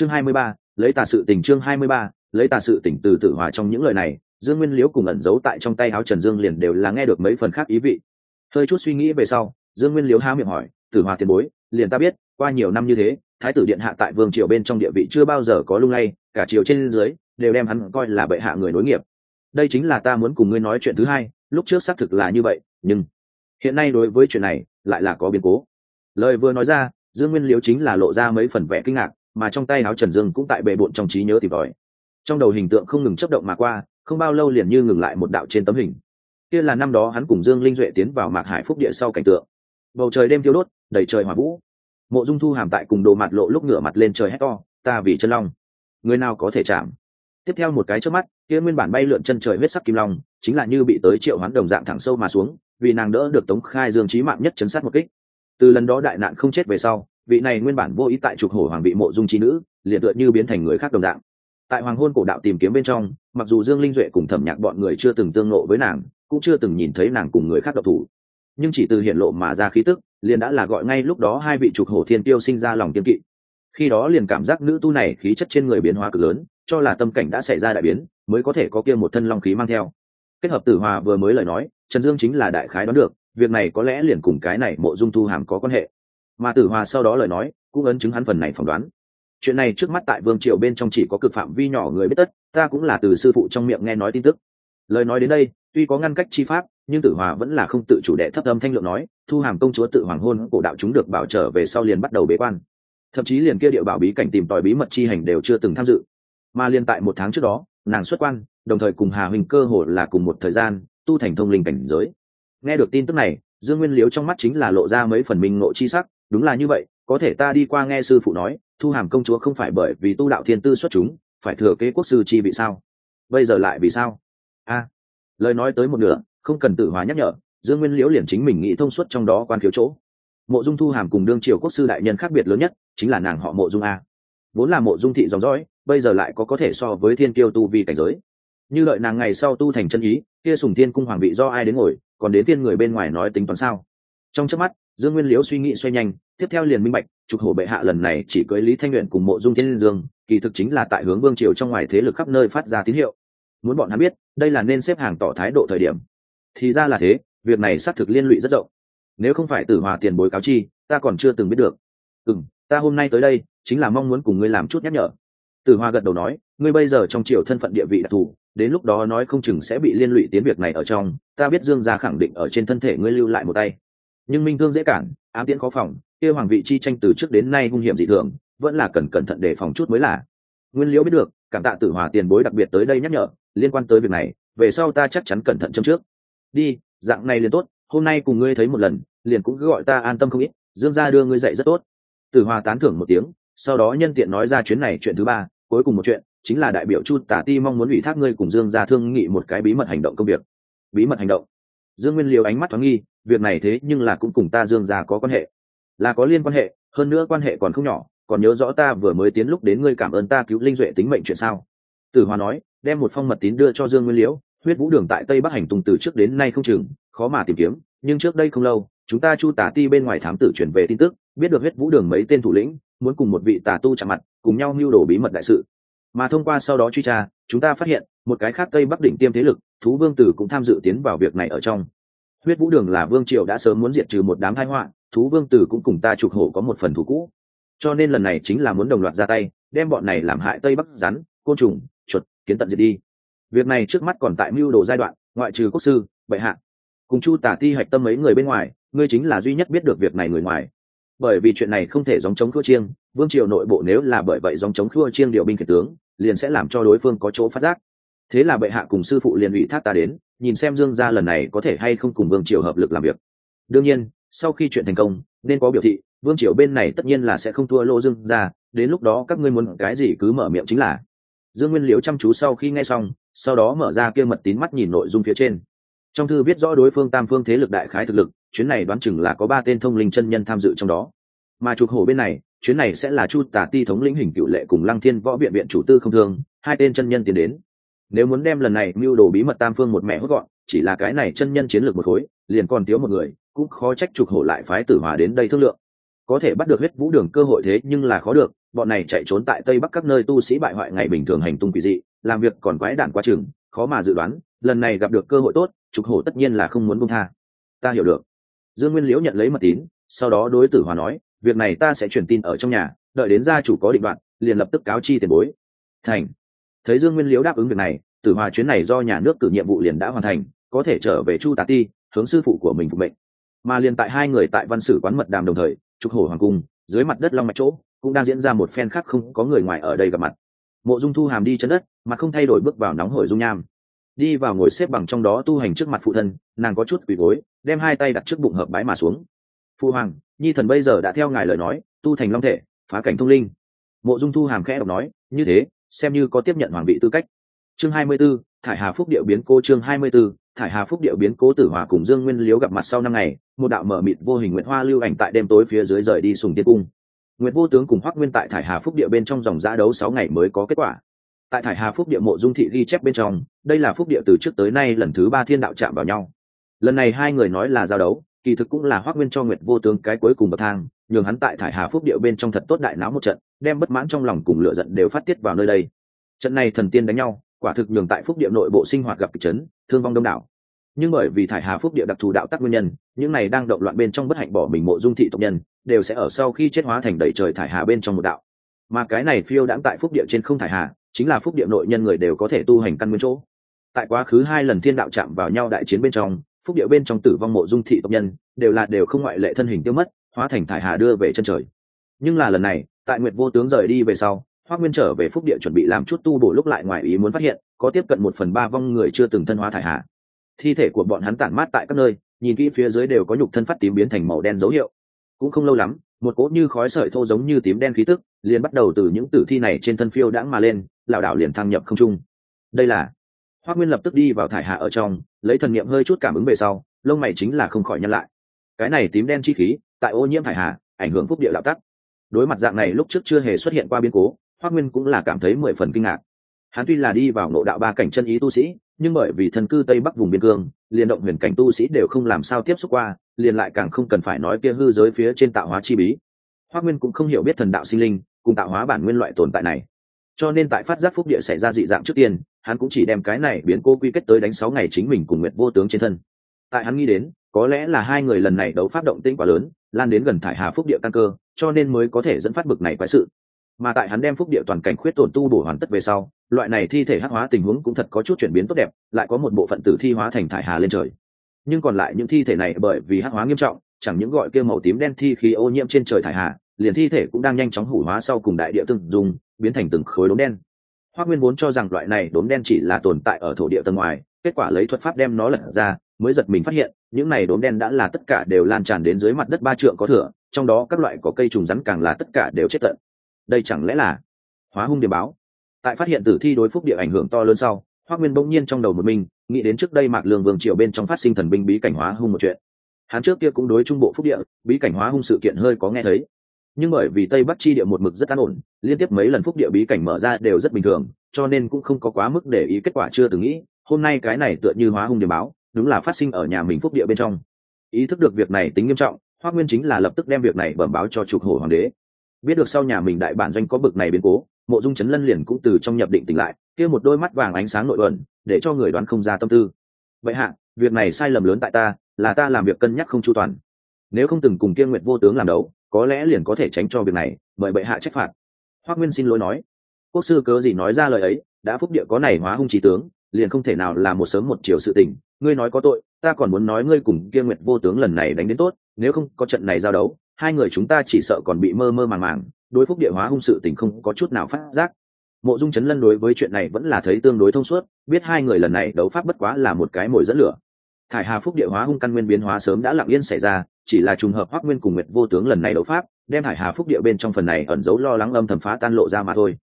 chương hai mươi ba, lấy tà sự tình chương hai mươi ba, lấy tà sự tỉnh từ tử hòa trong những lời này, dương nguyên liễu cùng ẩn giấu tại trong tay áo trần dương liền đều là nghe được mấy phần khác ý vị. Hơi chút suy nghĩ về sau, dương nguyên liễu há miệng hỏi, tử hòa tiền bối, liền ta biết, qua nhiều năm như thế, thái tử điện hạ tại vương triều bên trong địa vị chưa bao giờ có lung lay, cả triều trên dưới đều đem hắn coi là bệ hạ người nối nghiệp. Đây chính là ta muốn cùng ngươi nói chuyện thứ hai, lúc trước xác thực là như vậy, nhưng hiện nay đối với chuyện này lại là có biến cố. Lời vừa nói ra, dương nguyên liễu chính là lộ ra mấy phần vẻ kinh ngạc mà trong tay áo trần dương cũng tại bệ bộn trong trí nhớ tìm tòi. Trong đầu hình tượng không ngừng chấp động mà qua, không bao lâu liền như ngừng lại một đạo trên tấm hình. Kia là năm đó hắn cùng dương linh duệ tiến vào mạc hải phúc địa sau cảnh tượng. Bầu trời đêm thiêu đốt, đầy trời hỏa vũ. Mộ dung thu hàm tại cùng đồ mặt lộ lúc ngửa mặt lên trời hét to, ta vì chân long. Người nào có thể chạm? Tiếp theo một cái trước mắt, kia nguyên bản bay lượn chân trời huyết sắc kim long, chính là như bị tới triệu hoán đồng dạng thẳng sâu mà xuống, vì nàng đỡ được tống khai dương trí mạng nhất chấn sát một kích. Từ lần đó đại nạn không chết về sau vị này nguyên bản vô ý tại trục hổ hoàng bị mộ dung trí nữ, liền tựa như biến thành người khác đồng dạng. Tại hoàng hôn cổ đạo tìm kiếm bên trong, mặc dù dương linh duệ cùng thẩm nhạc bọn người chưa từng tương lộ với nàng, cũng chưa từng nhìn thấy nàng cùng người khác độc thủ. Nhưng chỉ từ hiện lộ mà ra khí tức, liền đã là gọi ngay lúc đó hai vị trục hổ thiên tiêu sinh ra lòng kiên kỵ. Khi đó liền cảm giác nữ tu này khí chất trên người biến hóa cực lớn, cho là tâm cảnh đã xảy ra đại biến, mới có thể có kia một thân long khí mang theo. Kết hợp tử hòa vừa mới lời nói, trần dương chính là đại khái đoán được, việc này có lẽ liền cùng cái này mộ dung thu hàm có quan hệ mà tử hòa sau đó lời nói cũng ấn chứng hắn phần này phỏng đoán. Chuyện này trước mắt tại vương triều bên trong chỉ có cực phạm vi nhỏ người biết tất, ta cũng là từ sư phụ trong miệng nghe nói tin tức. Lời nói đến đây, tuy có ngăn cách chi pháp, nhưng tử hòa vẫn là không tự chủ đệ thấp âm thanh lượng nói, thu hàm công chúa tự hoàng hôn, cổ đạo chúng được bảo trở về sau liền bắt đầu bế quan. Thậm chí liền kia địa bảo bí cảnh tìm tòi bí mật chi hành đều chưa từng tham dự. Mà liền tại một tháng trước đó, nàng xuất quan, đồng thời cùng hà huỳnh cơ hồ là cùng một thời gian, tu thành thông linh cảnh giới. Nghe được tin tức này, dương nguyên liếu trong mắt chính là lộ ra mấy phần minh ngộ chi sắc đúng là như vậy, có thể ta đi qua nghe sư phụ nói, thu hàm công chúa không phải bởi vì tu đạo thiên tư xuất chúng, phải thừa kế quốc sư chi vì sao? Bây giờ lại vì sao? A, lời nói tới một nửa, không cần tự hóa nhắc nhở, dương nguyên liễu liền chính mình nghĩ thông suốt trong đó quan thiếu chỗ. Mộ dung thu hàm cùng đương triều quốc sư đại nhân khác biệt lớn nhất, chính là nàng họ mộ dung a. Vốn là mộ dung thị dòng dõi, bây giờ lại có có thể so với thiên kiêu tu vi cảnh giới. Như lợi nàng ngày sau tu thành chân ý, kia sùng thiên cung hoàng vị do ai đến ngồi, còn đến thiên người bên ngoài nói tính toán sao? Trong chớp mắt dương nguyên liễu suy nghĩ xoay nhanh, tiếp theo liền minh bạch, trục hổ bệ hạ lần này chỉ cưới lý thanh luyện cùng mộ dung thiên dương, kỳ thực chính là tại hướng vương triều trong ngoài thế lực khắp nơi phát ra tín hiệu. Muốn bọn hắn biết, đây là nên xếp hàng tỏ thái độ thời điểm. Thì ra là thế, việc này xác thực liên lụy rất rộng. Nếu không phải tử hòa tiền bối cáo chi, ta còn chưa từng biết được. Ừ m ta hôm nay tới đây, chính là mong muốn cùng ngươi làm chút nhắc nhở. Tử hòa gật đầu nói, ngươi bây giờ trong triều thân phận địa vị đặc thù, đến lúc đó nói không chừng sẽ bị liên lụy tiến việc này ở trong, ta biết dương gia khẳng định ở trên thân thể ngươi lưu lại một tay nhưng minh thương dễ cản, ám tiễn khó phòng, kia hoàng vị chi tranh từ trước đến nay hung hiểm dị thường, vẫn là cần cẩn thận đề phòng chút mới là. Nguyên liễu biết được, cảm tạ tử hòa tiền bối đặc biệt tới đây nhắc nhở, liên quan tới việc này, về sau ta chắc chắn cẩn thận châm trước. Đi, dạng này liền tốt, hôm nay cùng ngươi thấy một lần, liền cũng cứ gọi ta an tâm không ít, dương gia đưa ngươi dạy rất tốt. Tử hòa tán thưởng một tiếng, sau đó nhân tiện nói ra chuyến này chuyện thứ ba, cuối cùng một chuyện, chính là đại biểu chu tả ti mong muốn ủy thác ngươi cùng dương gia thương nghị một cái bí mật hành động công việc. Bí mật hành động? Dương nguyên liều ánh mắt thoáng nghi, việc này thế nhưng là cũng cùng ta dương gia có quan hệ. Là có liên quan hệ, hơn nữa quan hệ còn không nhỏ, còn nhớ rõ ta vừa mới tiến lúc đến ngươi cảm ơn ta cứu linh duệ tính mệnh chuyện sao? Tử hòa nói, đem một phong mật tín đưa cho dương nguyên liễu huyết vũ đường tại tây bắc hành tùng từ trước đến nay không chừng, khó mà tìm kiếm, nhưng trước đây không lâu, chúng ta chu tả ti bên ngoài thám tử chuyển về tin tức, biết được huyết vũ đường mấy tên thủ lĩnh, muốn cùng một vị tà tu chạm mặt, cùng nhau mưu đồ bí mật đại sự. Mà thông qua sau đó truy tra, chúng ta phát hiện một cái khác tây bắc đỉnh tiêm thế lực, thú vương tử cũng tham dự tiến vào việc này ở trong. Huyết vũ đường là vương triều đã sớm muốn diệt trừ một đám hai họa, thú vương tử cũng cùng ta trục hổ có một phần thủ cũ. Cho nên lần này chính là muốn đồng loạt ra tay, đem bọn này làm hại tây bắc rắn, côn trùng, chuột, kiến tận diệt đi. Việc này trước mắt còn tại mưu đồ giai đoạn, ngoại trừ quốc sư, bệ hạ. Cùng chu tả ti hạch tâm mấy người bên ngoài, ngươi chính là duy nhất biết được việc này người ngoài. Bởi vì chuyện này không thể dòng chống khua chiêng, vương triều nội bộ nếu là bởi vậy dòng chống khua chiêng điều binh kể tướng, liền sẽ làm cho đối phương có chỗ phát giác thế là bệ hạ cùng sư phụ liền ủy thác ta đến, nhìn xem dương gia lần này có thể hay không cùng vương triều hợp lực làm việc. Đương nhiên, sau khi chuyện thành công, nên có biểu thị, vương triều bên này tất nhiên là sẽ không thua lô dương gia, đến lúc đó các ngươi muốn cái gì cứ mở miệng chính là. Dương nguyên liễu chăm chú sau khi nghe xong, sau đó mở ra kia mật tín mắt nhìn nội dung phía trên. Trong thư viết rõ đối phương tam phương thế lực đại khái thực lực, chuyến này đoán chừng là có ba tên thông linh chân nhân tham dự trong đó. Mà trục hổ bên này, chuyến này sẽ là chu tả ti thống lĩnh hình cựu lệ cùng lăng thiên võ viện viện chủ tư không thương, hai tên chân nhân tiến đến nếu muốn đem lần này mưu đồ bí mật tam phương một mẹ hút gọn, chỉ là cái này chân nhân chiến lược một khối, liền còn thiếu một người, cũng khó trách trục hổ lại phái tử hòa đến đây thương lượng. Có thể bắt được huyết vũ đường cơ hội thế nhưng là khó được, bọn này chạy trốn tại tây bắc các nơi tu sĩ bại hoại ngày bình thường hành tung quỷ dị, làm việc còn quái đản quá chừng, khó mà dự đoán, lần này gặp được cơ hội tốt, trục hổ tất nhiên là không muốn buông tha. Ta hiểu được. Dương nguyên liễu nhận lấy mật tín, sau đó đối tử hòa nói, việc này ta sẽ truyền tin ở trong nhà, đợi đến gia chủ có định đoạn, liền lập tức cáo chi tiền bối. Thành thấy dương nguyên liễu đáp ứng việc này, tử hòa chuyến này do nhà nước cử nhiệm vụ liền đã hoàn thành, có thể trở về chu tà ti, hướng sư phụ của mình phục mệnh. Mà liền tại hai người tại văn sử quán mật đàm đồng thời, trục hổ hoàng cung, dưới mặt đất long mạch chỗ, cũng đang diễn ra một phen khác không có người ngoài ở đây gặp mặt. Mộ dung thu hàm đi chân đất, mà không thay đổi bước vào nóng hổi dung nham. Đi vào ngồi xếp bằng trong đó tu hành trước mặt phụ thân, nàng có chút quỳ gối, đem hai tay đặt trước bụng hợp bái mà xuống. Phu hoàng, nhi thần bây giờ đã theo ngài lời nói, tu thành long thể, phá cảnh thông linh. Mộ dung thu hàm khẽ đọc nói, như thế xem như có tiếp nhận hoàng vị tư cách. Chương 24, thải hà phúc điệu biến cô chương 24, thải hà phúc điệu biến cố tử hòa cùng dương nguyên liếu gặp mặt sau năm ngày một đạo mở mịt vô hình nguyện hoa lưu ảnh tại đêm tối phía dưới rời đi sùng tiên cung. Nguyệt vô tướng cùng hoắc nguyên tại thải hà phúc địa bên trong dòng giã đấu sáu ngày mới có kết quả. Tại thải hà phúc địa mộ dung thị ghi chép bên trong đây là phúc địa từ trước tới nay lần thứ ba thiên đạo chạm vào nhau. Lần này hai người nói là giao đấu kỳ thực cũng là hoác nguyên cho nguyệt vô tướng cái cuối cùng bậc thang, nhường hắn tại thải hà phúc địa bên trong thật tốt đại náo một trận, đem bất mãn trong lòng cùng lửa giận đều phát tiết vào nơi đây. Trận này thần tiên đánh nhau, quả thực nhường tại phúc địa nội bộ sinh hoạt gặp kịch chấn, thương vong đông đảo. Nhưng bởi vì thải hà phúc địa đặc thù đạo tắc nguyên nhân, những này đang động loạn bên trong bất hạnh bỏ mình mộ dung thị tộc nhân, đều sẽ ở sau khi chết hóa thành đầy trời thải hà bên trong một đạo. Mà cái này phiêu đãng tại phúc địa trên không thải hà, chính là phúc địa nội nhân người đều có thể tu hành căn nguyên chỗ. Tại quá khứ hai lần thiên đạo chạm vào nhau đại chiến bên trong phúc địa bên trong tử vong mộ dung thị tộc nhân, đều là đều không ngoại lệ thân hình tiêu mất, hóa thành thải hà đưa về chân trời. Nhưng là lần này, tại nguyệt vô tướng rời đi về sau hoác nguyên trở về phúc địa chuẩn bị làm chút tu bổ lúc lại ngoài ý muốn phát hiện, có tiếp cận một phần ba vong người chưa từng thân hóa thải hà. Thi thể của bọn hắn tản mát tại các nơi, nhìn kỹ phía dưới đều có nhục thân phát tím biến thành màu đen dấu hiệu. Cũng không lâu lắm, một cỗ như khói sợi thô giống như tím đen khí tức, liền bắt đầu từ những tử thi này trên thân phiêu đãng mà lên, lảo đảo liền thăng nhập không trung. Đây là hoác nguyên lập tức đi vào thải hạ ở trong, lấy thần niệm hơi chút cảm ứng về sau, lông mày chính là không khỏi nhân lại. Cái này tím đen chi khí, tại ô nhiễm thải hạ, ảnh hưởng phúc địa đạo tắc đối mặt dạng này lúc trước chưa hề xuất hiện qua biến cố, hoác nguyên cũng là cảm thấy mười phần kinh ngạc. Hắn tuy là đi vào nội đạo ba cảnh chân ý tu sĩ, nhưng bởi vì thần cư tây bắc vùng biên cương, liền động huyền cảnh tu sĩ đều không làm sao tiếp xúc qua, liền lại càng không cần phải nói kia hư giới phía trên tạo hóa chi bí. Hoắc nguyên cũng không hiểu biết thần đạo sinh linh, cùng tạo hóa bản nguyên loại tồn tại này. Cho nên tại phát giác phúc địa xảy ra dị dạng trước tiên hắn cũng chỉ đem cái này biến cô quy kết tới đánh sáu ngày chính mình cùng nguyệt vô tướng trên thân. Tại hắn nghĩ đến, có lẽ là hai người lần này đấu pháp động tinh quá lớn, lan đến gần thải hà phúc địa căn cơ, cho nên mới có thể dẫn phát bực này quái sự. Mà tại hắn đem phúc địa toàn cảnh khuyết tổn tu bổ hoàn tất về sau, loại này thi thể hắc hóa tình huống cũng thật có chút chuyển biến tốt đẹp, lại có một bộ phận tử thi hóa thành thải hà lên trời. Nhưng còn lại những thi thể này bởi vì hắc hóa nghiêm trọng, chẳng những gọi kia màu tím đen thi khí ô nhiễm trên trời thải hà, liền thi thể cũng đang nhanh chóng hủ hóa sau cùng đại địa từng dùng, biến thành từng khối đốm đen. Hoắc Nguyên vốn cho rằng loại này đốm đen chỉ là tồn tại ở thổ địa tầng ngoài, kết quả lấy thuật pháp đem nó lật ra, mới giật mình phát hiện, những này đốm đen đã là tất cả đều lan tràn đến dưới mặt đất ba trượng có thừa, trong đó các loại có cây trùng rắn càng là tất cả đều chết tận. Đây chẳng lẽ là Hóa hung điểm báo? Tại phát hiện tử thi đối phúc địa ảnh hưởng to lớn sau, Hoắc Nguyên bỗng nhiên trong đầu một mình, nghĩ đến trước đây Mạc Lương Vương triều bên trong phát sinh thần binh bí cảnh hóa hung một chuyện. Hắn trước kia cũng đối trung bộ phúc địa, bí cảnh hóa hung sự kiện hơi có nghe thấy, nhưng bởi vì tây bắc chi địa một mực rất an ổn, liên tiếp mấy lần phúc địa bí cảnh mở ra đều rất bình thường, cho nên cũng không có quá mức để ý kết quả chưa từng nghĩ. Hôm nay cái này tựa như hóa hung điểm báo, đúng là phát sinh ở nhà mình phúc địa bên trong. Ý thức được việc này tính nghiêm trọng hoa nguyên chính là lập tức đem việc này bẩm báo cho trục hổ hoàng đế. Biết được sau nhà mình đại bản doanh có bực này biến cố, mộ dung chấn lân liền cũng từ trong nhập định tỉnh lại, kia một đôi mắt vàng ánh sáng nội ẩn, để cho người đoán không ra tâm tư. Vậy hạ, việc này sai lầm lớn tại ta, là ta làm việc cân nhắc không chu toàn. Nếu không từng cùng kia nguyệt vô tướng làm đấu có lẽ liền có thể tránh cho việc này bởi bệ hạ trách phạt. Hoác nguyên xin lỗi nói. Quốc sư cớ gì nói ra lời ấy, đã phúc địa có này hóa hung trí tướng, liền không thể nào là một sớm một chiều sự tình, ngươi nói có tội, ta còn muốn nói ngươi cùng kia nguyệt vô tướng lần này đánh đến tốt, nếu không có trận này giao đấu, hai người chúng ta chỉ sợ còn bị mơ mơ màng màng, đối phúc địa hóa hung sự tình không có chút nào phát giác. Mộ dung chấn lân đối với chuyện này vẫn là thấy tương đối thông suốt, biết hai người lần này đấu pháp bất quá là một cái mồi dẫn lửa. Thải hà phúc địa hóa hung căn nguyên biến hóa sớm đã lặng yên xảy ra chỉ là trùng hợp hoắc nguyên cùng nguyệt vô tướng lần này đấu pháp, đem hải hà phúc địa bên trong phần này ẩn giấu lo lắng âm thầm phá tan lộ ra mà thôi.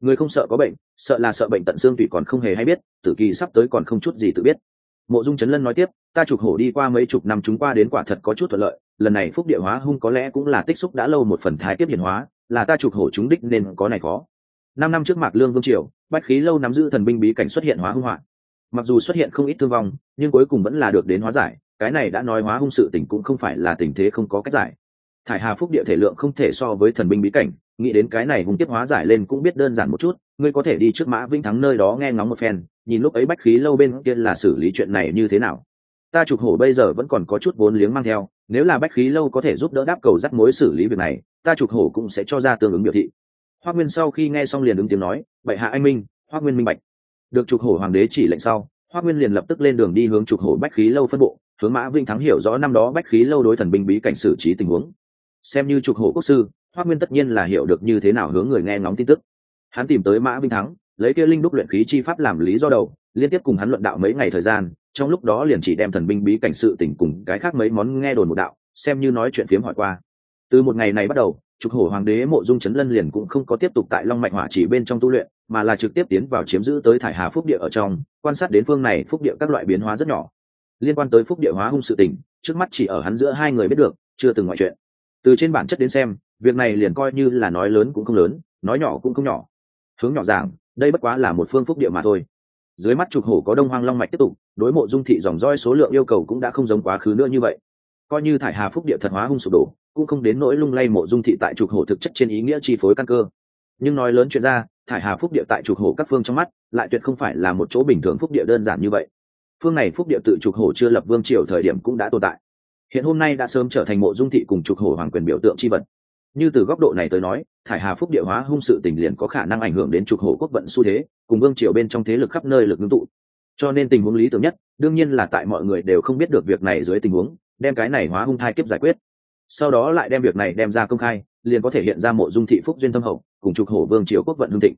Người không sợ có bệnh, sợ là sợ bệnh tận xương tủy còn không hề hay biết, tử kỳ sắp tới còn không chút gì tự biết. Mộ dung trấn lân nói tiếp, ta chụp hổ đi qua mấy chục năm chúng qua đến quả thật có chút thuận lợi, lần này phúc địa hóa hung có lẽ cũng là tích xúc đã lâu một phần thái tiếp hiển hóa, là ta chụp hổ chúng đích nên có này có năm năm trước mạc lương vương triều, bách khí lâu nắm giữ thần binh bí cảnh xuất hiện hóa hung hoạn mặc dù xuất hiện không ít thương vong, nhưng cuối cùng vẫn là được đến hóa giải cái này đã nói hóa hung sự tình cũng không phải là tình thế không có cách giải. Thải hà phúc địa thể lượng không thể so với thần binh bí cảnh, nghĩ đến cái này hùng tiếp hóa giải lên cũng biết đơn giản một chút, ngươi có thể đi trước mã vĩnh thắng nơi đó nghe ngóng một phen, nhìn lúc ấy bách khí lâu bên kia là xử lý chuyện này như thế nào. Ta trục hổ bây giờ vẫn còn có chút vốn liếng mang theo, nếu là bách khí lâu có thể giúp đỡ đáp cầu rắc mối xử lý việc này, ta trục hổ cũng sẽ cho ra tương ứng biểu thị. Hoa nguyên sau khi nghe xong liền ứng tiếng nói, bệ hạ anh minh hoa nguyên minh bạch. Được trục hổ hoàng đế chỉ lệnh sau hoa nguyên liền lập tức lên đường đi hướng trục hổ bách khí lâu phân bộ, hướng mã vinh thắng hiểu rõ năm đó bách khí lâu đối thần binh bí cảnh xử trí tình huống. Xem như trục hổ quốc sư, hoa nguyên tất nhiên là hiểu được như thế nào hướng người nghe ngóng tin tức. Hắn tìm tới mã vinh thắng, lấy kia linh đúc luyện khí chi pháp làm lý do đầu, liên tiếp cùng hắn luận đạo mấy ngày thời gian, trong lúc đó liền chỉ đem thần binh bí cảnh sự tình cùng cái khác mấy món nghe đồn một đạo, xem như nói chuyện phiếm hỏi qua. Từ một ngày này bắt đầu trục hổ hoàng đế mộ dung chấn lân liền cũng không có tiếp tục tại long mạch hỏa chỉ bên trong tu luyện, mà là trực tiếp tiến vào chiếm giữ tới thải hà phúc địa ở trong, quan sát đến phương này phúc địa các loại biến hóa rất nhỏ. Liên quan tới phúc địa hóa hung sự tình, trước mắt chỉ ở hắn giữa hai người biết được, chưa từng ngoại chuyện. Từ trên bản chất đến xem, việc này liền coi như là nói lớn cũng không lớn, nói nhỏ cũng không nhỏ. Hướng nhỏ giảng, đây bất quá là một phương phúc địa mà thôi. Dưới mắt trục hổ có đông hoang long mạch tiếp tục, đối mộ dung thị dòng roi số lượng yêu cầu cũng đã không giống quá khứ nữa như vậy. Coi như thải hà phúc địa thật hóa hung sụp đổ cũng không đến nỗi lung lay mộ dung thị tại trục hổ thực chất trên ý nghĩa chi phối căn cơ. Nhưng nói lớn chuyện ra, thải hà phúc địa tại trục hổ các phương trong mắt, lại tuyệt không phải là một chỗ bình thường phúc địa đơn giản như vậy. Phương này phúc địa tự trục hổ chưa lập vương triều thời điểm cũng đã tồn tại. Hiện hôm nay đã sớm trở thành mộ dung thị cùng trục hổ hoàng quyền biểu tượng c h i vật. Như từ góc độ này tới nói, thải hà phúc địa hóa hung sự tình liền có khả năng ảnh hưởng đến trục hổ quốc vận xu thế, cùng vương triều bên trong thế lực khắp nơi lực ngưng tụ. Cho nên tình huống lý tưởng nhất, đương nhiên là tại mọi người đều không biết được việc này dưới tình huống, đem cái này hóa hung thai kiếp giải quyết sau đó lại đem việc này đem ra công khai, liền có thể hiện ra mộ dung thị phúc duyên thâm hậu, cùng trục hổ vương triều quốc vận hương thịnh.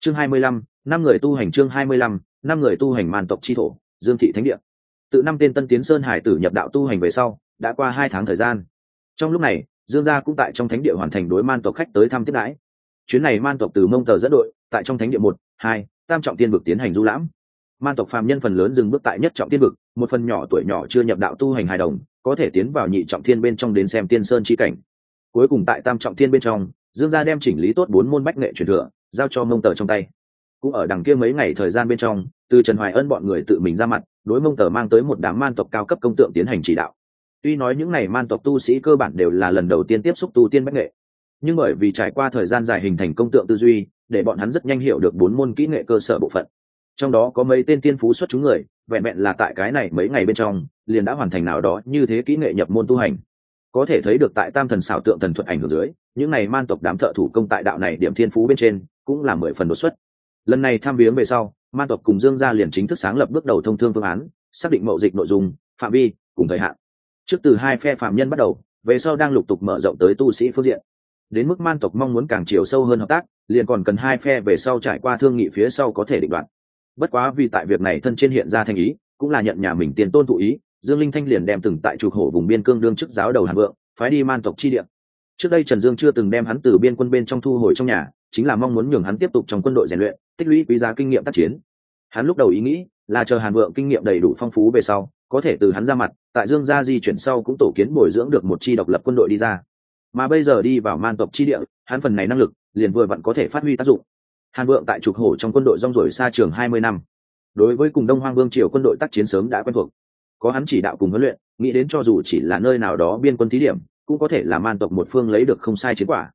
Chương hai mươi lăm, năm người tu hành chương hai mươi lăm, năm người tu hành màn tộc chi thổ, dương thị thánh địa. Tự năm tên tân tiến sơn hải tử nhập đạo tu hành về sau, đã qua hai tháng thời gian. Trong lúc này, dương gia cũng tại trong thánh địa hoàn thành đối man tộc khách tới thăm tiếp đãi. Chuyến này man tộc từ mông tờ dẫn đội, tại trong thánh địa một, hai, tam trọng tiên vực tiến hành du lãm. Man tộc phàm nhân phần lớn dừng bước tại nhất trọng tiên vực, một phần nhỏ tuổi nhỏ chưa nhập đạo tu hành hài đồng có thể tiến vào nhị trọng thiên bên trong đến xem tiên sơn chi cảnh. Cuối cùng tại tam trọng thiên bên trong, dương gia đem chỉnh lý tốt bốn môn bách nghệ truyền thừa, giao cho mông tờ trong tay. Cũng ở đằng kia mấy ngày thời gian bên trong, từ trần hoài ân bọn người tự mình ra mặt, đối mông tờ mang tới một đám man tộc cao cấp công tượng tiến hành chỉ đạo. Tuy nói những n à y man tộc tu sĩ cơ bản đều là lần đầu tiên tiếp xúc tu tiên bách nghệ, nhưng bởi vì trải qua thời gian dài hình thành công tượng tư duy, để bọn hắn rất nhanh hiểu được bốn môn kỹ nghệ cơ sở bộ phận. Trong đó có mấy tên tiên phú xuất chúng người, vẹn vẹn là tại cái này mấy ngày bên trong liền đã hoàn thành nào đó như thế kỹ nghệ nhập môn tu hành. Có thể thấy được tại tam thần xảo tượng thần thuận ảnh ở dưới, những này man tộc đám thợ thủ công tại đạo này điểm thiên phú bên trên, cũng là mười phần đột xuất. Lần này tham viếng về sau, man tộc cùng dương gia liền chính thức sáng lập bước đầu thông thương phương án, xác định mậu dịch nội dung, phạm vi, cùng thời hạn. Trước từ hai phe phạm nhân bắt đầu, về sau đang lục tục mở rộng tới tu sĩ phương diện. Đến mức man tộc mong muốn càng chiều sâu hơn hợp tác, liền còn cần hai phe về sau trải qua thương nghị phía sau có thể định đoạt. Bất quá vì tại việc này thân trên hiện ra thành ý, cũng là nhận nhà mình tiền tôn thụ ý dương linh thanh liền đem từng tại trục hổ vùng biên cương đương chức giáo đầu hàn vượng, phái đi man tộc chi địa. trước đây trần dương chưa từng đem hắn từ biên quân bên trong thu hồi trong nhà, chính là mong muốn nhường hắn tiếp tục trong quân đội rèn luyện, tích lũy quý giá kinh nghiệm tác chiến. Hắn lúc đầu ý nghĩ là chờ hàn vượng kinh nghiệm đầy đủ phong phú về sau, có thể từ hắn ra mặt, tại dương gia di chuyển sau cũng tổ kiến bồi dưỡng được một chi độc lập quân đội đi ra. Mà bây giờ đi vào man tộc chi địa, hắn phần này năng lực liền vừa vặn có thể phát huy tác dụng. Hàn vượng tại trục hổ trong quân đội rong rổi xa trường hai mươi năm. Đối với cùng đông hoang vương triều quân đội tác chiến sớm đã quen thuộc có hắn chỉ đạo cùng huấn luyện, nghĩ đến cho dù chỉ là nơi nào đó biên quân thí điểm, cũng có thể là man tộc một phương lấy được không sai chiến quả.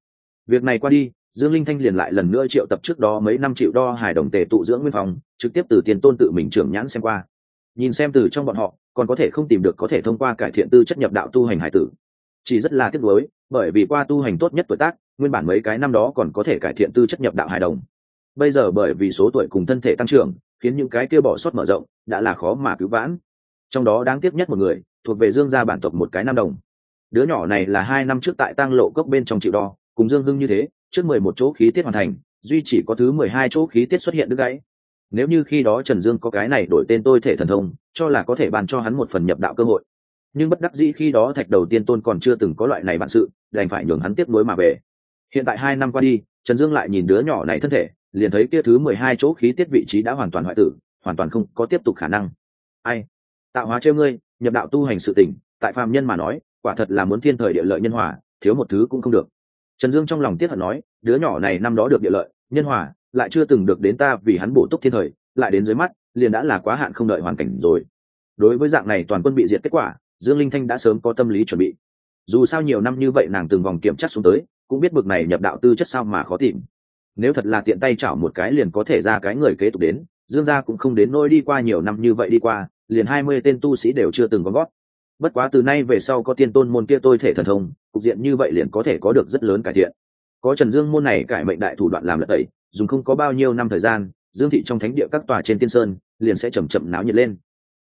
Việc này qua đi, dương linh thanh liền lại lần nữa triệu tập trước đó mấy năm triệu đo hài đồng tề tụ dưỡng nguyên phòng, trực tiếp từ tiền tôn tự mình trưởng nhãn xem qua. Nhìn xem từ trong bọn họ, còn có thể không tìm được có thể thông qua cải thiện tư chất nhập đạo tu hành hải tử. Chỉ rất là tiếc nuối, bởi vì qua tu hành tốt nhất tuổi tác, nguyên bản mấy cái năm đó còn có thể cải thiện tư chất nhập đạo hài đồng. Bây giờ bởi vì số tuổi cùng thân thể tăng trưởng, khiến những cái kia bỏ sót mở rộng, đã là khó mà cứu vãn trong đó đáng tiếc nhất một người, thuộc về dương gia bản tộc một cái nam đồng. Đứa nhỏ này là hai năm trước tại tang lộ cốc bên trong chịu đo, cùng dương hưng như thế, trước mười một chỗ khí tiết hoàn thành, duy chỉ có thứ mười hai chỗ khí tiết xuất hiện đứt gãy. Nếu như khi đó trần dương có cái này đổi tên tôi thể thần thông, cho là có thể bàn cho hắn một phần nhập đạo cơ hội. Nhưng bất đắc dĩ khi đó thạch đầu tiên tôn còn chưa từng có loại này bản sự, đành phải nhường hắn tiếp nối mà về. Hiện tại hai năm qua đi, trần dương lại nhìn đứa nhỏ này thân thể, liền thấy kia thứ mười hai chỗ khí tiết vị trí đã hoàn toàn hoại tử, hoàn toàn không có tiếp tục khả năng. Ai tạo hóa trêu ngươi, nhập đạo tu hành sự tỉnh tại phàm nhân mà nói, quả thật là muốn thiên thời địa lợi nhân hòa, thiếu một thứ cũng không được. Trần dương trong lòng tiếc hận nói, đứa nhỏ này năm đó được địa lợi, nhân hòa, lại chưa từng được đến ta vì hắn bổ túc thiên thời, lại đến dưới mắt, liền đã là quá hạn không đợi hoàn cảnh rồi. Đối với dạng này toàn quân bị diệt kết quả, dương linh thanh đã sớm có tâm lý chuẩn bị. Dù sao nhiều năm như vậy nàng từng vòng kiểm chắc xuống tới, cũng biết bực này nhập đạo tư chất sao mà khó tìm. Nếu thật là tiện tay chảo một cái liền có thể ra cái người kế tục đến, dương gia cũng không đến nôi đi qua nhiều năm như vậy đi qua liền hai mươi tên tu sĩ đều chưa từng có gót. Bất quá từ nay về sau có tiên tôn môn kia tôi thể thần thông, cục diện như vậy liền có thể có được rất lớn cải thiện. Có trần dương môn này cải mệnh đại thủ đoạn làm lật tẩy, dùng không có bao nhiêu năm thời gian, dương thị trong thánh địa các tòa trên tiên sơn liền sẽ chầm chậm náo nhiệt lên.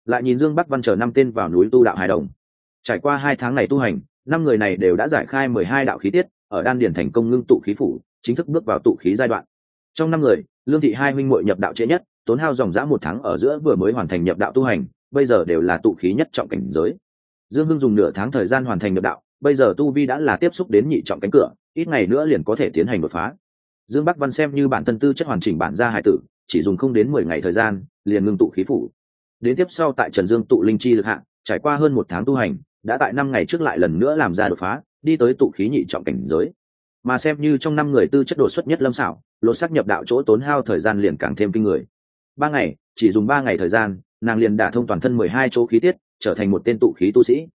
Lại nhìn dương bắc văn chờ năm tên vào núi tu đạo hài đồng. Trải qua hai tháng này tu hành, năm người này đều đã giải khai mười hai đạo khí tiết, ở đan điển thành công ngưng tụ khí phủ, chính thức bước vào tụ khí giai đoạn. Trong năm người, lương thị hai huynh muội nhập đạo trễ nhất tốn hao dòng dã một tháng ở giữa vừa mới hoàn thành nhập đạo tu hành, bây giờ đều là tụ khí nhất trọng cảnh giới. Dương hưng dùng nửa tháng thời gian hoàn thành nhập đạo, bây giờ tu vi đã là tiếp xúc đến nhị trọng cánh cửa, ít ngày nữa liền có thể tiến hành đột phá. Dương bắc văn xem như bản thân tư chất hoàn chỉnh bản gia hải tử, chỉ dùng không đến mười ngày thời gian, liền ngưng tụ khí phủ. Đến tiếp sau tại trần dương tụ linh chi lực hạng trải qua hơn một tháng tu hành, đã tại năm ngày trước lại lần nữa làm ra đột phá, đi tới tụ khí nhị trọng cảnh giới. Mà xem như trong năm người tư chất đột xuất nhất lâm xảo, lột sắc nhập đạo chỗ tốn hao thời gian liền càng thêm kinh người ba ngày, chỉ dùng ba ngày thời gian, nàng liền đả thông toàn thân mười hai chỗ khí tiết, trở thành một tên tụ khí tu sĩ.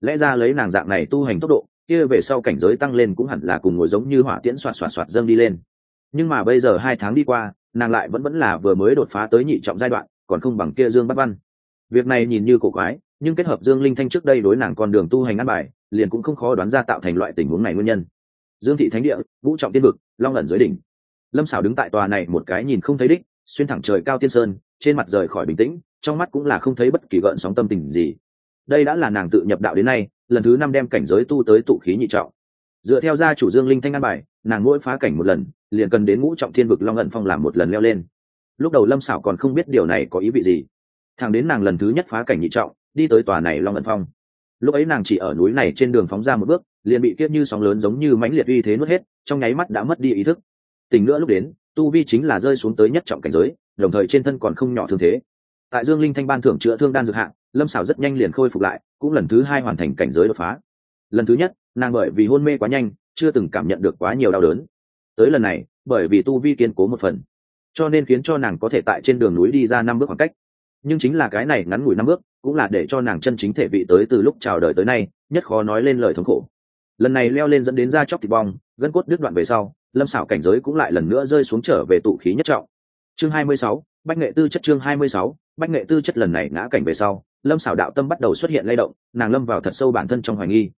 Lẽ ra lấy nàng dạng này tu hành tốc độ, kia về sau cảnh giới tăng lên cũng hẳn là cùng ngồi giống như hỏa tiễn soạt soạt soạt dâng đi lên. Nhưng mà bây giờ hai tháng đi qua, nàng lại vẫn vẫn là vừa mới đột phá tới nhị trọng giai đoạn, còn không bằng kia dương bắt văn. Việc này nhìn như cổ quái, nhưng kết hợp dương linh thanh trước đây đối nàng con đường tu hành ăn bài, liền cũng không khó đoán ra tạo thành loại tình huống này nguyên nhân. Dương thị thánh địa vũ trọng tiên vực, long ẩn dưới đỉnh. Lâm xảo đứng tại tòa này một cái nhìn không thấy đích xuyên thẳng trời cao tiên sơn, trên mặt rời khỏi bình tĩnh, trong mắt cũng là không thấy bất kỳ gợn sóng tâm tình gì. Đây đã là nàng tự nhập đạo đến nay, lần thứ năm đem cảnh giới tu tới tụ khí nhị trọng. Dựa theo gia chủ dương linh thanh an bài, nàng mỗi phá cảnh một lần, liền cần đến ngũ trọng thiên vực long ẩn phong làm một lần leo lên. Lúc đầu lâm xảo còn không biết điều này có ý vị gì. Thẳng đến nàng lần thứ nhất phá cảnh nhị trọng, đi tới tòa này long ẩn phong. Lúc ấy nàng chỉ ở núi này trên đường phóng ra một bước, liền bị kiết như sóng lớn giống như mãnh liệt uy thế nuốt hết, trong nháy mắt đã mất đi ý thức. Tình nữa lúc đến tu vi chính là rơi xuống tới nhất trọng cảnh giới, đồng thời trên thân còn không nhỏ thương thế. Tại dương linh thanh ban thưởng chữa thương đan dược hạng, lâm xảo rất nhanh liền khôi phục lại, cũng lần thứ hai hoàn thành cảnh giới đột phá. Lần thứ nhất, nàng bởi vì hôn mê quá nhanh, chưa từng cảm nhận được quá nhiều đau đớn. Tới lần này, bởi vì tu vi kiên cố một phần, cho nên khiến cho nàng có thể tại trên đường núi đi ra năm bước khoảng cách. Nhưng chính là cái này ngắn ngủi năm bước, cũng là để cho nàng chân chính thể vị tới từ lúc chào đời tới nay, nhất khó nói lên lời thống khổ. Lần này leo lên dẫn đến da chóc thịt bong, gân cốt đứt đoạn về sau lâm xảo cảnh giới cũng lại lần nữa rơi xuống trở về tụ khí nhất trọng. Chương 26, bách nghệ tư chất chương 26, bách nghệ tư chất lần này ngã cảnh về sau lâm xảo đạo tâm bắt đầu xuất hiện lay động nàng lâm vào thật sâu bản thân trong hoài nghi.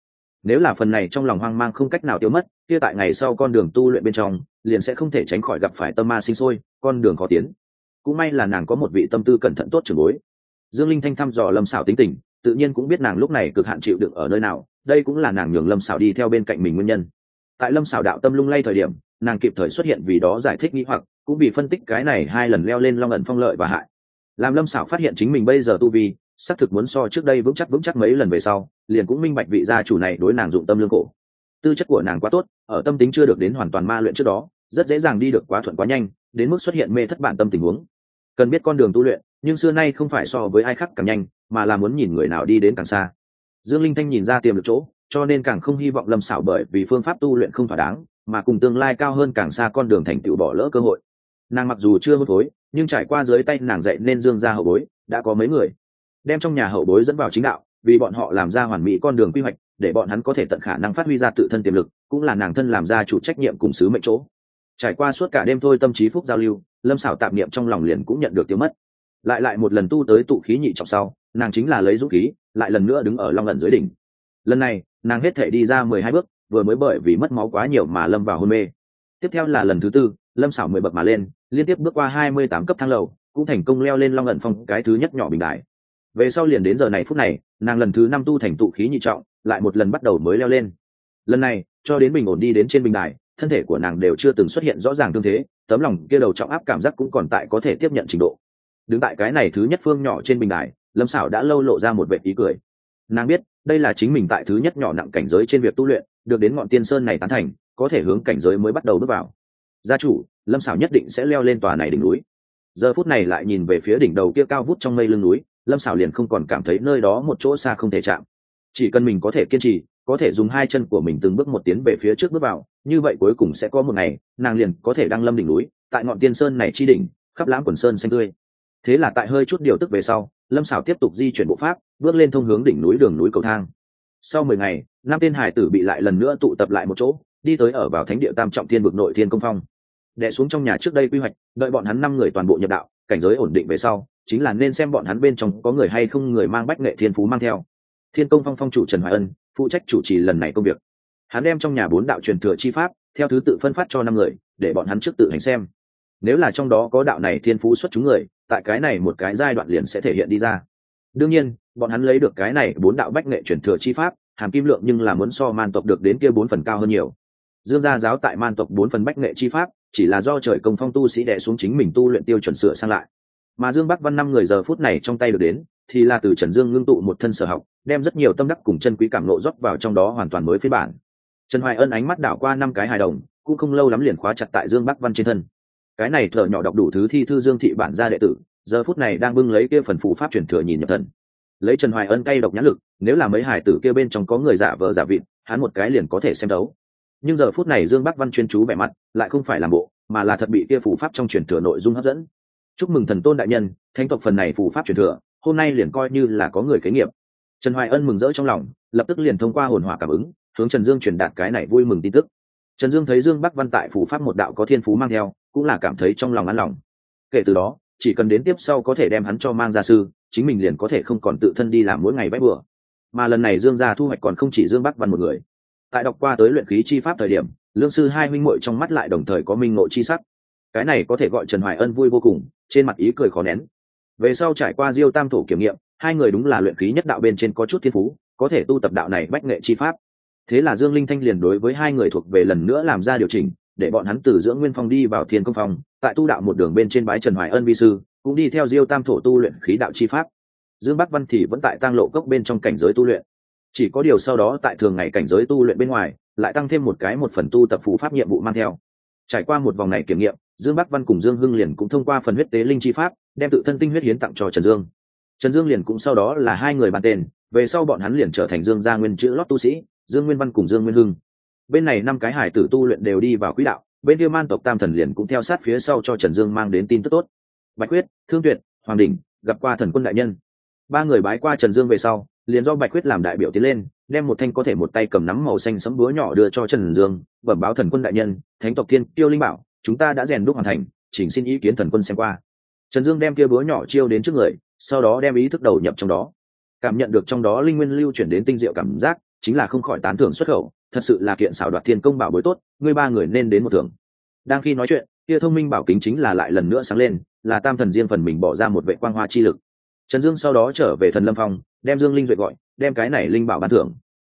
Nếu là phần này trong lòng hoang mang không cách nào tiêu mất kia tại ngày sau con đường tu luyện bên trong liền sẽ không thể tránh khỏi gặp phải tâm ma sinh sôi con đường khó tiến. Cũng may là nàng có một vị tâm tư cẩn thận tốt trường bối. Dương linh thanh thăm dò lâm xảo tính tình tự nhiên cũng biết nàng lúc này cực hạn chịu đựng ở nơi nào đây cũng là nàng nhường lâm xảo đi theo bên cạnh mình nguyên nhân. Tại lâm xảo đạo tâm lung lay thời điểm nàng kịp thời xuất hiện vì đó giải thích nghĩ hoặc, cũng vì phân tích cái này hai lần leo lên long ẩn phong lợi và hại. Làm lâm xảo phát hiện chính mình bây giờ tu vi, xác thực muốn so trước đây vững chắc vững chắc mấy lần về sau, liền cũng minh bạch vị gia chủ này đối nàng dụng tâm lương cổ tư chất của nàng quá tốt, ở tâm tính chưa được đến hoàn toàn ma luyện trước đó, rất dễ dàng đi được quá thuận quá nhanh, đến mức xuất hiện mê thất bản tâm tình huống. Cần biết con đường tu luyện, nhưng xưa nay không phải so với ai khác càng nhanh, mà là muốn nhìn người nào đi đến càng xa. Dương linh thanh nhìn ra tiềm được chỗ, cho nên càng không hy vọng lâm xảo bởi vì phương pháp tu luyện không thỏa đáng mà cùng tương lai cao hơn càng xa con đường thành tựu bỏ lỡ cơ hội. Nàng mặc dù chưa hôn phối nhưng trải qua dưới tay nàng dạy nên dương ra hậu bối, đã có mấy người. Đem trong nhà hậu bối dẫn vào chính đạo, vì bọn họ làm ra hoàn mỹ con đường quy hoạch, để bọn hắn có thể tận khả năng phát huy ra tự thân tiềm lực, cũng là nàng thân làm ra chủ trách nhiệm cùng sứ mệnh chỗ. Trải qua suốt cả đêm thôi tâm trí phúc giao lưu, lâm xảo tạp niệm trong lòng liền cũng nhận được tiêu mất. Lại lại một lần tu tới tụ khí nhị trọng sau, nàng chính là lấy dũng khí, lại lần nữa đứng ở long lần dưới đỉnh. Lần này, nàng hết thể đi ra mười hai bước vừa mới bởi vì mất máu quá nhiều mà lâm vào hôn mê. Tiếp theo là lần thứ tư, lâm xảo mười bậc mà lên, liên tiếp bước qua hai mươi tám cấp thang lầu, cũng thành công leo lên long ẩn phong, cái thứ nhất nhỏ bình đại. Về sau liền đến giờ này phút này, nàng lần thứ năm tu thành tụ khí nhị trọng, lại một lần bắt đầu mới leo lên. Lần này, cho đến bình ổn đi đến trên bình đài thân thể của nàng đều chưa từng xuất hiện rõ ràng tương thế, tấm lòng kia đầu trọng áp cảm giác cũng còn tại có thể tiếp nhận trình độ. Đứng tại cái này thứ nhất phương nhỏ trên bình đài lâm xảo đã lâu lộ ra một vệ ý cười. Nàng biết, đây là chính mình tại thứ nhất nhỏ nặng cảnh giới trên việc tu luyện được đến ngọn tiên sơn này tán thành, có thể hướng cảnh giới mới bắt đầu bước vào. Gia chủ, lâm xảo nhất định sẽ leo lên tòa này đỉnh núi. Giờ phút này lại nhìn về phía đỉnh đầu kia cao vút trong mây lưng núi, lâm xảo liền không còn cảm thấy nơi đó một chỗ xa không thể chạm. Chỉ cần mình có thể kiên trì, có thể dùng hai chân của mình từng bước một tiến về phía trước bước vào, như vậy cuối cùng sẽ có một ngày, nàng liền có thể đăng lâm đỉnh núi, tại ngọn tiên sơn này chi đỉnh, khắp lãm quần sơn xanh tươi. Thế là tại hơi chút điều tức về sau, lâm xảo tiếp tục di chuyển bộ pháp, bước lên thông hướng đỉnh núi đường núi cầu thang sau mười ngày, năm tên hải tử bị lại lần nữa tụ tập lại một chỗ, đi tới ở vào thánh địa tam trọng thiên vực nội thiên công phong. Đệ xuống trong nhà trước đây quy hoạch, đợi bọn hắn năm người toàn bộ nhập đạo, cảnh giới ổn định về sau, chính là nên xem bọn hắn bên trong có người hay không người mang bách nghệ thiên phú mang theo. Thiên công phong phong chủ trần hoài ân, phụ trách chủ trì lần này công việc. Hắn đem trong nhà bốn đạo truyền thừa chi pháp, theo thứ tự phân phát cho năm người, để bọn hắn trước tự hành xem. Nếu là trong đó có đạo này thiên phú xuất chúng người, tại cái này một cái giai đoạn liền sẽ thể hiện đi ra đương nhiên, bọn hắn lấy được cái này bốn đạo bách nghệ truyền thừa chi pháp, hàm kim lượng nhưng là muốn so man tộc được đến kia bốn phần cao hơn nhiều. Dương gia giáo tại man tộc bốn phần bách nghệ chi pháp, chỉ là do trời công phong tu sĩ đệ xuống chính mình tu luyện tiêu chuẩn sửa sang lại. Mà dương bắc văn năm người giờ phút này trong tay được đến, thì là từ trần dương ngưng tụ một thân sở học, đem rất nhiều tâm đắc cùng chân quý cảm nộ rót vào trong đó hoàn toàn mới phiên bản. Trần hoài ân ánh mắt đảo qua năm cái hài đồng, cũng không lâu lắm liền khóa chặt tại dương bắc văn trên thân. Cái này thợ nhỏ đọc đủ thứ thi thư dương thị bản gia đệ tử giờ phút này đang bưng lấy kia phần phụ pháp truyền thừa nhìn nhập thần. Lấy trần hoài ân cay độc nhãn lực, nếu là mấy hải tử kia bên trong có người giả vờ giả vịt, hắn một cái liền có thể xem đấu nhưng giờ phút này dương bắc văn chuyên chú vẻ mặt, lại không phải làm bộ, mà là thật bị kia phù pháp trong truyền thừa nội dung hấp dẫn. Chúc mừng thần tôn đại nhân, thánh tộc phần này phù pháp truyền thừa, hôm nay liền coi như là có người kế nghiệp. Trần hoài ân mừng rỡ trong lòng, lập tức liền thông qua hồn hỏa cảm ứng, hướng trần dương truyền đạt cái này vui mừng tin tức. Trần dương thấy dương bắc văn tại phù pháp một đạo có thiên phú mang theo, cũng là cảm thấy trong lòng an lòng. Kể từ đó chỉ cần đến tiếp sau có thể đem hắn cho mang ra sư, chính mình liền có thể không còn tự thân đi làm mỗi ngày bách bừa. Mà lần này dương gia thu hoạch còn không chỉ dương bắc văn một người. Tại đọc qua tới luyện khí chi pháp thời điểm, lương sư hai minh muội trong mắt lại đồng thời có minh ngộ chi sắc. Cái này có thể gọi trần hoài ân vui vô cùng, trên mặt ý cười khó nén. Về sau trải qua diêu tam thổ kiểm nghiệm, hai người đúng là luyện khí nhất đạo bên trên có chút thiên phú, có thể tu tập đạo này bách nghệ chi pháp. Thế là dương linh thanh liền đối với hai người thuộc về lần nữa làm ra điều chỉnh để bọn hắn từ dưỡng nguyên phong đi vào thiên công phong, tại tu đạo một đường bên trên bái trần hoài ân vi sư, cũng đi theo diêu tam thổ tu luyện khí đạo chi pháp. Dương bắc văn thì vẫn tại tăng lộ cốc bên trong cảnh giới tu luyện. Chỉ có điều sau đó tại thường ngày cảnh giới tu luyện bên ngoài, lại tăng thêm một cái một phần tu tập phù pháp nhiệm vụ mang theo. Trải qua một vòng này kiểm nghiệm, dương bắc văn cùng dương hưng liền cũng thông qua phần huyết tế linh chi pháp, đem tự thân tinh huyết hiến tặng cho trần dương. Trần dương liền cũng sau đó là hai người bàn tên, về sau bọn hắn liền trở thành dương gia nguyên chữ lót tu sĩ, dương nguyên văn cùng dương nguyên hưng bên này năm cái hải tử tu luyện đều đi vào quỹ đạo, bên kia man tộc tam thần liền cũng theo sát phía sau cho trần dương mang đến tin tức tốt. Bạch quyết, thương tuyệt, hoàng đình gặp qua thần quân đại nhân. Ba người bái qua trần dương về sau, liền do bạch quyết làm đại biểu tiến lên, đem một thanh có thể một tay cầm nắm màu xanh sấm búa nhỏ đưa cho trần dương, bẩm báo thần quân đại nhân, thánh tộc thiên tiêu linh bảo, chúng ta đã rèn đúc hoàn thành, chỉnh xin ý kiến thần quân xem qua. Trần dương đem kia búa nhỏ chiêu đến trước người, sau đó đem ý thức đầu nhập trong đó. Cảm nhận được trong đó linh nguyên lưu chuyển đến tinh diệu cảm giác, chính là không khỏi tán thưởng xuất khẩu thật sự là kiện xảo đoạt thiên công bảo bối tốt, ngươi ba người nên đến một thưởng. Đang khi nói chuyện, kia thông minh bảo kính chính là lại lần nữa sáng lên, là tam thần riêng phần mình bỏ ra một vệ quang hoa chi lực. Trần dương sau đó trở về thần lâm phong, đem dương linh duệ gọi, đem cái này linh bảo ban thưởng.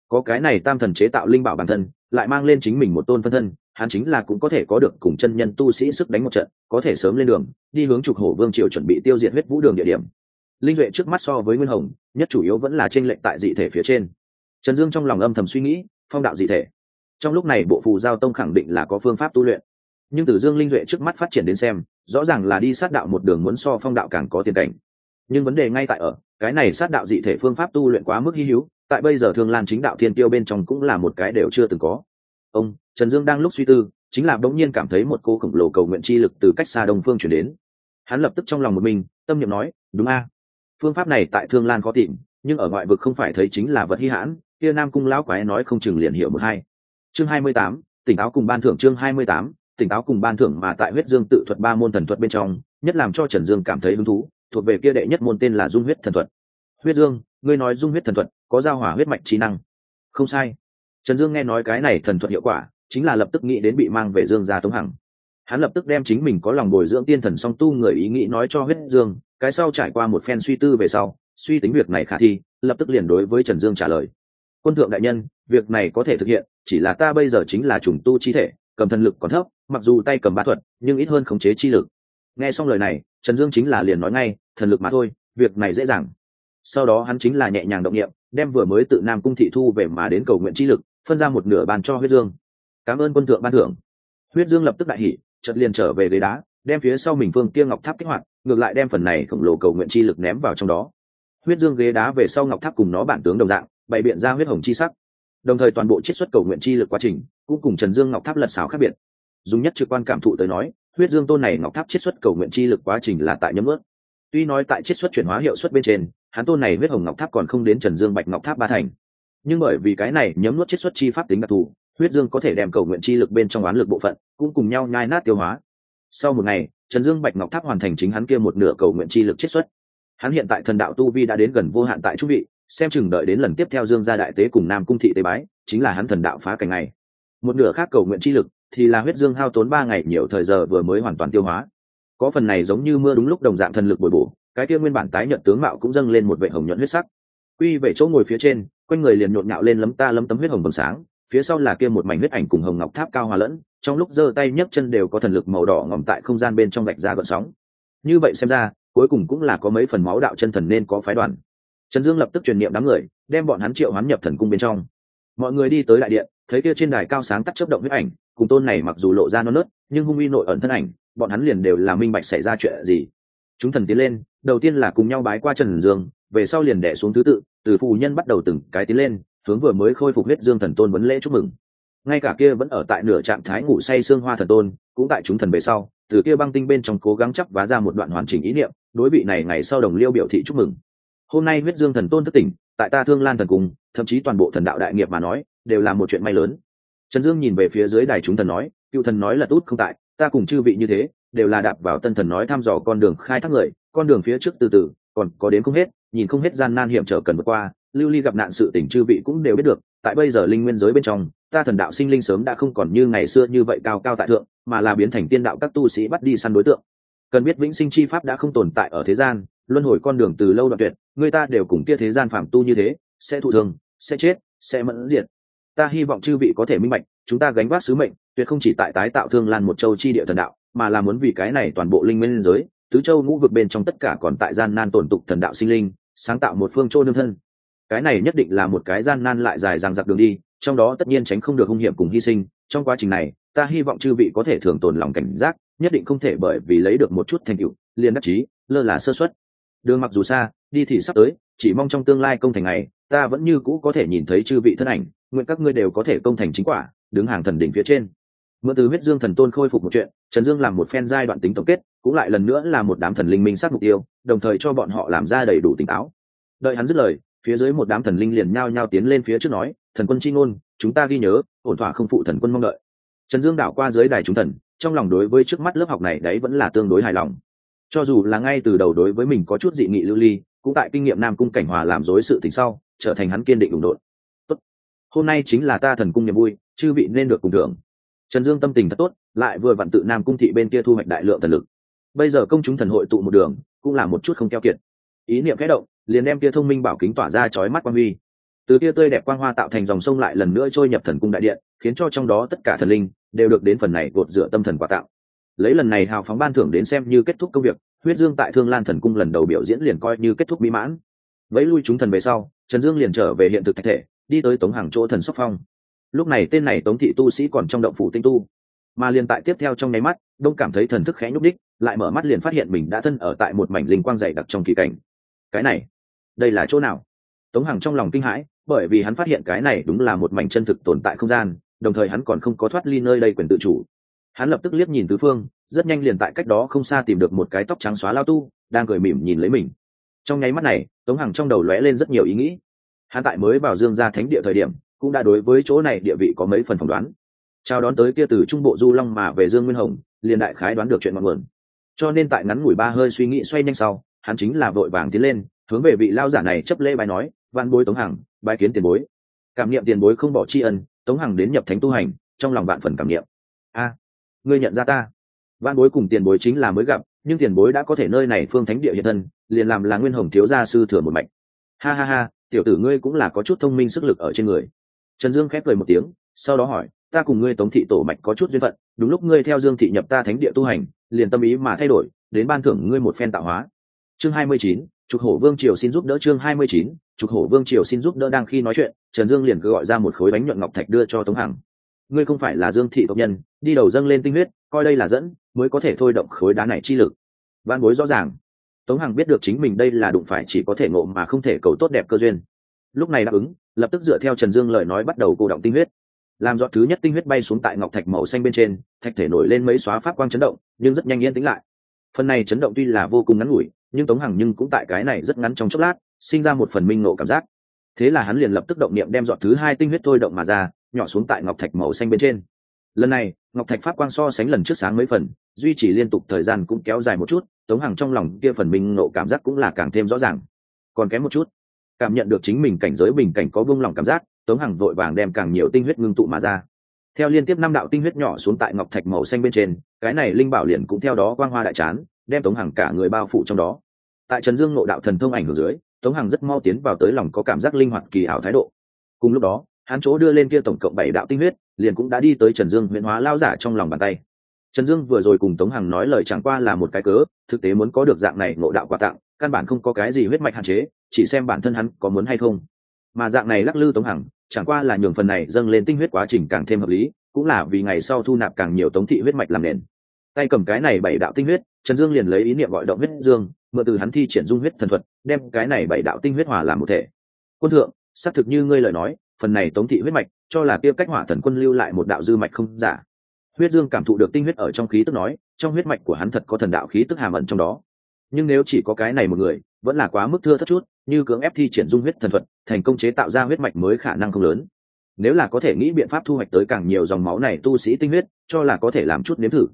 Có cái này tam thần chế tạo linh bảo bản thân, lại mang lên chính mình một tôn phân thân, hắn chính là cũng có thể có được cùng chân nhân tu sĩ sức đánh một trận, có thể sớm lên đường, đi hướng trục hổ vương triều chuẩn bị tiêu diệt huyết vũ đường địa điểm. Linh duệ trước mắt so với nguyên hồng, nhất chủ yếu vẫn là trên lệnh tại dị thể phía trên. Trần dương trong lòng âm thầm suy nghĩ phong đạo dị thể. Trong lúc này, bộ phù giao tông khẳng định là có phương pháp tu luyện. Nhưng từ dương linh duệ trước mắt phát triển đến xem, rõ ràng là đi sát đạo một đường muốn so phong đạo càng có tiền cảnh. Nhưng vấn đề ngay tại ở, cái này sát đạo dị thể phương pháp tu luyện quá mức hy hữu, tại bây giờ thương lan chính đạo thiên tiêu bên trong cũng là một cái đều chưa từng có. Ông, trần dương đang lúc suy tư, chính là bỗng nhiên cảm thấy một cô khổng lồ cầu nguyện chi lực từ cách xa đông phương chuyển đến. Hắn lập tức trong lòng một mình, tâm niệm nói, đúng a. Phương pháp này tại thương lan khó tìm, nhưng ở ngoại vực không phải thấy chính là vật hy hãn kia nam cung lão quái nói không chừng liền hiểu một hai. Chương hai mươi tám, tỉnh táo cùng ban thưởng chương hai mươi tám, tỉnh táo cùng ban thưởng mà tại huyết dương tự thuật ba môn thần thuật bên trong, nhất làm cho trần dương cảm thấy hứng thú, thuộc về kia đệ nhất môn tên là dung huyết thần thuật. Huyết dương, ngươi nói dung huyết thần thuật có giao hỏa huyết mạch trí năng? Không sai. Trần dương nghe nói cái này thần thuật hiệu quả, chính là lập tức nghĩ đến bị mang về dương gia tống hằng. Hắn lập tức đem chính mình có lòng bồi dưỡng tiên thần song tu người ý nghĩ nói cho huyết dương, cái sau trải qua một phen suy tư về sau, suy tính việc này khả thi, lập tức liền đối với trần dương trả lời quân thượng đại nhân, việc này có thể thực hiện, chỉ là ta bây giờ chính là trùng tu chi thể, cầm thần lực còn thấp, mặc dù tay cầm bá thuật, nhưng ít hơn khống chế chi lực. Nghe xong lời này, trần dương chính là liền nói ngay, thần lực mà thôi, việc này dễ dàng. Sau đó hắn chính là nhẹ nhàng động nghiệm đem vừa mới tự nam cung thị thu về mà đến cầu nguyện chi lực, phân ra một nửa bàn cho huyết dương. Cảm ơn quân thượng ban thưởng. Huyết dương lập tức đại hỉ, chợt liền trở về ghế đá, đem phía sau mình phương kia ngọc tháp kích hoạt, ngược lại đem phần này khổng lồ cầu nguyện chi lực ném vào trong đó. Huyết dương ghế đá về sau ngọc tháp cùng nó bản tướng đồng dạng bày biện ra huyết hồng chi sắc. Đồng thời toàn bộ chiết xuất cầu nguyện chi lực quá trình cũng cùng trần dương ngọc tháp lật xáo khác biệt. Dùng nhất trực quan cảm thụ tới nói, huyết dương tôn này ngọc tháp chiết xuất cầu nguyện chi lực quá trình là tại nhấm ướt. Tuy nói tại chiết xuất chuyển hóa hiệu suất bên trên, hắn tôn này huyết hồng ngọc tháp còn không đến trần dương bạch ngọc tháp ba thành. Nhưng bởi vì cái này nhấm nuốt chiết xuất chi pháp tính đặc thù, huyết dương có thể đem cầu nguyện chi lực bên trong oán lực bộ phận cũng cùng nhau nhai nát tiêu hóa. Sau một ngày, trần dương bạch ngọc tháp hoàn thành chính hắn kia một nửa cầu nguyện chi lực chiết xuất. Hắn hiện tại thần đạo tu vi đã đến gần vô hạn tại trung vị xem chừng đợi đến lần tiếp theo dương gia đại tế cùng nam cung thị tế bái, chính là hắn thần đạo phá cảnh này. Một nửa khác cầu nguyện chi lực thì là huyết dương hao tốn ba ngày nhiều thời giờ vừa mới hoàn toàn tiêu hóa. Có phần này giống như mưa đúng lúc đồng dạng thần lực bồi bổ, cái kia nguyên bản tái nhận tướng mạo cũng dâng lên một vệ hồng nhuận huyết sắc. Quy về chỗ ngồi phía trên, quanh người liền nhộn nhạo lên lấm ta lấm tấm huyết hồng vầng sáng, phía sau là kia một mảnh huyết ảnh cùng hồng ngọc tháp cao hòa lẫn, trong lúc giơ tay nhấc chân đều có thần lực màu đỏ ngỏm tại không gian bên trong vạch ra gợn sóng. Như vậy xem ra, cuối cùng cũng là có mấy phần máu đạo chân thần nên có phái đoàn trần dương lập tức truyền niệm đám người, đem bọn hắn triệu hoán nhập thần cung bên trong. Mọi người đi tới đại điện, thấy kia trên đài cao sáng tắt chớp động huyết ảnh, cùng tôn này mặc dù lộ ra non nớt, nhưng hung uy nội ẩn thân ảnh, bọn hắn liền đều là minh bạch xảy ra chuyện gì. Chúng thần tiến lên, đầu tiên là cùng nhau bái qua trần dương, về sau liền đẻ xuống thứ tự, từ phù nhân bắt đầu từng cái tiến lên, hướng vừa mới khôi phục huyết dương thần tôn vấn lễ chúc mừng. Ngay cả kia vẫn ở tại nửa trạng thái ngủ say xương hoa thần tôn, cũng tại chúng thần về sau, từ kia băng tinh bên trong cố gắng chấp vá ra một đoạn hoàn chỉnh ý niệm, đối vị này ngày sau đồng liêu biểu thị chúc mừng hôm nay huyết dương thần tôn thất tỉnh, tại ta thương lan thần cung thậm chí toàn bộ thần đạo đại nghiệp mà nói, đều là một chuyện may lớn. Trần dương nhìn về phía dưới đài chúng thần nói, cựu thần nói là tốt không tại, ta cùng chư vị như thế, đều là đạp vào tân thần nói thăm dò con đường khai thác người, con đường phía trước từ từ, còn có đến không hết, nhìn không hết gian nan hiểm trở cần vượt qua, lưu ly gặp nạn sự tỉnh chư vị cũng đều biết được, tại bây giờ linh nguyên giới bên trong, ta thần đạo sinh linh sớm đã không còn như ngày xưa như vậy cao cao tại thượng, mà là biến thành tiên đạo các tu sĩ bắt đi săn đối tượng. Cần biết vĩnh sinh chi pháp đã không tồn tại ở thế gian luân hồi con đường từ lâu đoạn tuyệt, người ta đều cùng kia thế gian phàm tu như thế, sẽ thụ thường sẽ chết, sẽ mẫn diệt. Ta hy vọng chư vị có thể minh bạch, chúng ta gánh vác sứ mệnh, tuyệt không chỉ tại tái tạo thương lan một châu chi địa thần đạo, mà là muốn vì cái này toàn bộ linh minh giới, tứ châu ngũ vực bên trong tất cả còn tại gian nan tổn tục thần đạo sinh linh, sáng tạo một phương châu nương thân. Cái này nhất định là một cái gian nan lại dài dằng dặc đường đi, trong đó tất nhiên tránh không được hung hiểm cùng hy sinh. Trong quá trình này, ta hy vọng chư vị có thể thường tồn lòng cảnh giác, nhất định không thể bởi vì lấy được một chút thành tựu, liền đắc chí, lơ là sơ xuất đường mặc dù xa, đi thì sắp tới, chỉ mong trong tương lai công thành này ta vẫn như cũ có thể nhìn thấy chư vị thân ảnh, nguyện các ngươi đều có thể công thành chính quả, đứng hàng thần đỉnh phía trên. Mượn từ huyết dương thần tôn khôi phục một chuyện, trần dương làm một phen giai đoạn tính tổng kết, cũng lại lần nữa là một đám thần linh minh sát mục tiêu, đồng thời cho bọn họ làm ra đầy đủ tỉnh táo. Đợi hắn dứt lời, phía dưới một đám thần linh liền nhao nhao tiến lên phía trước nói, thần quân chi ngôn, chúng ta ghi nhớ, ổn thỏa không phụ thần quân mong đợi. Trần dương đảo qua dưới đài chúng thần, trong lòng đối với trước mắt lớp học này đấy vẫn là tương đối hài lòng cho dù là ngay từ đầu đối với mình có chút dị nghị lưu ly, cũng tại kinh nghiệm nam cung cảnh hòa làm dối sự tình sau, trở thành hắn kiên định ủng đột tốt. Hôm nay chính là ta thần cung niềm vui, chư vị nên được cùng thưởng. Trần dương tâm tình thật tốt, lại vừa vặn tự nam cung thị bên kia thu hoạch đại lượng thần lực. Bây giờ công chúng thần hội tụ một đường, cũng là một chút không keo kiệt. Ý niệm kẽ động, liền đem kia thông minh bảo kính tỏa ra chói mắt quang huy. Từ kia tươi đẹp quang hoa tạo thành dòng sông lại lần nữa trôi nhập thần cung đại điện, khiến cho trong đó tất cả thần linh đều được đến phần này gột rửa tâm thần quà tạo lấy lần này hào phóng ban thưởng đến xem như kết thúc công việc, huyết dương tại thương lan thần cung lần đầu biểu diễn liền coi như kết thúc mỹ mãn. Vẫy lui chúng thần về sau, trần dương liền trở về hiện thực thạch thể, đi tới tống hàng chỗ thần sóc phong. Lúc này tên này tống thị tu sĩ còn trong động phủ tinh tu. Mà liền tại tiếp theo trong nháy mắt, đông cảm thấy thần thức khẽ nhúc đích, lại mở mắt liền phát hiện mình đã thân ở tại một mảnh linh quang dày đặc trong kỳ cảnh. Cái này, đây là chỗ nào? Tống hằng trong lòng kinh hãi, bởi vì hắn phát hiện cái này đúng là một mảnh chân thực tồn tại không gian, đồng thời hắn còn không có thoát ly nơi đây quyền tự chủ hắn lập tức liếc nhìn tứ phương, rất nhanh liền tại cách đó không xa tìm được một cái tóc trắng xóa lao tu, đang cười mỉm nhìn lấy mình. Trong nháy mắt này, tống hằng trong đầu lóe lên rất nhiều ý nghĩ. Hắn tại mới vào dương gia thánh địa thời điểm, cũng đã đối với chỗ này địa vị có mấy phần phỏng đoán. Chào đón tới kia từ trung bộ du long mà về dương nguyên hồng, liền đại khái đoán được chuyện ngọn nguồn cho nên tại ngắn ngủi ba hơi suy nghĩ xoay nhanh sau, hắn chính là vội vàng tiến lên, hướng về vị lao giả này chấp lễ bài nói văn bối tống hằng bài kiến tiền bối. Cảm niệm tiền bối không bỏ tri ân, tống hằng đến nhập thánh tu hành, trong lòng bạn phần cảm niệm. A ngươi nhận ra ta. Văn bối cùng tiền bối chính là mới gặp, nhưng tiền bối đã có thể nơi này phương thánh địa hiện thân, liền làm là nguyên hồng thiếu gia sư thừa một mạch. Ha ha ha, tiểu tử ngươi cũng là có chút thông minh sức lực ở trên người. Trần dương khép cười một tiếng, sau đó hỏi, ta cùng ngươi tống thị tổ mạch có chút duyên phận, đúng lúc ngươi theo dương thị nhập ta thánh địa tu hành, liền tâm ý mà thay đổi, đến ban thưởng ngươi một phen tạo hóa. Chương hai mươi chín, trục hổ vương triều xin giúp đỡ chương hai mươi chín, trục hổ vương triều xin giúp đỡ đang khi nói chuyện, trần dương liền cứ gọi ra một khối bánh nhuận ngọc thạch đưa cho tống hằng. Ngươi không phải là dương thị tộc nhân đi đầu dâng lên tinh huyết, coi đây là dẫn, mới có thể thôi động khối đá này chi lực. Văn bối rõ ràng. Tống hằng biết được chính mình đây là đụng phải chỉ có thể ngộ mà không thể cầu tốt đẹp cơ duyên. Lúc này đáp ứng, lập tức dựa theo trần dương lời nói bắt đầu cô động tinh huyết. Làm giọt thứ nhất tinh huyết bay xuống tại ngọc thạch màu xanh bên trên, thạch thể nổi lên mấy xóa phát quang chấn động, nhưng rất nhanh yên tĩnh lại. Phần này chấn động tuy là vô cùng ngắn ngủi, nhưng tống hằng nhưng cũng tại cái này rất ngắn trong chốc lát, sinh ra một phần minh ngộ cảm giác. Thế là hắn liền lập tức động niệm đem dọn thứ hai tinh huyết thôi động mà ra, nhỏ xuống tại ngọc thạch màu xanh bên trên lần này, ngọc thạch pháp quang so sánh lần trước sáng mấy phần, duy trì liên tục thời gian cũng kéo dài một chút, tống hằng trong lòng kia phần minh nộ cảm giác cũng là càng thêm rõ ràng. Còn kém một chút, cảm nhận được chính mình cảnh giới bình cảnh có vung lòng cảm giác, tống hằng vội vàng đem càng nhiều tinh huyết ngưng tụ mà ra. Theo liên tiếp năm đạo tinh huyết nhỏ xuống tại ngọc thạch màu xanh bên trên, cái này linh bảo liền cũng theo đó quang hoa đại chán, đem tống hằng cả người bao phủ trong đó. Tại trần dương nộ đạo thần thông ảnh hưởng dưới, tống hằng rất mau tiến vào tới lòng có cảm giác linh hoạt kỳ ảo thái độ. Cùng lúc đó, hắn chỗ đưa lên kia tổng cộng bảy đạo tinh huyết liền cũng đã đi tới trần dương huyễn hóa lao giả trong lòng bàn tay. Trần dương vừa rồi cùng tống hằng nói lời chẳng qua là một cái cớ, thực tế muốn có được dạng này ngộ đạo quà tặng, căn bản không có cái gì huyết mạch hạn chế, chỉ xem bản thân hắn có muốn hay không. Mà dạng này lắc lư tống hằng, chẳng qua là nhường phần này dâng lên tinh huyết quá trình càng thêm hợp lý, cũng là vì ngày sau thu nạp càng nhiều tống thị huyết mạch làm nền. Tay cầm cái này bảy đạo tinh huyết, trần dương liền lấy ý niệm gọi động huyết dương, mượn từ hắn thi triển dung huyết thần thuật, đem cái này bảy đạo tinh huyết hòa làm một thể. Quân thượng, xác thực như ngươi lời nói, phần này tống thị huyết mạch cho là kia cách hỏa thần quân lưu lại một đạo dư mạch không giả. Huyết dương cảm thụ được tinh huyết ở trong khí tức nói, trong huyết mạch của hắn thật có thần đạo khí tức hàm ẩn trong đó. Nhưng nếu chỉ có cái này một người, vẫn là quá mức thưa thất chút, như cưỡng ép thi triển dung huyết thần thuật, thành công chế tạo ra huyết mạch mới khả năng không lớn. Nếu là có thể nghĩ biện pháp thu hoạch tới càng nhiều dòng máu này tu sĩ tinh huyết, cho là có thể làm chút nếm thử.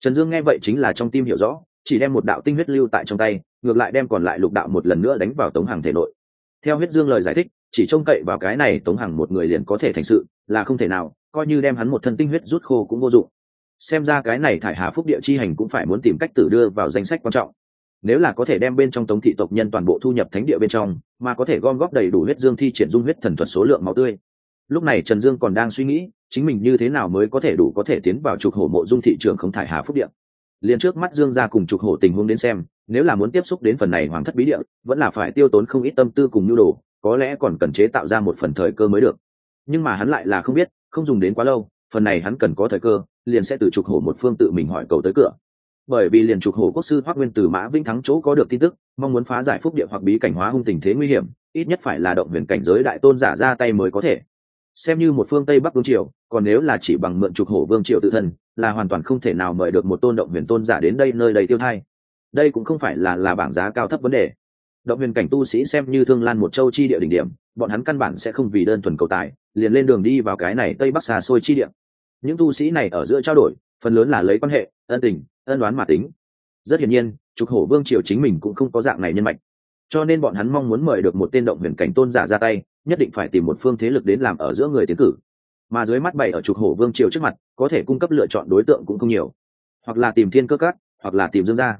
Trần dương nghe vậy chính là trong tim hiểu rõ, chỉ đem một đạo tinh huyết lưu tại trong tay, ngược lại đem còn lại lục đạo một lần nữa đánh vào tống hàng thể nội. Theo huyết dương lời giải thích chỉ trông cậy vào cái này tống hàng một người liền có thể thành sự, là không thể nào, coi như đem hắn một thân tinh huyết rút khô cũng vô dụng. Xem ra cái này thải hà phúc địa chi hành cũng phải muốn tìm cách tử đưa vào danh sách quan trọng. Nếu là có thể đem bên trong tống thị tộc nhân toàn bộ thu nhập thánh địa bên trong, mà có thể gom góp đầy đủ huyết dương thi triển dung huyết thần thuật số lượng máu tươi. Lúc này trần dương còn đang suy nghĩ, chính mình như thế nào mới có thể đủ có thể tiến vào trục hổ mộ dung thị trường không thải hà phúc điện liền trước mắt dương ra cùng trục hổ tình huống đến xem, nếu là muốn tiếp xúc đến phần này hoàng thất bí địa, vẫn là phải tiêu tốn không ít tâm tư cùng nhu đồ có lẽ còn cần chế tạo ra một phần thời cơ mới được. Nhưng mà hắn lại là không biết, không dùng đến quá lâu, phần này hắn cần có thời cơ, liền sẽ từ trục hổ một phương tự mình hỏi cầu tới cửa. Bởi vì liền trục hổ quốc sư hoác nguyên từ mã vĩnh thắng chỗ có được tin tức, mong muốn phá giải phúc địa hoặc bí cảnh hóa hung tình thế nguy hiểm, ít nhất phải là động huyền cảnh giới đại tôn giả ra tay mới có thể. Xem như một phương tây bắc vương triều, còn nếu là chỉ bằng mượn trục hổ vương triều tự thân, là hoàn toàn không thể nào mời được một tôn động huyền tôn giả đến đây nơi đầy tiêu thai. Đây cũng không phải là là bảng giá cao thấp vấn đề động huyền cảnh tu sĩ xem như thương lan một châu chi địa đỉnh điểm, bọn hắn căn bản sẽ không vì đơn thuần cầu tài, liền lên đường đi vào cái này tây bắc xa xôi chi địa. Những tu sĩ này ở giữa trao đổi, phần lớn là lấy quan hệ, ân tình, ân đoán mà tính. Rất hiển nhiên, trục hổ vương triều chính mình cũng không có dạng này nhân mạch. Cho nên bọn hắn mong muốn mời được một tên động huyền cảnh tôn giả ra tay, nhất định phải tìm một phương thế lực đến làm ở giữa người tiến cử. Mà dưới mắt bày ở trục hổ vương triều trước mặt, có thể cung cấp lựa chọn đối tượng cũng không nhiều. Hoặc là tìm thiên cơ cát hoặc là tìm dương gia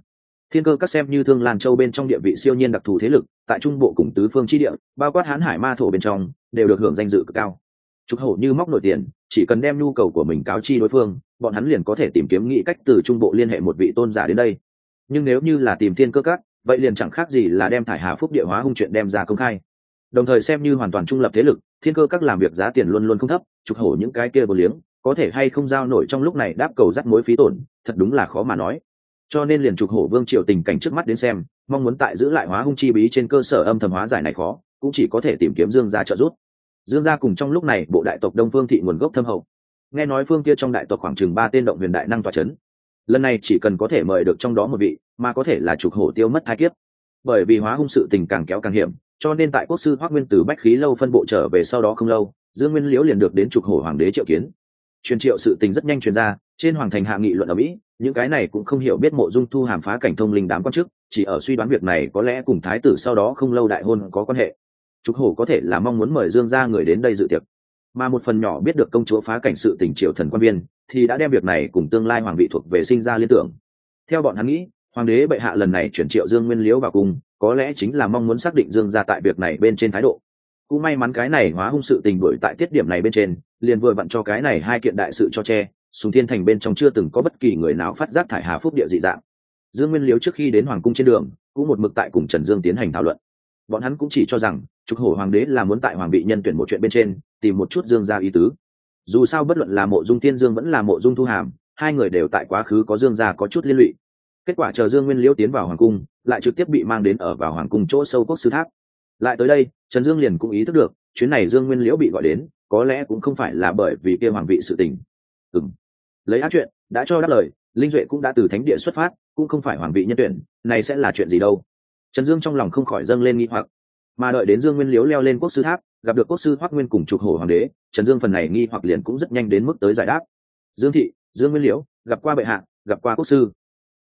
thiên cơ các xem như thương lan châu bên trong địa vị siêu nhiên đặc thù thế lực, tại trung bộ cùng tứ phương chi địa, bao quát hán hải ma thổ bên trong, đều được hưởng danh dự cực cao. Trục hổ như móc nổi tiền, chỉ cần đem nhu cầu của mình cáo chi đối phương, bọn hắn liền có thể tìm kiếm nghĩ cách từ trung bộ liên hệ một vị tôn giả đến đây. Nhưng nếu như là tìm thiên cơ các, vậy liền chẳng khác gì là đem thải hà phúc địa hóa hung chuyện đem ra công khai. Đồng thời xem như hoàn toàn trung lập thế lực, thiên cơ các làm việc giá tiền luôn luôn không thấp, trục hổ những cái kia bờ liếng, có thể hay không giao nổi trong lúc này đáp cầu rắc mối phí tổn, thật đúng là khó mà nói cho nên liền trục hổ vương triều tình cảnh trước mắt đến xem, mong muốn tại giữ lại hóa hung chi bí trên cơ sở âm thầm hóa giải này khó, cũng chỉ có thể tìm kiếm dương gia trợ giúp. Dương gia cùng trong lúc này, bộ đại tộc đông phương thị nguồn gốc thâm hậu. Nghe nói phương kia trong đại tộc khoảng chừng ba tên động huyền đại năng tòa c h ấ n lần này chỉ cần có thể mời được trong đó một vị, mà có thể là trục hổ tiêu mất hai kiếp. Bởi vì hóa hung sự tình càng kéo càng hiểm, cho nên tại quốc sư hoác nguyên từ bách khí lâu phân bộ trở về sau đó không lâu, dương nguyên liễu liền được đến trục hổ hoàng đế triệu kiến. Truyền triệu sự tình rất nhanh truyền ra, trên hoàng thành hạ nghị luận ở mỹ những cái này cũng không hiểu biết mộ dung thu hàm phá cảnh thông linh đám quan chức, chỉ ở suy đoán việc này có lẽ cùng thái tử sau đó không lâu đại hôn có quan hệ. Trục hổ có thể là mong muốn mời dương ra người đến đây dự tiệc. Mà một phần nhỏ biết được công chúa phá cảnh sự tình triều thần quan viên, thì đã đem việc này cùng tương lai hoàng vị thuộc về sinh ra liên tưởng. Theo bọn hắn nghĩ, hoàng đế bệ hạ lần này chuyển triệu dương nguyên liễu vào cung, có lẽ chính là mong muốn xác định dương ra tại việc này bên trên thái độ. Cũng may mắn cái này hóa hung sự tình đổi tại tiết điểm này bên trên, liền vừa vặn cho cái này hai kiện đại sự cho che sùng thiên thành bên trong chưa từng có bất kỳ người nào phát giác thải hà phúc địa dị dạng. Dương nguyên liễu trước khi đến hoàng cung trên đường, cũng một mực tại cùng trần dương tiến hành thảo luận. Bọn hắn cũng chỉ cho rằng, trục hổ hoàng đế là muốn tại hoàng bị nhân tuyển một chuyện bên trên, tìm một chút dương gia ý tứ. Dù sao bất luận là mộ dung tiên dương vẫn là mộ dung thu hàm, hai người đều tại quá khứ có dương gia có chút liên lụy. Kết quả chờ dương nguyên liễu tiến vào hoàng cung, lại trực tiếp bị mang đến ở vào hoàng cung chỗ sâu quốc sư tháp. Lại tới đây, trần dương liền cũng ý thức được, chuyến này dương nguyên liễu bị gọi đến, có lẽ cũng không phải là bởi vì kia hoàng vị sự tình. Ừng lấy ác chuyện, đã cho đáp lời, linh duệ cũng đã từ thánh địa xuất phát, cũng không phải hoàng vị nhân tuyển, này sẽ là chuyện gì đâu? Trần dương trong lòng không khỏi dâng lên nghi hoặc. Mà đợi đến dương nguyên liếu leo lên quốc sư tháp, gặp được quốc sư hoắc nguyên cùng trục hổ hoàng đế, trần dương phần này nghi hoặc liền cũng rất nhanh đến mức tới giải đáp. Dương thị, dương nguyên liễu gặp qua bệ hạ, gặp qua quốc sư.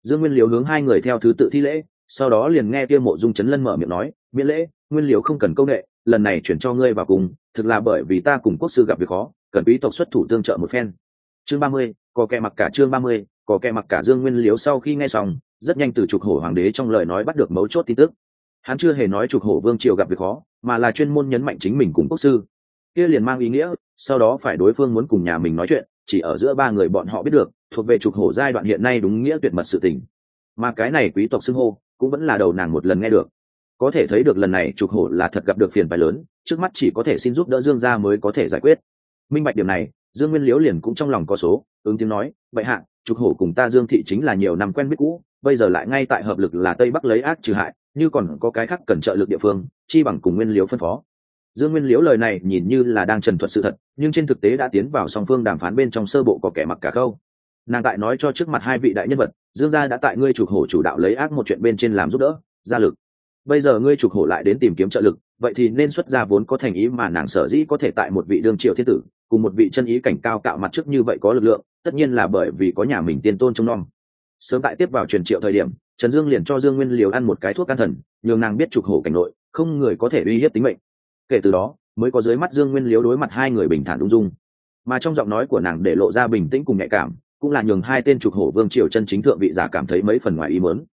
Dương nguyên liễu hướng hai người theo thứ tự thi lễ, sau đó liền nghe kia mộ dung chấn lân mở miệng nói, miễn lễ, nguyên liễu không cần công nghệ, lần này chuyển cho ngươi vào cùng, thực là bởi vì ta cùng quốc sư gặp việc khó, cần quý tộc xuất thủ tương trợ một phen chương ba mươi, có kẻ mặc cả chương ba mươi, có kẻ mặc cả dương nguyên liễu sau khi nghe xong, rất nhanh từ trục hổ hoàng đế trong lời nói bắt được mấu chốt tin tức. Hắn chưa hề nói trục hổ vương triều gặp việc khó, mà là chuyên môn nhấn mạnh chính mình cùng quốc sư. Kia liền mang ý nghĩa, sau đó phải đối phương muốn cùng nhà mình nói chuyện, chỉ ở giữa ba người bọn họ biết được, thuộc về trục hổ giai đoạn hiện nay đúng nghĩa tuyệt mật sự tình. Mà cái này quý tộc xưng hô, cũng vẫn là đầu nàng một lần nghe được. Có thể thấy được lần này trục hổ là thật gặp được phiền phái lớn, trước mắt chỉ có thể xin giúp đỡ dương gia mới có thể giải quyết. Minh bạch điểm này dương nguyên liễu liền cũng trong lòng có số, ứng tiếng nói vậy hạ, trục hổ cùng ta dương thị chính là nhiều năm quen biết cũ, bây giờ lại ngay tại hợp lực là tây bắc lấy ác trừ hại, như còn có cái khác cần trợ lực địa phương, chi bằng cùng nguyên liễu phân phó. Dương nguyên liễu lời này nhìn như là đang trần thuật sự thật, nhưng trên thực tế đã tiến vào song phương đàm phán bên trong sơ bộ có kẻ mặc cả câu. Nàng tại nói cho trước mặt hai vị đại nhân vật, dương gia đã tại ngươi trục hổ chủ đạo lấy ác một chuyện bên trên làm giúp đỡ gia lực. Bây giờ ngươi trục hổ lại đến tìm kiếm trợ lực, vậy thì nên xuất ra vốn có thành ý mà nàng sở dĩ có thể tại một vị đương triều thiên tử cùng một vị chân ý cảnh cao cạo mặt trước như vậy có lực lượng, tất nhiên là bởi vì có nhà mình tiên tôn trông nom. Sớm tại tiếp vào truyền triệu thời điểm, trần dương liền cho dương nguyên liều ăn một cái thuốc can thần, nhường nàng biết trục hổ cảnh nội, không người có thể uy hiếp tính mệnh. Kể từ đó, mới có dưới mắt dương nguyên liếu đối mặt hai người bình thản ung dung. Mà trong giọng nói của nàng để lộ ra bình tĩnh cùng nhạy cảm, cũng là nhường hai tên trục hổ vương triều chân chính thượng vị giả cảm thấy mấy phần ngoài ý mớn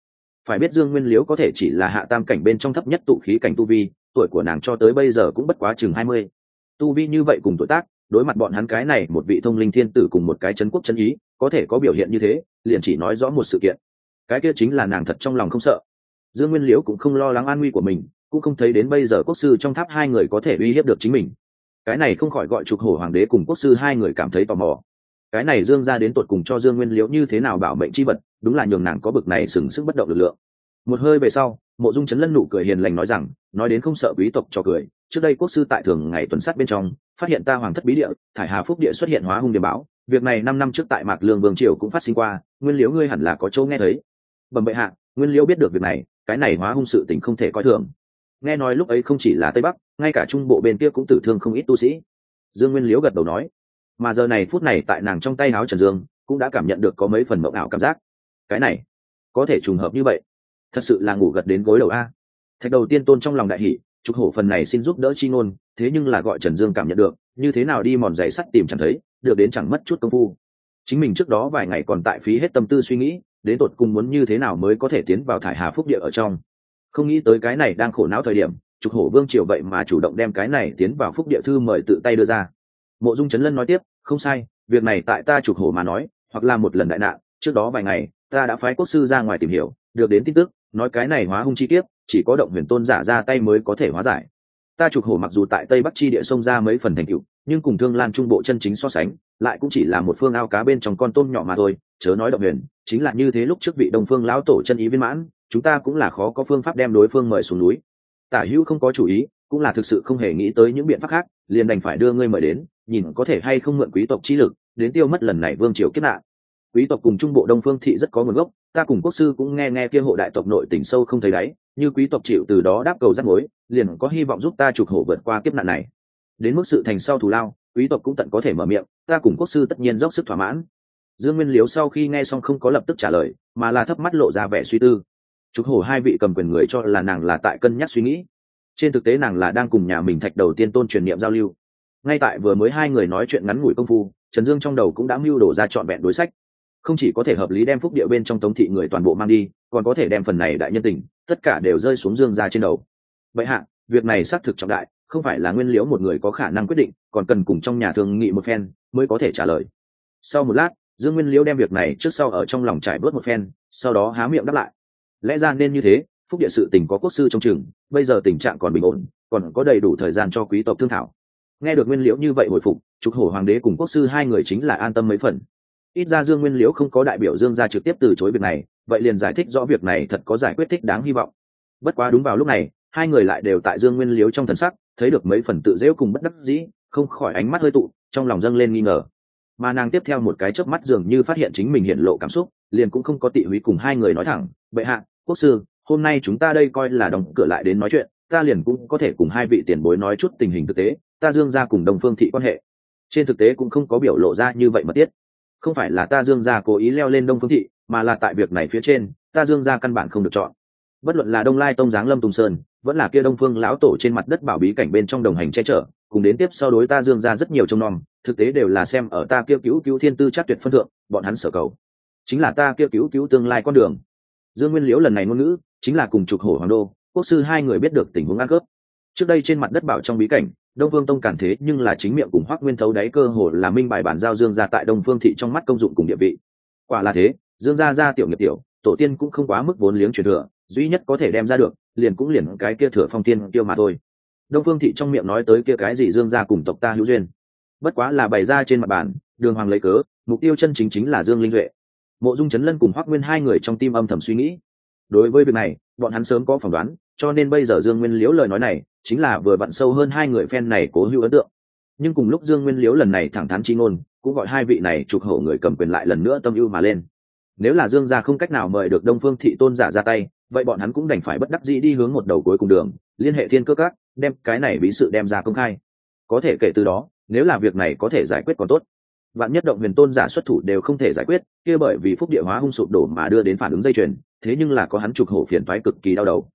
phải biết dương nguyên liếu có thể chỉ là hạ tam cảnh bên trong thấp nhất tụ khí cảnh tu vi, tuổi của nàng cho tới bây giờ cũng bất quá chừng hai mươi. Tu vi như vậy cùng tuổi tác đối mặt bọn hắn cái này một vị thông linh thiên tử cùng một cái c quốc chân ý, có thể có biểu hiện như thế, liền chỉ nói rõ một sự kiện. Cái kia chính là nàng thật trong lòng không sợ. Dương nguyên liễu cũng không lo lắng an nguy của mình, cũng không thấy đến bây giờ quốc sư trong tháp hai người có thể uy hiếp được chính mình. Cái này không khỏi gọi trục hổ hoàng đế cùng quốc sư hai người cảm thấy tò mò. Cái này dương ra đến tột cùng cho dương nguyên liễu như thế nào bảo mệnh chi vật, đúng là nhường nàng có bực này sừng sức bất động lực lượng. Một hơi về sau, mộ dung chấn lân nụ cười hiền lành nói rằng, nói đến không sợ quý tộc cho cười, trước đây quốc sư tại thường ngày tuần sát bên trong phát hiện ta hoàng thất bí địa, thải hà phúc địa xuất hiện hóa hung điểm báo, việc này năm năm trước tại mạc lương vương triều cũng phát sinh qua, nguyên liễu ngươi hẳn là có chỗ nghe thấy. Bẩm bệ hạ, nguyên liễu biết được việc này, cái này hóa hung sự tình không thể coi thường. Nghe nói lúc ấy không chỉ là tây bắc, ngay cả trung bộ bên kia cũng tử thương không ít tu sĩ. Dương nguyên liễu gật đầu nói. Mà giờ này phút này tại nàng trong tay áo trần dương, cũng đã cảm nhận được có mấy phần mộng ảo cảm giác. Cái này, có thể trùng hợp như vậy. Thật sự là ngủ gật đến gối đầu a. Thạch đầu tiên tôn trong lòng đại hỷ trục hổ phần này xin giúp đỡ chi ngôn, thế nhưng là gọi trần dương cảm nhận được, như thế nào đi mòn giày sắt tìm chẳng thấy, được đến chẳng mất chút công phu. Chính mình trước đó vài ngày còn tại phí hết tâm tư suy nghĩ, đến tột cùng muốn như thế nào mới có thể tiến vào thải hà phúc địa ở trong. Không nghĩ tới cái này đang khổ não thời điểm trục hổ vương triều vậy mà chủ động đem cái này tiến vào phúc địa thư mời tự tay đưa ra. Mộ dung trấn lân nói tiếp, không sai, việc này tại ta trục hổ mà nói, hoặc là một lần đại nạn, trước đó vài ngày, ta đã phái quốc sư ra ngoài tìm hiểu, được đến tin tức, nói cái này hóa hung chi tiết chỉ có động huyền tôn giả ra tay mới có thể hóa giải. Ta trục hổ mặc dù tại tây bắc chi địa sông ra mấy phần thành cựu nhưng cùng thương lan trung bộ chân chính so sánh, lại cũng chỉ là một phương ao cá bên trong con tôm nhỏ mà thôi, chớ nói động huyền, chính là như thế lúc trước vị đông phương lão tổ chân ý viên mãn, chúng ta cũng là khó có phương pháp đem đối phương mời xuống núi. Tả hữu không có chủ ý, cũng là thực sự không hề nghĩ tới những biện pháp khác, liền đành phải đưa ngươi mời đến, nhìn có thể hay không mượn quý tộc chi lực, đến tiêu mất lần này vương triều kiếp nạn. Quý tộc cùng trung bộ đông phương thị rất có nguồn gốc ta cùng quốc sư cũng nghe nghe kia hộ đại tộc nội tỉnh sâu không thấy đáy, như quý tộc chịu từ đó đáp cầu rắc mối, liền có hy vọng giúp ta trục hổ vượt qua kiếp nạn này. Đến mức sự thành sau thù lao, quý tộc cũng tận có thể mở miệng, ta cùng quốc sư tất nhiên dốc sức thỏa mãn. Dương nguyên liếu sau khi nghe xong không có lập tức trả lời, mà là thấp mắt lộ ra vẻ suy tư. Trục hổ hai vị cầm quyền người cho là nàng là tại cân nhắc suy nghĩ. Trên thực tế nàng là đang cùng nhà mình thạch đầu tiên tôn truyền niệm giao lưu. Ngay tại vừa mới hai người nói chuyện ngắn ngủi công phu, trần dương trong đầu cũng đã mưu đổ ra trọn vẹn đối sách không chỉ có thể hợp lý đem phúc địa bên trong tống thị người toàn bộ mang đi còn có thể đem phần này đại nhân tình tất cả đều rơi xuống dương ra trên đầu. Vậy hạ việc này xác thực trọng đại không phải là nguyên liễu một người có khả năng quyết định còn cần cùng trong nhà thương nghị một phen mới có thể trả lời. Sau một lát dương nguyên liễu đem việc này trước sau ở trong lòng trải bớt một phen sau đó há miệng đáp lại. Lẽ ra nên như thế phúc địa sự tình có quốc sư trong trường, bây giờ tình trạng còn bình ổn còn có đầy đủ thời gian cho quý tộc thương thảo. Nghe được nguyên liễu như vậy hồi phục trục hổ hoàng đế cùng quốc sư hai người chính là an tâm mấy phần ít ra dương nguyên liễu không có đại biểu dương ra trực tiếp từ chối việc này, vậy liền giải thích rõ việc này thật có giải quyết thích đáng hy vọng. Bất quá đúng vào lúc này, hai người lại đều tại dương nguyên liễu trong thần sắc, thấy được mấy phần tự dễu cùng bất đắc dĩ, không khỏi ánh mắt hơi tụ, trong lòng dâng lên nghi ngờ. Mà nàng tiếp theo một cái chớp mắt dường như phát hiện chính mình hiện lộ cảm xúc, liền cũng không có tị húy cùng hai người nói thẳng, bệ hạ, quốc sư, hôm nay chúng ta đây coi là đóng cửa lại đến nói chuyện, ta liền cũng có thể cùng hai vị tiền bối nói chút tình hình thực tế, ta dương ra cùng đồng phương thị quan hệ. Trên thực tế cũng không có biểu lộ ra như vậy mà tiết không phải là ta dương gia cố ý leo lên đông phương thị, mà là tại việc này phía trên, ta dương gia căn bản không được chọn. Bất luận là đông lai tông giáng lâm tùng sơn, vẫn là kia đông phương lão tổ trên mặt đất bảo bí cảnh bên trong đồng hành che chở, cùng đến tiếp sau đối ta dương ra rất nhiều trông nom, thực tế đều là xem ở ta kêu cứu cứu thiên tư chắc tuyệt phân thượng, bọn hắn sở cầu. Chính là ta kêu cứu cứu tương lai con đường. Dương nguyên liễu lần này ngôn ngữ, chính là cùng trục hổ hoàng đô, quốc sư hai người biết được tình huống ăn cướp. Trước đây trên mặt đất bảo trong bí cảnh đông vương tông cản thế nhưng là chính miệng cùng hoác nguyên thấu đáy cơ hồ là minh bài bản giao dương ra tại đông phương thị trong mắt công dụng cùng địa vị. Quả là thế, dương gia gia tiểu nghiệp tiểu, tổ tiên cũng không quá mức vốn liếng truyền thừa, duy nhất có thể đem ra được, liền cũng liền cái kia thừa phong tiên tiêu mà thôi. Đông phương thị trong miệng nói tới kia cái gì dương gia cùng tộc ta hữu duyên. Bất quá là bày ra trên mặt bản đường hoàng lấy cớ, mục tiêu chân chính chính là dương linh duệ. Mộ dung chấn lân cùng hoác nguyên hai người trong tim âm thầm suy nghĩ. Đối với việc này, bọn hắn sớm có phỏng đoán cho nên bây giờ dương nguyên liễu lời nói này chính là vừa vặn sâu hơn hai người phen này cố hữu ấn tượng. Nhưng cùng lúc dương nguyên liễu lần này thẳng thắn chi ngôn, cũng gọi hai vị này trục hậu người cầm quyền lại lần nữa tâm ưu mà lên. Nếu là dương gia không cách nào mời được đông phương thị tôn giả ra tay, vậy bọn hắn cũng đành phải bất đắc dĩ đi hướng một đầu cuối cùng đường, liên hệ thiên cơ các, đem cái này bí sự đem ra công khai. Có thể kể từ đó, nếu là việc này có thể giải quyết còn tốt. Vạn nhất động huyền tôn giả xuất thủ đều không thể giải quyết, kia bởi vì phúc địa hóa hung sụp đổ mà đưa đến phản ứng dây chuyền, thế nhưng là có hắn trục hổ phiền thoái cực kỳ đau đầu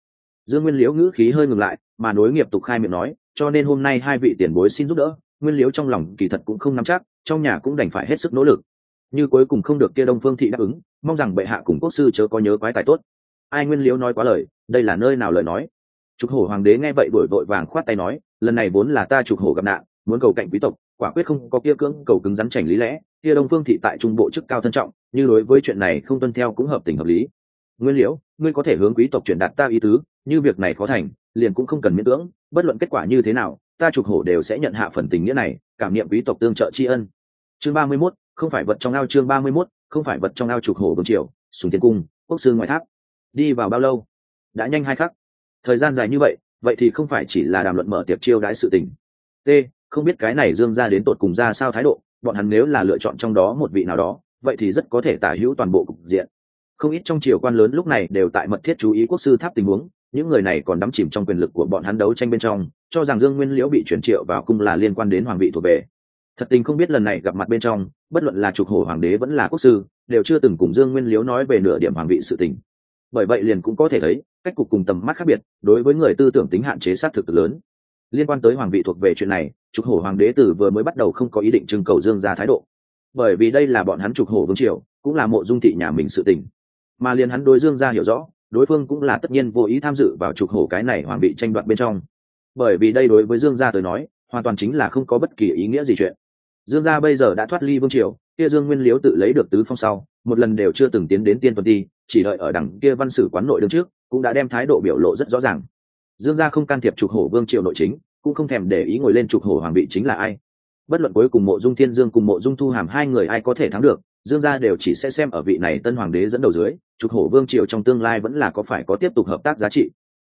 dương nguyên liễu ngữ khí hơi ngừng lại, mà nối nghiệp tục khai miệng nói, cho nên hôm nay hai vị tiền bối xin giúp đỡ, nguyên liễu trong lòng kỳ thật cũng không nắm chắc, trong nhà cũng đành phải hết sức nỗ lực. Như cuối cùng không được kia đông phương thị đáp ứng, mong rằng bệ hạ cùng quốc sư chớ có nhớ quái tài tốt. Ai nguyên liễu nói quá lời, đây là nơi nào lời nói? Trục hổ hoàng đế nghe vậy đổi vội vàng khoát tay nói, lần này vốn là ta trục hổ gặp nạn, muốn cầu cạnh quý tộc, quả quyết không có kia cưỡng cầu cứng rắn chảnh lý lẽ, kia đông phương thị tại trung bộ chức cao thân trọng, như đối với chuyện này không tuân theo cũng hợp tình hợp lý nguyên liễu, ngươi có thể hướng quý tộc truyền đạt ta ý tứ, như việc này khó thành, liền cũng không cần miễn cưỡng, bất luận kết quả như thế nào, ta trục hổ đều sẽ nhận hạ phần tình nghĩa này, cảm niệm quý tộc tương trợ tri ân. Chương ba mươi mốt, không phải vật trong ao chương ba mươi mốt, không phải vật trong ao trục hổ vương triều, sùng tiến cung, quốc sư ngoại tháp. Đi vào bao lâu? Đã nhanh hai khắc. Thời gian dài như vậy vậy thì không phải chỉ là đàm luận mở tiệp chiêu đãi sự tình. T, không biết cái này dương ra đến tột cùng ra sao thái độ, bọn hắn nếu là lựa chọn trong đó một vị nào đó, vậy thì rất có thể tả hữu toàn bộ cục diện không ít trong triều quan lớn lúc này đều tại mật thiết chú ý quốc sư tháp tình huống, những người này còn đắm chìm trong quyền lực của bọn hắn đấu tranh bên trong, cho rằng dương nguyên liễu bị chuyển triệu vào cung là liên quan đến hoàng vị thuộc về. Thật tình không biết lần này gặp mặt bên trong, bất luận là trục hổ hoàng đế vẫn là quốc sư, đều chưa từng cùng dương nguyên liễu nói về nửa điểm hoàng vị sự tình. Bởi vậy liền cũng có thể thấy, cách cục cùng tầm mắt khác biệt, đối với người tư tưởng tính hạn chế sát thực lớn. Liên quan tới hoàng vị thuộc về chuyện này, trục hổ hoàng đế tử vừa mới bắt đầu không có ý định trưng cầu dương ra thái độ. Bởi vì đây là bọn hắn trục hổ vương triều, cũng là mộ dung thị nhà mình sự tình mà liền hắn đối dương ra hiểu rõ, đối phương cũng là tất nhiên vô ý tham dự vào trục hổ cái này hoàng bị tranh đoạt bên trong. Bởi vì đây đối với dương gia tới nói, hoàn toàn chính là không có bất kỳ ý nghĩa gì chuyện. Dương gia bây giờ đã thoát ly vương triều, kia dương nguyên liếu tự lấy được tứ phong sau, một lần đều chưa từng tiến đến tiên tuần ti chỉ đợi ở đằng kia văn sử quán nội đứng trước, cũng đã đem thái độ biểu lộ rất rõ ràng. Dương gia không can thiệp trục hổ vương triều nội chính, cũng không thèm để ý ngồi lên trục hổ hoàng vị chính là ai. Bất luận cuối cùng mộ dung thiên dương cùng mộ dung thu hàm hai người ai có thể thắng được dương gia đều chỉ sẽ xem ở vị này tân hoàng đế dẫn đầu dưới, trục hổ vương triều trong tương lai vẫn là có phải có tiếp tục hợp tác giá trị.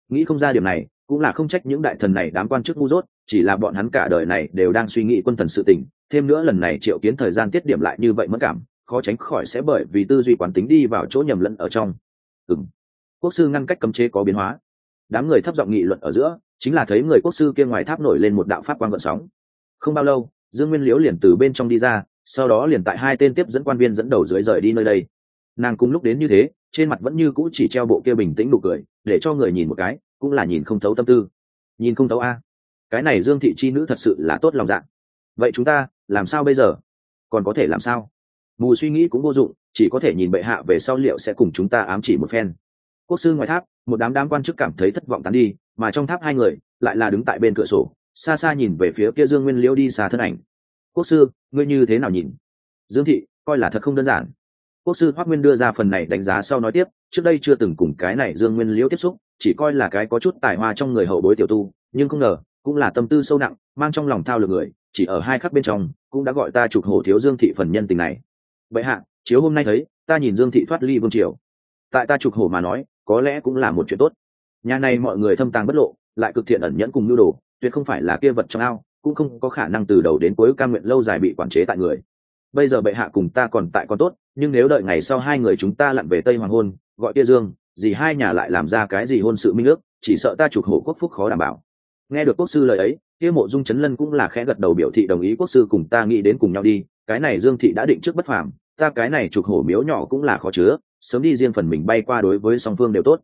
Nghĩ không ra điểm này, cũng là không trách những đại thần này đám quan chức ngu dốt, chỉ là bọn hắn cả đời này đều đang suy nghĩ quân thần sự tình, thêm nữa lần này triệu kiến thời gian tiết điểm lại như vậy mất cảm, khó tránh khỏi sẽ bởi vì tư duy quán tính đi vào chỗ nhầm lẫn ở trong. Ừng quốc sư ngăn cách cấm chế có biến hóa. Đám người thấp giọng nghị luận ở giữa, chính là thấy người quốc sư kia ngoài tháp nổi lên một đạo pháp quang gợn sóng. Không bao lâu, dương nguyên liễu liền từ bên trong đi ra sau đó liền tại hai tên tiếp dẫn quan viên dẫn đầu dưới rời đi nơi đây. Nàng cùng lúc đến như thế, trên mặt vẫn như cũ chỉ treo bộ kia bình tĩnh nụ cười, để cho người nhìn một cái, cũng là nhìn không thấu tâm tư. Nhìn không thấu a. Cái này dương thị chi nữ thật sự là tốt lòng dạ. Vậy chúng ta, làm sao bây giờ? Còn có thể làm sao? Mù suy nghĩ cũng vô dụng, chỉ có thể nhìn bệ hạ về sau liệu sẽ cùng chúng ta ám chỉ một phen. Quốc sư ngoài tháp, một đám đám quan chức cảm thấy thất vọng tán đi, mà trong tháp hai người, lại là đứng tại bên cửa sổ, xa xa nhìn về phía kia dương nguyên liễu đi xa thân ảnh quốc sư, ngươi như thế nào nhìn? Dương thị, coi là thật không đơn giản. Quốc sư hoác nguyên đưa ra phần này đánh giá sau nói tiếp, trước đây chưa từng cùng cái này dương nguyên liễu tiếp xúc, chỉ coi là cái có chút tài hoa trong người hậu bối tiểu tu, nhưng không ngờ, cũng là tâm tư sâu nặng, mang trong lòng thao lược người, chỉ ở hai khắc bên trong, cũng đã gọi ta chụp hổ thiếu dương thị phần nhân tình này. Vậy hạ, chiếu hôm nay thấy, ta nhìn dương thị thoát ly vương triều. Tại ta chụp hổ mà nói, có lẽ cũng là một chuyện tốt. Nhà này mọi người thâm tàng bất lộ, lại cực thiện ẩn nhẫn cùng nhu đồ, tuyệt không phải là kia vật trong ao cũng không có khả năng từ đầu đến cuối cam nguyện lâu dài bị quản chế tại người. Bây giờ bệ hạ cùng ta còn tại con tốt, nhưng nếu đợi ngày sau hai người chúng ta lặn về tây hoàng hôn, gọi Tia dương gì hai nhà lại làm ra cái gì hôn sự minh ước, chỉ sợ ta trục hổ quốc phúc khó đảm bảo. Nghe được quốc sư lời ấy, kia mộ dung chấn lân cũng là khẽ gật đầu biểu thị đồng ý quốc sư cùng ta nghĩ đến cùng nhau đi, cái này dương thị đã định trước bất phàm, ta cái này trục hổ miếu nhỏ cũng là khó chứa, sớm đi riêng phần mình bay qua đối với song phương đều tốt.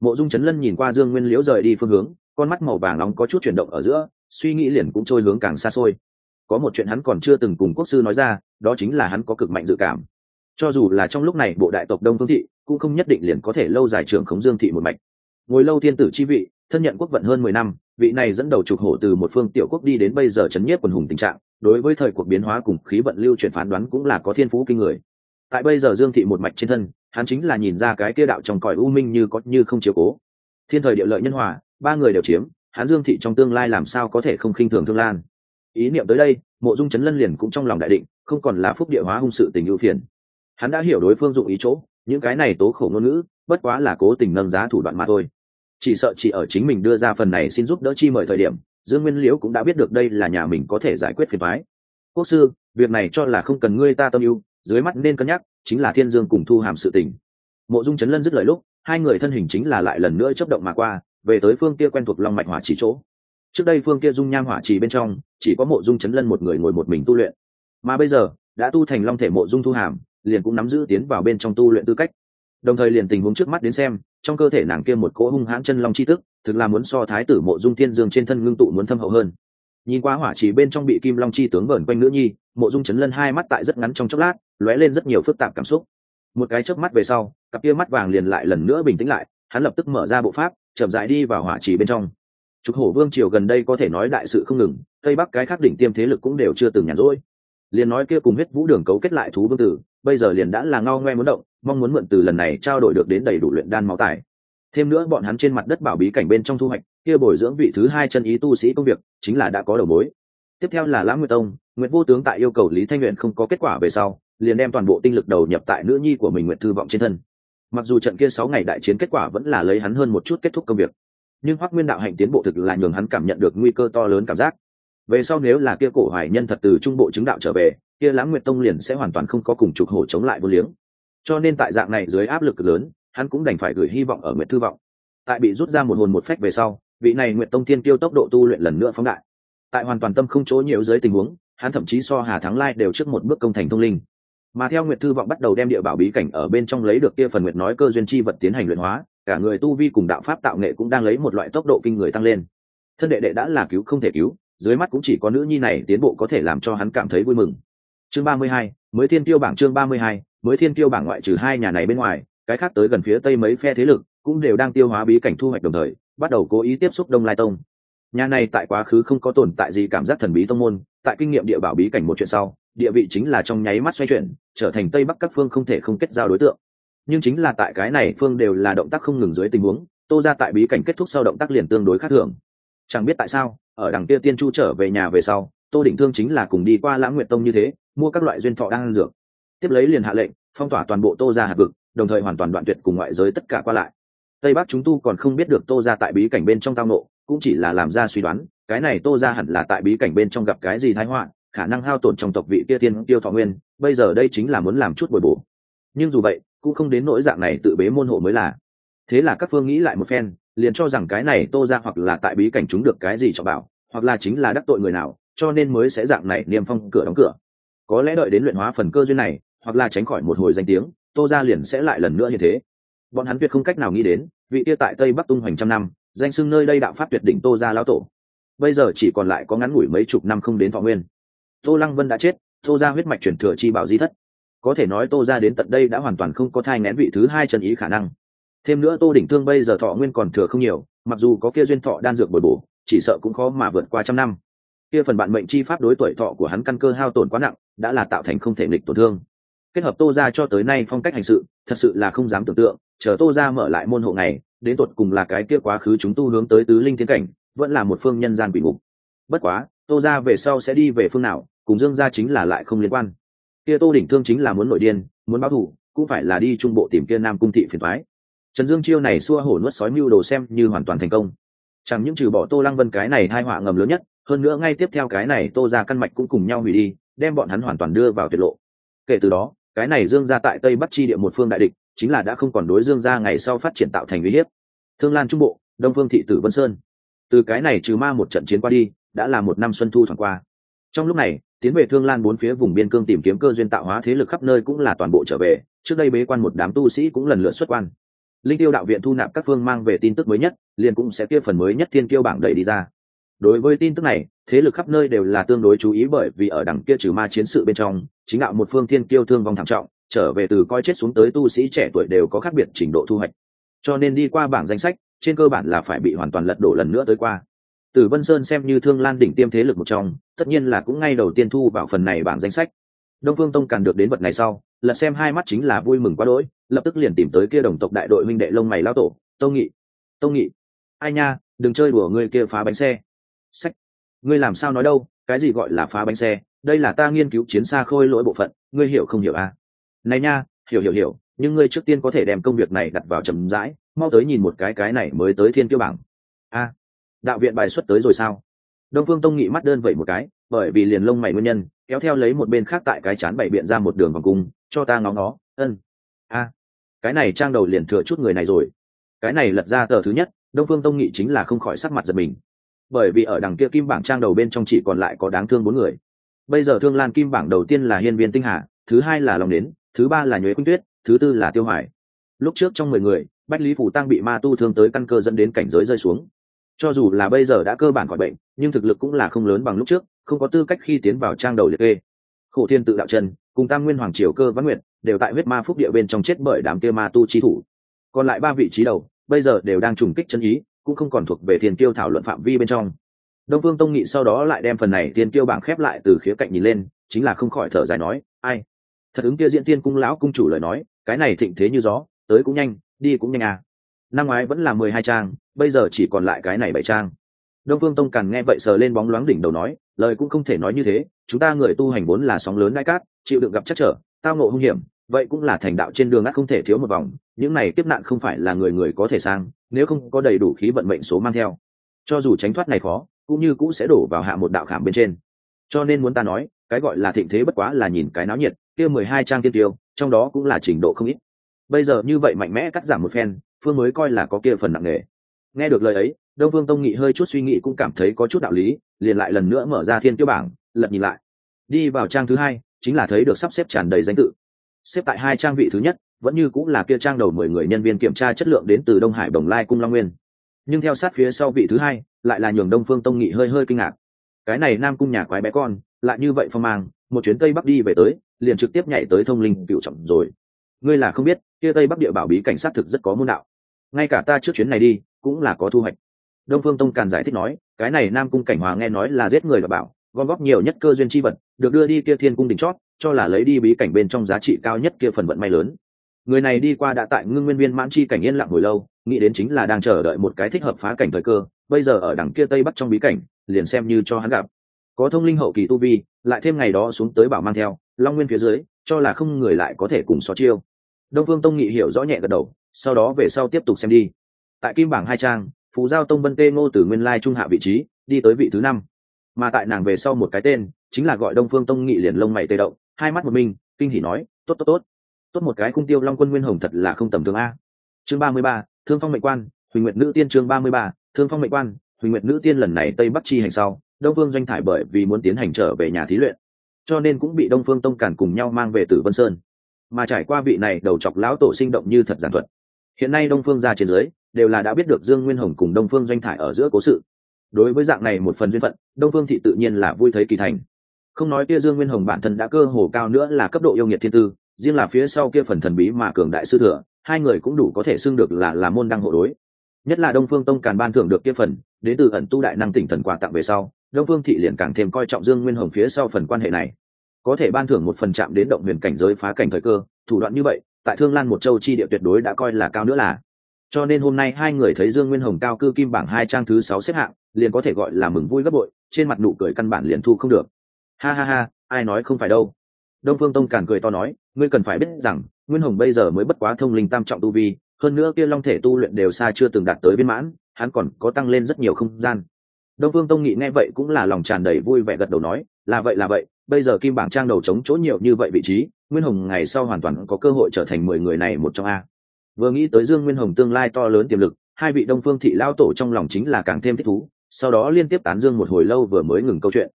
Mộ dung chấn lân nhìn qua dương nguyên liễu rời đi phương hướng, con mắt màu vàng nóng có chút chuyển động ở giữa suy nghĩ liền cũng trôi hướng càng xa xôi. Có một chuyện hắn còn chưa từng cùng quốc sư nói ra, đó chính là hắn có cực mạnh dự cảm. Cho dù là trong lúc này bộ đại tộc đông phương thị, cũng không nhất định liền có thể lâu dài trưởng khống dương thị một mạch. Ngồi lâu thiên tử chi vị, thân nhận quốc vận hơn mười năm, vị này dẫn đầu trục hổ từ một phương tiểu quốc đi đến bây giờ chấn nhiếp quần hùng tình trạng, đối với thời cuộc biến hóa cùng khí vận lưu chuyển phán đoán cũng là có thiên phú kinh người. Tại bây giờ dương thị một mạch trên thân, hắn chính là nhìn ra cái kia đạo trong cõi u minh như có như không chiếu cố. Thiên thời địa lợi nhân hòa, ba người đều chiếm hắn dương thị trong tương lai làm sao có thể không khinh thường thương lan ý niệm tới đây mộ dung chấn lân liền cũng trong lòng đại định không còn là phúc địa hóa hung sự tình ưu phiền hắn đã hiểu đối phương dụng ý chỗ những cái này tố khổ ngôn ngữ bất quá là cố tình nâng giá thủ đoạn mà thôi chỉ sợ chỉ ở chính mình đưa ra phần này xin giúp đỡ chi mời thời điểm dương nguyên liễu cũng đã biết được đây là nhà mình có thể giải quyết phiền thoái quốc sư việc này cho là không cần ngươi ta tâm ưu dưới mắt nên cân nhắc chính là thiên dương cùng thu hàm sự tình mộ dung chấn lân dứt lời lúc hai người thân hình chính là lại lần nữa chấp động mà qua về tới phương kia quen thuộc long mạch hỏa chỉ chỗ. Trước đây phương kia dung nham hỏa chỉ bên trong, chỉ có mộ dung chấn lân một người ngồi một mình tu luyện. Mà bây giờ, đã tu thành long thể mộ dung thu hàm, liền cũng nắm giữ tiến vào bên trong tu luyện tư cách. Đồng thời liền tình huống trước mắt đến xem, trong cơ thể nàng kia một cỗ hung hãn chân long chi tức, thực là muốn so thái tử mộ dung thiên dương trên thân ngưng tụ muốn thâm hậu hơn. Nhìn qua hỏa chỉ bên trong bị kim long chi tướng vờn quanh nữ nhi, mộ dung chấn lân hai mắt tại rất ngắn trong chốc lát, lóe lên rất nhiều phức tạp cảm xúc. Một cái chớp mắt về sau, cặp kia mắt vàng liền lại lần nữa bình tĩnh lại, hắn lập tức mở ra bộ pháp chậm rãi đi vào hỏa trì bên trong. Trục hổ vương triều gần đây có thể nói đại sự không ngừng, tây bắc cái khác đỉnh tiêm thế lực cũng đều chưa từng nhàn rỗi. Liền nói kia cùng huyết vũ đường cấu kết lại thú vương tử, bây giờ liền đã là ngao ngoe muốn động, mong muốn mượn từ lần này trao đổi được đến đầy đủ luyện đan máu tài thêm nữa bọn hắn trên mặt đất bảo bí cảnh bên trong thu hoạch, kia bồi dưỡng vị thứ hai chân ý tu sĩ công việc, chính là đã có đầu mối. Tiếp theo là lãng nguyệt tông, nguyệt vô tướng tại yêu cầu lý thanh nguyện không có kết quả về sau, liền đem toàn bộ tinh lực đầu nhập tại nữ nhi của mình nguyệt thư vọng trên thân mặc dù trận kia sáu ngày đại chiến kết quả vẫn là lấy hắn hơn một chút kết thúc công việc, nhưng hoắc nguyên đạo hạnh tiến bộ thực là nhường hắn cảm nhận được nguy cơ to lớn cảm giác. Về sau nếu là kia cổ hoài nhân thật từ trung bộ chứng đạo trở về, kia lãng nguyệt tông liền sẽ hoàn toàn không có cùng trục hổ chống lại vô liếng. Cho nên tại dạng này dưới áp lực lớn, hắn cũng đành phải gửi hy vọng ở nguyệt thư vọng. Tại bị rút ra một hồn một phách về sau, vị này nguyệt tông tiên tiêu tốc độ tu luyện lần nữa phóng đại. Tại hoàn toàn tâm không chỗ nhiều dưới tình huống, hắn thậm chí so hà thắng lai đều trước một bước công thành thông linh mà theo nguyệt thư vọng bắt đầu đem địa bảo bí cảnh ở bên trong lấy được kia phần nguyệt nói cơ duyên chi vật tiến hành luyện hóa, cả người tu vi cùng đạo pháp tạo nghệ cũng đang lấy một loại tốc độ kinh người tăng lên. Thân đệ đệ đã là cứu không thể cứu, dưới mắt cũng chỉ có nữ nhi này tiến bộ có thể làm cho hắn cảm thấy vui mừng. Chương ba mươi hai, mới thiên tiêu bảng chương ba mươi hai, mới thiên tiêu bảng ngoại trừ hai nhà này bên ngoài, cái khác tới gần phía tây mấy phe thế lực cũng đều đang tiêu hóa bí cảnh thu hoạch đồng thời, bắt đầu cố ý tiếp xúc đông lai tông. Nhà này tại quá khứ không có tồn tại gì cảm giác thần bí tông môn, tại kinh nghiệm địa bảo bí cảnh một chuyện sau, địa vị chính là trong nháy mắt xoay chuyển trở thành tây bắc các phương không thể không kết giao đối tượng. Nhưng chính là tại cái này phương đều là động tác không ngừng dưới tình huống, tô ra tại bí cảnh kết thúc sau động tác liền tương đối khác thường. Chẳng biết tại sao, ở đằng kia tiên chu trở về nhà về sau, tô định thương chính là cùng đi qua lãng nguyện tông như thế, mua các loại duyên thọ đang ăn dược. Tiếp lấy liền hạ lệnh, phong tỏa toàn bộ tô ra hạt vực, đồng thời hoàn toàn đoạn tuyệt cùng ngoại giới tất cả qua lại. Tây bắc chúng tu còn không biết được tô ra tại bí cảnh bên trong tao nộ cũng chỉ là làm ra suy đoán, cái này tô ra hẳn là tại bí cảnh bên trong gặp cái gì thái họa khả năng hao tổn trong tộc vị kia tiên tiêu thọ nguyên, bây giờ đây chính là muốn làm chút bồi bổ. Nhưng dù vậy, cũng không đến nỗi dạng này tự bế môn hộ mới là. Thế là các phương nghĩ lại một phen, liền cho rằng cái này tô ra hoặc là tại bí cảnh chúng được cái gì cho bảo, hoặc là chính là đắc tội người nào, cho nên mới sẽ dạng này niêm phong cửa đóng cửa. Có lẽ đợi đến luyện hóa phần cơ duyên này, hoặc là tránh khỏi một hồi danh tiếng, tô ra liền sẽ lại lần nữa như thế. Bọn hắn tuyệt không cách nào nghĩ đến, vị tia tại tây bắc tung hoành trăm năm, danh sưng nơi đây đạo pháp tuyệt đỉnh tô ra lão tổ. Bây giờ chỉ còn lại có ngắn ngủi mấy chục năm không đến thọ nguyên tô lăng vân đã chết, tô ra huyết mạch chuyển thừa chi bảo di thất. Có thể nói tô ra đến tận đây đã hoàn toàn không có thai ngén vị thứ hai chân ý khả năng. Thêm nữa tô đỉnh thương bây giờ thọ nguyên còn thừa không nhiều, mặc dù có kia duyên thọ đan dược bồi bổ, chỉ sợ cũng khó mà vượt qua trăm năm. Kia phần bạn mệnh chi pháp đối tuổi thọ của hắn căn cơ hao tổn quá nặng, đã là tạo thành không thể nghịch tổn thương. Kết hợp tô ra cho tới nay phong cách hành sự, thật sự là không dám tưởng tượng, chờ tô ra mở lại môn hộ này, đến tột cùng là cái kia quá khứ chúng tu hướng tới tứ linh tiến cảnh, vẫn là một phương nhân gian quỷ ngục. Bất quá, tô ra về sau sẽ đi về phương nào cùng dương gia chính là lại không liên quan. Kia tô đỉnh thương chính là muốn nội điên, muốn báo thù, cũng phải là đi trung bộ tìm kia nam cung thị phiền thoái trần dương chiêu này xua hổ nuốt sói mưu đồ xem như hoàn toàn thành công. Chẳng những trừ bỏ tô lăng vân cái này hai họa ngầm lớn nhất, hơn nữa ngay tiếp theo cái này tô ra căn mạch cũng cùng nhau hủy đi, đem bọn hắn hoàn toàn đưa vào tuyệt lộ. Kể từ đó, cái này dương ra tại tây bắc chi địa một phương đại địch, chính là đã không còn đối dương ra ngày sau phát triển tạo thành uy hiếp. Thương lan trung bộ, đông phương thị tử vân sơn. Từ cái này trừ ma một trận chiến qua đi, đã là một năm xuân thu thoảng qua. Trong lúc này tiến về thương lan bốn phía vùng biên cương tìm kiếm cơ duyên tạo hóa thế lực khắp nơi cũng là toàn bộ trở về. Trước đây bế quan một đám tu sĩ cũng lần lượt xuất quan. Linh tiêu đạo viện thu nạp các phương mang về tin tức mới nhất, liền cũng sẽ kia phần mới nhất thiên kiêu bảng đẩy đi ra. Đối với tin tức này, thế lực khắp nơi đều là tương đối chú ý bởi vì ở đằng kia trừ ma chiến sự bên trong, chính đạo một phương thiên kiêu thương vong thảm trọng, trở về từ coi chết xuống tới tu sĩ trẻ tuổi đều có khác biệt trình độ thu hoạch. Cho nên đi qua bảng danh sách, trên cơ bản là phải bị hoàn toàn lật đổ lần nữa tới qua. Tử Vân Sơn xem như thương lan đỉnh tiêm thế lực một trong, tất nhiên là cũng ngay đầu tiên thu vào phần này bảng danh sách. Đông Phương Tông càng được đến vật này sau, lật xem hai mắt chính là vui mừng quá đỗi, lập tức liền tìm tới kia đồng tộc đại đội huynh đệ lông mày lao tổ, Tông Nghị. Tông Nghị, ai nha, đừng chơi đùa ngươi kia phá bánh xe. Sách, ngươi làm sao nói đâu, cái gì gọi là phá bánh xe, đây là ta nghiên cứu chiến xa khôi lỗi bộ phận, ngươi hiểu không hiểu à? Này nha, hiểu hiểu hiểu, nhưng ngươi trước tiên có thể đem công việc này đặt vào trầm rãi, mau tới nhìn một cái cái này mới tới thiên kiêu bảng. Đạo viện bài xuất tới rồi sao? Đông phương tông nghị mắt đơn vậy một cái, bởi vì liền lông mày nguyên nhân, kéo theo lấy một bên khác tại cái chán bảy biện ra một đường vòng cung, cho ta ngó ngó, ân. A, cái này trang đầu liền thừa chút người này rồi. Cái này lật ra tờ thứ nhất, đông phương tông nghị chính là không khỏi sắc mặt giật mình. Bởi vì ở đằng kia kim bảng trang đầu bên trong chỉ còn lại có đáng thương bốn người. Bây giờ thương lan kim bảng đầu tiên là hiên viên tinh hà, thứ hai là lòng đến thứ ba là nhuế quýnh tuyết, thứ tư là tiêu hoài lúc trước trong mười người, bách lý phủ tăng bị ma tu thương tới căn cơ dẫn đến cảnh giới rơi xuống cho dù là bây giờ đã cơ bản khỏi bệnh, nhưng thực lực cũng là không lớn bằng lúc trước, không có tư cách khi tiến vào trang đầu liệt kê. Khổ thiên tự đạo chân cùng tam nguyên hoàng triều cơ văn nguyện đều tại huyết ma phúc địa bên trong chết bởi đám kia ma tu chi thủ. Còn lại ba vị trí đầu, bây giờ đều đang trùng kích chân ý, cũng không còn thuộc về thiên tiêu thảo luận phạm vi bên trong. Đông phương tông nghị sau đó lại đem phần này thiên tiêu bảng khép lại từ khía cạnh nhìn lên, chính là không khỏi thở dài nói, ai? Thật ứng kia diễn tiên cung lão cung chủ lời nói, cái này thịnh thế như gió, tới cũng nhanh, đi cũng nhanh à năm ngoái vẫn là mười hai trang, bây giờ chỉ còn lại cái này bảy trang. Đông phương tông càn nghe vậy sờ lên bóng loáng đỉnh đầu nói, lời cũng không thể nói như thế, chúng ta người tu hành vốn là sóng lớn ngai cát, chịu đựng gặp chắc trở, tao ngộ hung hiểm, vậy cũng là thành đạo trên đường ắt không thể thiếu một vòng, những này tiếp nạn không phải là người người có thể sang, nếu không có đầy đủ khí vận mệnh số mang theo. Cho dù tránh thoát này khó, cũng như cũng sẽ đổ vào hạ một đạo khảm bên trên. Cho nên muốn ta nói, cái gọi là thịnh thế bất quá là nhìn cái náo nhiệt, kia mười hai trang tiên tiêu, trong đó cũng là trình độ không ít. Bây giờ như vậy mạnh mẽ cắt giảm một phen phương mới coi là có kia phần nặng nề. Nghe được lời ấy, đông phương tông nghị hơi chút suy nghĩ cũng cảm thấy có chút đạo lý, liền lại lần nữa mở ra thiên tiêu bảng, lật nhìn lại. Đi vào trang thứ hai, chính là thấy được sắp xếp tràn đầy danh tự. Xếp tại hai trang vị thứ nhất, vẫn như cũng là kia trang đầu mười người nhân viên kiểm tra chất lượng đến từ đông hải, đồng lai, cung long nguyên. Nhưng theo sát phía sau vị thứ hai, lại là nhường đông phương tông nghị hơi hơi kinh ngạc. Cái này nam cung nhà quái bé con, lại như vậy phong mang, một chuyến tây bắc đi về tới, liền trực tiếp nhảy tới thông linh cựu trọng rồi. Ngươi là không biết, kia tây bắc địa bảo bí cảnh sát thực rất có môn đạo ngay cả ta trước chuyến này đi, cũng là có thu hoạch. Đông phương tông càn giải thích nói, cái này nam cung cảnh hòa nghe nói là giết người và bảo, gom góp nhiều nhất cơ duyên chi vật, được đưa đi kia thiên cung đỉnh chót, cho là lấy đi bí cảnh bên trong giá trị cao nhất kia phần vận may lớn. Người này đi qua đã tại ngưng nguyên viên mãn chi cảnh yên lặng hồi lâu, nghĩ đến chính là đang chờ đợi một cái thích hợp phá cảnh thời cơ, bây giờ ở đằng kia tây bắc trong bí cảnh, liền xem như cho hắn gặp. Có thông linh hậu kỳ tu vi, lại thêm ngày đó xuống tới bảo mang theo, long nguyên phía dưới, cho là không người lại có thể cùng so chiêu. Đông phương tông nghị hiểu rõ nhẹ gật đầu sau đó về sau tiếp tục xem đi. Tại kim bảng hai trang, phú giao tông bân tê ngô từ nguyên lai trung hạ vị trí, đi tới vị thứ năm. Mà tại nàng về sau một cái tên, chính là gọi đông phương tông nghị liền lông mày tê động, hai mắt một mình, kinh hỉ nói, tốt tốt tốt. Tốt một cái khung tiêu long quân nguyên hồng thật là không tầm thường a. Chương ba mươi ba, thương phong mệnh quan, huỳnh nguyệt nữ tiên chương ba mươi ba, thương phong mệnh quan, huỳnh nguyệt nữ tiên lần này tây bắc chi hành sau, đông phương doanh thải bởi vì muốn tiến hành trở về nhà thí luyện, cho nên cũng bị đông phương tông cản cùng nhau mang về tử vân sơn. Mà trải qua vị này đầu chọc lão tổ sinh động như thật giản thuật hiện nay đông phương ra trên dưới đều là đã biết được dương nguyên hồng cùng đông phương doanh thải ở giữa cố sự. Đối với dạng này một phần duyên phận, đông phương thị tự nhiên là vui thấy kỳ thành. Không nói kia dương nguyên hồng bản thân đã cơ hồ cao nữa là cấp độ yêu nghiệt thiên tư, riêng là phía sau kia phần thần bí mà cường đại sư thừa, hai người cũng đủ có thể xưng được là là môn đăng hộ đối. Nhất là đông phương tông càn ban thưởng được kia phần, đến từ ẩn tu đại năng tỉnh thần quà tặng về sau, đông phương thị liền càng thêm coi trọng dương nguyên hồng phía sau phần quan hệ này. Có thể ban thưởng một phần chạm đến động huyền cảnh giới phá cảnh thời cơ, thủ đoạn như vậy tại thương lan một châu chi địa tuyệt đối đã coi là cao nữa là. Cho nên hôm nay hai người thấy dương nguyên hồng cao cư kim bảng hai trang thứ sáu xếp hạng, liền có thể gọi là mừng vui gấp bội, trên mặt nụ cười căn bản liền thu không được. Ha ha ha, ai nói không phải đâu. Đông phương tông càn cười to nói, ngươi cần phải biết rằng, nguyên hồng bây giờ mới bất quá thông linh tam trọng tu vi, hơn nữa kia long thể tu luyện đều xa chưa từng đạt tới viên mãn, hắn còn có tăng lên rất nhiều không gian. Đông phương tông nghị nghe vậy cũng là lòng tràn đầy vui vẻ gật đầu nói, là vậy là vậy bây giờ kim bảng trang đầu chống chỗ nhiều như vậy vị trí, nguyên hồng ngày sau hoàn toàn có cơ hội trở thành mười người này một trong a. Vừa nghĩ tới dương nguyên hồng tương lai to lớn tiềm lực, hai vị đông phương thị lao tổ trong lòng chính là càng thêm thích thú, sau đó liên tiếp tán dương một hồi lâu vừa mới ngừng câu chuyện.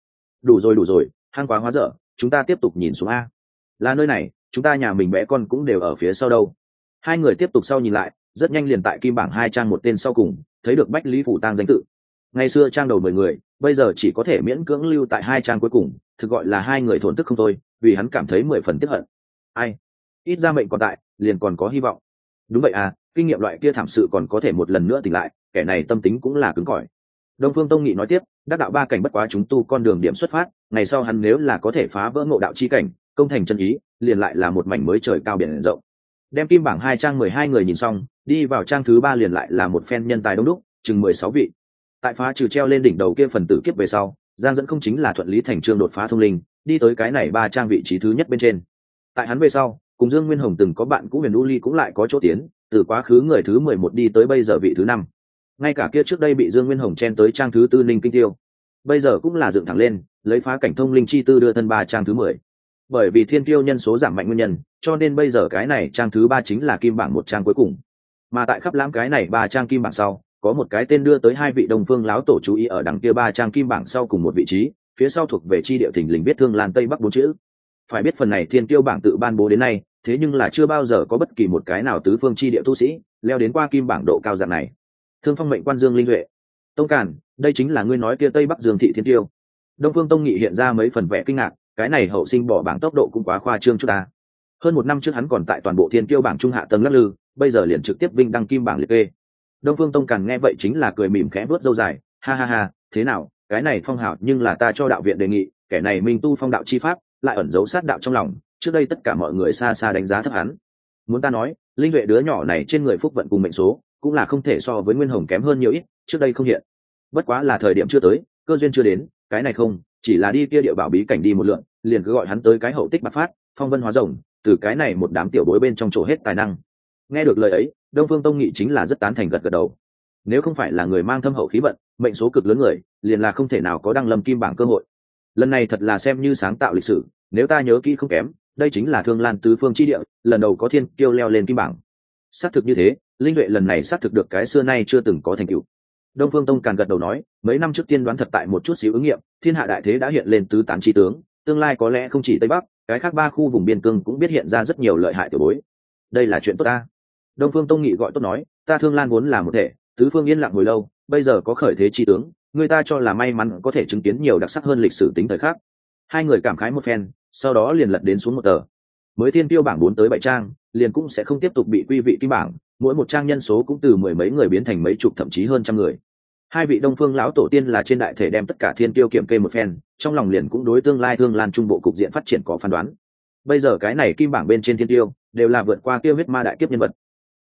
Đủ rồi đủ rồi, hang quá hóa dở, chúng ta tiếp tục nhìn xuống a. Là nơi này, chúng ta nhà mình bé con cũng đều ở phía sau đâu. Hai người tiếp tục sau nhìn lại, rất nhanh liền tại kim bảng hai trang một tên sau cùng, thấy được bách lý phủ tang danh tự. Ngày xưa trang đầu mười người, bây giờ chỉ có thể miễn cưỡng lưu tại hai trang cuối cùng thực gọi là hai người thổn tức không thôi, vì hắn cảm thấy mười phần tiếp hận. Ai? Ít ra mệnh còn tại, liền còn có hy vọng. Đúng vậy à kinh nghiệm loại kia thảm sự còn có thể một lần nữa tỉnh lại, kẻ này tâm tính cũng là cứng cỏi. Đông phương tông nghị nói tiếp, đắc đạo ba cảnh bất quá chúng tu con đường điểm xuất phát, ngày sau hắn nếu là có thể phá vỡ ngộ đạo chi cảnh, công thành chân ý, liền lại là một mảnh mới trời cao biển rộng. Đem kim bảng hai trang mười hai người nhìn xong, đi vào trang thứ ba liền lại là một phen nhân tài đông đúc, chừng mười sáu vị. Tại phá trừ treo lên đỉnh đầu kia phần tử kiếp về sau giang dẫn không chính là thuận lý thành trương đột phá thông linh, đi tới cái này ba trang vị trí thứ nhất bên trên. Tại hắn về sau, cùng dương nguyên hồng từng có bạn cũ huyền u ly cũng lại có chỗ tiến, từ quá khứ người thứ mười một đi tới bây giờ vị thứ năm. Ngay cả kia trước đây bị dương nguyên hồng chen tới trang thứ tư linh kinh tiêu, bây giờ cũng là dựng thẳng lên, lấy phá cảnh thông linh chi tư đưa thân ba trang thứ mười. Bởi vì thiên tiêu nhân số giảm mạnh nguyên nhân, cho nên bây giờ cái này trang thứ ba chính là kim bảng một trang cuối cùng. Mà tại khắp lãm cái này ba trang kim bảng sau có một cái tên đưa tới hai vị đồng phương láo tổ chú ý ở đằng kia ba trang kim bảng sau cùng một vị trí, phía sau thuộc về chi địa thình lình biết thương lan tây bắc bốn chữ. Phải biết phần này thiên tiêu bảng tự ban bố đến nay, thế nhưng là chưa bao giờ có bất kỳ một cái nào tứ phương chi địa tu sĩ leo đến qua kim bảng độ cao dạng này. Thương phong mệnh quan dương linh duệ. Tông càn, đây chính là ngươi nói kia tây bắc dương thị thiên tiêu đông phương tông nghị hiện ra mấy phần vẽ kinh ngạc, cái này hậu sinh bỏ bảng tốc độ cũng quá khoa trương chút ta. Hơn một năm trước hắn còn tại toàn bộ thiên tiêu bảng trung hạ tầng lắc lư, bây giờ liền trực tiếp vinh đăng kim bảng liệt kê đông phương tông càn nghe vậy chính là cười mỉm khẽ vớt dâu dài, ha ha ha, thế nào, cái này phong hào nhưng là ta cho đạo viện đề nghị, kẻ này minh tu phong đạo chi pháp, lại ẩn giấu sát đạo trong lòng, trước đây tất cả mọi người xa xa đánh giá thấp hắn. Muốn ta nói, linh vệ đứa nhỏ này trên người phúc vận cùng mệnh số, cũng là không thể so với nguyên hồng kém hơn nhiều ít, trước đây không hiện. Bất quá là thời điểm chưa tới, cơ duyên chưa đến, cái này không, chỉ là đi kia địa bảo bí cảnh đi một lượn, liền cứ gọi hắn tới cái hậu tích bạc phát, phong vân hóa rồng, từ cái này một đám tiểu bối bên trong chỗ hết tài năng. Nghe được lời ấy đông phương tông nghị chính là rất tán thành gật gật đầu. Nếu không phải là người mang thâm hậu khí vận, mệnh số cực lớn người, liền là không thể nào có đăng lâm kim bảng cơ hội. Lần này thật là xem như sáng tạo lịch sử, nếu ta nhớ kỹ không kém, đây chính là thương lan tứ phương chi địa, lần đầu có thiên kiêu leo lên kim bảng. Xác thực như thế, linh duệ lần này xác thực được cái xưa nay chưa từng có thành tựu. Đông phương tông càng gật đầu nói, mấy năm trước tiên đoán thật tại một chút xíu ứng nghiệm, thiên hạ đại thế đã hiện lên tứ tán tri tướng, tương lai có lẽ không chỉ tây bắc, cái khác ba khu vùng biên cương cũng biết hiện ra rất nhiều lợi hại tiểu bối. Đây là chuyện tốt ta đông phương tông nghị gọi tốt nói, ta thương lan vốn là một thể, tứ phương yên lặng hồi lâu, bây giờ có khởi thế tri tướng, người ta cho là may mắn có thể chứng kiến nhiều đặc sắc hơn lịch sử tính thời khác hai người cảm khái một phen, sau đó liền lật đến xuống một tờ. Mới thiên tiêu bảng bốn tới bảy trang, liền cũng sẽ không tiếp tục bị quy vị kim bảng, mỗi một trang nhân số cũng từ mười mấy người biến thành mấy chục thậm chí hơn trăm người. Hai vị đông phương lão tổ tiên là trên đại thể đem tất cả thiên tiêu kiểm kê một phen, trong lòng liền cũng đối tương lai thương lan trung bộ cục diện phát triển có phán đoán. Bây giờ cái này kim bảng bên trên thiên tiêu, đều là vượt qua tiêu huyết ma đại kiếp nhân vật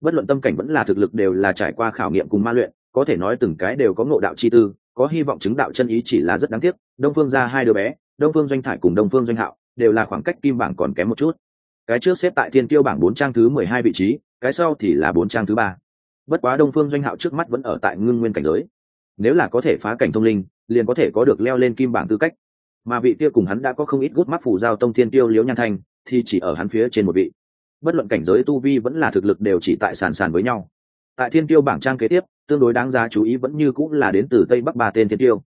bất luận tâm cảnh vẫn là thực lực đều là trải qua khảo nghiệm cùng ma luyện, có thể nói từng cái đều có ngộ đạo chi tư, có hy vọng chứng đạo chân ý chỉ là rất đáng tiếc. Đông phương ra hai đứa bé, đông phương doanh thải cùng đông phương doanh hạo, đều là khoảng cách kim bảng còn kém một chút. Cái trước xếp tại thiên tiêu bảng bốn trang thứ mười hai vị trí, cái sau thì là bốn trang thứ ba. Bất quá đông phương doanh hạo trước mắt vẫn ở tại ngưng nguyên cảnh giới. Nếu là có thể phá cảnh thông linh, liền có thể có được leo lên kim bảng tư cách. Mà vị kia cùng hắn đã có không ít gút mắt phủ giao tông thiên tiêu liễu nhan thanh, thì chỉ ở hắn phía trên một vị bất luận cảnh giới tu vi vẫn là thực lực đều chỉ tại sàn sàn với nhau. Tại thiên tiêu bảng trang kế tiếp, tương đối đáng giá chú ý vẫn như cũng là đến từ tây bắc ba tên thiên tiêu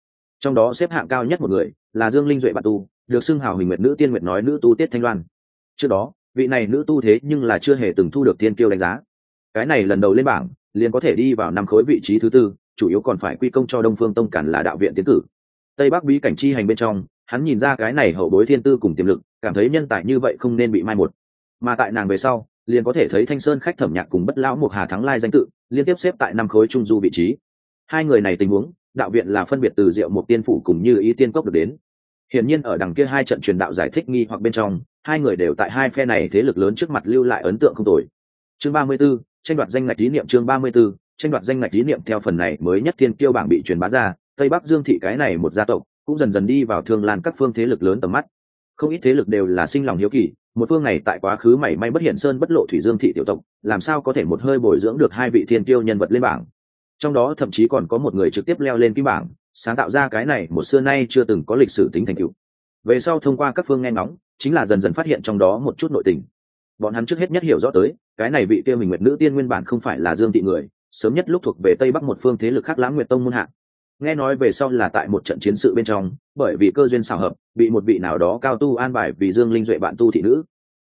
trong đó xếp hạng cao nhất một người là dương linh duệ bạn tu, được xưng hào hình nguyệt nữ tiên nguyệt nói nữ tu tiết thanh loan. Trước đó, vị này nữ tu thế nhưng là chưa hề từng thu được thiên tiêu đánh giá. Cái này lần đầu lên bảng, liền có thể đi vào năm khối vị trí thứ tư, chủ yếu còn phải quy công cho đông phương tông cản là đạo viện tiến cử. Tây bắc bí cảnh chi hành bên trong, hắn nhìn ra cái này hậu bối thiên tư cùng tiềm lực, cảm thấy nhân tài như vậy không nên bị mai một mà tại nàng về sau liền có thể thấy thanh sơn khách thẩm nhạc cùng bất lão một hà thắng lai danh tự liên tiếp xếp tại năm khối trung du vị trí. Hai người này tình huống đạo viện là phân biệt từ diệu một tiên phủ cùng như ý tiên cốc được đến. Hiển nhiên ở đằng kia hai trận truyền đạo giải thích nghi hoặc bên trong hai người đều tại hai phe này thế lực lớn trước mặt lưu lại ấn tượng không tồi. Chương ba mươi 34, tranh đoạt danh ngạch lý niệm chương ba mươi 34, tranh đoạt danh ngạch lý niệm theo phần này mới nhất thiên kiêu bảng bị truyền bá ra tây bắc dương thị cái này một gia tộc cũng dần dần đi vào thương lan các phương thế lực lớn tầm mắt không ít thế lực đều là sinh lòng hiếu kỳ, một phương này tại quá khứ mảy may bất hiện sơn bất lộ thủy dương thị tiểu tộc, làm sao có thể một hơi bồi dưỡng được hai vị thiên tiêu nhân vật lên bảng. Trong đó thậm chí còn có một người trực tiếp leo lên kim bảng, sáng tạo ra cái này một xưa nay chưa từng có lịch sử tính thành tựu. Về sau thông qua các phương nghe ngóng, chính là dần dần phát hiện trong đó một chút nội tình. Bọn hắn trước hết nhất hiểu rõ tới, cái này vị tiêu mình nguyệt nữ tiên nguyên bản không phải là dương thị người, sớm nhất lúc thuộc về tây bắc một phương thế lực khác lãng nguyệt tông muôn hạng nghe nói về sau là tại một trận chiến sự bên trong, bởi vì cơ duyên xảo hợp, bị một vị nào đó cao tu an bài vì dương linh duệ bạn tu thị nữ.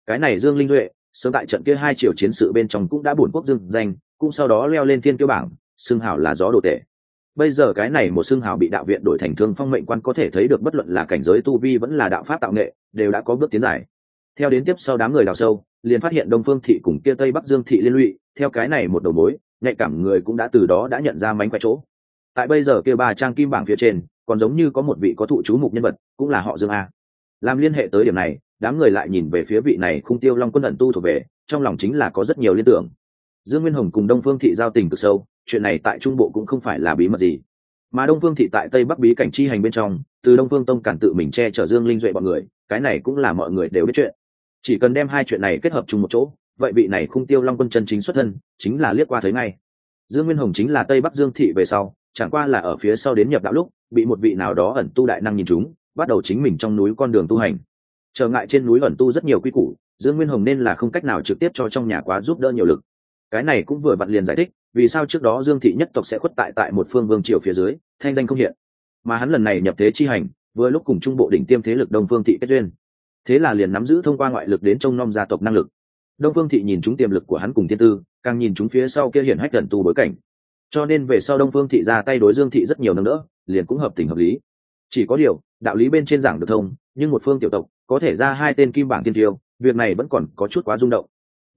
Cái này dương linh duệ, sớm tại trận kia hai chiều chiến sự bên trong cũng đã buồn quốc dương danh, cũng sau đó leo lên thiên kiêu bảng, xưng hảo là gió đồ tệ bây giờ cái này một xưng hào bị đạo viện đổi thành thương phong mệnh quan có thể thấy được bất luận là cảnh giới tu vi vẫn là đạo pháp tạo nghệ, đều đã có bước tiến giải theo đến tiếp sau đám người đào sâu, liền phát hiện đông phương thị cùng kia tây bắc dương thị liên lụy, theo cái này một đầu mối, nhạy cảm người cũng đã từ đó đã nhận ra mánh quay chỗ tại bây giờ kia ba trang kim bảng phía trên, còn giống như có một vị có thụ chú mục nhân vật, cũng là họ dương a. Làm liên hệ tới điểm này, đám người lại nhìn về phía vị này khung tiêu long quân ẩn tu thuộc về, trong lòng chính là có rất nhiều liên tưởng. Dương nguyên hồng cùng đông phương thị giao tình cực sâu, chuyện này tại trung bộ cũng không phải là bí mật gì. Mà đông phương thị tại tây bắc bí cảnh chi hành bên trong, từ đông phương tông cản tự mình che chở dương linh duệ bọn người, cái này cũng là mọi người đều biết chuyện. Chỉ cần đem hai chuyện này kết hợp chung một chỗ, vậy vị này khung tiêu long quân chân chính xuất thân, chính là liếc qua thấy ngay. Dương nguyên hồng chính là tây bắc dương thị về sau chẳng qua là ở phía sau đến nhập đạo lúc, bị một vị nào đó ẩn tu đại năng nhìn chúng, bắt đầu chính mình trong núi con đường tu hành. Trở ngại trên núi ẩn tu rất nhiều quy củ, dương nguyên hồng nên là không cách nào trực tiếp cho trong nhà quá giúp đỡ nhiều lực. Cái này cũng vừa vặn liền giải thích, vì sao trước đó dương thị nhất tộc sẽ khuất tại tại một phương vương triều phía dưới, thanh danh không hiện. Mà hắn lần này nhập thế chi hành, vừa lúc cùng trung bộ đỉnh tiêm thế lực đông phương thị kết duyên. Thế là liền nắm giữ thông qua ngoại lực đến trông nom gia tộc năng lực. Đông phương thị nhìn chúng tiềm lực của hắn cùng thiên tư, càng nhìn chúng phía sau kia hiển hách gần tu bối cảnh cho nên về sau đông phương thị ra tay đối dương thị rất nhiều nâng đỡ, liền cũng hợp tình hợp lý. Chỉ có điều, đạo lý bên trên giảng được thông, nhưng một phương tiểu tộc, có thể ra hai tên kim bảng tiên tiêu, việc này vẫn còn có chút quá rung động.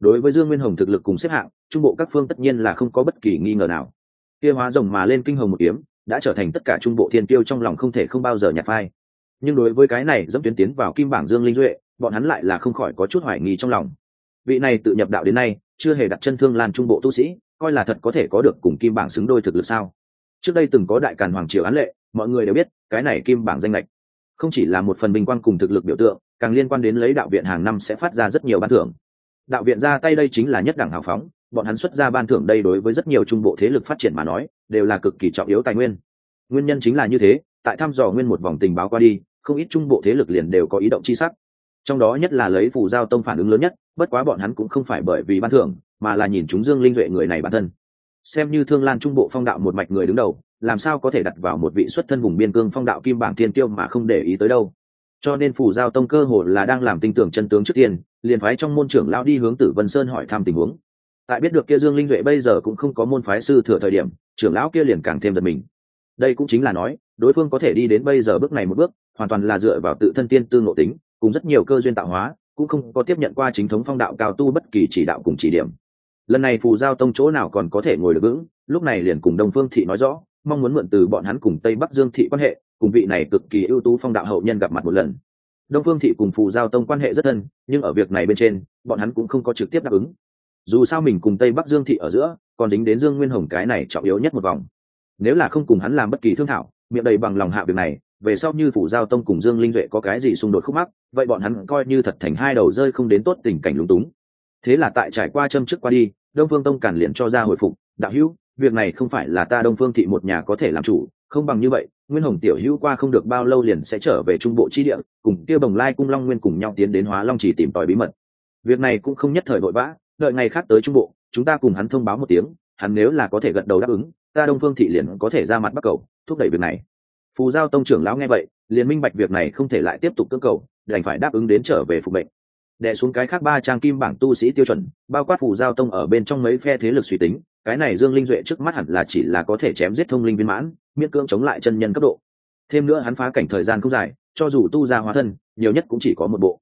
Đối với dương nguyên hồng thực lực cùng xếp hạng, trung bộ các phương tất nhiên là không có bất kỳ nghi ngờ nào. Kia hóa rồng mà lên kinh hồng một kiếm, đã trở thành tất cả trung bộ thiên tiêu trong lòng không thể không bao giờ nhạt phai. Nhưng đối với cái này, dẫm tuyến tiến vào kim bảng dương linh duệ, bọn hắn lại là không khỏi có chút hoài nghi trong lòng. Vị này tự nhập đạo đến nay, chưa hề đặt chân thương lan trung bộ tu sĩ coi là thật có thể có được cùng kim bảng xứng đôi thực lực sao? Trước đây từng có đại càn hoàng triều án lệ, mọi người đều biết, cái này kim bảng danh lệch không chỉ là một phần bình quan cùng thực lực biểu tượng, càng liên quan đến lấy đạo viện hàng năm sẽ phát ra rất nhiều ban thưởng. Đạo viện ra tay đây chính là nhất đẳng hào phóng, bọn hắn xuất ra ban thưởng đây đối với rất nhiều trung bộ thế lực phát triển mà nói, đều là cực kỳ trọng yếu tài nguyên. Nguyên nhân chính là như thế, tại thăm dò nguyên một vòng tình báo qua đi, không ít trung bộ thế lực liền đều có ý động chi sắc. Trong đó nhất là lấy phù giao tông phản ứng lớn nhất bất quá bọn hắn cũng không phải bởi vì ban thưởng, mà là nhìn chúng dương linh duệ người này bản thân. Xem như thương lan trung bộ phong đạo một mạch người đứng đầu, làm sao có thể đặt vào một vị xuất thân vùng biên cương phong đạo kim bảng thiên tiêu mà không để ý tới đâu. Cho nên phù giao tông cơ hồ là đang làm tin tưởng chân tướng trước tiên, liền phái trong môn trưởng lão đi hướng tử vân sơn hỏi thăm tình huống. Tại biết được kia dương linh duệ bây giờ cũng không có môn phái sư thừa thời điểm, trưởng lão kia liền càng thêm giật mình. Đây cũng chính là nói, đối phương có thể đi đến bây giờ bước này một bước, hoàn toàn là dựa vào tự thân tiên tư ngộ tính, cùng rất nhiều cơ duyên tạo hóa cũng không có tiếp nhận qua chính thống phong đạo cao tu bất kỳ chỉ đạo cùng chỉ điểm. Lần này phù giao tông chỗ nào còn có thể ngồi được vững, lúc này liền cùng đông phương thị nói rõ, mong muốn mượn từ bọn hắn cùng tây bắc dương thị quan hệ, cùng vị này cực kỳ ưu tú phong đạo hậu nhân gặp mặt một lần. Đông phương thị cùng phù giao tông quan hệ rất thân, nhưng ở việc này bên trên, bọn hắn cũng không có trực tiếp đáp ứng. Dù sao mình cùng tây bắc dương thị ở giữa, còn dính đến dương nguyên hồng cái này trọng yếu nhất một vòng. Nếu là không cùng hắn làm bất kỳ thương thảo, miệng đầy bằng lòng hạ việc này về sau như phủ giao tông cùng dương linh duệ có cái gì xung đột khúc mắc, vậy bọn hắn coi như thật thành hai đầu rơi không đến tốt tình cảnh lúng túng. Thế là tại trải qua châm chức qua đi, đông phương tông cản liền cho ra hồi phục, đạo hữu, việc này không phải là ta đông phương thị một nhà có thể làm chủ, không bằng như vậy, nguyên hồng tiểu hữu qua không được bao lâu liền sẽ trở về trung bộ chi địa, cùng kia bồng lai cung long nguyên cùng nhau tiến đến hóa long chỉ tìm tòi bí mật. Việc này cũng không nhất thời vội vã, đợi ngày khác tới trung bộ, chúng ta cùng hắn thông báo một tiếng, hắn nếu là có thể gật đầu đáp ứng, ta đông phương thị liền có thể ra mặt bắt cầu, thúc đẩy việc này phù giao tông trưởng lão nghe vậy, liền minh bạch việc này không thể lại tiếp tục cưỡng cầu, đành phải đáp ứng đến trở về phục mệnh. Đệ xuống cái khác ba trang kim bảng tu sĩ tiêu chuẩn, bao quát phù giao tông ở bên trong mấy phe thế lực suy tính, cái này dương linh duệ trước mắt hẳn là chỉ là có thể chém giết thông linh viên mãn, miễn cưỡng chống lại chân nhân cấp độ. Thêm nữa hắn phá cảnh thời gian không dài, cho dù tu ra hóa thân, nhiều nhất cũng chỉ có một bộ.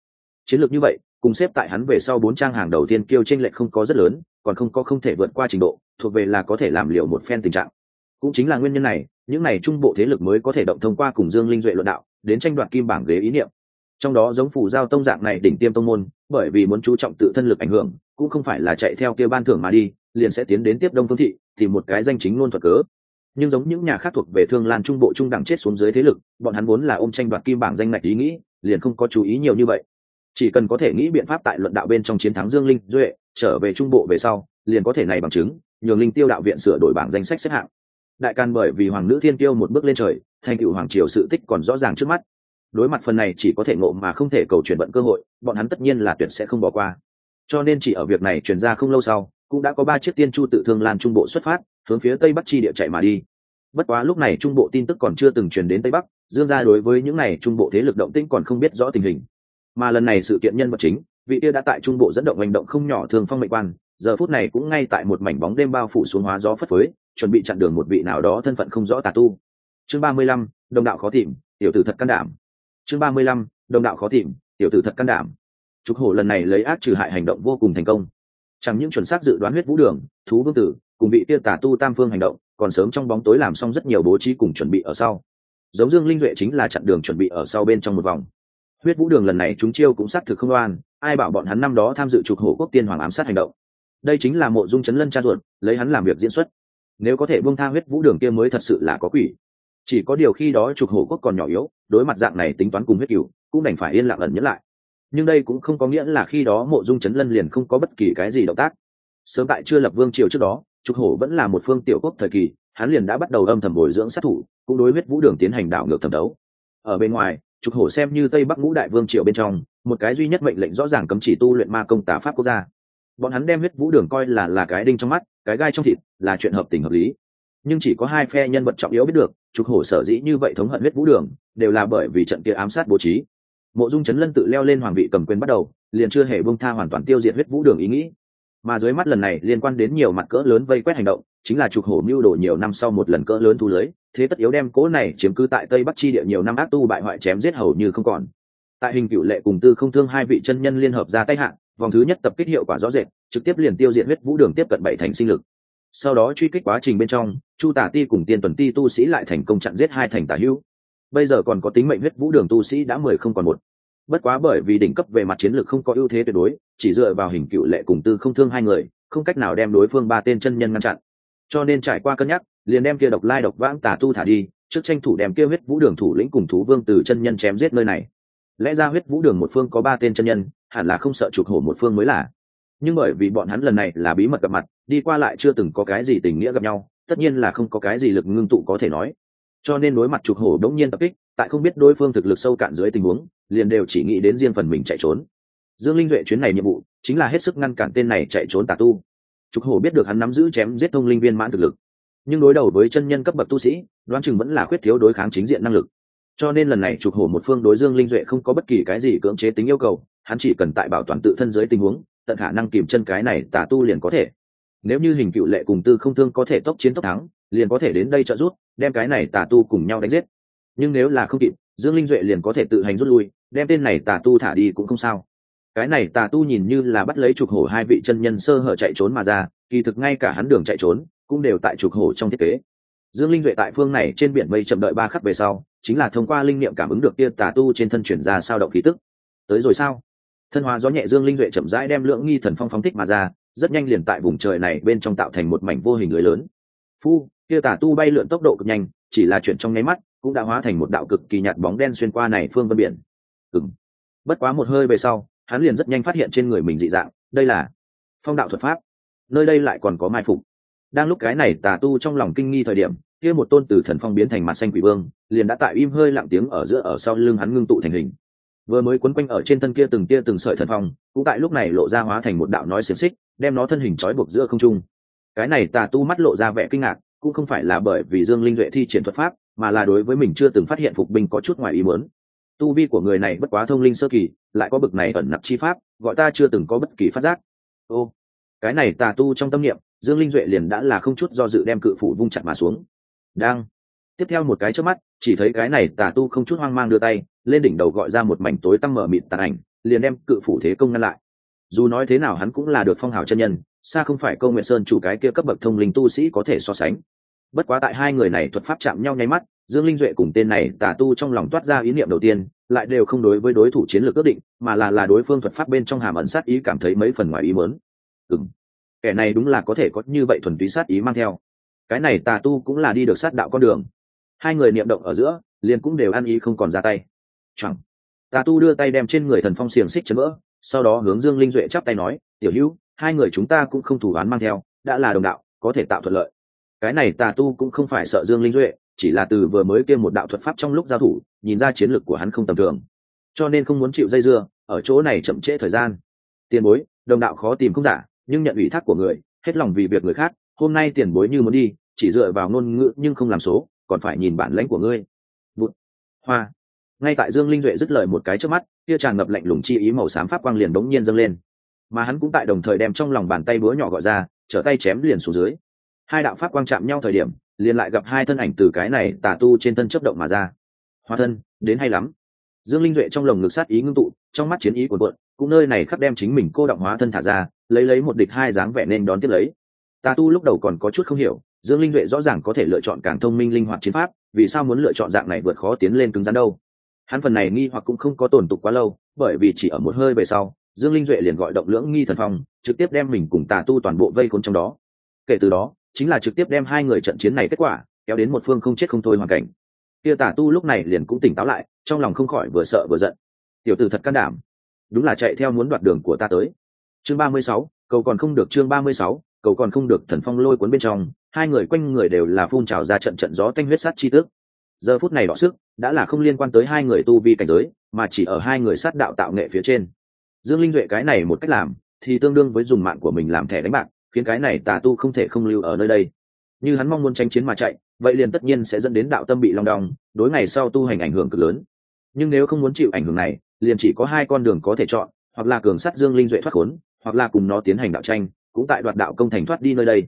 Chiến lược như vậy, cùng xếp tại hắn về sau bốn trang hàng đầu tiên kêu tranh lệch không có rất lớn, còn không có không thể vượt qua trình độ, thuộc về là có thể làm liệu một phen tình trạng. Cũng chính là nguyên nhân này những này trung bộ thế lực mới có thể động thông qua cùng dương linh duệ luận đạo, đến tranh đoạt kim bảng ghế ý niệm. Trong đó giống phủ giao tông dạng này đỉnh tiêm tông môn, bởi vì muốn chú trọng tự thân lực ảnh hưởng, cũng không phải là chạy theo kia ban thưởng mà đi, liền sẽ tiến đến tiếp đông phương thị, thì một cái danh chính luôn thuật cớ. Nhưng giống những nhà khác thuộc về thương lan trung bộ trung đẳng chết xuống dưới thế lực, bọn hắn vốn là ôm tranh đoạt kim bảng danh ngạch ý nghĩ, liền không có chú ý nhiều như vậy. Chỉ cần có thể nghĩ biện pháp tại luận đạo bên trong chiến thắng dương linh duệ, trở về trung bộ về sau, liền có thể này bằng chứng, nhường linh tiêu đạo viện sửa đổi bảng danh sách xếp hạng đại can bởi vì hoàng nữ thiên tiêu một bước lên trời, thành cựu hoàng triều sự tích còn rõ ràng trước mắt. Đối mặt phần này chỉ có thể ngộ mà không thể cầu chuyển vận cơ hội, bọn hắn tất nhiên là tuyệt sẽ không bỏ qua. Cho nên chỉ ở việc này chuyển ra không lâu sau, cũng đã có ba chiếc tiên chu tự thương lan trung bộ xuất phát, hướng phía tây bắc chi địa chạy mà đi. Bất quá lúc này trung bộ tin tức còn chưa từng truyền đến tây bắc, dương gia đối với những này trung bộ thế lực động tĩnh còn không biết rõ tình hình. Mà lần này sự kiện nhân vật chính, vị kia đã tại trung bộ dẫn động hành động không nhỏ thường phong mệnh quan giờ phút này cũng ngay tại một mảnh bóng đêm bao phủ xuống hóa gió phất phới, chuẩn bị chặn đường một vị nào đó thân phận không rõ tà tu. Chương ba mươi lăm, đồng đạo khó tìm, tiểu tử thật can đảm. Chương ba mươi lăm, đồng đạo khó tìm, tiểu tử thật can đảm. Trục hổ lần này lấy ác trừ hại hành động vô cùng thành công. Chẳng những chuẩn xác dự đoán huyết vũ đường, thú vương tử, cùng vị tiêu tà tu tam phương hành động, còn sớm trong bóng tối làm xong rất nhiều bố trí cùng chuẩn bị ở sau. Giống dương linh duệ chính là chặn đường chuẩn bị ở sau bên trong một vòng. Huyết vũ đường lần này chúng chiêu cũng xác thực không oan, ai bảo bọn hắn năm đó tham dự trục hổ quốc tiên hoàng ám sát hành động đây chính là mộ dung chấn lân cha ruột, lấy hắn làm việc diễn xuất. Nếu có thể buông tha huyết vũ đường kia mới thật sự là có quỷ. Chỉ có điều khi đó trục hổ quốc còn nhỏ yếu, đối mặt dạng này tính toán cùng huyết cửu, cũng đành phải yên lặng ẩn nhẫn lại. Nhưng đây cũng không có nghĩa là khi đó mộ dung chấn lân liền không có bất kỳ cái gì động tác. Sớm tại chưa lập vương triều trước đó, trục hổ vẫn là một phương tiểu quốc thời kỳ, hắn liền đã bắt đầu âm thầm bồi dưỡng sát thủ, cũng đối huyết vũ đường tiến hành đảo ngược thẩm đấu. Ở bên ngoài, trục hổ xem như tây bắc ngũ đại vương triều bên trong, một cái duy nhất mệnh lệnh rõ ràng cấm chỉ tu luyện ma công tả pháp quốc gia bọn hắn đem huyết vũ đường coi là là cái đinh trong mắt, cái gai trong thịt, là chuyện hợp tình hợp lý. Nhưng chỉ có hai phe nhân vật trọng yếu biết được, trục hổ sở dĩ như vậy thống hận huyết vũ đường, đều là bởi vì trận kia ám sát bố trí. Mộ dung chấn lân tự leo lên hoàng vị cầm quyền bắt đầu, liền chưa hề bông tha hoàn toàn tiêu diệt huyết vũ đường ý nghĩ. Mà dưới mắt lần này liên quan đến nhiều mặt cỡ lớn vây quét hành động, chính là trục hổ mưu đồ nhiều năm sau một lần cỡ lớn thu lưới, thế tất yếu đem cố này chiếm cứ tại tây bắc chi địa nhiều năm ác tu bại hoại chém giết hầu như không còn. Tại hình cựu lệ cùng tư không thương hai vị chân nhân liên hợp ra tay hạng vòng thứ nhất tập kích hiệu quả rõ rệt, trực tiếp liền tiêu diệt huyết vũ đường tiếp cận bảy thành sinh lực. Sau đó truy kích quá trình bên trong, chu tả ti cùng tiên tuần ti tu sĩ lại thành công chặn giết hai thành tả hữu. Bây giờ còn có tính mệnh huyết vũ đường tu sĩ đã mười không còn một. Bất quá bởi vì đỉnh cấp về mặt chiến lược không có ưu thế tuyệt đối, chỉ dựa vào hình cựu lệ cùng tư không thương hai người, không cách nào đem đối phương ba tên chân nhân ngăn chặn. Cho nên trải qua cân nhắc, liền đem kia độc lai độc vãng tà tu thả đi, trước tranh thủ đem kia huyết vũ đường thủ lĩnh cùng thú vương từ chân nhân chém giết nơi này lẽ ra huyết vũ đường một phương có ba tên chân nhân, hẳn là không sợ chụp hổ một phương mới là. Nhưng bởi vì bọn hắn lần này là bí mật gặp mặt, đi qua lại chưa từng có cái gì tình nghĩa gặp nhau, tất nhiên là không có cái gì lực ngưng tụ có thể nói. Cho nên đối mặt chụp hổ đống nhiên tập kích, tại không biết đối phương thực lực sâu cạn dưới tình huống, liền đều chỉ nghĩ đến riêng phần mình chạy trốn. Dương linh duệ chuyến này nhiệm vụ, chính là hết sức ngăn cản tên này chạy trốn tà tu. Trục hổ biết được hắn nắm giữ chém giết thông linh viên mãn thực lực. Nhưng đối đầu với chân nhân cấp bậc tu sĩ, đoán chừng vẫn là khuyết thiếu đối kháng chính diện năng lực cho nên lần này trục hổ một phương đối dương linh duệ không có bất kỳ cái gì cưỡng chế tính yêu cầu, hắn chỉ cần tại bảo toàn tự thân dưới tình huống, tận khả năng kìm chân cái này tà tu liền có thể. Nếu như hình cựu lệ cùng tư không thương có thể tốc chiến tốc thắng, liền có thể đến đây trợ giúp, đem cái này tà tu cùng nhau đánh giết. Nhưng nếu là không kịp, dương linh duệ liền có thể tự hành rút lui, đem tên này tà tu thả đi cũng không sao. Cái này tà tu nhìn như là bắt lấy trục hổ hai vị chân nhân sơ hở chạy trốn mà ra, kỳ thực ngay cả hắn đường chạy trốn, cũng đều tại trục hổ trong thiết kế. Dương linh duệ tại phương này trên biển mây chậm đợi ba khắc về sau chính là thông qua linh niệm cảm ứng được kia tà tu trên thân chuyển ra sao động khí tức. Tới rồi sao? Thân hóa gió nhẹ dương linh duệ chậm rãi đem lượng nghi thần phong phóng thích mà ra, rất nhanh liền tại vùng trời này bên trong tạo thành một mảnh vô hình lưới lớn. Phu kia tà tu bay lượn tốc độ cực nhanh, chỉ là chuyện trong nháy mắt, cũng đã hóa thành một đạo cực kỳ nhạt bóng đen xuyên qua này phương vân biển. Ừng bất quá một hơi về sau, hắn liền rất nhanh phát hiện trên người mình dị dạng, đây là phong đạo thuật pháp. Nơi đây lại còn có mai phục. Đang lúc cái này tà tu trong lòng kinh nghi thời điểm kia một tôn từ thần phong biến thành mặt xanh quỷ vương, liền đã tại im hơi lặng tiếng ở giữa ở sau lưng hắn ngưng tụ thành hình. Vừa mới quấn quanh ở trên thân kia từng tia từng sợi thần phong, cũng tại lúc này lộ ra hóa thành một đạo nói xiềng xích, đem nó thân hình trói buộc giữa không trung. Cái này tà tu mắt lộ ra vẻ kinh ngạc, cũng không phải là bởi vì dương linh duệ thi triển thuật pháp, mà là đối với mình chưa từng phát hiện phục binh có chút ngoài ý muốn. Tu vi của người này bất quá thông linh sơ kỳ, lại có bực này ẩn nặc chi pháp, gọi ta chưa từng có bất kỳ phát giác. Ô, cái này tà tu trong tâm niệm, dương linh duệ liền đã là không chút do dự đem cự phủ vung chặt mà xuống đang. Tiếp theo một cái trước mắt, chỉ thấy cái này tà tu không chút hoang mang đưa tay, lên đỉnh đầu gọi ra một mảnh tối tăm mở mịt tàn ảnh, liền đem cự phủ thế công ngăn lại. Dù nói thế nào hắn cũng là được phong hào chân nhân, xa không phải câu nguyện sơn chủ cái kia cấp bậc thông linh tu sĩ có thể so sánh. Bất quá tại hai người này thuật pháp chạm nhau nháy mắt, dương linh duệ cùng tên này tà tu trong lòng toát ra ý niệm đầu tiên, lại đều không đối với đối thủ chiến lược ước định, mà là là đối phương thuật pháp bên trong hàm ẩn sát ý cảm thấy mấy phần ngoài ý mớn ừ kẻ này đúng là có thể có như vậy thuần túy sát ý mang theo cái này tà tu cũng là đi được sát đạo con đường. Hai người niệm động ở giữa, liền cũng đều ăn ý không còn ra tay. Chẳng. Tà tu đưa tay đem trên người thần phong xiềng xích chấn vỡ, sau đó hướng dương linh duệ chắp tay nói, tiểu hữu, hai người chúng ta cũng không thủ đoán mang theo, đã là đồng đạo, có thể tạo thuận lợi. Cái này tà tu cũng không phải sợ dương linh duệ, chỉ là từ vừa mới kêu một đạo thuật pháp trong lúc giao thủ, nhìn ra chiến lược của hắn không tầm thường. Cho nên không muốn chịu dây dưa, ở chỗ này chậm trễ thời gian. Tiền bối, đồng đạo khó tìm không giả, nhưng nhận ủy thác của người, hết lòng vì việc người khác hôm nay tiền bối như muốn đi, chỉ dựa vào ngôn ngữ nhưng không làm số, còn phải nhìn bản lãnh của ngươi. Bụt. Hoa. Ngay tại dương linh duệ dứt lời một cái trước mắt kia tràn ngập lạnh lùng chi ý màu xám pháp quang liền đống nhiên dâng lên. Mà hắn cũng tại đồng thời đem trong lòng bàn tay búa nhỏ gọi ra, trở tay chém liền xuống dưới. Hai đạo pháp quang chạm nhau thời điểm, liền lại gặp hai thân ảnh từ cái này tà tu trên thân chấp động mà ra. Hóa thân, đến hay lắm? Dương linh duệ trong lồng ngực sát ý ngưng tụ, trong mắt chiến ý của quận cũng nơi này khắc đem chính mình cô động hóa thân thả ra, lấy lấy một địch hai dáng vẻ nên đón tiếp lấy tà tu lúc đầu còn có chút không hiểu, dương linh duệ rõ ràng có thể lựa chọn càng thông minh linh hoạt chiến pháp, vì sao muốn lựa chọn dạng này vượt khó tiến lên cứng rắn đâu? Hắn phần này nghi hoặc cũng không có tồn tục quá lâu, bởi vì chỉ ở một hơi về sau, dương linh duệ liền gọi động lưỡng nghi thần phong, trực tiếp đem mình cùng tà tu toàn bộ vây khốn trong đó. Kể từ đó, chính là trực tiếp đem hai người trận chiến này kết quả, kéo đến một phương không chết không thôi hoàn cảnh. Kia tà tu lúc này liền cũng tỉnh táo lại, trong lòng không khỏi vừa sợ vừa giận. Tiểu tử thật can đảm. Đúng là chạy theo muốn đoạt đường của ta tới. Chương ba mươi sáu, cầu còn không được chương ba mươi sáu cầu còn không được thần phong lôi cuốn bên trong, hai người quanh người đều là phun trào ra trận trận gió tanh huyết sát chi tước giờ phút này đọ sức, đã là không liên quan tới hai người tu vi cảnh giới, mà chỉ ở hai người sát đạo tạo nghệ phía trên. Dương linh duệ cái này một cách làm, thì tương đương với dùng mạng của mình làm thẻ đánh bạc, khiến cái này tà tu không thể không lưu ở nơi đây. Như hắn mong muốn tranh chiến mà chạy, vậy liền tất nhiên sẽ dẫn đến đạo tâm bị long đong, đối ngày sau tu hành ảnh hưởng cực lớn. Nhưng nếu không muốn chịu ảnh hưởng này, liền chỉ có hai con đường có thể chọn, hoặc là cường sát dương linh duệ thoát khốn, hoặc là cùng nó tiến hành đạo tranh cũng tại đoạt đạo công thành thoát đi nơi đây.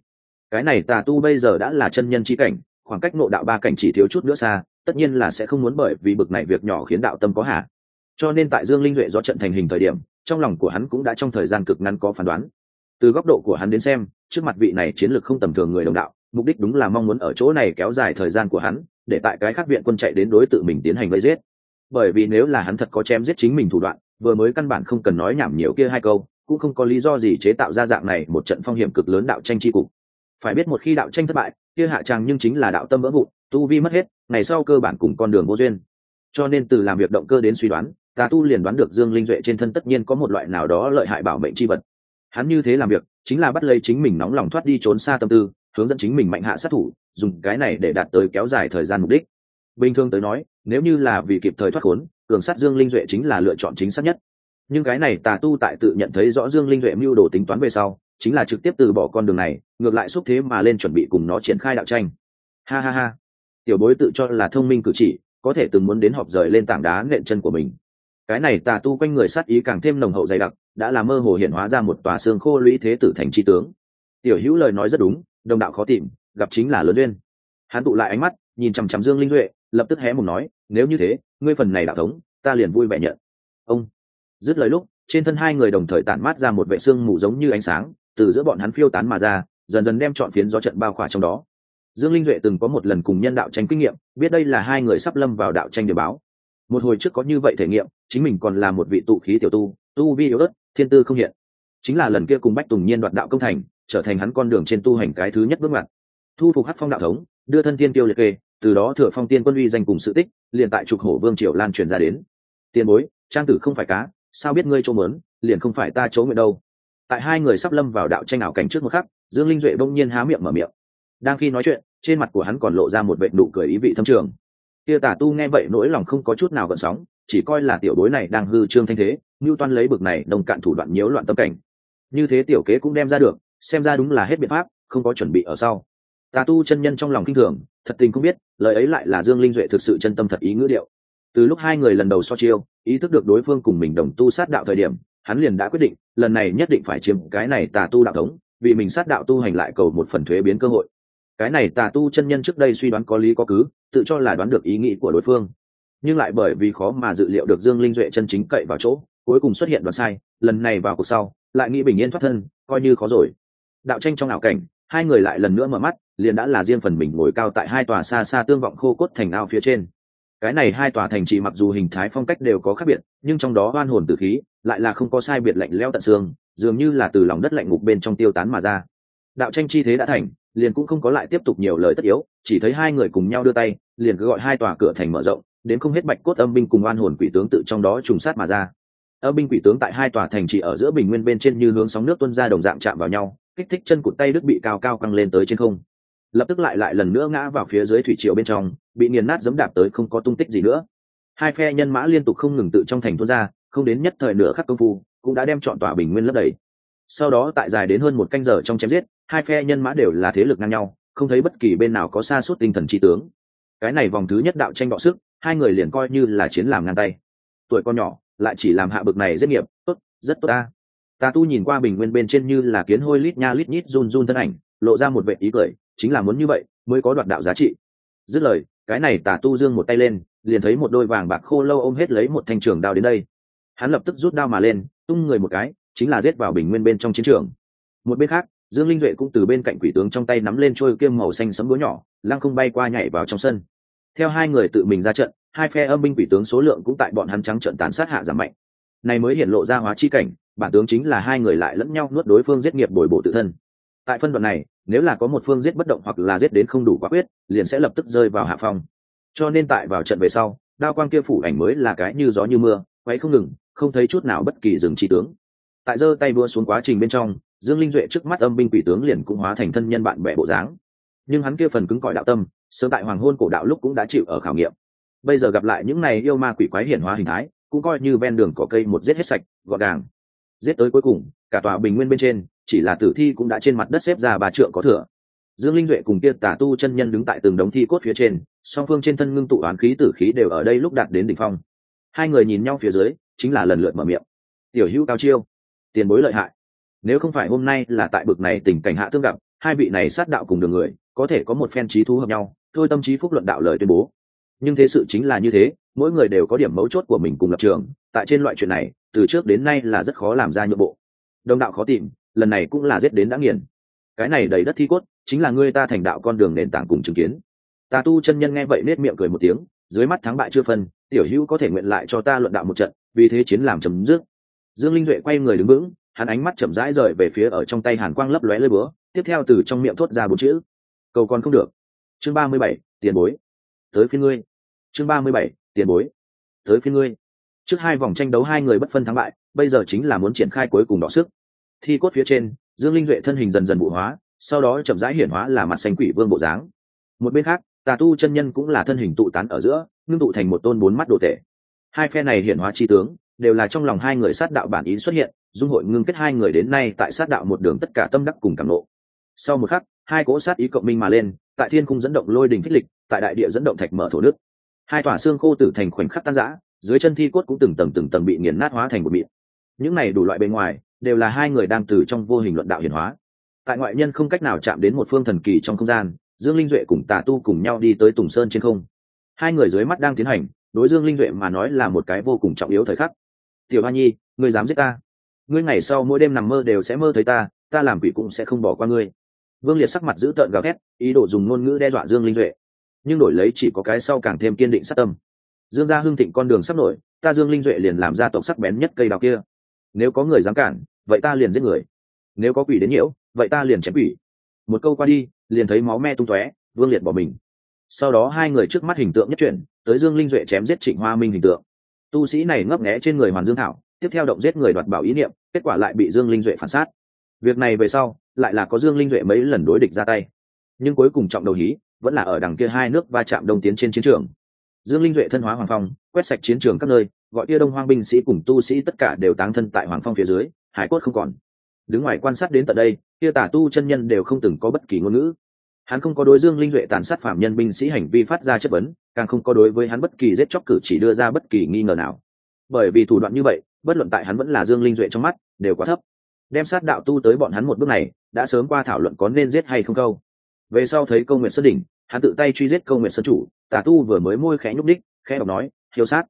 Cái này tà tu bây giờ đã là chân nhân chi cảnh, khoảng cách ngộ đạo ba cảnh chỉ thiếu chút nữa xa, tất nhiên là sẽ không muốn bởi vì bực này việc nhỏ khiến đạo tâm có hạ. Cho nên tại dương linh duệ do trận thành hình thời điểm, trong lòng của hắn cũng đã trong thời gian cực ngắn có phán đoán. Từ góc độ của hắn đến xem, trước mặt vị này chiến lược không tầm thường người đồng đạo, mục đích đúng là mong muốn ở chỗ này kéo dài thời gian của hắn, để tại cái khác viện quân chạy đến đối tự mình tiến hành vây giết. Bởi vì nếu là hắn thật có chém giết chính mình thủ đoạn, vừa mới căn bản không cần nói nhảm nhiều kia hai câu cũng không có lý do gì chế tạo ra dạng này một trận phong hiểm cực lớn đạo tranh chi cục. Phải biết một khi đạo tranh thất bại, kia hạ tràng nhưng chính là đạo tâm vỡ vụn, tu vi mất hết, ngày sau cơ bản cùng con đường vô duyên. Cho nên từ làm việc động cơ đến suy đoán, tà tu liền đoán được dương linh duệ trên thân tất nhiên có một loại nào đó lợi hại bảo mệnh c h i vật. Hắn như thế làm việc, chính là bắt lấy chính mình nóng lòng thoát đi trốn xa tâm tư, hướng dẫn chính mình mạnh hạ sát thủ, dùng cái này để đạt tới kéo dài thời gian mục đích. Bình thường tới nói, nếu như là vì kịp thời thoát khốn, cường sát dương linh duệ chính là lựa chọn chính xác nhất nhưng cái này tà tu tại tự nhận thấy rõ dương linh duệ mưu đồ tính toán về sau, chính là trực tiếp từ bỏ con đường này, ngược lại xúc thế mà lên chuẩn bị cùng nó triển khai đạo tranh. Ha ha ha. Tiểu bối tự cho là thông minh cử chỉ, có thể từng muốn đến họp rời lên tảng đá nện chân của mình. Cái này tà tu quanh người sát ý càng thêm nồng hậu dày đặc, đã làm mơ hồ hiện hóa ra một tòa xương khô lũy thế tử thành tri tướng. Tiểu hữu lời nói rất đúng, đồng đạo khó tìm, gặp chính là lớn duyên. Hắn tụ lại ánh mắt, nhìn chằm chằm dương linh duệ, lập tức hé một nói, nếu như thế, ngươi phần này đạo thống, ta liền vui vẻ nhận. Ông dứt lời lúc, trên thân hai người đồng thời tản mát ra một vệ xương mù giống như ánh sáng, từ giữa bọn hắn phiêu tán mà ra, dần dần đem chọn phiến gió trận bao khỏa trong đó. Dương linh duệ từng có một lần cùng nhân đạo tranh kinh nghiệm, biết đây là hai người sắp lâm vào đạo tranh điều báo. Một hồi trước có như vậy thể nghiệm, chính mình còn là một vị tụ khí tiểu tu tu vi yếu ớt, thiên tư không hiện. Chính là lần kia cùng bách tùng nhiên đoạt đạo công thành, trở thành hắn con đường trên tu hành cái thứ nhất bước ngoặt. Thu phục hắc phong đạo thống, đưa thân tiên tiêu liệt kê, từ đó thừa phong tiên quân uy danh cùng sự tích, liền tại trục hổ vương triều lan truyền ra đến. Tiền bối, trang tử không phải cá sao biết ngươi chỗ mớn, liền không phải ta chỗ nguyện đâu. Tại hai người sắp lâm vào đạo tranh ảo cảnh trước một khắc, dương linh duệ bỗng nhiên há miệng mở miệng. Đang khi nói chuyện, trên mặt của hắn còn lộ ra một vệ nụ cười ý vị thâm trường. Tia tả tu nghe vậy nỗi lòng không có chút nào gợn sóng, chỉ coi là tiểu bối này đang hư trương thanh thế ngưu toan lấy bực này đồng cạn thủ đoạn nhiễu loạn tâm cảnh. Như thế tiểu kế cũng đem ra được, xem ra đúng là hết biện pháp, không có chuẩn bị ở sau. Tà tu chân nhân trong lòng kinh thường, thật tình không biết, lời ấy lại là dương linh duệ thực sự chân tâm thật ý ngữ điệu từ lúc hai người lần đầu so chiêu, ý thức được đối phương cùng mình đồng tu sát đạo thời điểm, hắn liền đã quyết định, lần này nhất định phải chiếm cái này tà tu đạo thống, vì mình sát đạo tu hành lại cầu một phần thuế biến cơ hội. Cái này tà tu chân nhân trước đây suy đoán có lý có cứ, tự cho là đoán được ý nghĩ của đối phương. Nhưng lại bởi vì khó mà dự liệu được dương linh duệ chân chính cậy vào chỗ, cuối cùng xuất hiện đoán sai, lần này vào cuộc sau, lại nghĩ bình yên thoát thân, coi như khó rồi. Đạo tranh trong ảo cảnh, hai người lại lần nữa mở mắt, liền đã là riêng phần mình ngồi cao tại hai tòa xa xa tương vọng khô cốt thành ao phía trên cái này hai tòa thành trì mặc dù hình thái phong cách đều có khác biệt, nhưng trong đó oan hồn tử khí lại là không có sai biệt lạnh leo tận xương, dường như là từ lòng đất lạnh ngục bên trong tiêu tán mà ra. Đạo tranh chi thế đã thành, liền cũng không có lại tiếp tục nhiều lời tất yếu, chỉ thấy hai người cùng nhau đưa tay, liền cứ gọi hai tòa cửa thành mở rộng, đến không hết bạch cốt âm binh cùng oan hồn quỷ tướng tự trong đó trùng sát mà ra. Âm binh quỷ tướng tại hai tòa thành trì ở giữa bình nguyên bên trên như hướng sóng nước tuân ra đồng dạng chạm vào nhau, kích thích chân cụt tay đức bị cao cao căng lên tới trên không. Lập tức lại lại lần nữa ngã vào phía dưới thủy triều bên trong bị nghiền nát dẫm đạp tới không có tung tích gì nữa. Hai phe nhân mã liên tục không ngừng tự trong thành tuôn ra, không đến nhất thời nửa khắc công phu, cũng đã đem chọn tòa bình nguyên lấp đầy. Sau đó tại dài đến hơn một canh giờ trong chém giết, hai phe nhân mã đều là thế lực ngang nhau, không thấy bất kỳ bên nào có xa suốt tinh thần trí tướng. Cái này vòng thứ nhất đạo tranh bọ sức, hai người liền coi như là chiến làm ngang tay. Tuổi con nhỏ, lại chỉ làm hạ bực này rất nghiệp, tốt, rất tốt ta. Ta tu nhìn qua bình nguyên bên trên như là kiến hôi lít nha lít nhít run run thân ảnh, lộ ra một vệ ý cười, chính là muốn như vậy, mới có đoạt đạo giá trị dứt lời, cái này tà tu dương một tay lên, liền thấy một đôi vàng bạc khô lâu ôm hết lấy một thanh trường đao đến đây. Hắn lập tức rút đao mà lên, tung người một cái, chính là giết vào bình nguyên bên trong chiến trường. Một bên khác, dương linh duệ cũng từ bên cạnh quỷ tướng trong tay nắm lên trôi kiêm màu xanh sấm búa nhỏ, lăng không bay qua nhảy vào trong sân. Theo hai người tự mình ra trận, hai phe âm binh quỷ tướng số lượng cũng tại bọn hắn trắng trận tàn sát hạ giảm mạnh. Này mới hiện lộ ra hóa chi cảnh, bản tướng chính là hai người lại lẫn nhau nuốt đối phương giết nghiệp bồi bổ tự thân. Tại phân đoạn này nếu là có một phương giết bất động hoặc là giết đến không đủ quả quyết, liền sẽ lập tức rơi vào hạ phong. Cho nên tại vào trận về sau, đao quang kia phủ ảnh mới là cái như gió như mưa quay không ngừng, không thấy chút nào bất kỳ dừng chi tướng. Tại giơ tay đua xuống quá trình bên trong, dương linh duệ trước mắt âm binh quỷ tướng liền cũng hóa thành thân nhân bạn bè bộ dáng. Nhưng hắn kia phần cứng cỏi đạo tâm, sớm tại hoàng hôn cổ đạo lúc cũng đã chịu ở khảo nghiệm. Bây giờ gặp lại những này yêu ma quỷ quái hiển hóa hình thái, cũng coi như ven đường cỏ cây một giết hết sạch, gọn gàng. Giết tới cuối cùng, cả tòa bình nguyên bên trên chỉ là tử thi cũng đã trên mặt đất xếp ra ba trượng có thừa. Dương linh duệ cùng kia tả tu chân nhân đứng tại từng đống thi cốt phía trên, song phương trên thân ngưng tụ oán khí tử khí đều ở đây lúc đạt đến đỉnh phong. Hai người nhìn nhau phía dưới, chính là lần lượt mở miệng. Tiểu hữu cao chiêu, tiền bối lợi hại. Nếu không phải hôm nay là tại bực này tình cảnh hạ tương gặp, hai vị này sát đạo cùng đường người, có thể có một phen trí thú hợp nhau, thôi tâm trí phúc luận đạo lời tuyên bố. Nhưng thế sự chính là như thế, mỗi người đều có điểm mấu chốt của mình cùng lập trường, tại trên loại chuyện này, từ trước đến nay là rất khó làm ra nhượng bộ. Đồng đạo khó tìm lần này cũng là giết đến đã nghiền. Cái này đầy đất thi cốt, chính là ngươi ta thành đạo con đường nền tảng cùng chứng kiến. Tà tu chân nhân nghe vậy nết miệng cười một tiếng, dưới mắt thắng bại chưa phân, tiểu hữu có thể nguyện lại cho ta luận đạo một trận, vì thế chiến làm chấm dứt. Dương linh duệ quay người đứng vững, hắn ánh mắt chậm rãi rời về phía ở trong tay hàn quang lấp lóe lơi búa, tiếp theo từ trong miệng thốt ra bốn chữ. Cầu còn không được. Chương ba mươi bảy, tiền bối. Tới phía ngươi. Chương ba mươi bảy, tiền bối. Tới phía ngươi. Trước hai vòng tranh đấu hai người bất phân thắng bại, bây giờ chính là muốn triển khai cuối cùng đọ sức thi cốt phía trên, dương linh duệ thân hình dần dần vụ hóa, sau đó chậm rãi hiển hóa là mặt xanh quỷ vương bộ dáng. Một bên khác, tà tu chân nhân cũng là thân hình tụ tán ở giữa, ngưng tụ thành một tôn bốn mắt đồ tể. Hai phe này hiển hóa chi tướng, đều là trong lòng hai người sát đạo bản ý xuất hiện, dung hội ngưng kết hai người đến nay tại sát đạo một đường tất cả tâm đắc cùng cảm lộ sau một khắc, hai cỗ sát ý cộng minh mà lên, tại thiên cung dẫn động lôi đình phích lịch, tại đại địa dẫn động thạch mở thổ nước. Hai tòa xương khô tử thành khoảnh khắc tan rã, dưới chân thi cốt cũng từng tầng từng tầng bị nghiền nát hóa thành một miệng. Những này đủ loại bên ngoài đều là hai người đang từ trong vô hình luận đạo hiển hóa. Tại ngoại nhân không cách nào chạm đến một phương thần kỳ trong không gian, dương linh duệ cùng tà tu cùng nhau đi tới tùng sơn trên không. Hai người dưới mắt đang tiến hành, đối dương linh duệ mà nói là một cái vô cùng trọng yếu thời khắc. Tiểu hoa nhi, ngươi dám giết ta? Ngươi ngày sau mỗi đêm nằm mơ đều sẽ mơ thấy ta ta làm quỷ cũng sẽ không bỏ qua ngươi. Vương liệt sắc mặt giữ tợn gào thét, ý đồ dùng ngôn ngữ đe dọa dương linh duệ. Nhưng đổi lấy chỉ có cái sau càng thêm kiên định sát tâm. Dương gia hưng thịnh con đường sắp nổi, ta dương linh duệ liền làm ra tộc sắc bén nhất cây đào kia nếu có người dám cản, vậy ta liền giết người. Nếu có quỷ đến nhiễu, vậy ta liền chém quỷ. Một câu qua đi, liền thấy máu me tung tóe, vương liệt bỏ mình. Sau đó hai người trước mắt hình tượng nhất chuyển, tới dương linh duệ chém giết trịnh hoa minh hình tượng. Tu sĩ này ngấp nghé trên người hoàn dương thảo, tiếp theo động giết người đoạt bảo ý niệm, kết quả lại bị dương linh duệ phản sát. Việc này về sau, lại là có dương linh duệ mấy lần đối địch ra tay. Nhưng cuối cùng trọng đầu hí, vẫn là ở đằng kia hai nước va chạm đông tiến trên chiến trường. Dương linh duệ thân hóa hoàng phong, quét sạch chiến trường các nơi gọi kia đông hoang binh sĩ cùng tu sĩ tất cả đều táng thân tại hoàng phong phía dưới, hải cốt không còn. Đứng ngoài quan sát đến tận đây, kia tả tu chân nhân đều không từng có bất kỳ ngôn ngữ. Hắn không có đối dương linh duệ tàn sát phạm nhân binh sĩ hành vi phát ra chất vấn, càng không có đối với hắn bất kỳ giết chóc cử chỉ đưa ra bất kỳ nghi ngờ nào. Bởi vì thủ đoạn như vậy, bất luận tại hắn vẫn là dương linh duệ trong mắt, đều quá thấp. Đem sát đạo tu tới bọn hắn một bước này, đã sớm qua thảo luận có nên giết hay không câu. Về sau thấy câu nguyện sơn đỉnh, hắn tự tay truy giết câu nguyện sơn chủ tả tu vừa mới môi khẽ nhúc đích khẽ đọc nói hiếu sát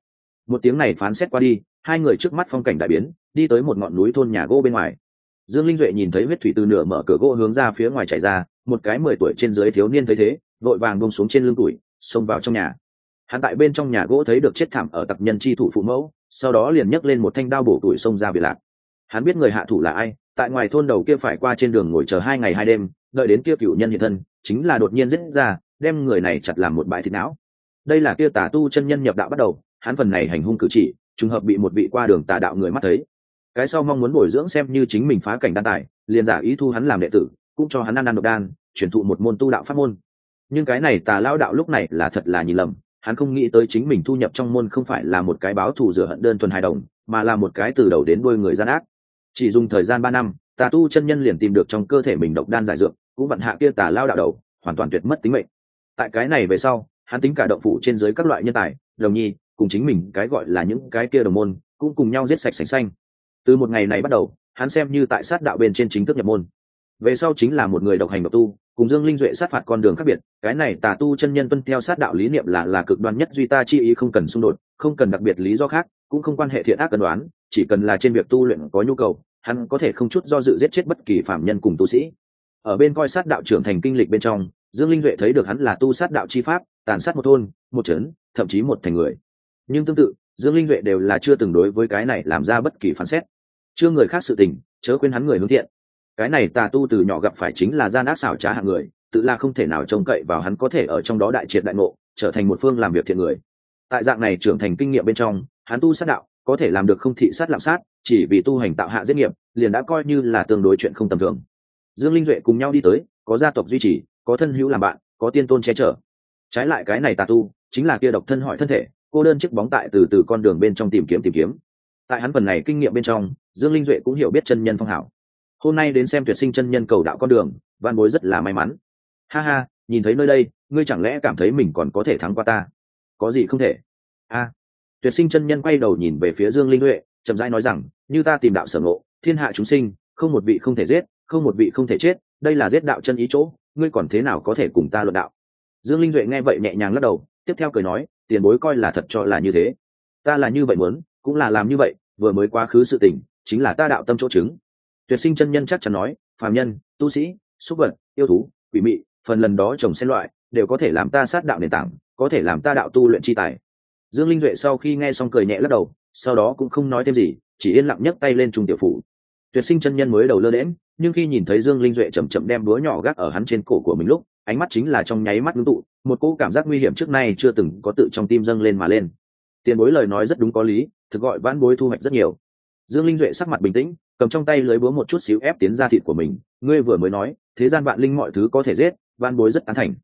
một tiếng này phán xét qua đi, hai người trước mắt phong cảnh đại biến, đi tới một ngọn núi thôn nhà gỗ bên ngoài. Dương linh duệ nhìn thấy huyết thủy từ nửa mở cửa gỗ hướng ra phía ngoài chạy ra, một cái mười tuổi trên dưới thiếu niên thấy thế, vội vàng bông xuống trên lưng tuổi, xông vào trong nhà. Hắn tại bên trong nhà gỗ thấy được chết thảm ở tặc nhân chi thủ phụ mẫu, sau đó liền nhấc lên một thanh đao bổ tuổi xông ra biệt lạc. Hắn biết người hạ thủ là ai, tại ngoài thôn đầu kia phải qua trên đường ngồi chờ hai ngày hai đêm, đợi đến kia cựu nhân hiện thân, chính là đột nhiên giết ra, đem người này chặt làm một bãi thịt não. Đây là kia tà tu chân nhân nhập đạo bắt đầu hắn phần này hành hung cử chỉ, trùng hợp bị một vị qua đường tà đạo người mắt thấy. Cái sau mong muốn bồi dưỡng xem như chính mình phá cảnh đan tài, liền giả ý thu hắn làm đệ tử, cũng cho hắn ăn ăn độc đan, truyền thụ một môn tu đạo pháp môn. Nhưng cái này tà lao đạo lúc này là thật là nhìn lầm, hắn không nghĩ tới chính mình thu nhập trong môn không phải là một cái báo thù rửa hận đơn thuần hài đồng, mà là một cái từ đầu đến đuôi người gian ác. Chỉ dùng thời gian ba năm, tà tu chân nhân liền tìm được trong cơ thể mình độc đan giải dược, cũng vận hạ kia tà lao đạo đầu, hoàn toàn tuyệt mất tính mệnh. Tại cái này về sau, hắn tính cả động phủ trên dưới các loại nhân tài, đồng nhi cùng chính mình cái gọi là những cái kia đồng môn, cũng cùng nhau giết sạch sành xanh. Từ một ngày này bắt đầu, hắn xem như tại sát đạo bên trên chính thức nhập môn. Về sau chính là một người độc hành độc tu, cùng dương linh duệ sát phạt con đường khác biệt, cái này tà tu chân nhân tuân theo sát đạo lý niệm là là cực đoan nhất duy ta chi ý không cần xung đột, không cần đặc biệt lý do khác, cũng không quan hệ thiện ác cần đoán chỉ cần là trên việc tu luyện có nhu cầu, hắn có thể không chút do dự giết chết bất kỳ phạm nhân cùng tu sĩ. Ở bên coi sát đạo trưởng thành kinh lịch bên trong, dương linh duệ thấy được hắn là tu sát đạo chi pháp, tàn sát một thôn, một trấn, thậm chí một thành người nhưng tương tự, dương linh duệ đều là chưa từng đối với cái này làm ra bất kỳ phán xét. Chưa người khác sự tình, chớ quên hắn người hướng thiện. Cái này tà tu từ nhỏ gặp phải chính là gian ác xảo trá hạng người, tự là không thể nào trông cậy vào hắn có thể ở trong đó đại triệt đại ngộ, trở thành một phương làm việc thiện người. Tại dạng này trưởng thành kinh nghiệm bên trong, hắn tu sát đạo, có thể làm được không thị sát lạm sát, chỉ vì tu hành tạo hạ giết nghiệp, liền đã coi như là tương đối chuyện không tầm thường. Dương linh duệ cùng nhau đi tới, có gia tộc duy trì, có thân hữu làm bạn, có tiên tôn che chở. Trái lại cái này tà tu, chính là kia độc thân hỏi thân thể cô đơn chiếc bóng tại từ từ con đường bên trong tìm kiếm tìm kiếm. Tại hắn phần này kinh nghiệm bên trong, dương linh duệ cũng hiểu biết chân nhân phong hảo. Hôm nay đến xem tuyệt sinh chân nhân cầu đạo con đường, văn bối rất là may mắn. Ha ha, nhìn thấy nơi đây, ngươi chẳng lẽ cảm thấy mình còn có thể thắng qua ta? Có gì không thể? A. Tuyệt sinh chân nhân quay đầu nhìn về phía dương linh duệ, chậm rãi nói rằng, như ta tìm đạo sở ngộ, thiên hạ chúng sinh, không một vị không thể giết, không một vị không thể chết, đây là giết đạo chân ý chỗ, ngươi còn thế nào có thể cùng ta luận đạo? Dương linh duệ nghe vậy nhẹ nhàng lắc đầu, tiếp theo cười nói tiền bối coi là thật cho là như thế. Ta là như vậy muốn, cũng là làm như vậy, vừa mới quá khứ sự tình, chính là ta đạo tâm chỗ chứng. Tuyệt sinh chân nhân chắc chắn nói, phàm nhân, tu sĩ, súc vật, yêu thú, quỷ mị, phần lần đó trồng xen loại, đều có thể làm ta sát đạo nền tảng, có thể làm ta đạo tu luyện chi tài. Dương linh duệ sau khi nghe xong cười nhẹ lắc đầu, sau đó cũng không nói thêm gì, chỉ yên lặng nhấc tay lên trung tiểu phủ. Tuyệt sinh chân nhân mới đầu lơ đễm nhưng khi nhìn thấy dương linh duệ chậm chậm đem búa nhỏ gác ở hắn trên cổ của mình lúc ánh mắt chính là trong nháy mắt ngưng tụ, một cỗ cảm giác nguy hiểm trước nay chưa từng có tự trong tim dâng lên mà lên. Tiền bối lời nói rất đúng có lý, thực gọi vãn bối thu hoạch rất nhiều. Dương linh duệ sắc mặt bình tĩnh, cầm trong tay lưới búa một chút xíu ép tiến ra thịt của mình, ngươi vừa mới nói, thế gian vạn linh mọi thứ có thể giết, vãn bối rất tán thành.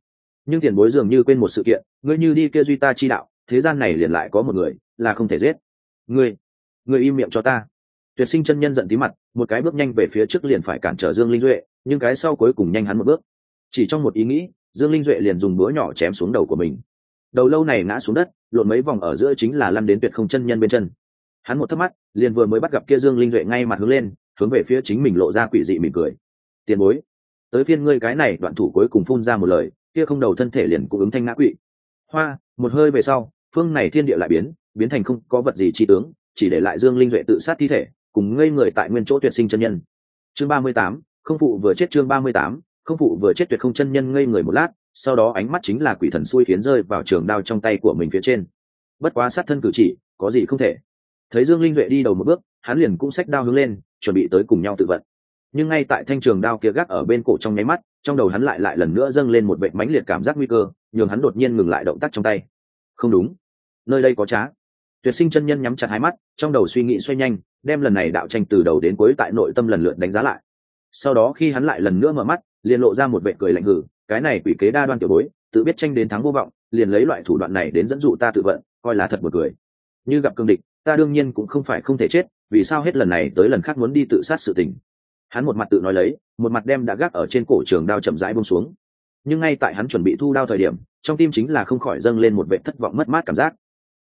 Nhưng tiền bối dường như quên một sự kiện, ngươi như đi kia duy ta chi đạo, thế gian này liền lại có một người, là không thể giết. Ngươi ngươi im miệng cho ta. Tuyệt sinh chân nhân giận tí mặt, một cái bước nhanh về phía trước liền phải cản trở dương linh duệ, nhưng cái sau cuối cùng nhanh hắn một bước chỉ trong một ý nghĩ, dương linh duệ liền dùng búa nhỏ chém xuống đầu của mình. Đầu lâu này ngã xuống đất, lộn mấy vòng ở giữa chính là lăn đến tuyệt không chân nhân bên chân. Hắn một thắc mắt liền vừa mới bắt gặp kia dương linh duệ ngay mặt hướng lên, hướng về phía chính mình lộ ra quỷ dị mỉm cười. Tiền bối, tới phiên ngươi cái này đoạn thủ cuối cùng phun ra một lời, kia không đầu thân thể liền cũng ứng thanh ngã quỵ. Hoa, một hơi về sau, phương này thiên địa lại biến biến thành không có vật gì chi tướng, chỉ để lại dương linh duệ tự sát thi thể, cùng ngây người tại nguyên chỗ tuyệt sinh chân nhân. Chương ba mươi tám, không phụ vừa chết chương ba mươi tám không phụ vừa chết tuyệt không chân nhân ngây người một lát, sau đó ánh mắt chính là quỷ thần xui khiến rơi vào trường đao trong tay của mình phía trên. Bất quá sát thân cử chỉ, có gì không thể. Thấy dương linh duệ đi đầu một bước, hắn liền cũng xách đao hướng lên, chuẩn bị tới cùng nhau tự vận. Nhưng ngay tại thanh trường đao kia gác ở bên cổ trong nháy mắt, trong đầu hắn lại lại lần nữa dâng lên một vệ mãnh liệt cảm giác nguy cơ, nhường hắn đột nhiên ngừng lại động tác trong tay. Không đúng. Nơi đây có trá. Tuyệt sinh chân nhân nhắm chặt hai mắt, trong đầu suy nghĩ xoay nhanh, đem lần này đạo tranh từ đầu đến cuối tại nội tâm lần lượt đánh giá lại. Sau đó khi hắn lại lần nữa mở mắt liền lộ ra một vệ cười lạnh hử, cái này quỷ kế đa đoan tiểu bối, tự biết tranh đến thắng vô vọng, liền lấy loại thủ đoạn này đến dẫn dụ ta tự vận, coi là thật một cười. Như gặp cương địch, ta đương nhiên cũng không phải không thể chết, vì sao hết lần này tới lần khác muốn đi tự sát sự tình? Hắn một mặt tự nói lấy, một mặt đem đã gác ở trên cổ trường đao chậm rãi bông xuống. Nhưng ngay tại hắn chuẩn bị thu đao thời điểm, trong tim chính là không khỏi dâng lên một vệ thất vọng mất mát cảm giác.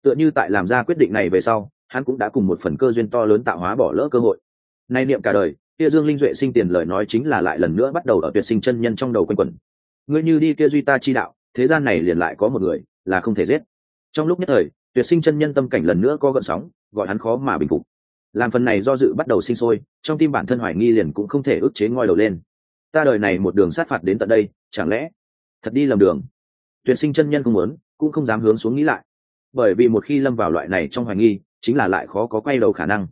Tựa như tại làm ra quyết định này về sau, hắn cũng đã cùng một phần cơ duyên to lớn tạo hóa bỏ lỡ cơ hội. Nay niệm cả đời kia dương linh duệ sinh tiền lời nói chính là lại lần nữa bắt đầu ở tuyệt sinh chân nhân trong đầu quanh quẩn. Ngươi như đi kia duy ta chi đạo, thế gian này liền lại có một người, là không thể giết. Trong lúc nhất thời, tuyệt sinh chân nhân tâm cảnh lần nữa có gợn sóng, gọi hắn khó mà bình phục. Làm phần này do dự bắt đầu sinh sôi, trong tim bản thân hoài nghi liền cũng không thể ức chế ngoi đầu lên. Ta đời này một đường sát phạt đến tận đây, chẳng lẽ thật đi lầm đường? Tuyệt sinh chân nhân không muốn, cũng không dám hướng xuống nghĩ lại. Bởi vì một khi lâm vào loại này trong hoài nghi, chính là lại khó có quay đầu khả năng.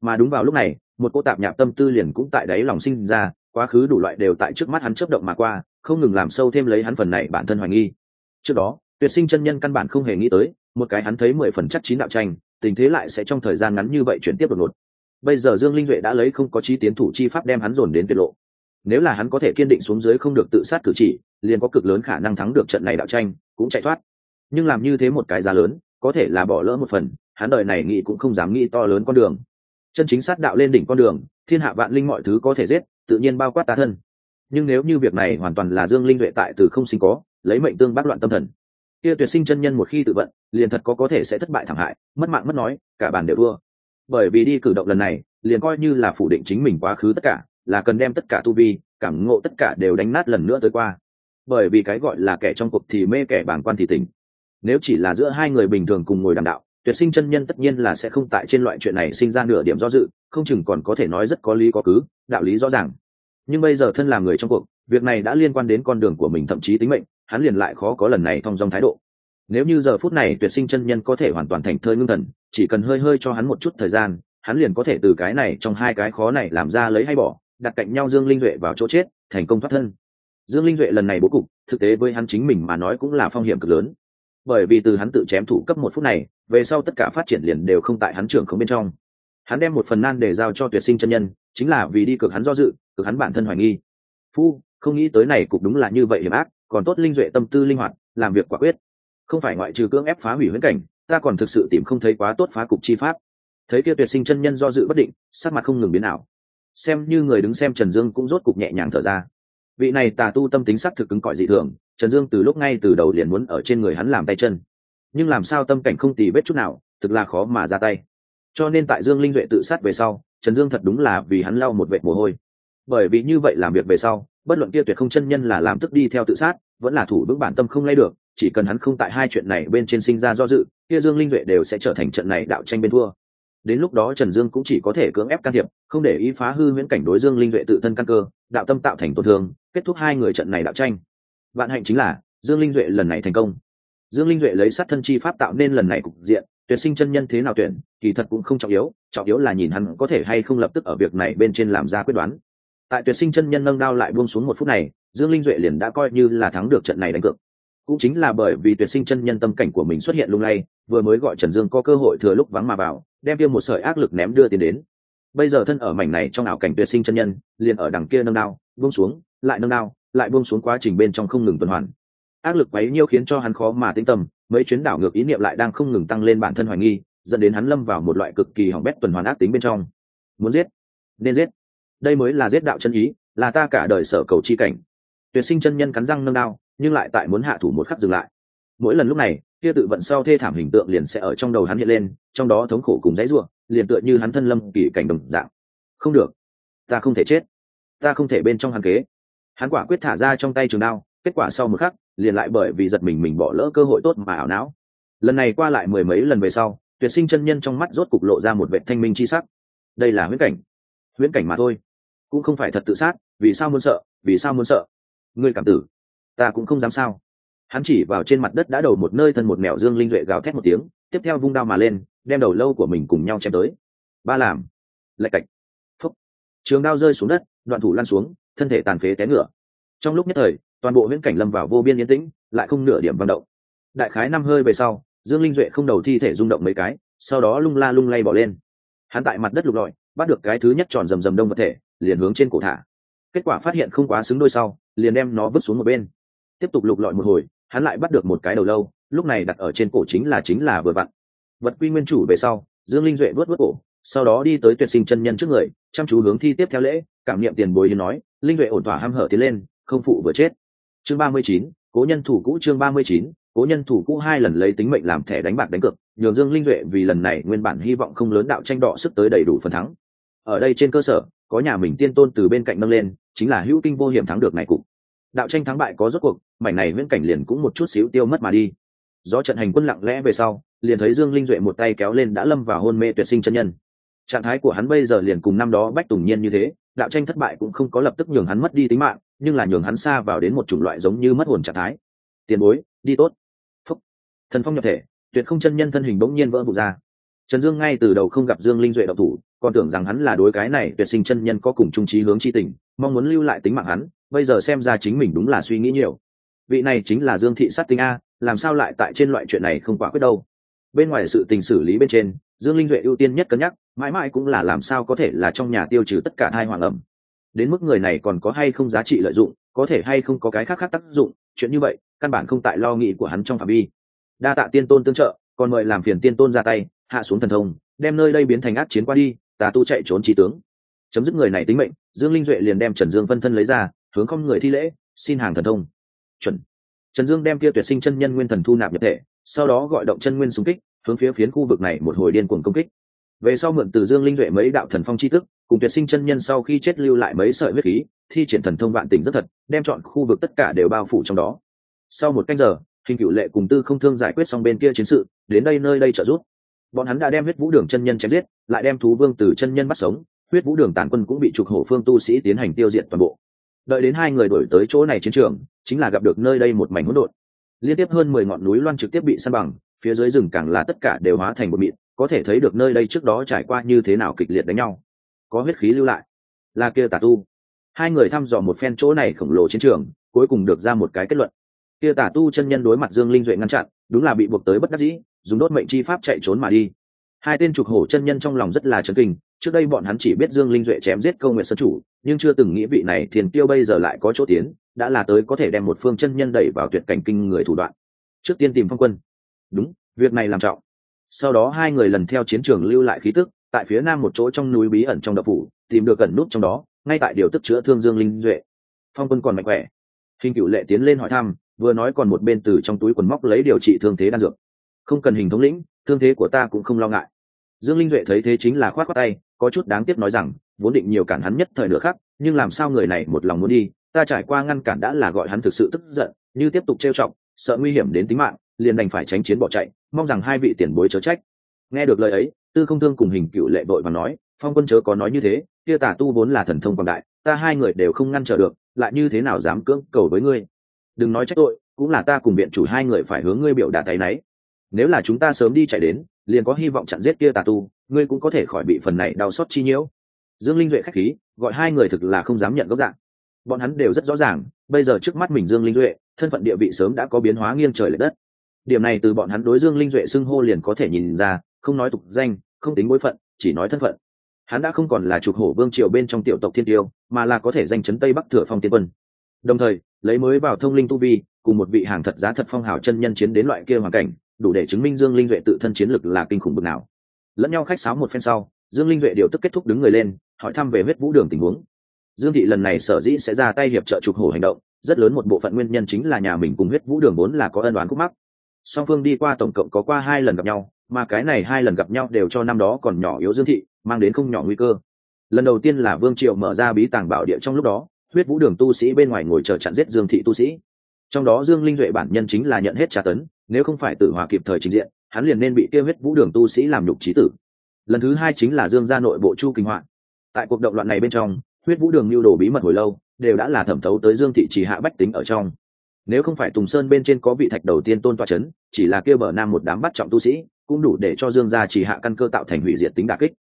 Mà đúng vào lúc này một cô tạp nhạp tâm tư liền cũng tại đáy lòng sinh ra, quá khứ đủ loại đều tại trước mắt hắn chớp động mà qua, không ngừng làm sâu thêm lấy hắn phần này bản thân hoài nghi. Trước đó, tuyệt sinh chân nhân căn bản không hề nghĩ tới, một cái hắn thấy mười phần chắc chín đạo tranh, tình thế lại sẽ trong thời gian ngắn như vậy chuyển tiếp đột ngột. Bây giờ dương linh duệ đã lấy không có chi tiến thủ chi pháp đem hắn dồn đến tuyệt lộ. Nếu là hắn có thể kiên định xuống dưới không được tự sát cử chỉ, liền có cực lớn khả năng thắng được trận này đạo tranh, cũng chạy thoát. Nhưng làm như thế một cái giá lớn, có thể là bỏ lỡ một phần, hắn đời này nghĩ cũng không dám nghĩ to lớn con đường chân chính sát đạo lên đỉnh con đường, thiên hạ vạn linh mọi thứ có thể giết, tự nhiên bao quát ta thân. Nhưng nếu như việc này hoàn toàn là dương linh duệ tại từ không sinh có, lấy mệnh tương bác loạn tâm thần. Kia tuyệt sinh chân nhân một khi tự vận, liền thật có có thể sẽ thất bại thảm hại, mất mạng mất nói, cả bản đều thua. Bởi vì đi cử động lần này, liền coi như là phủ định chính mình quá khứ tất cả, là cần đem tất cả tu vi, cảm ngộ tất cả đều đánh nát lần nữa tới qua. Bởi vì cái gọi là kẻ trong cuộc thì mê kẻ bàng quan thì tỉnh. Nếu chỉ là giữa hai người bình thường cùng ngồi đàm đạo tuyệt sinh chân nhân tất nhiên là sẽ không tại trên loại chuyện này sinh ra nửa điểm do dự, không chừng còn có thể nói rất có lý có cứ, đạo lý rõ ràng. Nhưng bây giờ thân là người trong cuộc, việc này đã liên quan đến con đường của mình thậm chí tính mệnh, hắn liền lại khó có lần này thong dong thái độ. Nếu như giờ phút này tuyệt sinh chân nhân có thể hoàn toàn thành thơi ngưng thần, chỉ cần hơi hơi cho hắn một chút thời gian, hắn liền có thể từ cái này trong hai cái khó này làm ra lấy hay bỏ, đặt cạnh nhau dương linh duệ vào chỗ chết, thành công thoát thân. Dương linh duệ lần này bố cục, thực tế với hắn chính mình mà nói cũng là phong hiểm cực lớn bởi vì từ hắn tự chém thủ cấp một phút này, về sau tất cả phát triển liền đều không tại hắn trưởng không bên trong. Hắn đem một phần nan để giao cho tuyệt sinh chân nhân, chính là vì đi cực hắn do dự, cực hắn bản thân hoài nghi. Phu, không nghĩ tới này cục đúng là như vậy hiểm ác, còn tốt linh duệ tâm tư linh hoạt, làm việc quả quyết. Không phải ngoại trừ cưỡng ép phá hủy huyễn cảnh, ta còn thực sự tìm không thấy quá tốt phá cục chi pháp. Thấy kia tuyệt sinh chân nhân do dự bất định, sắc mặt không ngừng biến ảo. Xem như người đứng xem trần dương cũng rốt cục nhẹ nhàng thở ra. Vị này tà tu tâm tính sắc thực cứng cỏi dị thường trần dương từ lúc ngay từ đầu liền muốn ở trên người hắn làm tay chân. Nhưng làm sao tâm cảnh không tì vết chút nào, thực là khó mà ra tay. Cho nên tại dương linh duệ tự sát về sau, trần dương thật đúng là vì hắn lau một vệ mồ hôi. Bởi vì như vậy làm việc về sau, bất luận kia tuyệt không chân nhân là làm tức đi theo tự sát, vẫn là thủ vững bản tâm không lay được, chỉ cần hắn không tại hai chuyện này bên trên sinh ra do dự, kia dương linh duệ đều sẽ trở thành trận này đạo tranh bên thua. Đến lúc đó trần dương cũng chỉ có thể cưỡng ép can thiệp, không để ý phá hư viễn cảnh đối dương linh duệ tự thân căn cơ, đạo tâm tạo thành tổn thương, kết thúc hai người trận này đạo tranh vạn hạnh chính là, dương linh duệ lần này thành công. Dương linh duệ lấy sát thân chi pháp tạo nên lần này cục diện, tuyệt sinh chân nhân thế nào tuyển, kỳ thật cũng không trọng yếu trọng yếu là nhìn hắn có thể hay không lập tức ở việc này bên trên làm ra quyết đoán. Tại tuyệt sinh chân nhân nâng đao lại buông xuống một phút này, dương linh duệ liền đã coi như là thắng được trận này đánh cược. Cũng chính là bởi vì tuyệt sinh chân nhân tâm cảnh của mình xuất hiện lung lay, vừa mới gọi trần dương có cơ hội thừa lúc vắng mà vào, đem kia một sợi ác lực ném đưa tiền đến. Bây giờ thân ở mảnh này trong ảo cảnh tuyệt sinh chân nhân, liền ở đằng kia nâng đao, buông xuống, lại nâng đao lại buông xuống quá trình bên trong không ngừng tuần hoàn. Áp lực quấy nhiêu khiến cho hắn khó mà tĩnh tâm, mấy chuyến đảo ngược ý niệm lại đang không ngừng tăng lên bản thân hoài nghi, dẫn đến hắn lâm vào một loại cực kỳ hỏng bét tuần hoàn ác tính bên trong. Muốn giết, nên giết. Đây mới là giết đạo chân ý, là ta cả đời sở cầu chi cảnh. Tuyệt sinh chân nhân cắn răng nâng đao, nhưng lại tại muốn hạ thủ một khắc dừng lại. Mỗi lần lúc này, kia tự vận sau thê thảm hình tượng liền sẽ ở trong đầu hắn hiện lên, trong đó thống khổ cùng dãy ruộng liền tựa như hắn thân lâm kỳ cảnh đồng dạng. Không được, ta không thể chết. Ta không thể bên trong hắn kế hắn quả quyết thả ra trong tay trường đao, kết quả sau một khắc, liền lại bởi vì giật mình mình bỏ lỡ cơ hội tốt mà ảo não. Lần này qua lại mười mấy lần về sau, tuyệt sinh chân nhân trong mắt rốt cục lộ ra một vệ thanh minh chi sắc. Đây là huyễn cảnh. Huyễn cảnh mà thôi. Cũng không phải thật tự sát, vì sao muốn sợ, vì sao muốn sợ? Ngươi cảm tử. Ta cũng không dám sao. Hắn chỉ vào trên mặt đất đã đầu một nơi thân một mèo dương linh duệ gào thét một tiếng, tiếp theo vung đao mà lên, đem đầu lâu của mình cùng nhau chém tới. Ba làm. Lạch cạch. Phúc. Trường đao rơi xuống đất, đoạn thủ lan xuống thân thể tàn phế té ngựa trong lúc nhất thời, toàn bộ viễn cảnh lâm vào vô biên yên tĩnh, lại không nửa điểm vận động. Đại khái năm hơi về sau, dương linh duệ không đầu thi thể rung động mấy cái, sau đó lung la lung lay bỏ lên. Hắn tại mặt đất lục lọi, bắt được cái thứ nhất tròn rầm rầm đông vật thể, liền hướng trên cổ thả. Kết quả phát hiện không quá xứng đôi sau, liền đem nó vứt xuống một bên. Tiếp tục lục lọi một hồi, hắn lại bắt được một cái đầu lâu, lúc này đặt ở trên cổ chính là chính là vừa vặn. Vật quy nguyên chủ về sau, dương linh duệ vớt vớt cổ, sau đó đi tới tuyệt sinh chân nhân trước người, chăm chú hướng thi tiếp theo lễ cảm niệm tiền bối hiến nói, linh duệ ổn thỏa ham hở tiến lên, không phụ vừa chết. Chương ba mươi chín, cố nhân thủ cũ chương ba mươi chín, cố nhân thủ cũ hai lần lấy tính mệnh làm thẻ đánh bạc đánh cược, nhường dương linh duệ vì lần này nguyên bản hy vọng không lớn đạo tranh đọ sức tới đầy đủ phần thắng. Ở đây trên cơ sở, có nhà mình tiên tôn từ bên cạnh nâng lên, chính là hữu kinh vô hiểm thắng được này cục đạo tranh thắng bại có rốt cuộc, mảnh này viễn cảnh liền cũng một chút xíu tiêu mất mà đi. Do trận hành quân lặng lẽ về sau, liền thấy dương linh duệ một tay kéo lên đã lâm vào hôn mê tuyệt sinh chân nhân. Trạng thái của hắn bây giờ liền cùng năm đó bách tùng nhiên như thế đạo tranh thất bại cũng không có lập tức nhường hắn mất đi tính mạng, nhưng là nhường hắn xa vào đến một chủng loại giống như mất hồn trạng thái. Tiền bối, đi tốt. Phúc. Thần phong nhập thể, tuyệt không chân nhân thân hình bỗng nhiên vỡ vụt ra. Trần dương ngay từ đầu không gặp dương linh duệ độc thủ, còn tưởng rằng hắn là đối cái này tuyệt sinh chân nhân có cùng trung trí hướng chi tình, mong muốn lưu lại tính mạng hắn, bây giờ xem ra chính mình đúng là suy nghĩ nhiều. Vị này chính là dương thị sát tinh a, làm sao lại tại trên loại chuyện này không quả quyết đâu? Bên ngoài sự tình xử lý bên trên, dương linh duệ ưu tiên nhất cân nhắc mãi mãi cũng là làm sao có thể là trong nhà tiêu trừ tất cả hai hoàng ẩm. Đến mức người này còn có hay không giá trị lợi dụng, có thể hay không có cái khác khác tác dụng, chuyện như vậy, căn bản không tại lo nghĩ của hắn trong phạm vi. Đa tạ tiên tôn tương trợ, còn mời làm phiền tiên tôn ra tay, hạ xuống thần thông, đem nơi đây biến thành ác chiến qua đi, tà tu chạy trốn trí tướng. Chấm dứt người này tính mệnh, dương linh duệ liền đem trần dương phân thân lấy ra, hướng không người thi lễ, xin hàng thần thông. Chuẩn. Trần dương đem kia tuyệt sinh chân nhân nguyên thần thu nạp nhập thể, sau đó gọi động chân nguyên xung kích, hướng phía phiến khu vực này một hồi điên cuồng công kích về sau mượn từ dương linh duệ mấy đạo thần phong chi tức, cùng tuyệt sinh chân nhân sau khi chết lưu lại mấy sợi huyết khí, thi triển thần thông vạn tình rất thật, đem chọn khu vực tất cả đều bao phủ trong đó. Sau một canh giờ, hình cựu lệ cùng tư không thương giải quyết xong bên kia chiến sự, đến đây nơi đây trợ giúp. Bọn hắn đã đem huyết vũ đường chân nhân chém giết, lại đem thú vương từ chân nhân bắt sống, huyết vũ đường tàn quân cũng bị trục hổ phương tu sĩ tiến hành tiêu diệt toàn bộ. Đợi đến hai người đổi tới chỗ này chiến trường, chính là gặp được nơi đây một mảnh hỗn độn. Liên tiếp hơn mười ngọn núi loan trực tiếp bị săn bằng, phía dưới rừng càng là tất cả đều hóa thành một mịn có thể thấy được nơi đây trước đó trải qua như thế nào kịch liệt đánh nhau. Có huyết khí lưu lại. Là kia tà tu. Hai người thăm dò một phen chỗ này khổng lồ chiến trường, cuối cùng được ra một cái kết luận. Kia tà tu chân nhân đối mặt dương linh duệ ngăn chặn, đúng là bị buộc tới bất đắc dĩ, dùng đốt mệnh chi pháp chạy trốn mà đi. Hai tên trục hổ chân nhân trong lòng rất là chấn kinh, trước đây bọn hắn chỉ biết dương linh duệ chém giết câu nguyện sân chủ, nhưng chưa từng nghĩ vị này thiền tiêu bây giờ lại có chỗ tiến, đã là tới có thể đem một phương chân nhân đẩy vào tuyệt cảnh kinh người thủ đoạn. Trước tiên tìm phong quân. Đúng, việc này làm trọng sau đó hai người lần theo chiến trường lưu lại khí tức, tại phía nam một chỗ trong núi bí ẩn trong đập phủ, tìm được cẩn nút trong đó, ngay tại điều tức chữa thương dương linh duệ. Phong quân còn mạnh khỏe. Hình cựu lệ tiến lên hỏi thăm, vừa nói còn một bên từ trong túi quần móc lấy điều trị thương thế đan dược. Không cần hình thống lĩnh, thương thế của ta cũng không lo ngại. Dương linh duệ thấy thế chính là khoát khoát tay, có chút đáng tiếc nói rằng, vốn định nhiều cản hắn nhất thời nữa khác nhưng làm sao người này một lòng muốn đi, ta trải qua ngăn cản đã là gọi hắn thực sự tức giận, như tiếp tục trêu chọc, sợ nguy hiểm đến tính mạng, liền đành phải tránh chiến bỏ chạy mong rằng hai vị tiền bối chớ trách. Nghe được lời ấy, tư không thương cùng hình cựu lệ vội và nói, phong quân chớ có nói như thế, kia tả tu vốn là thần thông quảng đại, ta hai người đều không ngăn trở được, lại như thế nào dám cưỡng cầu với ngươi? Đừng nói trách tội, cũng là ta cùng biện chủ hai người phải hướng ngươi biểu đạt tay náy. Nếu là chúng ta sớm đi chạy đến, liền có hy vọng chặn giết kia tà tu, ngươi cũng có thể khỏi bị phần này đau xót chi nhiễu. Dương linh duệ khách khí, gọi hai người thực là không dám nhận gốc dạng. Bọn hắn đều rất rõ ràng, bây giờ trước mắt mình dương linh duệ, thân phận địa vị sớm đã có biến hóa nghiêng trời l ệ đất điểm này từ bọn hắn đối dương linh duệ xưng hô liền có thể nhìn ra, không nói tục danh, không tính bối phận, chỉ nói thân phận. Hắn đã không còn là trục hổ vương triều bên trong tiểu tộc thiên tiêu, mà là có thể danh chấn tây bắc thừa phong tiên quân. Đồng thời, lấy mới vào thông linh tu vi, cùng một vị hàng thật giá thật phong hào chân nhân chiến đến loại kia hoàn cảnh, đủ để chứng minh dương linh duệ tự thân chiến lực là kinh khủng bực nào. Lẫn nhau khách sáo một phen sau, dương linh duệ điều tức kết thúc đứng người lên, hỏi thăm về huyết vũ đường tình huống. Dương thị lần này sở dĩ sẽ ra tay hiệp trợ trục hổ hành động, rất lớn một bộ phận nguyên nhân chính là nhà mình cùng huyết vũ đường vốn là có ân đoán khúc mắc song phương đi qua tổng cộng có qua hai lần gặp nhau, mà cái này hai lần gặp nhau đều cho năm đó còn nhỏ yếu dương thị, mang đến không nhỏ nguy cơ. Lần đầu tiên là vương triệu mở ra bí tàng bảo địa trong lúc đó, huyết vũ đường tu sĩ bên ngoài ngồi chờ chặn giết dương thị tu sĩ. Trong đó dương linh duệ bản nhân chính là nhận hết trả tấn, nếu không phải tử hòa kịp thời trình diện, hắn liền nên bị kêu huyết vũ đường tu sĩ làm nhục trí tử. Lần thứ hai chính là dương gia nội bộ chu kinh hoạn. Tại cuộc động loạn này bên trong, huyết vũ đường lưu đồ bí mật hồi lâu, đều đã là thẩm thấu tới dương thị chỉ hạ bách tính ở trong nếu không phải tùng sơn bên trên có vị thạch đầu tiên tôn toa c h ấ n chỉ là kêu bờ nam một đám bắt trọng tu sĩ, cũng đủ để cho dương gia chỉ hạ căn cơ tạo thành hủy diệt tính đà kích.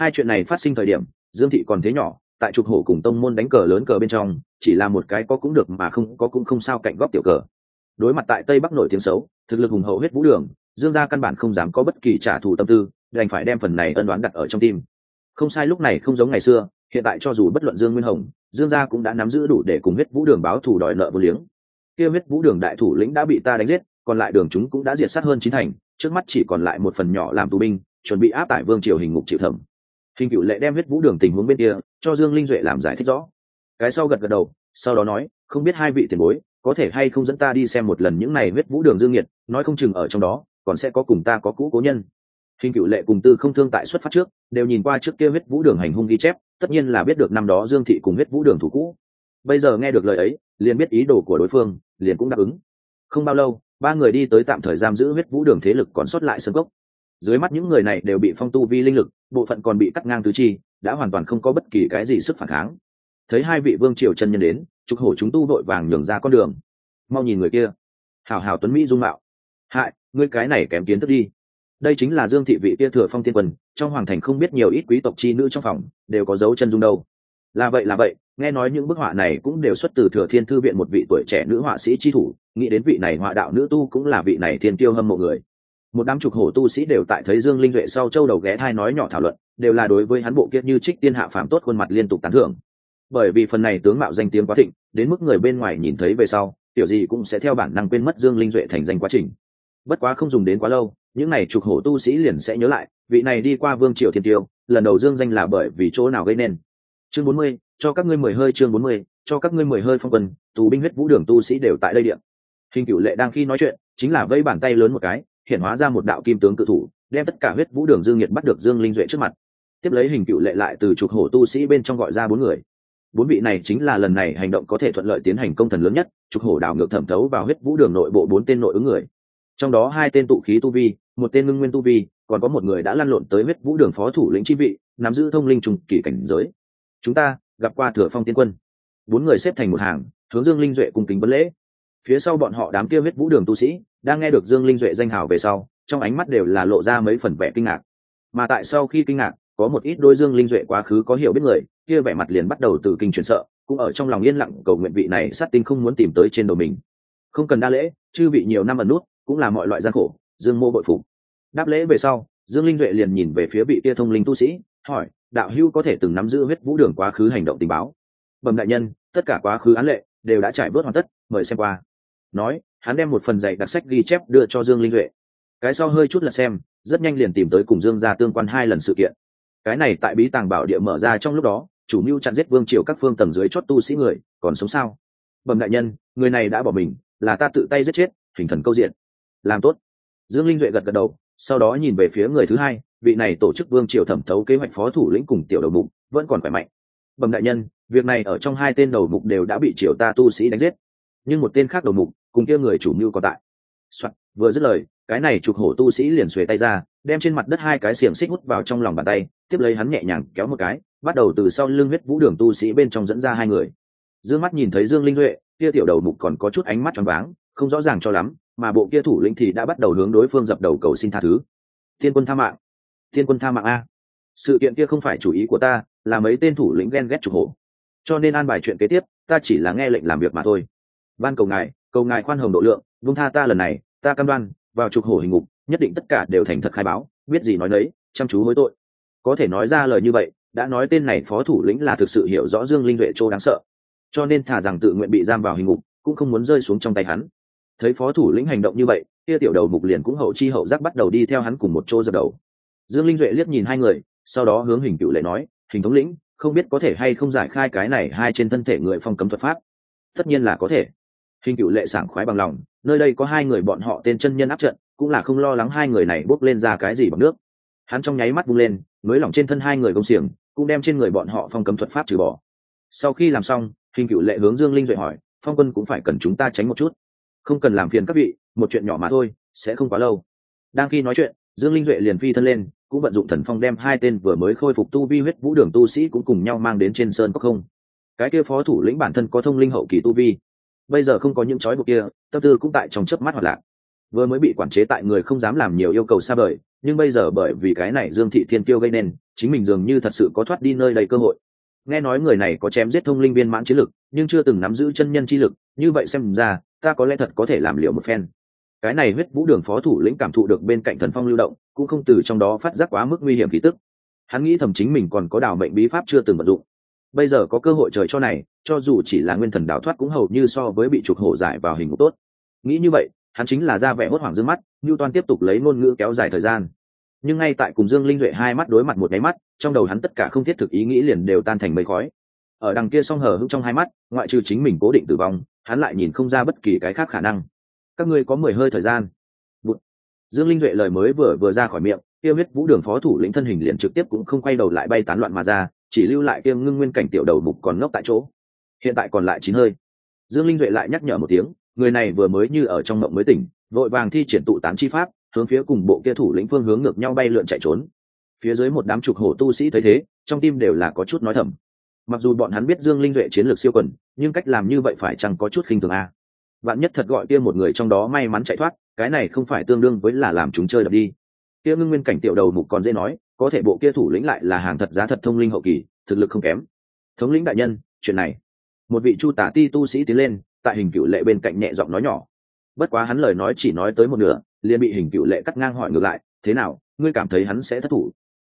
Hai chuyện này phát sinh thời điểm, dương thị còn thế nhỏ, tại trục hổ cùng tông môn đánh cờ lớn cờ bên trong, chỉ là một cái có cũng được mà không, có cũng không sao cạnh góc tiểu cờ. Đối mặt tại tây bắc nổi tiếng xấu, thực lực hùng hậu hết vũ đường, dương gia căn bản không dám có bất kỳ trả thù tâm tư, đành phải đem phần này ân đoán đặt ở trong tim. Không sai lúc này không giống ngày xưa, hiện tại cho dù bất luận dương nguyên hồng, dương gia cũng đã nắm giữ đủ để cùng huyết vũ đường báo thù đòi nợ vô liếng kia huyết vũ đường đại thủ lĩnh đã bị ta đánh giết, còn lại đường chúng cũng đã diệt sát hơn chín thành, trước mắt chỉ còn lại một phần nhỏ làm tù binh, chuẩn bị áp tải vương triều hình ngục chịu thẩm. Hình cựu lệ đem huyết vũ đường tình huống bên kia, cho dương linh duệ làm giải thích rõ. Cái sau gật gật đầu, sau đó nói, không biết hai vị tiền bối, có thể hay không dẫn ta đi xem một lần những này huyết vũ đường dương nhiệt, nói không chừng ở trong đó, còn sẽ có cùng ta có cũ cố nhân. Hình cựu lệ cùng tư không thương tại xuất phát trước, đều nhìn qua trước kia huyết vũ đường hành hung ghi chép, tất nhiên là biết được năm đó dương thị cùng huyết vũ đường thủ cũ. Bây giờ nghe được lời ấy liền biết ý đồ của đối phương, liền cũng đáp ứng. Không bao lâu, ba người đi tới tạm thời giam giữ huyết vũ đường thế lực còn sót lại sân gốc dưới mắt những người này đều bị phong tu vi linh lực, bộ phận còn bị cắt ngang tứ chi, đã hoàn toàn không có bất kỳ cái gì sức phản kháng. Thấy hai vị vương triều chân nhân đến, trục hổ chúng tu đội vàng nhường ra con đường. Mau nhìn người kia. Hảo hảo tuấn mỹ dung mạo. Hại, ngươi cái này kém kiến thức đi. Đây chính là dương thị vị kia thừa phong tiên quân trong hoàng thành không biết nhiều ít quý tộc chi nữ trong phòng, đều có dấu chân dung đâu. Là vậy là vậy nghe nói những bức họa này cũng đều xuất từ thừa thiên thư viện một vị tuổi trẻ nữ họa sĩ chi thủ, nghĩ đến vị này họa đạo nữ tu cũng là vị này thiên tiêu hâm mộ người. Một đám trục hổ tu sĩ đều tại thấy dương linh duệ sau châu đầu ghé thai nói nhỏ thảo luận, đều là đối với hắn bộ kiết như trích tiên hạ phàm tốt khuôn mặt liên tục tán thưởng. Bởi vì phần này tướng mạo danh tiếng quá thịnh, đến mức người bên ngoài nhìn thấy về sau, tiểu gì cũng sẽ theo bản năng quên mất dương linh duệ thành danh quá trình. Bất quá không dùng đến quá lâu, những này trục hổ tu sĩ liền sẽ nhớ lại, vị này đi qua vương triều thiên tiêu, lần đầu dương danh là bởi vì chỗ nào gây nên. Chương bốn mươi cho các ngươi mười hơi chương bốn mươi, cho các ngươi mười hơi phong quân, tù binh huyết vũ đường tu sĩ đều tại đây điện hình cựu lệ đang khi nói chuyện, chính là vây bàn tay lớn một cái, hiện hóa ra một đạo kim tướng cự thủ, đem tất cả huyết vũ đường dương nhiệt bắt được dương linh duệ trước mặt. Tiếp lấy hình cựu lệ lại từ trục hổ tu sĩ bên trong gọi ra bốn người. Bốn vị này chính là lần này hành động có thể thuận lợi tiến hành công thần lớn nhất, trục hổ đảo ngược thẩm thấu vào huyết vũ đường nội bộ bốn tên nội ứng người. Trong đó hai tên tụ khí tu vi, một tên ngưng nguyên tu vi, còn có một người đã lăn lộn tới huyết vũ đường phó thủ lĩnh chi vị, nắm giữ thông linh trùng kỳ cảnh giới. Chúng ta gặp qua thừa phong tiên quân. Bốn người xếp thành một hàng, hướng dương linh duệ cùng kính vấn lễ. Phía sau bọn họ đám kia huyết vũ đường tu sĩ, đang nghe được dương linh duệ danh hào về sau, trong ánh mắt đều là lộ ra mấy phần vẻ kinh ngạc. Mà tại sau khi kinh ngạc, có một ít đôi dương linh duệ quá khứ có hiểu biết người, kia vẻ mặt liền bắt đầu từ kinh chuyển sợ, cũng ở trong lòng yên lặng cầu nguyện vị này sát tinh không muốn tìm tới trên đầu mình. Không cần đa lễ, chư vị nhiều năm ẩn nút, cũng là mọi loại gian khổ, dương mô bội phục. Đáp lễ về sau, dương linh duệ liền nhìn về phía vị kia thông linh tu sĩ, hỏi đạo hưu có thể từng nắm giữ huyết vũ đường quá khứ hành động tình báo. Bẩm đại nhân, tất cả quá khứ án lệ đều đã trải bớt hoàn tất, mời xem qua. Nói, hắn đem một phần dạy đặc sách ghi chép đưa cho dương linh duệ. Cái sau hơi chút là xem, rất nhanh liền tìm tới cùng dương ra tương quan hai lần sự kiện. Cái này tại bí tàng bảo địa mở ra trong lúc đó, chủ mưu chặn giết vương triều các phương tầng dưới chót tu sĩ người, còn sống sao? Bẩm đại nhân, người này đã bỏ mình, là ta tự tay giết chết, hình thần câu diện. Làm tốt. Dương linh duệ gật gật đầu sau đó nhìn về phía người thứ hai vị này tổ chức vương triều thẩm thấu kế hoạch phó thủ lĩnh cùng tiểu đầu mục vẫn còn khỏe mạnh. Bẩm đại nhân việc này ở trong hai tên đầu mục đều đã bị triều ta tu sĩ đánh giết. Nhưng một tên khác đầu mục cùng kia người chủ mưu còn tại. Soạn, vừa dứt lời cái này trục hổ tu sĩ liền xuề tay ra đem trên mặt đất hai cái xiềng xích hút vào trong lòng bàn tay tiếp lấy hắn nhẹ nhàng kéo một cái bắt đầu từ sau lưng huyết vũ đường tu sĩ bên trong dẫn ra hai người. Dương mắt nhìn thấy dương linh huệ kia tiểu đầu mục còn có chút ánh mắt choáng váng không rõ ràng cho lắm mà bộ kia thủ lĩnh thì đã bắt đầu hướng đối phương dập đầu cầu xin tha thứ. Thiên quân tha mạng. Thiên quân tha mạng a. Sự kiện kia không phải chủ ý của ta, là mấy tên thủ lĩnh ghen ghét trục hổ cho nên an bài chuyện kế tiếp, ta chỉ là nghe lệnh làm việc mà thôi. Ban cầu ngài cầu ngài khoan hồng độ lượng, vung tha ta lần này, ta cam đoan, vào trục hổ hình ngục, nhất định tất cả đều thành thật khai báo, biết gì nói nấy, chăm chú hối tội. Có thể nói ra lời như vậy, đã nói tên này phó thủ lĩnh là thực sự hiểu rõ dương linh duệ châu đáng sợ. Cho nên thả rằng tự nguyện bị giam vào hình ngục, cũng không muốn rơi xuống trong tay hắn thấy phó thủ lĩnh hành động như vậy, kia tiểu đầu mục liền cũng hậu chi hậu giác bắt đầu đi theo hắn cùng một chỗ dập đầu. Dương linh duệ liếc nhìn hai người, sau đó hướng hình cựu lệ nói, hình thống lĩnh, không biết có thể hay không giải khai cái này hai trên thân thể người phong cấm thuật pháp? Tất nhiên là có thể. Hình cựu lệ sảng khoái bằng lòng, nơi đây có hai người bọn họ tên chân nhân áp trận, cũng là không lo lắng hai người này bốc lên ra cái gì bằng nước. Hắn trong nháy mắt bung lên, nới lỏng trên thân hai người công xiềng, cũng đem trên người bọn họ phong cấm thuật pháp trừ bỏ. Sau khi làm xong, hình cựu lệ hướng dương linh duệ hỏi, phong quân cũng phải cần chúng ta tránh một chút không cần làm phiền các vị, một chuyện nhỏ mà thôi, sẽ không quá lâu. Đang khi nói chuyện, dương linh duệ liền phi thân lên, cũng vận dụng thần phong đem hai tên vừa mới khôi phục tu vi huyết vũ đường tu sĩ cũng cùng nhau mang đến trên sơn cốc không. Cái kia phó thủ lĩnh bản thân có thông linh hậu kỳ tu vi. Bây giờ không có những trói buộc kia, tâm tư cũng tại trong chớp mắt hoạt lạc. Vừa mới bị quản chế tại người không dám làm nhiều yêu cầu xa vời, nhưng bây giờ bởi vì cái này dương thị thiên kiêu gây nên, chính mình dường như thật sự có thoát đi nơi đầy cơ hội. Nghe nói người này có chém giết thông linh viên mãn chiến lực, nhưng chưa từng nắm giữ chân nhân chi lực, như vậy xem ra ta có lẽ thật có thể làm liệu một phen. Cái này huyết vũ đường phó thủ lĩnh cảm thụ được bên cạnh thần phong lưu động, cũng không từ trong đó phát giác quá mức nguy hiểm khí tức. Hắn nghĩ thầm chính mình còn có đào mệnh bí pháp chưa từng vận dụng. Bây giờ có cơ hội trời cho này, cho dù chỉ là nguyên thần đào thoát cũng hầu như so với bị trục hổ giải vào hình ngục tốt. Nghĩ như vậy, hắn chính là ra vẻ hốt hoảng dương mắt như toan tiếp tục lấy ngôn ngữ kéo dài thời gian. Nhưng ngay tại cùng dương linh duệ hai mắt đối mặt một nháy mắt, trong đầu hắn tất cả không thiết thực ý nghĩ liền đều tan thành mây khói. Ở đằng kia song hờ hững trong hai mắt, ngoại trừ chính mình cố định tử vong hắn lại nhìn không ra bất kỳ cái khác khả năng. Các ngươi có mười hơi thời gian. Bụt. dương linh duệ lời mới vừa vừa ra khỏi miệng kia huyết vũ đường phó thủ lĩnh thân hình liền trực tiếp cũng không quay đầu lại bay tán loạn mà ra, chỉ lưu lại kia ngưng nguyên cảnh tiểu đầu mục còn ngốc tại chỗ. Hiện tại còn lại chín hơi. Dương linh duệ lại nhắc nhở một tiếng, người này vừa mới như ở trong mộng mới tỉnh, vội vàng thi triển tụ tán chi pháp, hướng phía cùng bộ kia thủ lĩnh phương hướng ngược nhau bay lượn chạy trốn. Phía dưới một đám trục hổ tu sĩ thấy thế, trong tim đều là có chút nói thầm mặc dù bọn hắn biết dương linh duệ chiến lược siêu quần, nhưng cách làm như vậy phải chăng có chút khinh thường a? Bạn nhất thật gọi kia một người trong đó may mắn chạy thoát, cái này không phải tương đương với là làm chúng chơi đập đi. Kia ngưng nguyên cảnh tiểu đầu mục còn dễ nói, có thể bộ kia thủ lĩnh lại là hàng thật giá thật thông linh hậu kỳ, thực lực không kém. Thống lĩnh đại nhân, chuyện này. Một vị chu tả ti tu sĩ tiến lên, tại hình cựu lệ bên cạnh nhẹ giọng nói nhỏ. Bất quá hắn lời nói chỉ nói tới một nửa, liền bị hình cựu lệ cắt ngang hỏi ngược lại, thế nào, ngươi cảm thấy hắn sẽ thất thủ?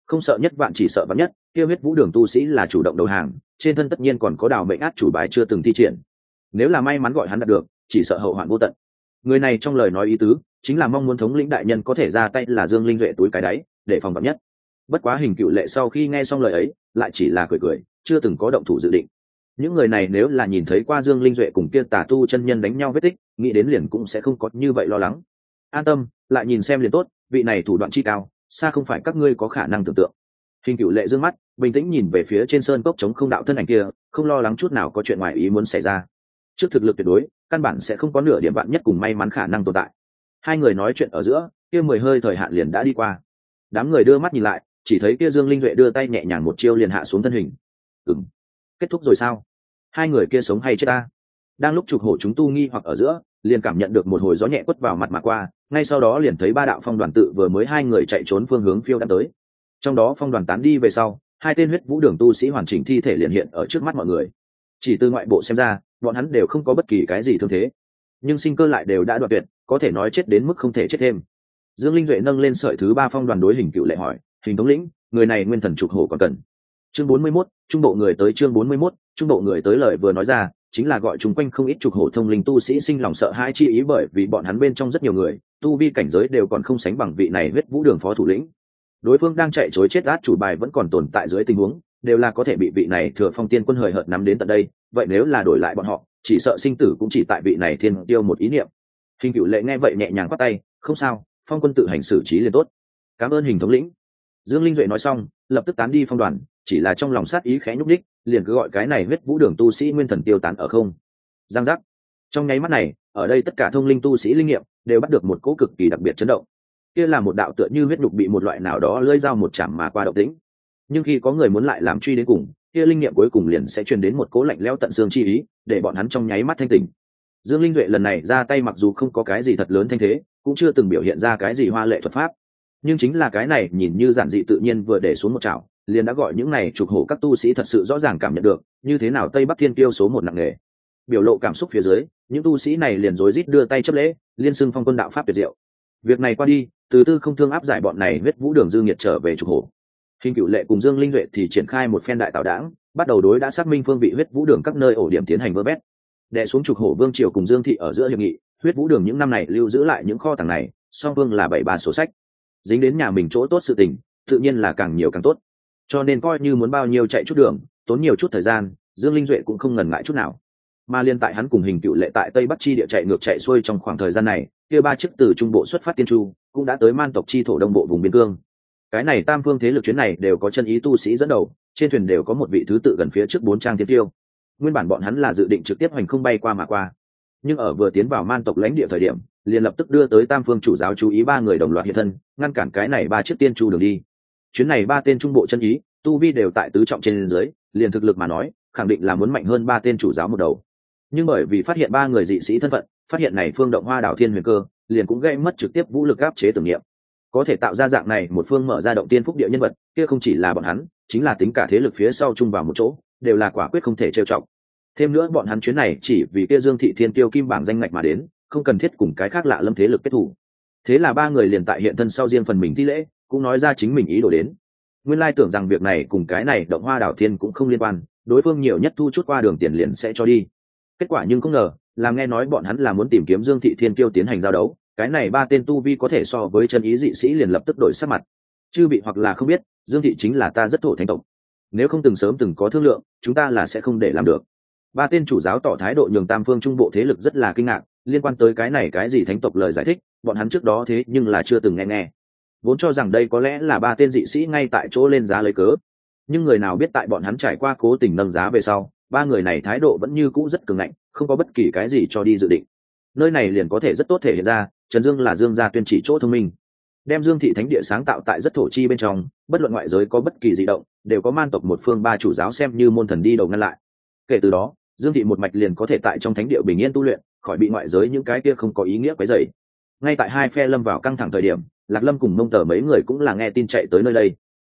Không sợ nhất vạn chỉ sợ vạn nhất kia huyết vũ đường tu sĩ là chủ động đầu hàng, trên thân tất nhiên còn có đào mệnh át chủ bài chưa từng thi triển. Nếu là may mắn gọi hắn đạt được, chỉ sợ hậu hoạn vô tận. Người này trong lời nói ý tứ, chính là mong muốn thống lĩnh đại nhân có thể ra tay là dương linh duệ túi cái đáy, để phòng vật nhất. Bất quá hình cựu lệ sau khi nghe xong lời ấy, lại chỉ là cười cười, chưa từng có động thủ dự định. Những người này nếu là nhìn thấy qua dương linh duệ cùng kia tà tu chân nhân đánh nhau vết tích, nghĩ đến liền cũng sẽ không có như vậy lo lắng. An tâm, lại nhìn xem liền tốt, vị này thủ đoạn chi cao, xa không phải các ngươi có khả năng tưởng tượng. Hình cựu lệ d ư ơ n g mắt bình tĩnh nhìn về phía trên sơn cốc chống không đạo thân ảnh kia, không lo lắng chút nào có chuyện ngoài ý muốn xảy ra. Trước thực lực tuyệt đối, căn bản sẽ không có nửa điểm bạn nhất cùng may mắn khả năng tồn tại. Hai người nói chuyện ở giữa, kia mười hơi thời hạn liền đã đi qua. Đám người đưa mắt nhìn lại, chỉ thấy kia dương linh duệ đưa tay nhẹ nhàng một chiêu liền hạ xuống thân hình. Ừng kết thúc rồi sao? Hai người kia sống hay chết ta? Đang lúc trục hổ chúng tu nghi hoặc ở giữa, liền cảm nhận được một hồi gió nhẹ quất vào mặt mà qua, ngay sau đó liền thấy ba đạo phong đoàn tự vừa mới hai người chạy trốn phương hướng phiêu đã tới. Trong đó phong đoàn tán đi về sau hai tên huyết vũ đường tu sĩ hoàn chỉnh thi thể liền hiện ở trước mắt mọi người. Chỉ từ ngoại bộ xem ra bọn hắn đều không có bất kỳ cái gì thương thế. Nhưng sinh cơ lại đều đã đoạt tuyệt có thể nói chết đến mức không thể chết thêm. Dương linh duệ nâng lên sợi thứ ba phong đoàn đối hình cựu lệ hỏi hình thống lĩnh người này nguyên thần trục hổ còn cần? Chương bốn mươi 41, trung bộ người tới chương bốn mươi 41, trung bộ người tới lời vừa nói ra chính là gọi chúng quanh không ít trục hổ thông linh tu sĩ sinh lòng sợ hai chi ý bởi vì bọn hắn bên trong rất nhiều người tu vi cảnh giới đều còn không sánh bằng vị này huyết vũ đường phó thủ lĩnh đối phương đang chạy chối chết át chủ bài vẫn còn tồn tại dưới tình huống, đều là có thể bị vị này thừa phong tiên quân hời hợt nắm đến tận đây, vậy nếu là đổi lại bọn họ, chỉ sợ sinh tử cũng chỉ tại vị này thiên tiêu một ý niệm. Hình cựu lệ nghe vậy nhẹ nhàng bắt tay, không sao, phong quân tự hành xử trí liền tốt. Cảm ơn hình thống lĩnh. Dương linh duệ nói xong, lập tức tán đi phong đoàn, chỉ là trong lòng sát ý khẽ nhúc đích liền cứ gọi cái này huyết vũ đường tu sĩ nguyên thần tiêu tán ở không. Giang giác. Trong nháy mắt này, ở đây tất cả thông linh tu sĩ linh nghiệm đều bắt được một cỗ cực kỳ đặc biệt chấn động kia là một đạo tựa như huyết nhục bị một loại nào đó lưỡi dao một chạm mà qua động tĩnh. Nhưng khi có người muốn lại làm truy đến cùng, kia linh nghiệm cuối cùng liền sẽ truyền đến một cố lạnh leo tận xương chi ý, để bọn hắn trong nháy mắt thanh tỉnh. Dương linh duệ lần này ra tay mặc dù không có cái gì thật lớn thanh thế, cũng chưa từng biểu hiện ra cái gì hoa lệ thuật pháp. Nhưng chính là cái này nhìn như giản dị tự nhiên vừa để xuống một chảo, liền đã gọi những này trục hổ các tu sĩ thật sự rõ ràng cảm nhận được, như thế nào tây bắc thiên tiêu số một nặng nề. Biểu lộ cảm xúc phía dưới, những tu sĩ này liền rối rít đưa tay chấp lễ, liên xưng phong quân đạo pháp tuyệt diệu việc này qua đi, từ tư không thương áp giải bọn này huyết vũ đường dương nhiệt trở về trục hổ. Hình cựu lệ cùng dương linh duệ thì triển khai một phen đại tạo đảng bắt đầu đối đã xác minh phương vị huyết vũ đường các nơi ổ điểm tiến hành vơ vét. Đệ xuống trục hổ vương triều cùng dương thị ở giữa hiệp nghị, huyết vũ đường những năm này lưu giữ lại những kho tàng này, song vương là bảy ba sổ sách. Dính đến nhà mình chỗ tốt sự tình, tự nhiên là càng nhiều càng tốt. Cho nên coi như muốn bao nhiêu chạy chút đường, tốn nhiều chút thời gian, dương linh duệ cũng không ngần ngại chút nào. Mà liên tại hắn cùng hình cựu lệ tại tây bắc chi địa chạy ngược chạy xuôi trong khoảng thời gian này kia ba chiếc từ trung bộ xuất phát tiên chu, cũng đã tới man tộc chi thổ đông bộ vùng biên cương. Cái này tam phương thế lực chuyến này đều có chân ý tu sĩ dẫn đầu, trên thuyền đều có một vị thứ tự gần phía trước bốn trang thiên tiêu. Nguyên bản bọn hắn là dự định trực tiếp hành không bay qua mà qua. Nhưng ở vừa tiến vào man tộc lãnh địa thời điểm, liền lập tức đưa tới tam phương chủ giáo chú ý ba người đồng loạt hiện thân, ngăn cản cái này ba chiếc tiên chu đường đi. Chuyến này ba tên trung bộ chân ý, tu vi đều tại tứ trọng trên dưới, liền thực lực mà nói, khẳng định là muốn mạnh hơn ba tên chủ giáo một đầu. Nhưng bởi vì phát hiện ba người dị sĩ thân phận phát hiện này phương động hoa đảo thiên huyền cơ, liền cũng gây mất trực tiếp vũ lực áp chế tưởng niệm. Có thể tạo ra dạng này, một phương mở ra động tiên phúc địa nhân vật, kia không chỉ là bọn hắn, chính là tính cả thế lực phía sau chung vào một chỗ, đều là quả quyết không thể trêu trọng thêm nữa bọn hắn chuyến này chỉ vì kia dương thị thiên tiêu kim bảng danh ngạch mà đến, không cần thiết cùng cái khác lạ lâm thế lực kết thủ. Thế là ba người liền tại hiện thân sau riêng phần mình thi lễ, cũng nói ra chính mình ý đồ đến. Nguyên lai tưởng rằng việc này cùng cái này động hoa đảo thiên cũng không liên quan, đối phương nhiều nhất thu chút qua đường tiền liền sẽ cho đi. Kết quả nhưng không ngờ là nghe nói bọn hắn là muốn tìm kiếm dương thị thiên kiêu tiến hành giao đấu, cái này ba tên tu vi có thể so với chân ý dị sĩ liền lập tức đổi sắc mặt. Chư bị hoặc là không biết, dương thị chính là ta rất thổ thánh tộc. Nếu không từng sớm từng có thương lượng, chúng ta là sẽ không để làm được. Ba tên chủ giáo tỏ thái độ nhường tam phương trung bộ thế lực rất là kinh ngạc, liên quan tới cái này cái gì thánh tộc lời giải thích, bọn hắn trước đó thế nhưng là chưa từng nghe nghe. Vốn cho rằng đây có lẽ là ba tên dị sĩ ngay tại chỗ lên giá lấy cớ. Nhưng người nào biết tại bọn hắn trải qua cố tình nâng giá về sau, ba người này thái độ vẫn như cũ rất cường ngạnh không có bất kỳ cái gì cho đi dự định. Nơi này liền có thể rất tốt thể hiện ra, trần dương là dương gia tuyên chỉ chỗ thông minh. Đem dương thị thánh địa sáng tạo tại rất thổ chi bên trong, bất luận ngoại giới có bất kỳ di động, đều có man tộc một phương ba chủ giáo xem như môn thần đi đầu ngăn lại. Kể từ đó, dương thị một mạch liền có thể tại trong thánh địa bình yên tu luyện, khỏi bị ngoại giới những cái kia không có ý nghĩa quấy dày ngay tại hai phe lâm vào căng thẳng thời điểm, lạc lâm cùng mông tờ mấy người cũng là nghe tin chạy tới nơi đây.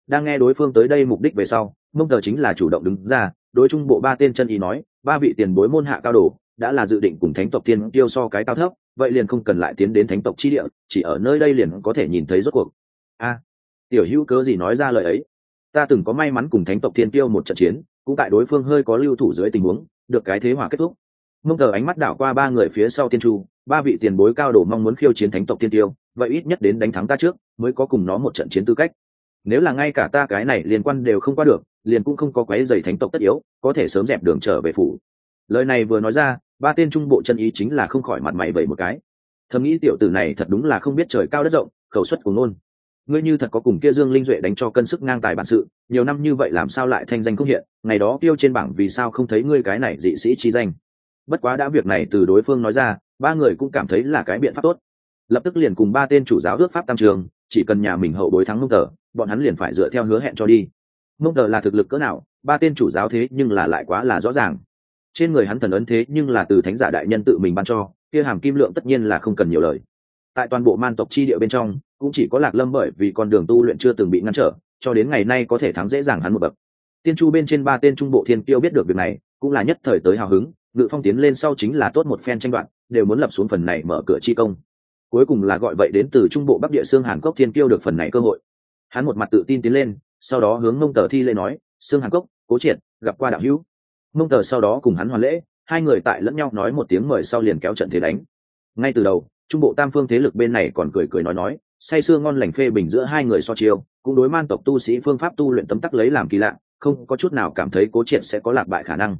Đang nghe đối phương tới đây mục đích về sau, mông tờ chính là chủ động đứng ra, đối trung bộ ba tên chân ý nói ba vị tiền bối môn hạ cao đồ, đã là dự định cùng thánh tộc tiên tiêu so cái cao thấp, vậy liền không cần lại tiến đến thánh tộc chi địa, chỉ ở nơi đây liền có thể nhìn thấy rốt cuộc. A, tiểu hữu cớ gì nói ra lời ấy? Ta từng có may mắn cùng thánh tộc tiên tiêu một trận chiến, cũng tại đối phương hơi có lưu thủ dưới tình huống, được cái thế hòa kết thúc. Mông tờ ánh mắt đảo qua ba người phía sau tiên chu, ba vị tiền bối cao đồ mong muốn khiêu chiến thánh tộc tiên tiêu vậy ít nhất đến đánh thắng ta trước, mới có cùng nó một trận chiến tư cách. Nếu là ngay cả ta cái này liên quan đều không qua được liền cũng không có quái dày thánh tộc tất yếu, có thể sớm dẹp đường trở về phủ. Lời này vừa nói ra, ba tên trung bộ chân ý chính là không khỏi mặt mày vậy một cái. Thầm nghĩ tiểu tử này thật đúng là không biết trời cao đất rộng, khẩu suất của ngôn. Ngươi như thật có cùng kia dương linh duệ đánh cho cân sức ngang tài bản sự, nhiều năm như vậy làm sao lại thanh danh không hiện, ngày đó tiêu trên bảng vì sao không thấy ngươi cái này dị sĩ chi danh. Bất quá đã việc này từ đối phương nói ra, ba người cũng cảm thấy là cái biện pháp tốt. Lập tức liền cùng ba tên chủ giáo ước pháp tam trường, chỉ cần nhà mình hậu bối thắng mông tờ bọn hắn liền phải dựa theo hứa hẹn cho đi mông tờ là thực lực cỡ nào, ba tên chủ giáo thế nhưng là lại quá là rõ ràng. Trên người hắn thần ấn thế nhưng là từ thánh giả đại nhân tự mình ban cho, kia hàm kim lượng tất nhiên là không cần nhiều lời. Tại toàn bộ man tộc chi địa bên trong, cũng chỉ có lạc lâm bởi vì con đường tu luyện chưa từng bị ngăn trở, cho đến ngày nay có thể thắng dễ dàng hắn một bậc. Tiên chu bên trên ba tên trung bộ thiên tiêu biết được việc này, cũng là nhất thời tới hào hứng, ngự phong tiến lên sau chính là tốt một phen tranh đoạn đều muốn lập xuống phần này mở cửa chi công. Cuối cùng là gọi vậy đến từ trung bộ bắc địa xương hàn cốc thiên tiêu được phần này cơ hội. Hắn một mặt tự tin tiến lên sau đó hướng mông tờ thi lễ nói, sương hàn cốc, cố triệt, gặp qua đạo hữu. Mông tờ sau đó cùng hắn hoàn lễ, hai người tại lẫn nhau nói một tiếng mời sau liền kéo trận thế đánh. Ngay từ đầu, trung bộ tam phương thế lực bên này còn cười cười nói nói, say sưa ngon lành phê bình giữa hai người so chiêu, cũng đối man tộc tu sĩ phương pháp tu luyện tấm tắc lấy làm kỳ lạ, không có chút nào cảm thấy cố triệt sẽ có lạc bại khả năng.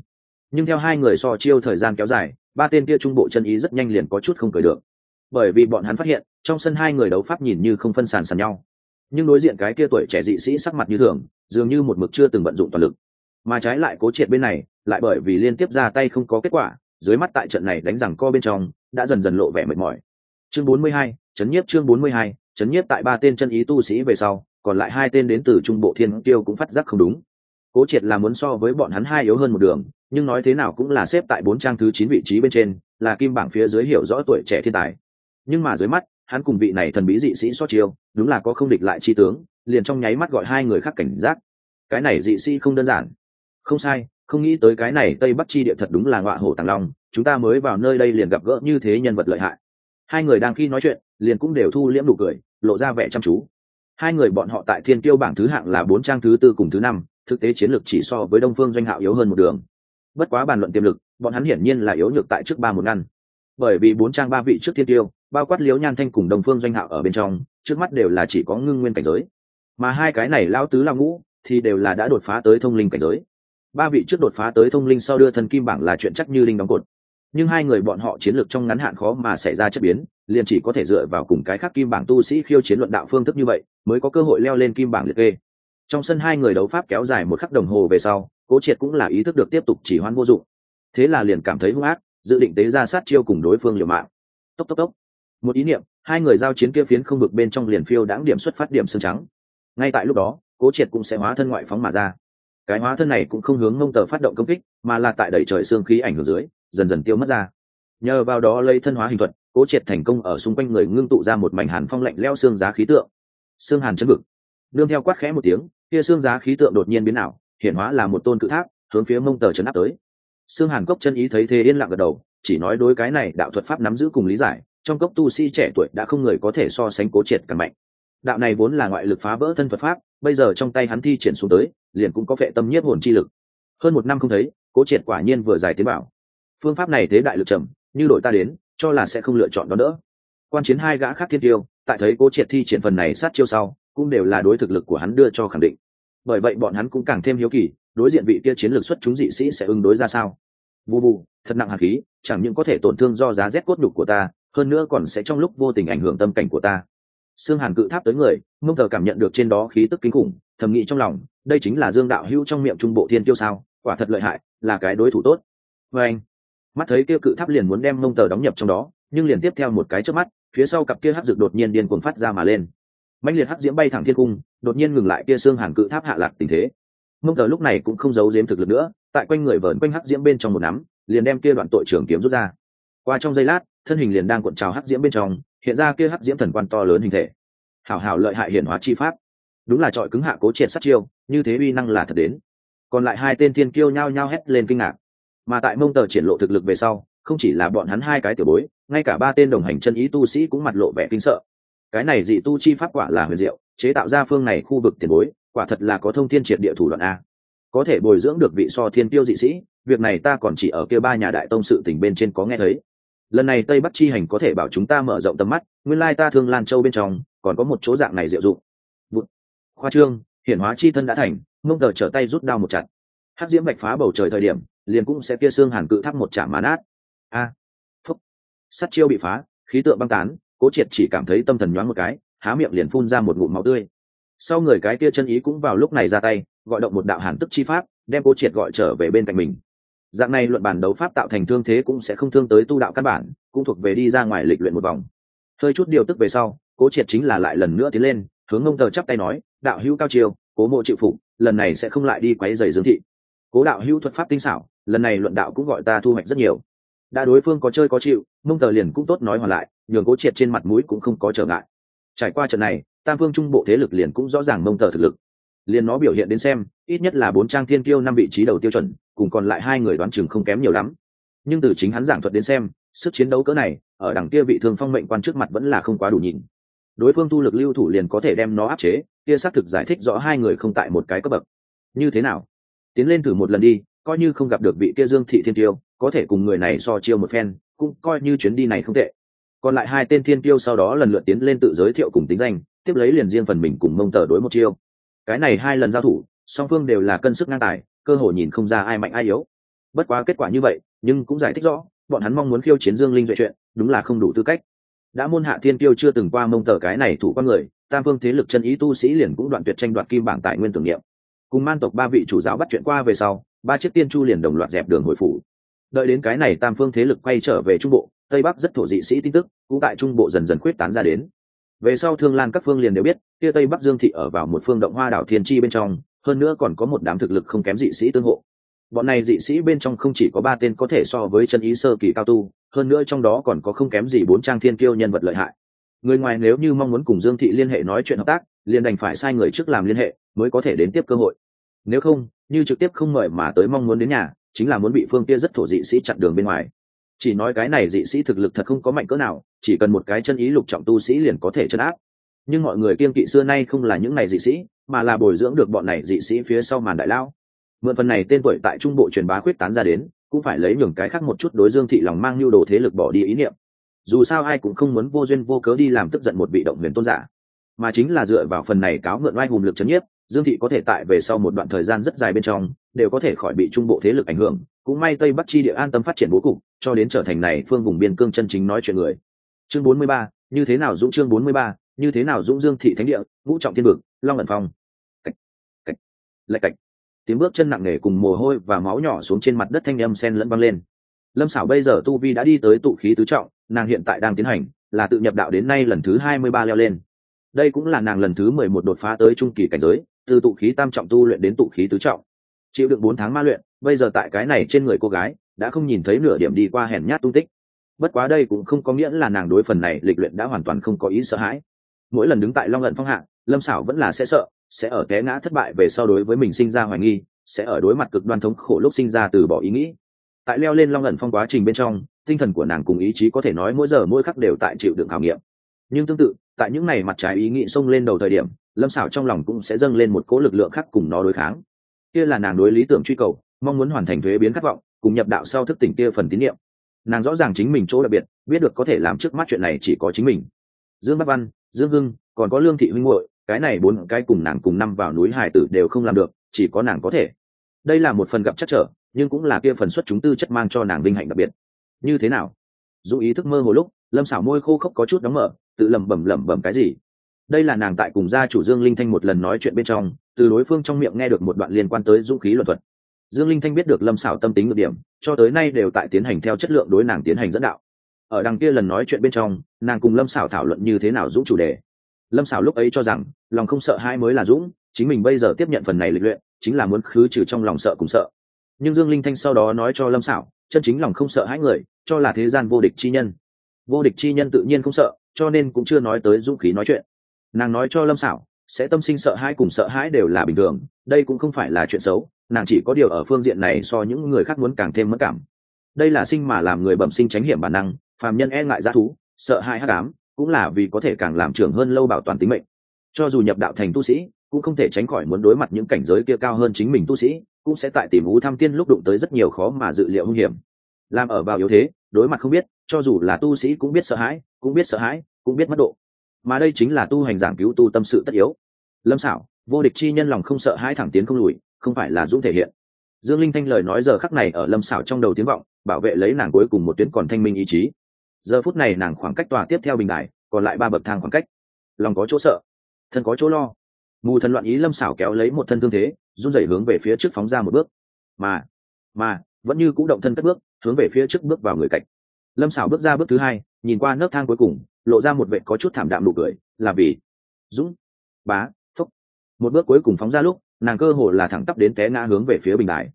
Nhưng theo hai người so chiêu thời gian kéo dài, ba tên kia trung bộ chân ý rất nhanh liền có chút không cười được. Bởi vì bọn hắn phát hiện, trong sân hai người đấu pháp nhìn như không phân sàn sàn nhau nhưng đối diện cái kia tuổi trẻ dị sĩ sắc mặt như thường dường như một mực chưa từng vận dụng toàn lực. Mà trái lại cố triệt bên này lại bởi vì liên tiếp ra tay không có kết quả dưới mắt tại trận này đánh rằng co bên trong đã dần dần lộ vẻ mệt mỏi. Chương 42, chấn nhiếp chương 42, chấn nhiếp tại ba tên chân ý tu sĩ về sau còn lại hai tên đến từ trung bộ thiên tiêu cũng phát giác không đúng. Cố triệt là muốn so với bọn hắn hai yếu hơn một đường nhưng nói thế nào cũng là xếp tại bốn trang thứ chín vị trí bên trên là kim bảng phía dưới hiểu rõ tuổi trẻ thiên tài. Nhưng mà dưới mắt hắn cùng vị này thần bí dị sĩ so chiêu, đúng là có không địch lại chi tướng, liền trong nháy mắt gọi hai người khác cảnh giác. Cái này dị sĩ không đơn giản. Không sai, không nghĩ tới cái này tây bắc chi địa thật đúng là ngọa hổ tàng long, chúng ta mới vào nơi đây liền gặp gỡ như thế nhân vật lợi hại. Hai người đang khi nói chuyện, liền cũng đều thu liễm nụ cười, lộ ra vẻ chăm chú. Hai người bọn họ tại thiên tiêu bảng thứ hạng là bốn trang thứ tư cùng thứ năm, thực tế chiến lược chỉ so với đông phương doanh hạo yếu hơn một đường. Bất quá bàn luận tiềm lực, bọn hắn hiển nhiên là yếu nhược tại trước ba một ngăn. Bởi vì bốn trang ba vị trước thiên tiêu bao quát liếu nhan thanh cùng đồng phương doanh hạo ở bên trong, trước mắt đều là chỉ có ngưng nguyên cảnh giới. Mà hai cái này lao tứ lao ngũ thì đều là đã đột phá tới thông linh cảnh giới. Ba vị trước đột phá tới thông linh sau đưa thần kim bảng là chuyện chắc như linh đóng cột. Nhưng hai người bọn họ chiến lược trong ngắn hạn khó mà xảy ra chất biến, liền chỉ có thể dựa vào cùng cái khác kim bảng tu sĩ khiêu chiến luận đạo phương thức như vậy, mới có cơ hội leo lên kim bảng liệt kê. Trong sân hai người đấu pháp kéo dài một khắc đồng hồ về sau, cố triệt cũng là ý thức được tiếp tục chỉ hoan vô dụng. Thế là liền cảm thấy hung ác, dự định tế ra sát chiêu cùng đối phương liều mạng. Tốc tốc tốc một ý niệm, hai người giao chiến kia phiến không vực bên trong liền phiêu đáng điểm xuất phát điểm xương trắng. Ngay tại lúc đó, cố triệt cũng sẽ hóa thân ngoại phóng mà ra. Cái hóa thân này cũng không hướng mông tờ phát động công kích, mà là tại đẩy trời xương khí ảnh hưởng dưới, dần dần tiêu mất ra. Nhờ vào đó lấy thân hóa hình thuật, cố triệt thành công ở xung quanh người ngưng tụ ra một mảnh hàn phong lạnh leo xương giá khí tượng. Xương hàn chân vực. Nương theo quát khẽ một tiếng, kia xương giá khí tượng đột nhiên biến ảo hiện hóa là một tôn cự tháp, hướng phía mông tờ chấn áp tới. Xương hàn cốc chân ý thấy thế yên lặng gật đầu, chỉ nói đối cái này đạo thuật pháp nắm giữ cùng lý giải trong cốc tu sĩ trẻ tuổi đã không người có thể so sánh cố triệt càng mạnh. Đạo này vốn là ngoại lực phá vỡ thân thuật pháp, bây giờ trong tay hắn thi triển xuống tới, liền cũng có vệ tâm nhiếp hồn chi lực. Hơn một năm không thấy, cố triệt quả nhiên vừa giải tiến bảo. Phương pháp này thế đại lực trầm, như đội ta đến, cho là sẽ không lựa chọn đó nữa. Quan chiến hai gã khác thiên tiêu, tại thấy cố triệt thi triển phần này sát chiêu sau, cũng đều là đối thực lực của hắn đưa cho khẳng định. Bởi vậy bọn hắn cũng càng thêm hiếu kỳ, đối diện vị kia chiến lược xuất chúng dị sĩ sẽ ứng đối ra sao? Bù bù, thật nặng hạt khí, chẳng những có thể tổn thương do giá rét cốt nhục của ta hơn nữa còn sẽ trong lúc vô tình ảnh hưởng tâm cảnh của ta. Xương hàn cự tháp tới người, mông thờ cảm nhận được trên đó khí tức kinh khủng, thầm nghĩ trong lòng, đây chính là dương đạo hữu trong miệng trung bộ thiên tiêu sao, quả thật lợi hại, là cái đối thủ tốt. Vê anh, mắt thấy kia cự tháp liền muốn đem mông tờ đóng nhập trong đó, nhưng liền tiếp theo một cái trước mắt, phía sau cặp kia hắc rực đột nhiên điên cuồng phát ra mà lên. Mạnh liệt hắc diễm bay thẳng thiên cung, đột nhiên ngừng lại kia xương hàn cự tháp hạ lạc tình thế. Mông tờ lúc này cũng không giấu giếm thực lực nữa, tại quanh người vờn quanh hắc diễm bên trong một nắm, liền đem kia đoạn tội trưởng kiếm rút ra qua trong giây lát, thân hình liền đang cuộn trào hắc diễm bên trong, hiện ra kia hắc diễm thần quan to lớn hình thể. Hảo hảo lợi hại hiển hóa chi pháp. Đúng là trọi cứng hạ cố triệt sát chiêu, như thế uy năng là thật đến. Còn lại hai tên thiên kiêu nhao nhao hét lên kinh ngạc. Mà tại mông tờ triển lộ thực lực về sau, không chỉ là bọn hắn hai cái tiểu bối, ngay cả ba tên đồng hành chân ý tu sĩ cũng mặt lộ vẻ kinh sợ. Cái này dị tu chi pháp quả là huyền diệu, chế tạo ra phương này khu vực tiền bối, quả thật là có thông thiên triệt địa thủ đoạn a. Có thể bồi dưỡng được vị so thiên tiêu dị sĩ, việc này ta còn chỉ ở kia ba nhà đại tông sự tỉnh bên trên có nghe thấy lần này tây bắc chi hành có thể bảo chúng ta mở rộng tầm mắt, nguyên lai ta thương lan châu bên trong, còn có một chỗ dạng này diệu dụng. Khoa trương, hiển hóa chi thân đã thành, mông tờ trở tay rút đao một chặt. Hắc diễm bạch phá bầu trời thời điểm, liền cũng sẽ kia xương hàn cự tháp một chạm mán át a. Phúc. Sắt chiêu bị phá, khí tượng băng tán, cố triệt chỉ cảm thấy tâm thần nhoáng một cái, há miệng liền phun ra một ngụm máu tươi. Sau người cái kia chân ý cũng vào lúc này ra tay, gọi động một đạo hàn tức chi pháp, đem cố triệt gọi trở về bên cạnh mình dạng này luận bản đấu pháp tạo thành thương thế cũng sẽ không thương tới tu đạo căn bản, cũng thuộc về đi ra ngoài lịch luyện một vòng. Hơi chút điều tức về sau, cố triệt chính là lại lần nữa tiến lên, hướng ngông tờ chắp tay nói, đạo hữu cao chiều cố mộ chịu phục, lần này sẽ không lại đi quấy giày dương thị. Cố đạo hữu thuật pháp tinh xảo, lần này luận đạo cũng gọi ta thu hoạch rất nhiều. Đã đối phương có chơi có chịu mông tờ liền cũng tốt nói hoàn lại, nhường cố triệt trên mặt mũi cũng không có trở ngại. Trải qua trận này, tam phương trung bộ thế lực liền cũng rõ ràng mông tờ thực lực. Liền nó biểu hiện đến xem, ít nhất là bốn trang thiên kiêu năm vị trí đầu tiêu chuẩn cùng còn lại hai người đoán chừng không kém nhiều lắm. Nhưng từ chính hắn giảng thuật đến xem, sức chiến đấu cỡ này, ở đằng kia vị thương phong mệnh quan trước mặt vẫn là không quá đủ nhìn. Đối phương thu lực lưu thủ liền có thể đem nó áp chế, kia xác thực giải thích rõ hai người không tại một cái cấp bậc. Như thế nào? Tiến lên thử một lần đi, coi như không gặp được vị kia dương thị thiên tiêu, có thể cùng người này so chiêu một phen, cũng coi như chuyến đi này không tệ. Còn lại hai tên thiên tiêu sau đó lần lượt tiến lên tự giới thiệu cùng tính danh, tiếp lấy liền riêng phần mình cùng mông tờ đối một chiêu. Cái này hai lần giao thủ, song phương đều là cân sức ngang tài cơ hội nhìn không ra ai mạnh ai yếu. Bất quá kết quả như vậy, nhưng cũng giải thích rõ, bọn hắn mong muốn khiêu chiến dương linh duệ chuyện, đúng là không đủ tư cách. Đã môn hạ thiên tiêu chưa từng qua mông tờ cái này thủ con người, tam phương thế lực chân ý tu sĩ liền cũng đoạn tuyệt tranh đoạt kim bảng tài nguyên tưởng niệm. Cùng man tộc ba vị chủ giáo bắt chuyện qua về sau, ba chiếc tiên chu liền đồng loạt dẹp đường hồi phủ. Đợi đến cái này tam phương thế lực quay trở về trung bộ, tây bắc rất thổ dị sĩ tin tức, cũng tại trung bộ dần dần khuyết tán ra đến. Về sau thương lan các phương liền đều biết, kia tây bắc dương thị ở vào một phương động hoa đảo thiên chi bên trong hơn nữa còn có một đám thực lực không kém dị sĩ tương hộ. Bọn này dị sĩ bên trong không chỉ có ba tên có thể so với chân ý sơ kỳ cao tu, hơn nữa trong đó còn có không kém gì bốn trang thiên kiêu nhân vật lợi hại. Người ngoài nếu như mong muốn cùng dương thị liên hệ nói chuyện hợp tác, liền đành phải sai người trước làm liên hệ, mới có thể đến tiếp cơ hội. Nếu không, như trực tiếp không mời mà tới mong muốn đến nhà, chính là muốn bị phương kia rất thổ dị sĩ chặn đường bên ngoài. Chỉ nói cái này dị sĩ thực lực thật không có mạnh cỡ nào, chỉ cần một cái chân ý lục trọng tu sĩ liền có thể chân áp. Nhưng mọi người kiên kỵ xưa nay không là những này dị sĩ mà là bồi dưỡng được bọn này dị sĩ phía sau màn đại lao mượn phần này tên tuổi tại trung bộ truyền bá khuyết tán ra đến, cũng phải lấy nhường cái khác một chút đối dương thị lòng mang nhu đồ thế lực bỏ đi ý niệm. Dù sao ai cũng không muốn vô duyên vô cớ đi làm tức giận một vị động huyền tôn giả. Mà chính là dựa vào phần này cáo mượn oai hùng lực c h ấ n nhiếp, dương thị có thể tại về sau một đoạn thời gian rất dài bên trong, đều có thể khỏi bị trung bộ thế lực ảnh hưởng, cũng may tây bắc chi địa an tâm phát triển bố cục, cho đến trở thành này phương vùng biên cương chân chính nói chuyện người. Chương bốn mươi ba, như thế nào dũng chương bốn mươi ba, như thế nào dũng dương thị thánh địa, ngũ trọng thiên vực, long ẩn phong lạch cạch. Tiếng bước chân nặng nề cùng mồ hôi và máu nhỏ xuống trên mặt đất thanh âm sen lẫn văng lên. Lâm xảo bây giờ tu vi đã đi tới tụ khí tứ trọng, nàng hiện tại đang tiến hành là tự nhập đạo đến nay lần thứ hai mươi ba leo lên. Đây cũng là nàng lần thứ mười một đột phá tới trung kỳ cảnh giới, từ tụ khí tam trọng tu luyện đến tụ khí tứ trọng. Chịu được bốn tháng ma luyện, bây giờ tại cái này trên người cô gái, đã không nhìn thấy nửa điểm đi qua hèn nhát tung tích. Bất quá đây cũng không có nghĩa là nàng đối phần này lịch luyện đã hoàn toàn không có ý sợ hãi. Mỗi lần đứng tại long lận phong hạng lâm xảo vẫn là sẽ sợ sẽ ở té ngã thất bại về sau đối với mình sinh ra hoài nghi, sẽ ở đối mặt cực đoan thống khổ lúc sinh ra từ bỏ ý nghĩ. Tại leo lên long ẩn phong quá trình bên trong, tinh thần của nàng cùng ý chí có thể nói mỗi giờ mỗi khắc đều tại chịu đựng khảo nghiệm. Nhưng tương tự, tại những ngày mặt trái ý nghĩ xông lên đầu thời điểm, lâm xảo trong lòng cũng sẽ dâng lên một cố lực lượng khác cùng nó đối kháng. Kia là nàng đối lý tưởng truy cầu, mong muốn hoàn thành thuế biến khát vọng, cùng nhập đạo sau thức tỉnh kia phần tín nhiệm. Nàng rõ ràng chính mình chỗ đặc biệt, biết được có thể làm trước mắt chuyện này chỉ có chính mình. Dương bắc văn, dương hưng, còn có lương thị huynh hội cái này bốn cái cùng nàng cùng năm vào núi hải tử đều không làm được, chỉ có nàng có thể. Đây là một phần gặp chắc trở, nhưng cũng là kia phần xuất chúng tư chất mang cho nàng vinh hạnh đặc biệt. Như thế nào? Dù ý thức mơ hồ lúc, lâm xảo môi khô khốc có chút đóng mở, tự lẩm bẩm lẩm bẩm cái gì? Đây là nàng tại cùng gia chủ dương linh thanh một lần nói chuyện bên trong, từ đối phương trong miệng nghe được một đoạn liên quan tới dũng khí luật thuật. Dương linh thanh biết được lâm xảo tâm tính ngược điểm, cho tới nay đều tại tiến hành theo chất lượng đối nàng tiến hành dẫn đạo. Ở đằng kia lần nói chuyện bên trong, nàng cùng lâm xảo thảo luận như thế nào dũng chủ đề lâm xảo lúc ấy cho rằng, lòng không sợ hai mới là dũng, chính mình bây giờ tiếp nhận phần này lịch luyện, chính là muốn khứ trừ trong lòng sợ cùng sợ. Nhưng dương linh thanh sau đó nói cho lâm xảo chân chính lòng không sợ hãi người, cho là thế gian vô địch chi nhân. Vô địch chi nhân tự nhiên không sợ, cho nên cũng chưa nói tới dũng khí nói chuyện. Nàng nói cho lâm xảo sẽ tâm sinh sợ hãi cùng sợ hãi đều là bình thường, đây cũng không phải là chuyện xấu, nàng chỉ có điều ở phương diện này so những người khác muốn càng thêm mất cảm. Đây là sinh mà làm người bẩm sinh tránh hiểm bản năng, phàm nhân e ngại g thú, sợ hãi hắc ám cũng là vì có thể càng làm trưởng hơn lâu bảo toàn tính mệnh. Cho dù nhập đạo thành tu sĩ, cũng không thể tránh khỏi muốn đối mặt những cảnh giới kia cao hơn chính mình tu sĩ, cũng sẽ tại tìm ú tham tiên lúc đụng tới rất nhiều khó mà dự liệu hung hiểm. Làm ở vào yếu thế, đối mặt không biết, cho dù là tu sĩ cũng biết sợ hãi, cũng biết sợ hãi, cũng biết mất độ. Mà đây chính là tu hành giảng cứu tu tâm sự tất yếu. Lâm xảo vô địch chi nhân lòng không sợ hãi thẳng tiến không lùi, không phải là dũng thể hiện. Dương linh thanh lời nói giờ khắc này ở lâm xảo trong đầu tiếng vọng, bảo vệ lấy nàng cuối cùng một tuyến còn thanh minh ý chí giờ phút này nàng khoảng cách tòa tiếp theo bình đài còn lại ba bậc thang khoảng cách. Lòng có chỗ sợ, thân có chỗ lo. Mù thần loạn ý lâm xảo kéo lấy một thân thương thế, run rẩy hướng về phía trước phóng ra một bước. Mà mà, vẫn như c ũ động thân cất bước, hướng về phía trước bước vào người cạnh. Lâm xảo bước ra bước thứ hai, nhìn qua nấc thang cuối cùng, lộ ra một vệ có chút thảm đạm nụ cười, là vì dũng, bá, phúc. Một bước cuối cùng phóng ra lúc, nàng cơ hồ là thẳng tắp đến té ngã hướng về phía bình đài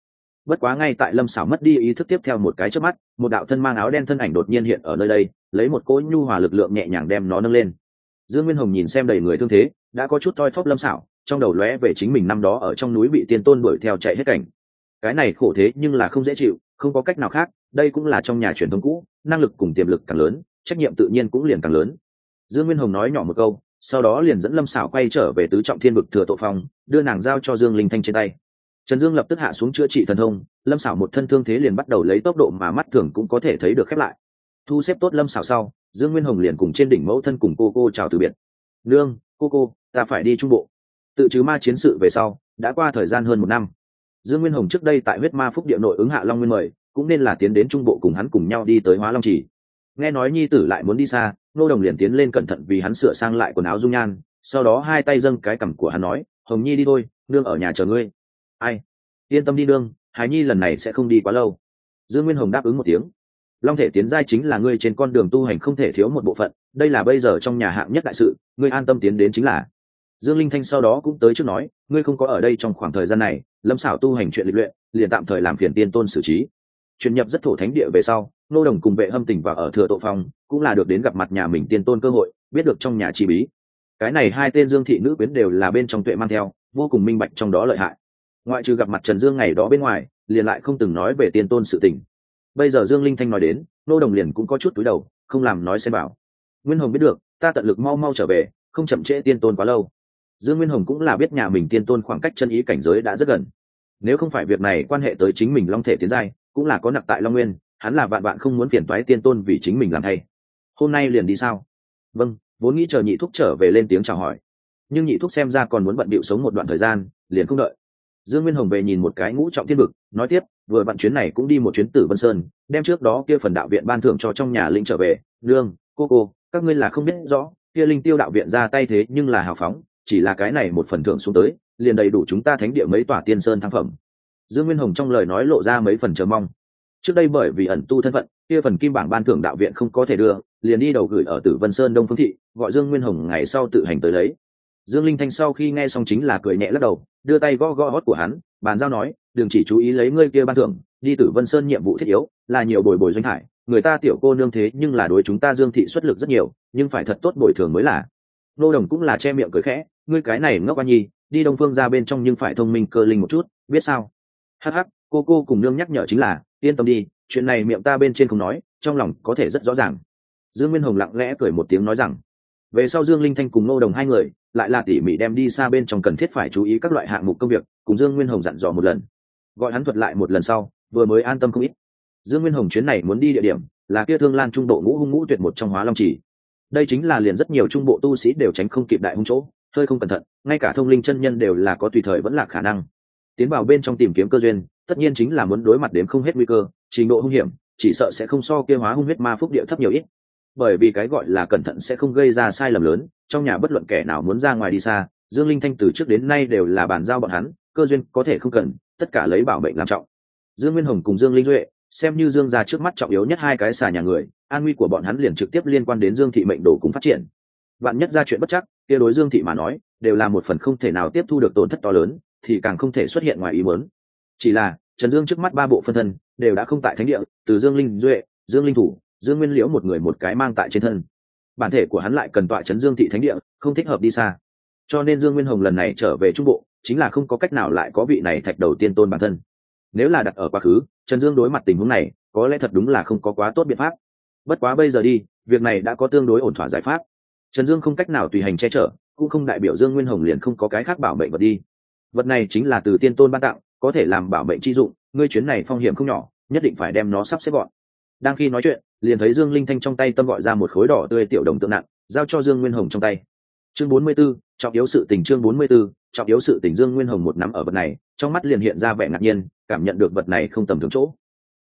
bất quá ngay tại lâm xảo mất đi ý thức tiếp theo một cái trước mắt, một đạo thân mang áo đen thân ảnh đột nhiên hiện ở nơi đây, lấy một cỗ nhu hòa lực lượng nhẹ nhàng đem nó nâng lên. Dương nguyên hồng nhìn xem đầy người thương thế, đã có chút toi thóp lâm xảo trong đầu lóe về chính mình năm đó ở trong núi bị tiên tôn đuổi theo chạy hết cảnh. Cái này khổ thế nhưng là không dễ chịu, không có cách nào khác, đây cũng là trong nhà truyền thống cũ, năng lực cùng tiềm lực càng lớn, trách nhiệm tự nhiên cũng liền càng lớn. Dương nguyên hồng nói nhỏ một câu, sau đó liền dẫn lâm xảo quay trở về tứ trọng thiên vực thừa tội phong, đưa nàng giao cho dương linh thanh trên tay trần dương lập tức hạ xuống chữa trị thần thông, lâm xảo một thân thương thế liền bắt đầu lấy tốc độ mà mắt thường cũng có thể thấy được khép lại. Thu xếp tốt lâm xảo sau, dương nguyên hồng liền cùng trên đỉnh mẫu thân cùng cô cô chào từ biệt. Nương, cô cô, ta phải đi trung bộ. Tự chứ ma chiến sự về sau, đã qua thời gian hơn một năm. Dương nguyên hồng trước đây tại huyết ma phúc địa nội ứng hạ long nguyên mời, cũng nên là tiến đến trung bộ cùng hắn cùng nhau đi tới hóa long trì. Nghe nói nhi tử lại muốn đi xa, nô đồng liền tiến lên cẩn thận vì hắn sửa sang lại quần áo dung nhan, sau đó hai tay dâng cái cằm của hắn nói, hồng nhi đi thôi, nương ở nhà chờ ngươi ai? Yên tâm đi đương hải nhi lần này sẽ không đi quá lâu. Dương nguyên hồng đáp ứng một tiếng. Long thể tiến giai chính là ngươi trên con đường tu hành không thể thiếu một bộ phận, đây là bây giờ trong nhà hạng nhất đại sự, ngươi an tâm tiến đến chính là. Dương linh thanh sau đó cũng tới trước nói, ngươi không có ở đây trong khoảng thời gian này, lâm xảo tu hành chuyện lịch luyện, liền tạm thời làm phiền tiên tôn xử trí. Chuyển nhập rất thổ thánh địa về sau nô đồng cùng vệ hâm tình và ở thừa tội phong, cũng là được đến gặp mặt nhà mình tiên tôn cơ hội, biết được trong nhà chi bí. Cái này hai tên dương thị nữ quyến đều là bên trong tuệ mang theo, vô cùng minh bạch trong đó lợi hại ngoại trừ gặp mặt trần dương ngày đó bên ngoài, liền lại không từng nói về tiên tôn sự tình. Bây giờ dương linh thanh nói đến, nô đồng liền cũng có chút túi đầu, không làm nói xem bảo. Nguyên hồng biết được, ta tận lực mau mau trở về, không chậm trễ tiên tôn quá lâu. Dương nguyên hồng cũng là biết nhà mình tiên tôn khoảng cách chân ý cảnh giới đã rất gần. Nếu không phải việc này quan hệ tới chính mình long thể tiến giai, cũng là có nặc tại long nguyên, hắn là bạn bạn không muốn phiền toái tiên tôn vì chính mình làm hay hôm nay liền đi sao? Vâng vốn nghĩ chờ nhị thúc trở về lên tiếng chào hỏi. Nhưng nhị thúc xem ra còn muốn bận bịu sống một đoạn thời gian, liền không đợi dương nguyên hồng về nhìn một cái ngũ trọng thiên vực, nói tiếp, vừa bạn chuyến này cũng đi một chuyến tử vân sơn, đem trước đó kia phần đạo viện ban thưởng cho trong nhà linh trở về. Nương, cô cô, các ngươi là không biết rõ, kia linh tiêu đạo viện ra tay thế nhưng là hào phóng, chỉ là cái này một phần thưởng xuống tới, liền đầy đủ chúng ta thánh địa mấy tòa tiên sơn thăng phẩm. Dương nguyên hồng trong lời nói lộ ra mấy phần chờ mong. Trước đây bởi vì ẩn tu thân phận, kia phần kim bảng ban thưởng đạo viện không có thể đưa, liền đi đầu gửi ở tử vân sơn đông phương thị, gọi dương nguyên hồng ngày sau tự hành tới lấy dương linh thanh sau khi nghe xong chính là cười nhẹ lắc đầu, đưa tay gõ gõ hót của hắn, bàn giao nói, đừng chỉ chú ý lấy ngươi kia ban thưởng, đi tử vân sơn nhiệm vụ thiết yếu, là nhiều bồi bồi doanh thải, người ta tiểu cô nương thế nhưng là đối chúng ta dương thị xuất lực rất nhiều, nhưng phải thật tốt bồi thường mới là. Nô đồng cũng là che miệng cười khẽ, ngươi cái này ngốc anh nhi, đi đông phương ra bên trong nhưng phải thông minh cơ linh một chút, biết sao? Hh cô cô cùng nương nhắc nhở chính là, yên tâm đi, chuyện này miệng ta bên trên không nói, trong lòng có thể rất rõ ràng. Dương nguyên hồng lặng lẽ cười một tiếng nói rằng, về sau dương linh thanh cùng nô đồng hai người lại là tỉ mỉ đem đi xa bên trong cần thiết phải chú ý các loại hạng mục công việc, cùng dương nguyên hồng dặn dò một lần. Gọi hắn thuật lại một lần sau, vừa mới an tâm không ít. Dương nguyên hồng chuyến này muốn đi địa điểm là kia thương lan trung bộ ngũ hung ngũ tuyệt một trong hóa long trì. Đây chính là liền rất nhiều trung bộ tu sĩ đều tránh không kịp đại hung chỗ, hơi không cẩn thận, ngay cả thông linh chân nhân đều là có tùy thời vẫn là khả năng. Tiến vào bên trong tìm kiếm cơ duyên, tất nhiên chính là muốn đối mặt đến không hết nguy cơ, trình độ hung hiểm, chỉ sợ sẽ không so kia hóa hung huyết ma phúc địa thấp nhiều ít bởi vì cái gọi là cẩn thận sẽ không gây ra sai lầm lớn, trong nhà bất luận kẻ nào muốn ra ngoài đi xa, dương linh thanh từ trước đến nay đều là bàn giao bọn hắn, cơ duyên có thể không cần, tất cả lấy bảo mệnh làm trọng. Dương nguyên hồng cùng dương linh duệ, xem như dương ra trước mắt trọng yếu nhất hai cái xà nhà người, an nguy của bọn hắn liền trực tiếp liên quan đến dương thị mệnh đồ cùng phát triển. Bạn nhất ra chuyện bất chắc, kia đối dương thị mà nói, đều là một phần không thể nào tiếp thu được tổn thất to lớn, thì càng không thể xuất hiện ngoài ý muốn. Chỉ là, trần dương trước mắt ba bộ phân thân, đều đã không tại thánh địa, từ dương linh duệ, dương linh thủ dương nguyên liễu một người một cái mang tại trên thân. Bản thể của hắn lại cần tọa chấn dương thị thánh địa, không thích hợp đi xa. Cho nên dương nguyên hồng lần này trở về trung bộ, chính là không có cách nào lại có vị này thạch đầu tiên tôn bản thân. Nếu là đặt ở quá khứ, trần dương đối mặt tình huống này, có lẽ thật đúng là không có quá tốt biện pháp. Bất quá bây giờ đi, việc này đã có tương đối ổn thỏa giải pháp. Trần dương không cách nào tùy hành che chở, cũng không đại biểu dương nguyên hồng liền không có cái khác bảo mệnh vật đi. Vật này chính là từ tiên tôn ban tặng, có thể làm bảo mệnh chi dụng, ngươi chuyến này phong hiểm không nhỏ, nhất định phải đem nó sắp xếp gọn đang khi nói chuyện liền thấy dương linh thanh trong tay tâm gọi ra một khối đỏ tươi tiểu đồng tượng nặng giao cho dương nguyên hồng trong tay. Chương bốn mươi 44, trọng yếu sự tình chương bốn mươi 44, trọng yếu sự tình dương nguyên hồng một nắm ở vật này trong mắt liền hiện ra vẻ ngạc nhiên cảm nhận được vật này không tầm thường chỗ.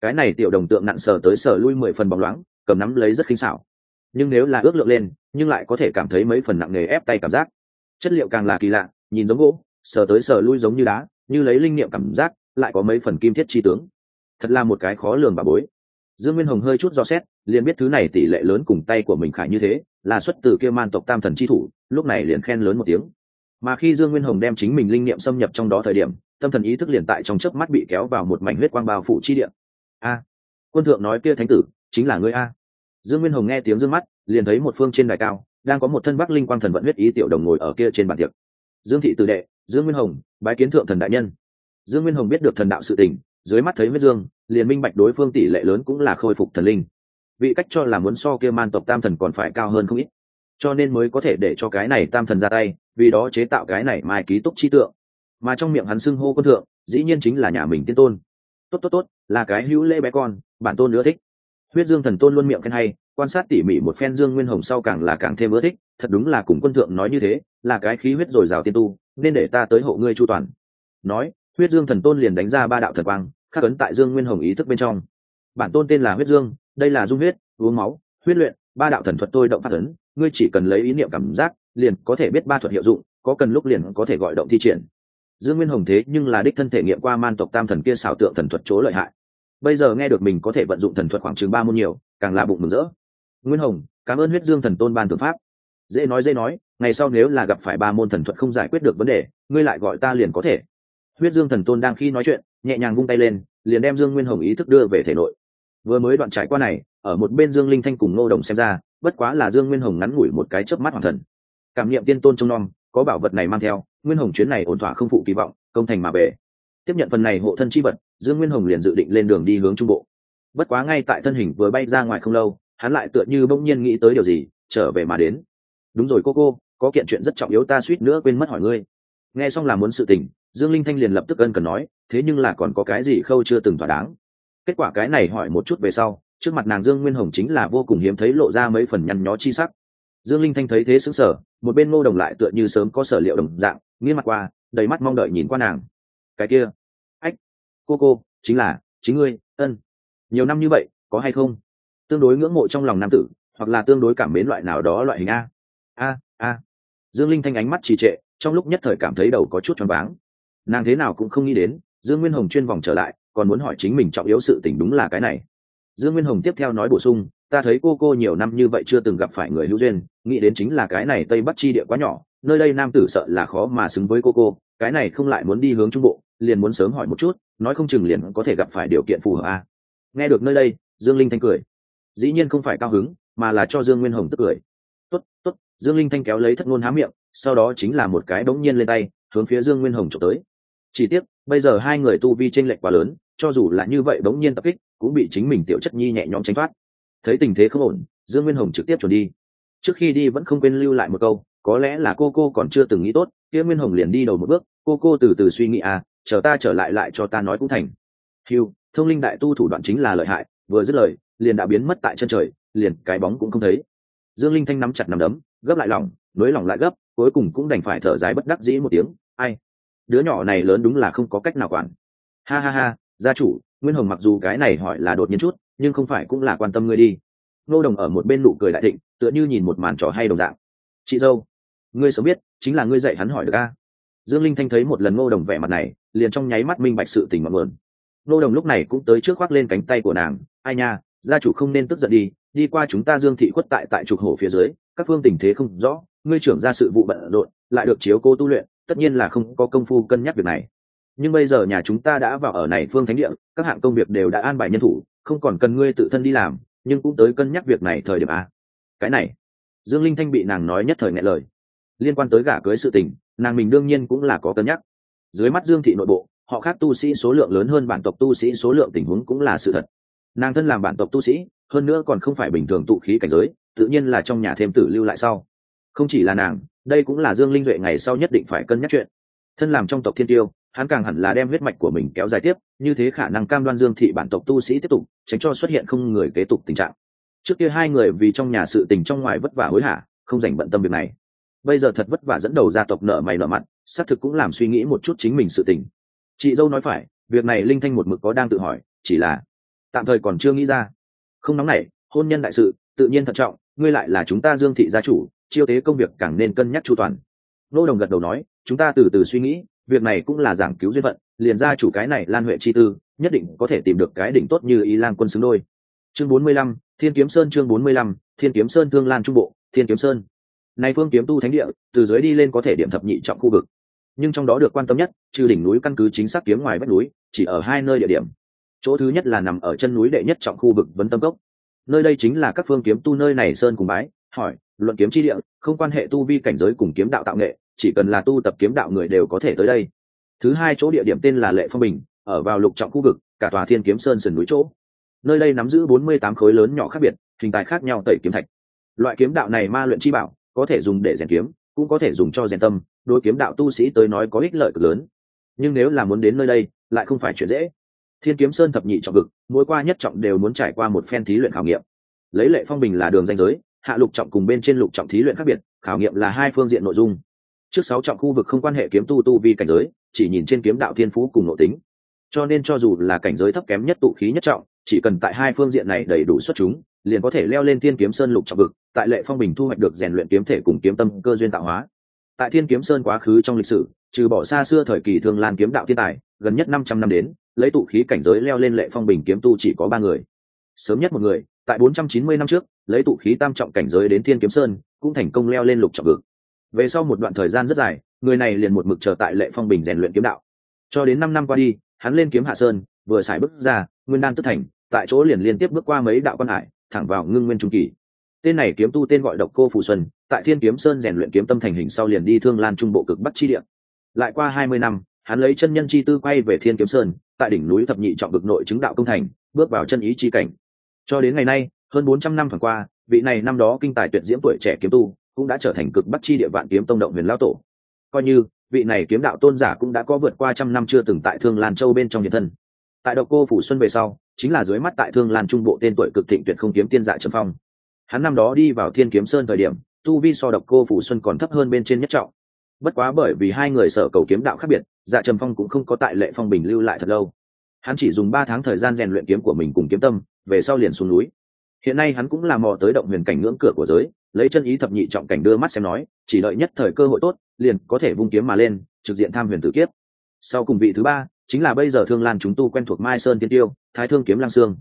Cái này tiểu đồng tượng nặng sờ tới sờ lui mười phần bóng loáng cầm nắm lấy rất khinh xảo. Nhưng nếu là ước lượng lên nhưng lại có thể cảm thấy mấy phần nặng nề ép tay cảm giác. Chất liệu càng là kỳ lạ nhìn giống gỗ sờ tới sờ lui giống như đá như lấy linh niệm cảm giác lại có mấy phần kim thiết chi tướng. Thật là một cái khó lường bà bối dương nguyên hồng hơi chút do xét, liền biết thứ này tỷ lệ lớn cùng tay của mình khải như thế, là xuất từ kia man tộc tam thần chi thủ, lúc này liền khen lớn một tiếng. Mà khi dương nguyên hồng đem chính mình linh niệm xâm nhập trong đó thời điểm, tâm thần ý thức liền tại trong chớp mắt bị kéo vào một mảnh huyết quang bao phủ chi điện a, quân thượng nói kia thánh tử, chính là ngươi a. Dương nguyên hồng nghe tiếng dương mắt, liền thấy một phương trên đài cao, đang có một thân bắc linh quang thần vận huyết ý tiểu đồng ngồi ở kia trên bàn tiệc. Dương thị tự đệ, dương nguyên hồng, bái kiến thượng thần đại nhân. Dương nguyên hồng biết được thần đạo sự tình dưới mắt thấy huyết dương, liền minh bạch đối phương tỷ lệ lớn cũng là khôi phục thần linh. Vị cách cho là muốn so kia man tộc tam thần còn phải cao hơn không ít. Cho nên mới có thể để cho cái này tam thần ra tay, vì đó chế tạo cái này mai ký túc chi tượng. Mà trong miệng hắn xưng hô quân thượng, dĩ nhiên chính là nhà mình tiên tôn. Tốt tốt tốt, là cái hữu lễ bé con, bản tôn nữa thích. Huyết dương thần tôn luôn miệng khen hay, quan sát tỉ mỉ một phen dương nguyên hồng sau càng là càng thêm ưa thích, thật đúng là cùng quân thượng nói như thế, là cái khí huyết dồi dào tiên tu, nên để ta tới hộ ngươi chu toàn. Nói, huyết dương thần tôn liền đánh ra ba đạo thần quang khắc ấn tại dương nguyên hồng ý thức bên trong. Bản tôn tên là huyết dương, đây là dung huyết, uống máu, huyết luyện, ba đạo thần thuật tôi động phát ấn, ngươi chỉ cần lấy ý niệm cảm giác, liền có thể biết ba thuật hiệu dụng, có cần lúc liền có thể gọi động thi triển. Dương nguyên hồng thế nhưng là đích thân thể nghiệm qua man tộc tam thần kia xảo tượng thần thuật chỗ lợi hại. Bây giờ nghe được mình có thể vận dụng thần thuật khoảng chừng ba môn nhiều, càng là bụng mừng rỡ. Nguyên hồng, cảm ơn huyết dương thần tôn ban tượng pháp. Dễ nói dễ nói, ngày sau nếu là gặp phải ba môn thần thuật không giải quyết được vấn đề, ngươi lại gọi ta liền có thể huyết dương thần tôn đang khi nói chuyện, nhẹ nhàng vung tay lên, liền đem dương nguyên hồng ý thức đưa về thể nội. Vừa mới đoạn trải qua này, ở một bên dương linh thanh cùng ngô đồng xem ra, bất quá là dương nguyên hồng ngắn ngủi một cái chớp mắt hoàng thần. Cảm nghiệm tiên tôn trông nom, có bảo vật này mang theo, nguyên hồng chuyến này ổn thỏa không phụ kỳ vọng, công thành mà về tiếp nhận phần này hộ thân chi vật, dương nguyên hồng liền dự định lên đường đi hướng trung bộ. Bất quá ngay tại thân hình vừa bay ra ngoài không lâu, hắn lại tựa như bỗng nhiên nghĩ tới điều gì, trở về mà đến. Đúng rồi cô cô, có kiện chuyện rất trọng yếu ta suýt nữa quên mất hỏi ngươi. Nghe xong là muốn sự tình dương linh thanh liền lập tức ân cần nói, thế nhưng là còn có cái gì khâu chưa từng thỏa đáng. Kết quả cái này hỏi một chút về sau, trước mặt nàng dương nguyên hồng chính là vô cùng hiếm thấy lộ ra mấy phần nhăn nhó chi sắc. Dương linh thanh thấy thế xứng sở một bên ngô đồng lại tựa như sớm có sở liệu đồng dạng, nghiêng mặt qua, đầy mắt mong đợi nhìn qua nàng. Cái kia, ách, cô cô, chính là, chính ngươi, ân. Nhiều năm như vậy, có hay không? Tương đối ngưỡng mộ trong lòng nam tử, hoặc là tương đối cảm mến loại nào đó loại hình a. A a. Dương linh thanh ánh mắt trì trệ, trong lúc nhất thời cảm thấy đầu có chút choáng váng nàng thế nào cũng không nghĩ đến, dương nguyên hồng chuyên vòng trở lại, còn muốn hỏi chính mình trọng yếu sự tình đúng là cái này. Dương nguyên hồng tiếp theo nói bổ sung, ta thấy cô cô nhiều năm như vậy chưa từng gặp phải người hữu duyên, nghĩ đến chính là cái này tây bắc chi địa quá nhỏ, nơi đây nam tử sợ là khó mà xứng với cô cô, cái này không lại muốn đi hướng trung bộ, liền muốn sớm hỏi một chút, nói không chừng liền có thể gặp phải điều kiện phù hợp a. À. nghe được nơi đây, dương linh thanh cười. Dĩ nhiên không phải cao hứng, mà là cho dương nguyên hồng tức cười. Tốt tốt. Dương linh thanh kéo lấy thất ngôn há miệng, sau đó chính là một cái bỗng nhiên lên tay, hướng phía dương nguyên hồng trộm tới chỉ tiếc, bây giờ hai người tu vi t r ê n lệch quá lớn, cho dù là như vậy bỗng nhiên tập kích, cũng bị chính mình tiểu chất nhi nhẹ nhõm tránh thoát. Thấy tình thế không ổn, dương nguyên hồng trực tiếp chuẩn đi. Trước khi đi vẫn không quên lưu lại một câu, có lẽ là cô cô còn chưa từng nghĩ tốt, kia nguyên hồng liền đi đầu một bước, cô cô từ từ suy nghĩ à chờ ta trở lại lại cho ta nói cũng thành. Hiu thông linh đại tu thủ đoạn chính là lợi hại, vừa dứt lời, liền đã biến mất tại chân trời, liền cái bóng cũng không thấy. Dương linh thanh nắm chặt nắm đấm, gấp lại lòng nối lòng lại gấp, cuối cùng cũng đành phải thở dài bất đắc dĩ một tiếng, ai đứa nhỏ này lớn đúng là không có cách nào quản. Ha ha ha, gia chủ, nguyên hồng mặc dù cái này hỏi là đột nhiên chút, nhưng không phải cũng là quan tâm ngươi đi. Nô đồng ở một bên nụ cười đại thịnh, tựa như nhìn một màn trò hay đồng dạng. Chị dâu, ngươi sớm biết, chính là ngươi dạy hắn hỏi được a. Dương linh thanh thấy một lần ngô đồng vẻ mặt này, liền trong nháy mắt minh bạch sự tình mặn nguồn ngô đồng lúc này cũng tới trước khoác lên cánh tay của nàng, ai nha, gia chủ không nên tức giận đi đi qua chúng ta dương thị khuất tại tại trục hổ phía dưới, các phương tình thế không rõ, ngươi trưởng ra sự vụ bận rộn, lại được chiếu cô tu luyện tất nhiên là không có công phu cân nhắc việc này. Nhưng bây giờ nhà chúng ta đã vào ở này phương thánh địa, các hạng công việc đều đã an bài nhân thủ, không còn cần ngươi tự thân đi làm, nhưng cũng tới cân nhắc việc này thời điểm a. Cái này, dương linh thanh bị nàng nói nhất thời ngại lời. Liên quan tới gả cưới sự tình, nàng mình đương nhiên cũng là có cân nhắc. Dưới mắt dương thị nội bộ, họ khác tu sĩ số lượng lớn hơn bản tộc tu sĩ số lượng tình huống cũng là sự thật. Nàng thân làm bản tộc tu sĩ, hơn nữa còn không phải bình thường tụ khí cảnh giới, tự nhiên là trong nhà thêm tử lưu lại sau. Không chỉ là nàng đây cũng là dương linh duệ ngày sau nhất định phải cân nhắc chuyện. Thân làm trong tộc thiên tiêu, hắn càng hẳn là đem huyết mạch của mình kéo dài tiếp, như thế khả năng cam đoan dương thị bản tộc tu sĩ tiếp tục, tránh cho xuất hiện không người kế tục tình trạng. Trước kia hai người vì trong nhà sự tình trong ngoài vất vả hối hả, không dành bận tâm việc này. Bây giờ thật vất vả dẫn đầu gia tộc nợ mày nợ mặt, xác thực cũng làm suy nghĩ một chút chính mình sự tình. Chị dâu nói phải, việc này linh thanh một mực có đang tự hỏi, chỉ là tạm thời còn chưa nghĩ ra. Không nóng nảy, hôn nhân đại sự, tự nhiên thận trọng, ngươi lại là chúng ta dương thị gia chủ chiêu tế công việc càng nên cân nhắc chu toàn. Nô đồng gật đầu nói, chúng ta từ từ suy nghĩ, việc này cũng là giảng cứu duyên phận, liền ra chủ cái này lan huệ chi tư, nhất định có thể tìm được cái đỉnh tốt như ý lan quân xứng đôi. Chương bốn mươi lăm, thiên kiếm sơn chương bốn mươi lăm, thiên kiếm sơn thương lan trung bộ, thiên kiếm sơn. Nay phương kiếm tu thánh địa, từ dưới đi lên có thể điểm thập nhị trọng khu vực. Nhưng trong đó được quan tâm nhất, trừ đỉnh núi căn cứ chính xác kiếm ngoài vách núi, chỉ ở hai nơi địa điểm. Chỗ thứ nhất là nằm ở chân núi đệ nhất trọng khu vực vấn tâm cốc. Nơi đây chính là các phương kiếm tu nơi này sơn cùng bái hỏi, luận kiếm chi địa, không quan hệ tu vi cảnh giới cùng kiếm đạo tạo nghệ, chỉ cần là tu tập kiếm đạo người đều có thể tới đây. Thứ hai chỗ địa điểm tên là lệ phong bình, ở vào lục trọng khu vực, cả tòa thiên kiếm sơn sườn núi chỗ. Nơi đây nắm giữ bốn mươi tám khối lớn nhỏ khác biệt, hình tài khác nhau tẩy kiếm thạch. Loại kiếm đạo này ma luyện chi bảo, có thể dùng để rèn kiếm, cũng có thể dùng cho rèn tâm, đối kiếm đạo tu sĩ tới nói có ích lợi cực lớn. Nhưng nếu là muốn đến nơi đây, lại không phải chuyện dễ. Thiên kiếm sơn thập nhị trọng vực, mỗi qua nhất trọng đều muốn trải qua một phen thí luyện khảo nghiệm. Lấy lệ phong bình là đường danh giới hạ lục trọng cùng bên trên lục trọng thí luyện khác biệt, khảo nghiệm là hai phương diện nội dung. Trước sáu trọng khu vực không quan hệ kiếm tu tu vi cảnh giới, chỉ nhìn trên kiếm đạo thiên phú cùng nội tính. Cho nên cho dù là cảnh giới thấp kém nhất tụ khí nhất trọng, chỉ cần tại hai phương diện này đầy đủ xuất chúng, liền có thể leo lên thiên kiếm sơn lục trọng vực, tại lệ phong bình thu hoạch được rèn luyện kiếm thể cùng kiếm tâm cơ duyên tạo hóa. Tại thiên kiếm sơn quá khứ trong lịch sử, trừ bỏ xa xưa thời kỳ thương lan kiếm đạo thiên tài, gần nhất năm trăm năm đến, lấy tụ khí cảnh giới leo lên lệ phong bình kiếm tu chỉ có ba người. Sớm nhất một người tại bốn trăm chín mươi năm trước, lấy tụ khí tam trọng cảnh giới đến thiên kiếm sơn, cũng thành công leo lên lục trọng vực. Về sau một đoạn thời gian rất dài, người này liền một mực chờ tại lệ phong bình rèn luyện kiếm đạo. Cho đến năm năm qua đi, hắn lên kiếm hạ sơn, vừa xài bước ra, nguyên đan tức thành, tại chỗ liền liên tiếp bước qua mấy đạo quan hải, thẳng vào ngưng nguyên trung kỳ. Tên này kiếm tu tên gọi độc cô phù xuân, tại thiên kiếm sơn rèn luyện kiếm tâm thành hình sau liền đi thương lan trung bộ cực bắc chi địa. Lại qua hai mươi năm, hắn lấy chân nhân chi tư quay về thiên kiếm sơn, tại đỉnh núi thập nhị trọng vực nội chứng đạo công thành, bước vào chân ý chi cảnh cho đến ngày nay, hơn bốn trăm năm thoảng qua, vị này năm đó kinh tài tuyệt diễm tuổi trẻ kiếm tu cũng đã trở thành cực bắt chi địa vạn kiếm tông động huyền lao tổ. Coi như, vị này kiếm đạo tôn giả cũng đã có vượt qua trăm năm chưa từng tại thương lan châu bên trong nhân thân. Tại độc cô phủ xuân về sau, chính là dưới mắt tại thương lan trung bộ tên tuổi cực thịnh tuyệt không kiếm tiên dạ trầm phong. Hắn năm đó đi vào thiên kiếm sơn thời điểm, tu vi so độc cô phủ xuân còn thấp hơn bên trên nhất trọng. Bất quá bởi vì hai người sở cầu kiếm đạo khác biệt dạ trầm phong cũng không có tại lệ phong bình lưu lại thật lâu. Hắn chỉ dùng ba tháng thời gian rèn luyện kiếm của mình cùng kiếm tâm về sau liền xuống núi. Hiện nay hắn cũng là mò tới động huyền cảnh ngưỡng cửa của giới, lấy chân ý thập nhị trọng cảnh đưa mắt xem nói, chỉ đợi nhất thời cơ hội tốt, liền có thể vung kiếm mà lên, trực diện tham huyền tử kiếp. Sau cùng vị thứ ba, chính là bây giờ thương lan chúng tu quen thuộc mai sơn tiên tiêu, thái thương kiếm lang sương.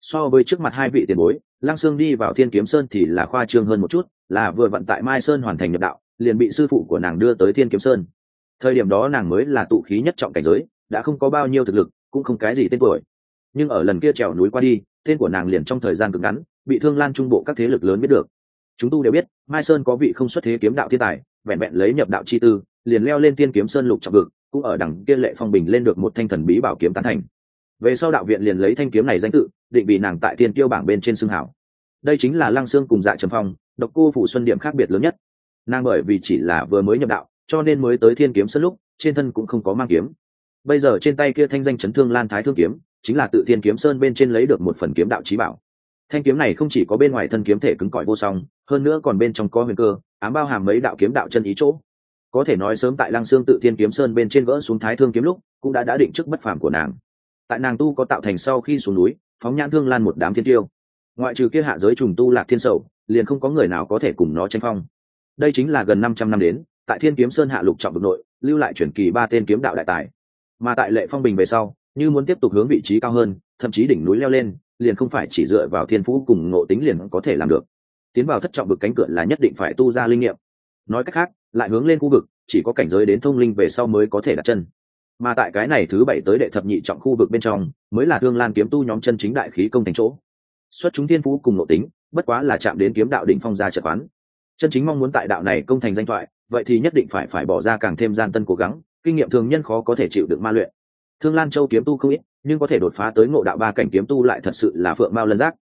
So với trước mặt hai vị tiền bối lang sương đi vào thiên kiếm sơn thì là khoa trương hơn một chút, là vừa vận tại mai sơn hoàn thành nhập đạo, liền bị sư phụ của nàng đưa tới thiên kiếm sơn. Thời điểm đó nàng mới là tụ khí nhất trọng cảnh giới, đã không có bao nhiêu thực lực, cũng không cái gì tên tuổi. Nhưng ở lần kia trèo núi qua đi tên của nàng liền trong thời gian cực ngắn, bị thương lan trung bộ các thế lực lớn biết được. Chúng tu đều biết, mai sơn có vị không xuất thế kiếm đạo thiên tài, vẹn vẹn lấy nhập đạo chi tư, liền leo lên tiên kiếm sơn lục trọng vực, cũng ở đằng kia lệ phong bình lên được một thanh thần bí bảo kiếm tán thành. Về sau đạo viện liền lấy thanh kiếm này danh tự, định bị nàng tại tiên tiêu bảng bên trên xương hảo. Đây chính là lăng xương cùng dạ trầm phong, độc cô phủ xuân điểm khác biệt lớn nhất. Nàng bởi vì chỉ là vừa mới nhập đạo, cho nên mới tới thiên kiếm sân lúc, trên thân cũng không có mang kiếm. Bây giờ trên tay kia thanh danh chấn thương lan thái thương kiếm chính là tự thiên kiếm sơn bên trên lấy được một phần kiếm đạo trí bảo. Thanh kiếm này không chỉ có bên ngoài thân kiếm thể cứng cỏi vô song, hơn nữa còn bên trong có huyền cơ, ám bao hàm mấy đạo kiếm đạo chân ý chỗ. Có thể nói sớm tại lăng xương tự thiên kiếm sơn bên trên gỡ xuống thái thương kiếm lúc, cũng đã đã định trước bất phàm của nàng. Tại nàng tu có tạo thành sau khi xuống núi, phóng nhãn thương lan một đám thiên tiêu. Ngoại trừ kia hạ giới trùng tu lạc thiên sầu, liền không có người nào có thể cùng nó tranh phong. Đây chính là gần năm trăm năm đến, tại thiên kiếm sơn hạ lục trọng nội, lưu lại chuyển kỳ ba tên kiếm đạo đại tài. Mà tại lệ phong bình về sau như muốn tiếp tục hướng vị trí cao hơn, thậm chí đỉnh núi leo lên, liền không phải chỉ dựa vào thiên phú cùng ngộ tính liền có thể làm được. Tiến vào thất trọng bực cánh cửa là nhất định phải tu ra linh nghiệm. Nói cách khác, lại hướng lên khu vực, chỉ có cảnh giới đến thông linh về sau mới có thể đặt chân. Mà tại cái này thứ bảy tới đệ thập nhị trọng khu vực bên trong, mới là thương lan kiếm tu nhóm chân chính đại khí công thành chỗ. Xuất chúng thiên phú cùng nội tính, bất quá là chạm đến kiếm đạo đỉnh phong gia trật quán. Chân chính mong muốn tại đạo này công thành danh thoại, vậy thì nhất định phải phải bỏ ra càng thêm gian tân cố gắng, kinh nghiệm thường nhân khó có thể chịu được ma luyện thương lan châu kiếm tu không ít, nhưng có thể đột phá tới ngộ đạo ba cảnh kiếm tu lại thật sự là phượng mao lân giác.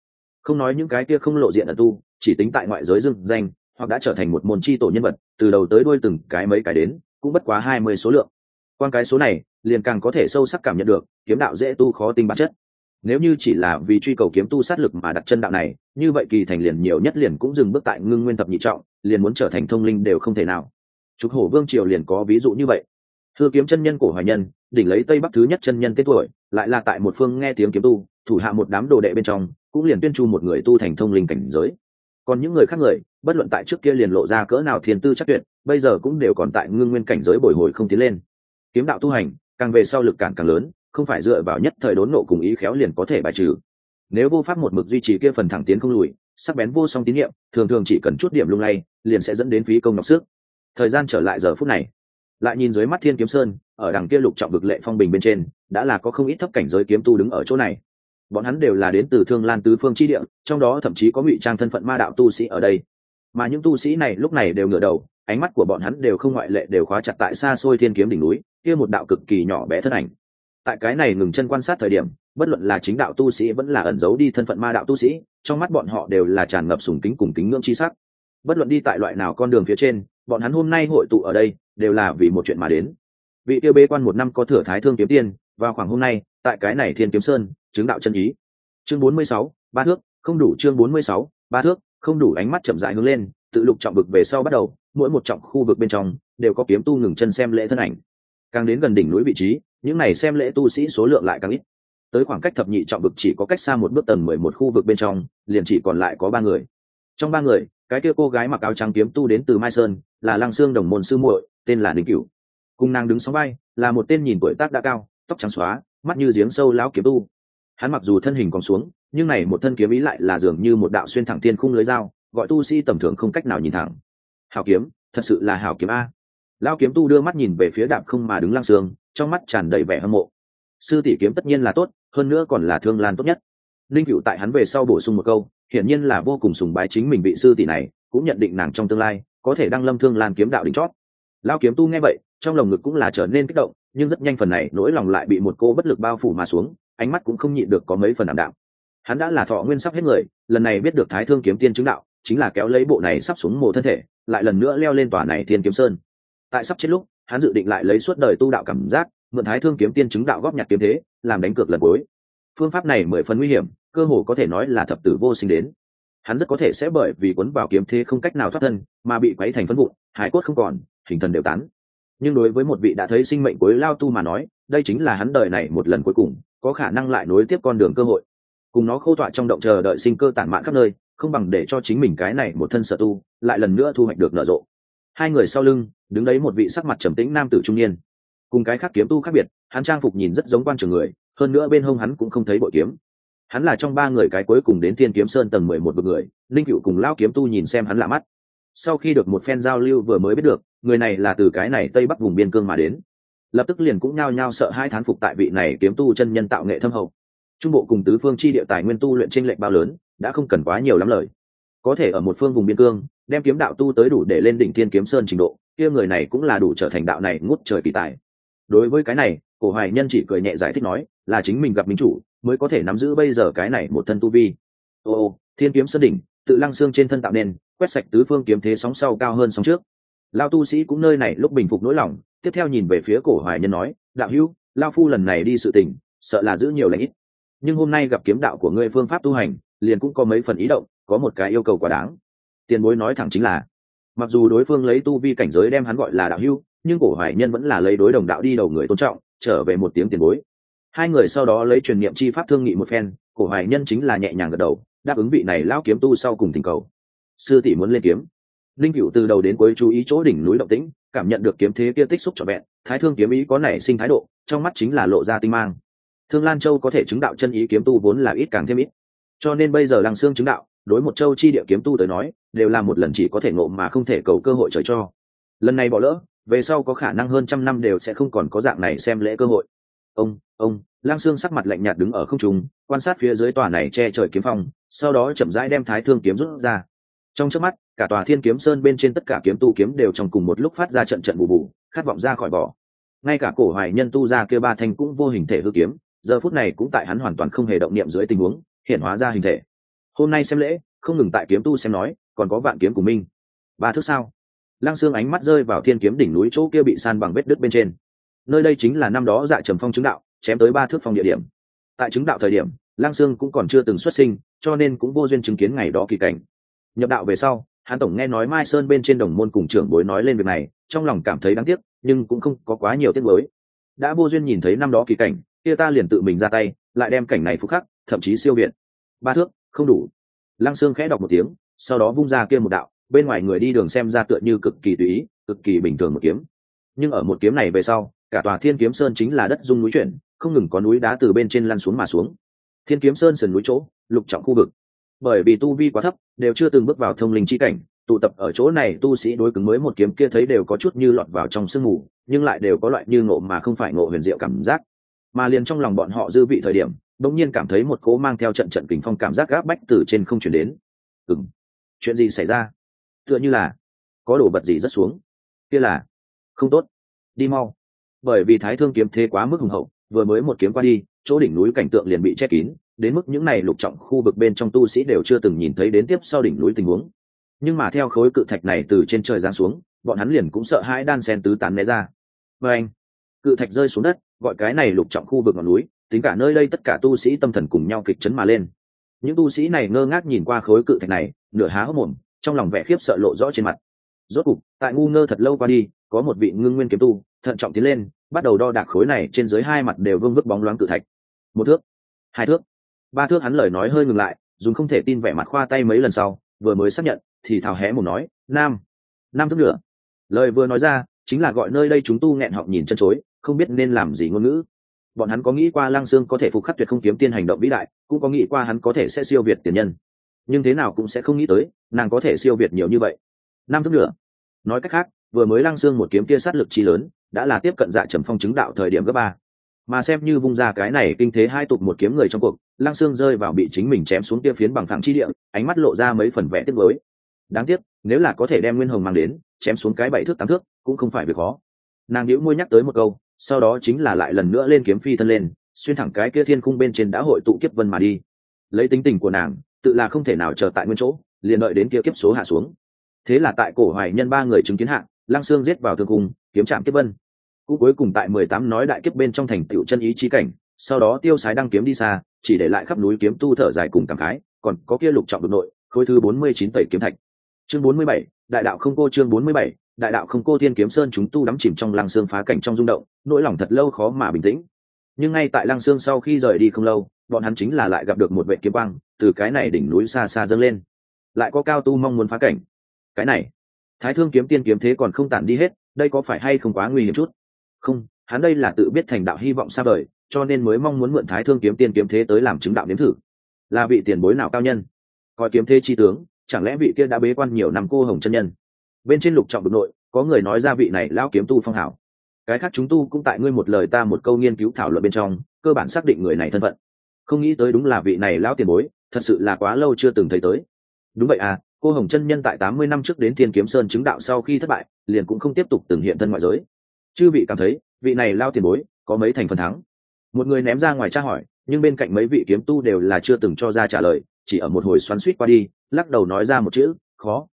Không nói những cái kia không lộ diện ở tu, chỉ tính tại ngoại giới dưng danh, hoặc đã trở thành một môn chi tổ nhân vật, từ đầu tới đuôi từng cái mấy cái đến, cũng bất quá hai mươi số lượng. Quan cái số này, liền càng có thể sâu sắc cảm nhận được, kiếm đạo dễ tu khó tinh bản chất. Nếu như chỉ là vì truy cầu kiếm tu sát lực mà đặt chân đạo này, như vậy kỳ thành liền nhiều nhất liền cũng dừng bước tại ngưng nguyên thập nhị trọng, liền muốn trở thành thông linh đều không thể nào. Trục hổ vương triều liền có ví dụ như vậy. Thưa kiếm chân nhân cổ hoài nhân đỉnh lấy tây bắc thứ nhất chân nhân tên tuổi, lại là tại một phương nghe tiếng kiếm tu, thủ hạ một đám đồ đệ bên trong, cũng liền tuyên chu một người tu thành thông linh cảnh giới. Còn những người khác người, bất luận tại trước kia liền lộ ra cỡ nào thiền tư chắc tuyệt, bây giờ cũng đều còn tại ngưng nguyên cảnh giới bồi hồi không tiến lên. Kiếm đạo tu hành, càng về sau lực cản càng lớn, không phải dựa vào nhất thời đốn nộ cùng ý khéo liền có thể bài trừ. Nếu vô pháp một mực duy trì kia phần thẳng tiến không lùi, sắc bén vô song tín nhiệm, thường thường chỉ cần chút điểm lung lay, liền sẽ dẫn đến phí công nọc sức. Thời gian trở lại giờ phút này lại nhìn dưới mắt thiên kiếm sơn, ở đằng kia lục trọng vực lệ phong bình bên trên, đã là có không ít thấp cảnh giới kiếm tu đứng ở chỗ này. Bọn hắn đều là đến từ thương lan tứ phương chi địa, trong đó thậm chí có ngụy trang thân phận ma đạo tu sĩ ở đây. Mà những tu sĩ này lúc này đều ngửa đầu, ánh mắt của bọn hắn đều không ngoại lệ đều khóa chặt tại xa xôi thiên kiếm đỉnh núi, kia một đạo cực kỳ nhỏ bé thân ảnh. Tại cái này ngừng chân quan sát thời điểm, bất luận là chính đạo tu sĩ vẫn là ẩn giấu đi thân phận ma đạo tu sĩ, trong mắt bọn họ đều là tràn ngập sùng kính cùng kính ngưỡng chi sắc. Bất luận đi tại loại nào con đường phía trên, bọn hắn hôm nay hội tụ ở đây đều là vì một chuyện mà đến. Vị tiêu bế quan một năm có thừa thái thương kiếm tiên, vào khoảng hôm nay, tại cái này thiên kiếm sơn, chứng đạo chân ý. Chương bốn mươi sáu, ba thước, không đủ chương bốn mươi sáu, ba thước, không đủ ánh mắt chậm rãi hướng lên, tự lục trọng vực về sau bắt đầu, mỗi một trọng khu vực bên trong, đều có kiếm tu ngừng chân xem lễ thân ảnh. Càng đến gần đỉnh núi vị trí, những này xem lễ tu sĩ số lượng lại càng ít. Tới khoảng cách thập nhị trọng vực chỉ có cách xa một bước tầng mười một khu vực bên trong, liền chỉ còn lại có ba người. Trong ba người, cái kia cô gái mặc áo trắng kiếm tu đến từ mai sơn, là lăng xương đồng môn sư muội tên là ninh cửu. Cùng nàng đứng sóng bay là một tên nhìn tuổi tác đã cao, tóc trắng xóa, mắt như giếng sâu lão kiếm tu. Hắn mặc dù thân hình còn xuống, nhưng này một thân kiếm ý lại là dường như một đạo xuyên thẳng thiên khung lưới dao, gọi tu sĩ tầm thường không cách nào nhìn thẳng. Hảo kiếm, thật sự là hảo kiếm a. Lão kiếm tu đưa mắt nhìn về phía đạp không mà đứng lăng sương, trong mắt tràn đầy vẻ hâm mộ. Sư tỷ kiếm tất nhiên là tốt, hơn nữa còn là thương lan tốt nhất. Linh cựu tại hắn về sau bổ sung một câu, hiển nhiên là vô cùng sùng bái chính mình vị sư tỷ này, cũng nhận định nàng trong tương lai có thể đăng lâm thương lan kiếm đạo đỉnh chót lao kiếm tu nghe vậy, trong lồng ngực cũng là trở nên kích động, nhưng rất nhanh phần này, nỗi lòng lại bị một cô bất lực bao phủ mà xuống, ánh mắt cũng không nhịn được có mấy phần ảm đạm. Hắn đã là thọ nguyên sắp hết người, lần này biết được thái thương kiếm tiên chứng đạo, chính là kéo lấy bộ này sắp xuống mồ thân thể, lại lần nữa leo lên tòa này thiên kiếm sơn. Tại sắp chết lúc, hắn dự định lại lấy suốt đời tu đạo cảm giác, mượn thái thương kiếm tiên chứng đạo góp nhặt kiếm thế, làm đánh cược lần cuối. Phương pháp này mười phần nguy hiểm, cơ hồ có thể nói là thập tử vô sinh đến. Hắn rất có thể sẽ bởi vì cuốn vào kiếm thế không cách nào thoát thân, mà bị quấy thành phân vụn, hải cốt không còn hình thần đều tán. Nhưng đối với một vị đã thấy sinh mệnh cuối lao tu mà nói, đây chính là hắn đời này một lần cuối cùng, có khả năng lại nối tiếp con đường cơ hội. Cùng nó khô tọa trong động chờ đợi sinh cơ tản mạn khắp nơi, không bằng để cho chính mình cái này một thân sở tu, lại lần nữa thu hoạch được nở rộ. Hai người sau lưng, đứng đấy một vị sắc mặt trầm tĩnh nam tử trung niên. Cùng cái khác kiếm tu khác biệt, hắn trang phục nhìn rất giống quan trường người, hơn nữa bên hông hắn cũng không thấy bội kiếm. Hắn là trong ba người cái cuối cùng đến thiên kiếm sơn tầng mười một bậc người, linh cựu cùng lao kiếm tu nhìn xem hắn lạ mắt sau khi được một phen giao lưu vừa mới biết được, người này là từ cái này tây bắc vùng biên cương mà đến. Lập tức liền cũng nhao nhao sợ hai thán phục tại vị này kiếm tu chân nhân tạo nghệ thâm hậu. Trung bộ cùng tứ phương chi địa tài nguyên tu luyện tranh lệch bao lớn, đã không cần quá nhiều lắm lời. Có thể ở một phương vùng biên cương, đem kiếm đạo tu tới đủ để lên đỉnh thiên kiếm sơn trình độ, kia người này cũng là đủ trở thành đạo này ngút trời kỳ tài. Đối với cái này, cổ hoài nhân chỉ cười nhẹ giải thích nói, là chính mình gặp minh chủ, mới có thể nắm giữ bây giờ cái này một thân tu vi. Ô, thiên kiếm sơn đỉnh, tự lăng xương trên thân tạo nên quét sạch tứ phương kiếm thế sóng sau cao hơn sóng trước. Lao tu sĩ cũng nơi này lúc bình phục nỗi lòng, tiếp theo nhìn về phía cổ hoài nhân nói, đạo hữu, lao phu lần này đi sự tình, sợ là giữ nhiều lãnh ít. Nhưng hôm nay gặp kiếm đạo của ngươi phương pháp tu hành, liền cũng có mấy phần ý động, có một cái yêu cầu quá đáng. Tiền bối nói thẳng chính là, mặc dù đối phương lấy tu vi cảnh giới đem hắn gọi là đạo hữu, nhưng cổ hoài nhân vẫn là lấy đối đồng đạo đi đầu người tôn trọng, trở về một tiếng tiền bối. Hai người sau đó lấy truyền niệm chi pháp thương nghị một phen, cổ hoài nhân chính là nhẹ nhàng gật đầu, đáp ứng vị này lao kiếm tu sau cùng tình cầu sư tỷ muốn lên kiếm. Linh cựu từ đầu đến cuối chú ý chỗ đỉnh núi động tĩnh, cảm nhận được kiếm thế kia tích xúc cho vẹn, thái thương kiếm ý có nảy sinh thái độ, trong mắt chính là lộ ra tinh mang. Thương lan châu có thể chứng đạo chân ý kiếm tu vốn là ít càng thêm ít. Cho nên bây giờ lăng xương chứng đạo, đối một châu chi địa kiếm tu tới nói, đều là một lần chỉ có thể ngộ mà không thể cầu cơ hội trời cho. Lần này bỏ lỡ, về sau có khả năng hơn trăm năm đều sẽ không còn có dạng này xem lễ cơ hội. Ông ông lang sương sắc mặt lạnh nhạt đứng ở không trung, quan sát phía dưới tòa này che trời kiếm phong, sau đó chậm rãi đem thái thương kiếm rút ra trong trước mắt, cả tòa thiên kiếm sơn bên trên tất cả kiếm tu kiếm đều trong cùng một lúc phát ra trận trận bù bù, khát vọng ra khỏi vỏ ngay cả cổ hoài nhân tu ra kia ba thanh cũng vô hình thể hư kiếm, giờ phút này cũng tại hắn hoàn toàn không hề động niệm dưới tình huống, hiện hóa ra hình thể. Hôm nay xem lễ, không ngừng tại kiếm tu xem nói, còn có vạn kiếm của minh. Ba thước sao? Lăng xương ánh mắt rơi vào thiên kiếm đỉnh núi chỗ kia bị san bằng vết đứt bên trên. Nơi đây chính là năm đó dạ trầm phong chứng đạo, chém tới ba thước phong địa điểm. Tại chứng đạo thời điểm lang xương cũng còn chưa từng xuất sinh, cho nên cũng vô duyên chứng kiến ngày đó kỳ cảnh nhập đạo về sau, hắn tổng nghe nói mai sơn bên trên đồng môn cùng trưởng bối nói lên việc này, trong lòng cảm thấy đáng tiếc, nhưng cũng không có quá nhiều tiếc mới đã vô duyên nhìn thấy năm đó kỳ cảnh, kia ta liền tự mình ra tay, lại đem cảnh này phục khắc, thậm chí siêu việt. Ba thước, không đủ. Lăng sương khẽ đọc một tiếng, sau đó vung ra kia một đạo, bên ngoài người đi đường xem ra tựa như cực kỳ tùy ý, cực kỳ bình thường một kiếm. Nhưng ở một kiếm này về sau, cả tòa thiên kiếm sơn chính là đất dung núi chuyển, không ngừng có núi đá từ bên trên lăn xuống mà xuống. Thiên kiếm sơn sườn núi chỗ, lục trọng khu vực bởi vì tu vi quá thấp, đều chưa từng bước vào thông linh chi cảnh, tụ tập ở chỗ này tu sĩ đối cứng mới một kiếm kia thấy đều có chút như lọt vào trong sương mù, nhưng lại đều có loại như ngộ mà không phải ngộ huyền diệu cảm giác. Mà liền trong lòng bọn họ dư vị thời điểm đống nhiên cảm thấy một cố mang theo trận trận kình phong cảm giác gáp bách từ trên không chuyển đến. Ừng chuyện gì xảy ra? Tựa như là có đồ vật gì rất xuống. Kia là, không tốt, đi mau. Bởi vì thái thương kiếm thế quá mức hùng hậu, vừa mới một kiếm qua đi, chỗ đỉnh núi cảnh tượng liền bị che kín đến mức những này lục trọng khu vực bên trong tu sĩ đều chưa từng nhìn thấy đến tiếp sau đỉnh núi tình huống. Nhưng mà theo khối cự thạch này từ trên trời giáng xuống, bọn hắn liền cũng sợ hãi đan sen tứ tán né ra. Và anh, cự thạch rơi xuống đất, gọi cái này lục trọng khu vực ngọn núi, tính cả nơi đây tất cả tu sĩ tâm thần cùng nhau kịch chấn mà lên. Những tu sĩ này ngơ ngác nhìn qua khối cự thạch này, nửa há hốc mồm, trong lòng vẻ khiếp sợ lộ rõ trên mặt. Rốt cục, tại ngu ngơ thật lâu qua đi, có một vị ngưng nguyên kiếm tu, thận trọng tiến lên, bắt đầu đo đạc khối này trên dưới hai mặt đều vương vức bóng loáng cự thạch. Một thước, hai thước ba thước hắn lời nói hơi ngừng lại, dùng không thể tin vẻ mặt khoa tay mấy lần sau, vừa mới xác nhận, thì thào hé một nói, nam nam thước nữa lời vừa nói ra, chính là gọi nơi đây chúng tu nghẹn họng nhìn chân chối, không biết nên làm gì ngôn ngữ. Bọn hắn có nghĩ qua lăng xương có thể phục khắc tuyệt không kiếm tiên hành động vĩ đại, cũng có nghĩ qua hắn có thể sẽ siêu việt tiền nhân. Nhưng thế nào cũng sẽ không nghĩ tới, nàng có thể siêu việt nhiều như vậy. Năm thước nữa nói cách khác, vừa mới lăng xương một kiếm kia sát lực chi lớn, đã là tiếp cận dạ trầm phong chứng đạo thời điểm gấp ba. Mà xem như vung ra cái này kinh thế hai tục một kiếm người trong cuộc lăng xương rơi vào bị chính mình chém xuống kia phiến bằng phẳng chi địa, ánh mắt lộ ra mấy phần vẽ tiếc với đáng tiếc, nếu là có thể đem nguyên hồng mang đến, chém xuống cái bảy thước tám thước, cũng không phải việc khó. Nàng nhíu môi nhắc tới một câu, sau đó chính là lại lần nữa lên kiếm phi thân lên, xuyên thẳng cái kia thiên khung bên trên đã hội tụ kiếp vân mà đi. Lấy tính tình của nàng, tự là không thể nào chờ tại nguyên chỗ, liền đợi đến kia kiếp số hạ xuống. Thế là tại cổ hoài nhân ba người chứng kiến hạ, lăng xương giết vào thương cung kiếm trạm kiếp vân. Cũng cuối cùng tại mười tám nói đại kiếp bên trong thành tựu chân ý chi cảnh, sau đó tiêu sái đăng kiếm đi xa chỉ để lại khắp núi kiếm tu thở dài cùng cảm khái, còn có kia lục trọng đột nội, khối thứ bốn mươi chín tẩy kiếm thạch. Chương bốn mươi bảy, đại đạo không cô chương bốn mươi bảy, đại đạo không cô thiên kiếm sơn chúng tu đắm chìm trong lăng xương phá cảnh trong rung động, nỗi lòng thật lâu khó mà bình tĩnh. Nhưng ngay tại lăng xương sau khi rời đi không lâu, bọn hắn chính là lại gặp được một vệ kiếm quang, từ cái này đỉnh núi xa xa dâng lên. Lại có cao tu mong muốn phá cảnh. Cái này, thái thương kiếm tiên kiếm thế còn không tản đi hết, đây có phải hay không quá nguy hiểm chút? Không, hắn đây là tự biết thành đạo hy vọng xa vời cho nên mới mong muốn mượn thái thương kiếm tiên kiếm thế tới làm chứng đạo nếm thử. Là vị tiền bối nào cao nhân? Coi kiếm thế chi tướng, chẳng lẽ vị kia đã bế quan nhiều năm cô hồng chân nhân? Bên trên lục trọng đ nội, có người nói ra vị này lao kiếm tu phong hảo. Cái khác chúng tu cũng tại ngươi một lời ta một câu nghiên cứu thảo luận bên trong, cơ bản xác định người này thân phận. Không nghĩ tới đúng là vị này lao tiền bối, thật sự là quá lâu chưa từng thấy tới. Đúng vậy à cô hồng chân nhân tại tám mươi năm trước đến thiên kiếm sơn chứng đạo sau khi thất bại, liền cũng không tiếp tục từng hiện thân ngoại giới. Chư vị cảm thấy, vị này lao tiền bối, có mấy thành phần thắng? Một người ném ra ngoài tra hỏi, nhưng bên cạnh mấy vị kiếm tu đều là chưa từng cho ra trả lời, chỉ ở một hồi xoắn suýt qua đi, lắc đầu nói ra một chữ, khó.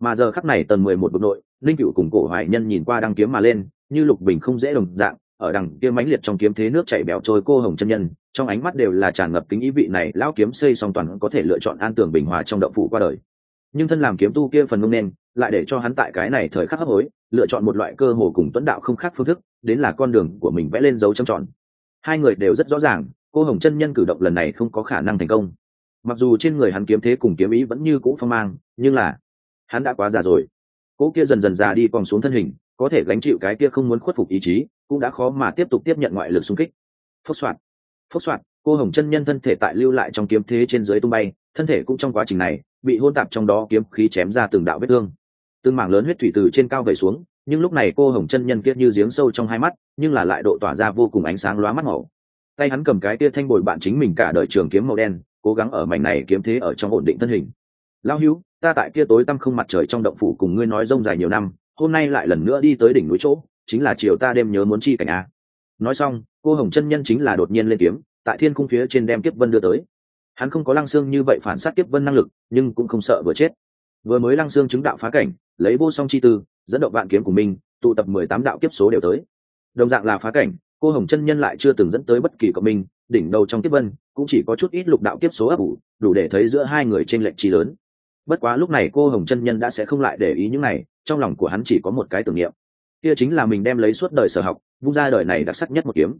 Mà giờ khắc này tầng mười một bực nội linh cựu cùng cổ hoài nhân nhìn qua đăng kiếm mà lên, như lục bình không dễ đồng dạng, ở đằng kia mãnh liệt trong kiếm thế nước chảy bẹo trôi cô hồng chân nhân, trong ánh mắt đều là tràn ngập kính ý vị này, lão kiếm xây song toàn có thể lựa chọn an tường bình hòa trong động phủ qua đời. Nhưng thân làm kiếm tu kia phần ngông nên lại để cho hắn tại cái này thời khắc hấp hối, lựa chọn một loại cơ hồ cùng tuấn đạo không khác phương thức, đến là con đường của mình vẽ lên dấu trầm tròn hai người đều rất rõ ràng, cô hồng chân nhân cử động lần này không có khả năng thành công. Mặc dù trên người hắn kiếm thế cùng kiếm ý vẫn như cũ phong mang, nhưng là, hắn đã quá già rồi. Cỗ kia dần dần già đi còn xuống thân hình, có thể gánh chịu cái kia không muốn khuất phục ý chí, cũng đã khó mà tiếp tục tiếp nhận ngoại lực xung kích. Phốc soạn phốc soạn cô hồng chân nhân thân thể tại lưu lại trong kiếm thế trên dưới tung bay, thân thể cũng trong quá trình này, bị hôn tạp trong đó kiếm khí chém ra từng đạo vết thương. Từng mảng lớn huyết thủy từ trên cao vẩy xuống nhưng lúc này cô hồng chân nhân kia như giếng sâu trong hai mắt, nhưng là lại độ tỏa ra vô cùng ánh sáng lóa mắt màu. Tay hắn cầm cái kia thanh bồi bạn chính mình cả đời trường kiếm màu đen, cố gắng ở mảnh này kiếm thế ở trong ổn định thân hình. Lao hữu, ta tại kia tối tăm không mặt trời trong động phủ cùng ngươi nói rông dài nhiều năm, hôm nay lại lần nữa đi tới đỉnh núi chỗ, chính là chiều ta đêm nhớ muốn chi cảnh a. Nói xong, cô hồng chân nhân chính là đột nhiên lên kiếm, tại thiên cung phía trên đem kiếp vân đưa tới. Hắn không có lăng xương như vậy phản sát kiếp vân năng lực, nhưng cũng không sợ vừa chết vừa mới lăng xương chứng đạo phá cảnh, lấy vô song chi tư, dẫn động vạn kiếm của mình, tụ tập mười tám đạo kiếp số đều tới. Đồng dạng là phá cảnh, cô hồng chân nhân lại chưa từng dẫn tới bất kỳ cộng minh, đỉnh đầu trong kiếp vân, cũng chỉ có chút ít lục đạo kiếp số ấp ủ, đủ để thấy giữa hai người trên lệnh chi lớn. Bất quá lúc này cô hồng chân nhân đã sẽ không lại để ý những này, trong lòng của hắn chỉ có một cái tưởng niệm. Kia chính là mình đem lấy suốt đời sở học, vung ra đời này đặc sắc nhất một kiếm.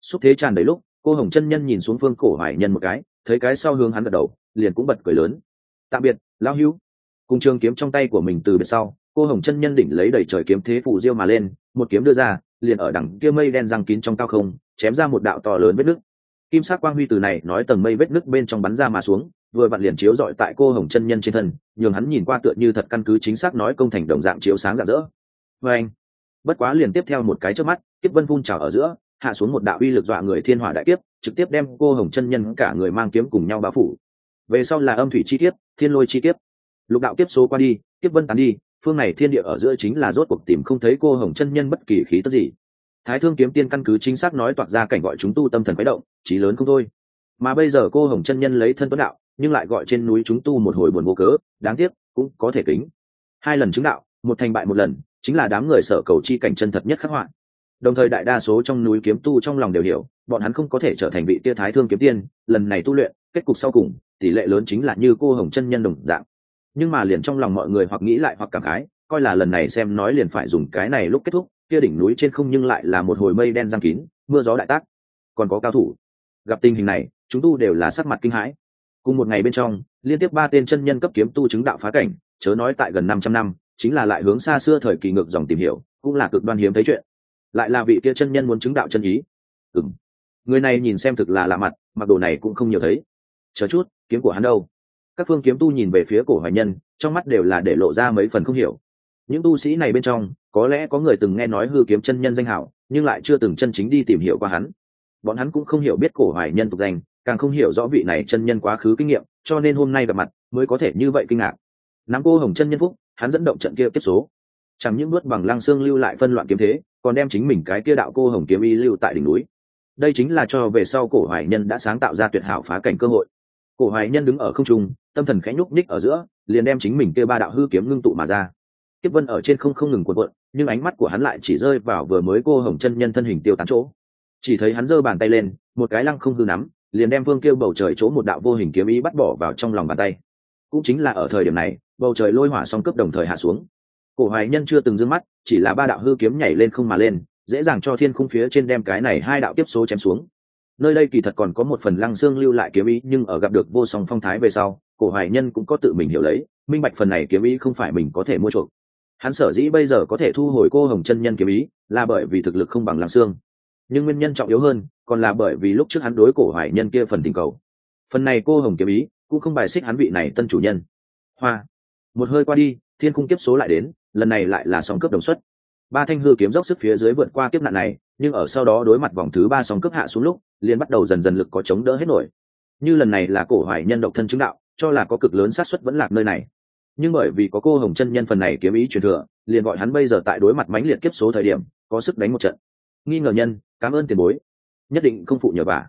Xúc thế tràn đầy lúc, cô hồng chân nhân nhìn xuống phương cổ hoài nhân một cái, thấy cái sau hướng hắn gật đầu, liền cũng bật cười lớn. Tạm biệt, lão hữu cùng trường kiếm trong tay của mình từ biệt sau, cô hồng chân nhân đỉnh lấy đầy trời kiếm thế phủ diêu mà lên, một kiếm đưa ra, liền ở đằng kia mây đen răng kín trong cao không, chém ra một đạo to lớn vết nứt. Kim sắc quang huy từ này nói tầng mây vết nứt bên trong bắn ra mà xuống, vừa vặn liền chiếu dọi tại cô hồng chân nhân trên thân, nhường hắn nhìn qua tựa như thật căn cứ chính xác nói công thành đồng dạng chiếu sáng rạng rỡ. Vê anh, bất quá liền tiếp theo một cái trước mắt tiếp vân phun trào ở giữa, hạ xuống một đạo uy lực dọa người thiên hỏa đại kiếp, trực tiếp đem cô hồng chân nhân cả người mang kiếm cùng nhau bao phủ. Về sau là âm thủy chi kiếp, thiên lôi chi kiếp lục đạo kiếp số qua đi, kiếp vân tán đi, phương này thiên địa ở giữa chính là rốt cuộc tìm không thấy cô hồng chân nhân bất kỳ khí tức gì. Thái thương kiếm tiên căn cứ chính xác nói toạc ra cảnh gọi chúng tu tâm thần quái động trí lớn không thôi. Mà bây giờ cô hồng chân nhân lấy thân tuấn đạo, nhưng lại gọi trên núi chúng tu một hồi buồn vô cớ, đáng tiếc, cũng có thể kính. Hai lần chứng đạo, một thành bại một lần, chính là đám người sở cầu chi cảnh chân thật nhất khắc họa. Đồng thời đại đa số trong núi kiếm tu trong lòng đều hiểu, bọn hắn không có thể trở thành vị tia thái thương kiếm tiên, lần này tu luyện, kết cục sau cùng, tỷ lệ lớn chính là như cô hồng chân nhân đồng dạng nhưng mà liền trong lòng mọi người hoặc nghĩ lại hoặc cảm khái, coi là lần này xem nói liền phải dùng cái này lúc kết thúc, kia đỉnh núi trên không nhưng lại là một hồi mây đen giăng kín, mưa gió đại tác. Còn có cao thủ. Gặp tình hình này, chúng tu đều là sắc mặt kinh hãi. Cùng một ngày bên trong, liên tiếp ba tên chân nhân cấp kiếm tu chứng đạo phá cảnh, chớ nói tại gần năm trăm năm, chính là lại hướng xa xưa thời kỳ ngược dòng tìm hiểu, cũng là cực đoan hiếm thấy chuyện. Lại là vị kia chân nhân muốn chứng đạo chân ý. Ừ người này nhìn xem thực là lạ mặt, mặc đồ này cũng không nhiều thấy. Chờ chút, kiếm của hắn đâu? Các phương kiếm tu nhìn về phía cổ hoài nhân, trong mắt đều là để lộ ra mấy phần không hiểu. Những tu sĩ này bên trong, có lẽ có người từng nghe nói hư kiếm chân nhân danh hảo, nhưng lại chưa từng chân chính đi tìm hiểu qua hắn. Bọn hắn cũng không hiểu biết cổ hoài nhân tục danh, càng không hiểu rõ vị này chân nhân quá khứ kinh nghiệm, cho nên hôm nay gặp mặt, mới có thể như vậy kinh ngạc. Nắm cô hồng chân nhân phúc, hắn dẫn động trận kia tiếp số. Chẳng những nuốt bằng lăng xương lưu lại phân loạn kiếm thế, còn đem chính mình cái kia đạo cô hồng kiếm y lưu tại đỉnh núi. Đây chính là cho về sau cổ hoài nhân đã sáng tạo ra tuyệt hảo phá cảnh cơ hội cổ hoài nhân đứng ở không trung, tâm thần khẽ nhúc ních ở giữa, liền đem chính mình kia ba đạo hư kiếm ngưng tụ mà ra. Tiếp vân ở trên không không ngừng cuộn cuộn, nhưng ánh mắt của hắn lại chỉ rơi vào vừa mới cô hồng chân nhân thân hình tiêu tán chỗ. Chỉ thấy hắn giơ bàn tay lên, một cái lăng không hư nắm, liền đem vương kêu bầu trời chỗ một đạo vô hình kiếm ý bắt bỏ vào trong lòng bàn tay. Cũng chính là ở thời điểm này, bầu trời lôi hỏa song cấp đồng thời hạ xuống. Cổ hoài nhân chưa từng d mắt, chỉ là ba đạo hư kiếm nhảy lên không mà lên, dễ dàng cho thiên khung phía trên đem cái này hai đạo tiếp số chém xuống nơi đây kỳ thật còn có một phần lăng xương lưu lại kiếm ý, nhưng ở gặp được vô song phong thái về sau, cổ hoài nhân cũng có tự mình hiểu lấy, minh bạch phần này kiếm ý không phải mình có thể mua chuộc. Hắn sở dĩ bây giờ có thể thu hồi cô hồng chân nhân kiếm ý, là bởi vì thực lực không bằng lăng xương. Nhưng nguyên nhân trọng yếu hơn, còn là bởi vì lúc trước hắn đối cổ hoài nhân kia phần tình cầu. Phần này cô hồng kiếm ý, cũng không bài xích hắn vị này tân chủ nhân. Hoa. Một hơi qua đi, thiên cung kiếp số lại đến, lần này lại là sóng cướp đồng xuất. Ba thanh hư kiếm dốc sức phía dưới vượt qua kiếp nạn này nhưng ở sau đó đối mặt vòng thứ ba sóng cướp hạ xuống lúc, liền bắt đầu dần dần lực có chống đỡ hết nổi. Như lần này là cổ hoài nhân độc thân chứng đạo, cho là có cực lớn sát suất vẫn lạc nơi này. Nhưng bởi vì có cô hồng chân nhân phần này kiếm ý truyền thừa, liền gọi hắn bây giờ tại đối mặt mãnh liệt kiếp số thời điểm, có sức đánh một trận. Nghi ngờ nhân, cảm ơn tiền bối. Nhất định không phụ nhờ vả.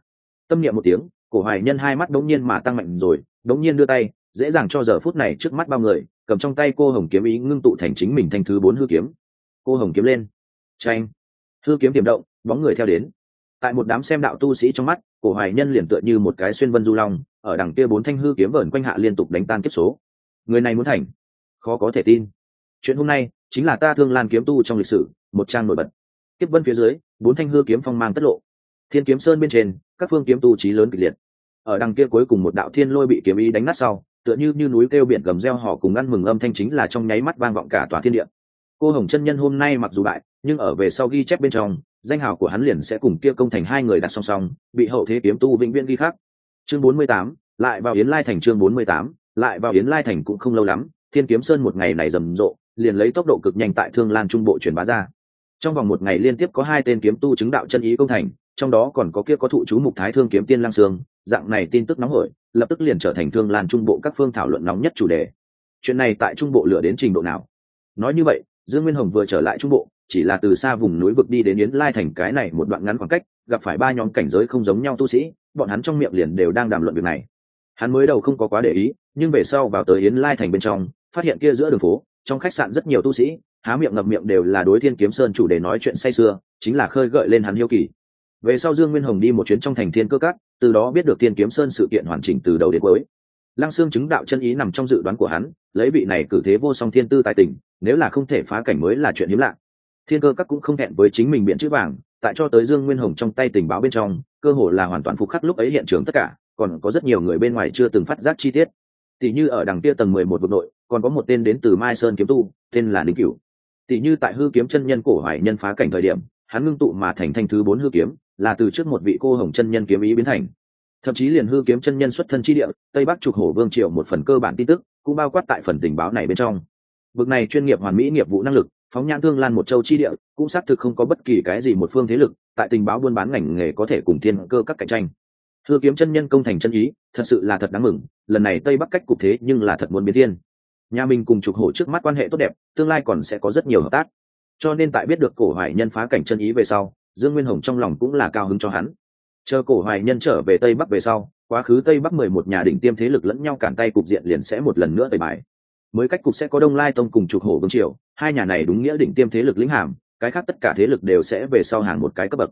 Tâm niệm một tiếng, cổ hoài nhân hai mắt đống nhiên mà tăng mạnh rồi, đống nhiên đưa tay, dễ dàng cho giờ phút này trước mắt bao người, cầm trong tay cô hồng kiếm ý ngưng tụ thành chính mình thành thứ bốn hư kiếm. Cô hồng kiếm lên. Tranh hư kiếm tiềm động, bóng người theo đến. Tại một đám xem đạo tu sĩ trong mắt, cổ hoài nhân liền tựa như một cái xuyên vân du long, ở đằng kia bốn thanh hư kiếm vờn quanh hạ liên tục đánh tan kiếp số. Người này muốn thành? Khó có thể tin. Chuyện hôm nay, chính là ta thương lan kiếm tu trong lịch sử, một trang nổi bật. Kiếp vân phía dưới, bốn thanh hư kiếm phong mang tất lộ. Thiên kiếm sơn bên trên, các phương kiếm tu trí lớn kịch liệt. Ở đằng kia cuối cùng một đạo thiên lôi bị kiếm ý đánh nát sau, tựa như như núi kêu biển gầm reo họ cùng ăn mừng âm thanh chính là trong nháy mắt vang vọng cả tòa thiên địa. Cô hồng chân nhân hôm nay mặc dù bại nhưng ở về sau ghi chép bên trong, danh hào của hắn liền sẽ cùng kia công thành hai người đặt song song, bị hậu thế kiếm tu vĩnh viễn ghi khắc. Chương bốn mươi tám, lại vào yến lai thành chương bốn mươi tám, lại vào yến lai thành cũng không lâu lắm, thiên kiếm sơn một ngày này rầm rộ, liền lấy tốc độ cực nhanh tại thương lan trung bộ truyền bá ra. Trong vòng một ngày liên tiếp có hai tên kiếm tu chứng đạo chân ý công thành, trong đó còn có kia có thụ chú mục thái thương kiếm tiên lang sương, dạng này tin tức nóng hổi, lập tức liền trở thành thương lan trung bộ các phương thảo luận nóng nhất chủ đề. Chuyện này tại trung bộ lửa đến trình độ nào? Nói như vậy dương nguyên hồng vừa trở lại trung bộ, chỉ là từ xa vùng núi vực đi đến yến lai thành cái này một đoạn ngắn khoảng cách, gặp phải ba nhóm cảnh giới không giống nhau tu sĩ, bọn hắn trong miệng liền đều đang đàm luận việc này. Hắn mới đầu không có quá để ý, nhưng về sau vào tới yến lai thành bên trong, phát hiện kia giữa đường phố, trong khách sạn rất nhiều tu sĩ, há miệng ngập miệng đều là đối thiên kiếm sơn chủ đề nói chuyện say sưa, chính là khơi gợi lên hắn hiếu kỳ. Về sau dương nguyên hồng đi một chuyến trong thành thiên cơ cát từ đó biết được Thiên kiếm sơn sự kiện hoàn chỉnh từ đầu đến cuối lăng xương chứng đạo chân ý nằm trong dự đoán của hắn, lấy vị này cử thế vô song thiên tư tài tình, nếu là không thể phá cảnh mới là chuyện hiếm lạ. Thiên cơ các cũng không hẹn với chính mình biện chữ vàng, tại cho tới dương nguyên hồng trong tay tình báo bên trong, cơ hồ là hoàn toàn phục khắc lúc ấy hiện trường tất cả, còn có rất nhiều người bên ngoài chưa từng phát giác chi tiết. Tỷ như ở đằng kia tầng mười một vực nội, còn có một tên đến từ mai sơn kiếm tu, tên là ninh cửu. Tỷ như tại hư kiếm chân nhân cổ hoài nhân phá cảnh thời điểm, hắn ngưng tụ mà thành thanh thứ bốn hư kiếm, là từ trước một vị cô hồng chân nhân kiếm ý biến thành thậm chí liền hư kiếm chân nhân xuất thân chi địa, tây bắc trục hổ vương triều một phần cơ bản tin tức, cũng bao quát tại phần tình báo này bên trong. Vực này chuyên nghiệp hoàn mỹ nghiệp vụ năng lực, phóng nhãn thương lan một châu chi địa, cũng xác thực không có bất kỳ cái gì một phương thế lực, tại tình báo buôn bán ngành nghề có thể cùng thiên cơ các cạnh tranh. Hư kiếm chân nhân công thành chân ý, thật sự là thật đáng mừng, lần này tây bắc cách cục thế nhưng là thật muốn biến thiên. Nhà mình cùng trục hổ trước mắt quan hệ tốt đẹp, tương lai còn sẽ có rất nhiều hợp tác. Cho nên tại biết được cổ hoài nhân phá cảnh chân ý về sau, dương nguyên hồng trong lòng cũng là cao hứng cho hắn chờ cổ hoài nhân trở về tây bắc về sau, quá khứ tây bắc mười một nhà đỉnh tiêm thế lực lẫn nhau cản tay cục diện liền sẽ một lần nữa tẩy bài. Mới cách cục sẽ có đông lai tông cùng trục hổ vương triều, hai nhà này đúng nghĩa đỉnh tiêm thế lực lĩnh hàm, cái khác tất cả thế lực đều sẽ về sau hàng một cái cấp bậc.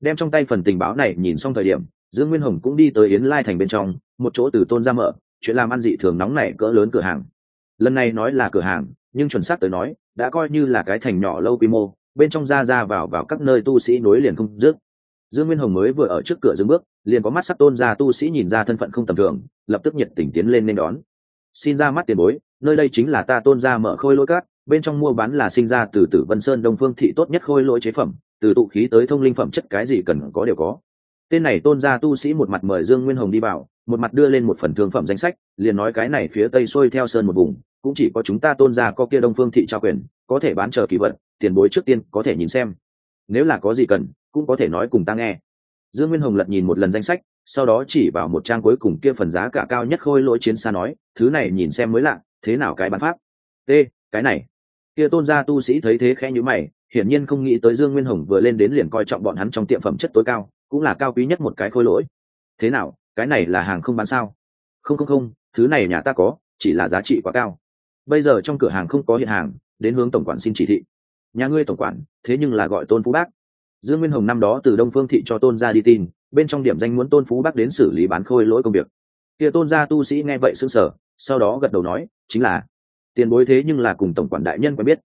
Đem trong tay phần tình báo này nhìn xong thời điểm, dương nguyên hồng cũng đi tới yến lai thành bên trong, một chỗ từ tôn ra mở, chuyện làm ăn dị thường nóng này cỡ lớn cửa hàng. Lần này nói là cửa hàng, nhưng chuẩn xác tới nói, đã coi như là cái thành nhỏ lâu quy mô, bên trong ra ra vào vào các nơi tu sĩ nối liền không dứt dương nguyên hồng mới vừa ở trước cửa dừng bước, liền có mắt sắc tôn ra tu sĩ nhìn ra thân phận không tầm thường, lập tức nhiệt tình tiến lên nên đón. Xin ra mắt tiền bối, nơi đây chính là ta tôn ra mở khôi lỗi cát, bên trong mua bán là sinh ra từ tử vân sơn đông phương thị tốt nhất khôi lỗi chế phẩm, từ tụ khí tới thông linh phẩm chất cái gì cần có đều có. Tên này tôn ra tu sĩ một mặt mời dương nguyên hồng đi vào, một mặt đưa lên một phần thương phẩm danh sách, liền nói cái này phía tây xuôi theo sơn một vùng, cũng chỉ có chúng ta tôn ra có kia đông phương thị trao quyền, có thể bán chờ kỳ vật tiền bối trước tiên có thể nhìn xem. Nếu là có gì cần cũng có thể nói cùng ta nghe. Dương nguyên hồng lật nhìn một lần danh sách, sau đó chỉ vào một trang cuối cùng kia phần giá cả cao nhất khôi lỗi chiến xa nói, thứ này nhìn xem mới lạ, thế nào cái bán pháp? T cái này. Kia tôn gia tu sĩ thấy thế khẽ nhữ mày, hiển nhiên không nghĩ tới dương nguyên hồng vừa lên đến liền coi trọng bọn hắn trong tiệm phẩm chất tối cao, cũng là cao quý nhất một cái khôi lỗi. Thế nào, cái này là hàng không bán sao? Không không không, thứ này nhà ta có, chỉ là giá trị quá cao. Bây giờ trong cửa hàng không có hiện hàng, đến hướng tổng quản xin chỉ thị. Nhà ngươi tổng quản, thế nhưng là gọi tôn phú bác dương nguyên hồng năm đó từ đông phương thị cho tôn gia đi tin, bên trong điểm danh muốn tôn phú bác đến xử lý bán khôi lỗi công việc. Kia tôn gia tu sĩ nghe vậy sững sờ, sau đó gật đầu nói, chính là, tiền bối thế nhưng là cùng tổng quản đại nhân quen biết.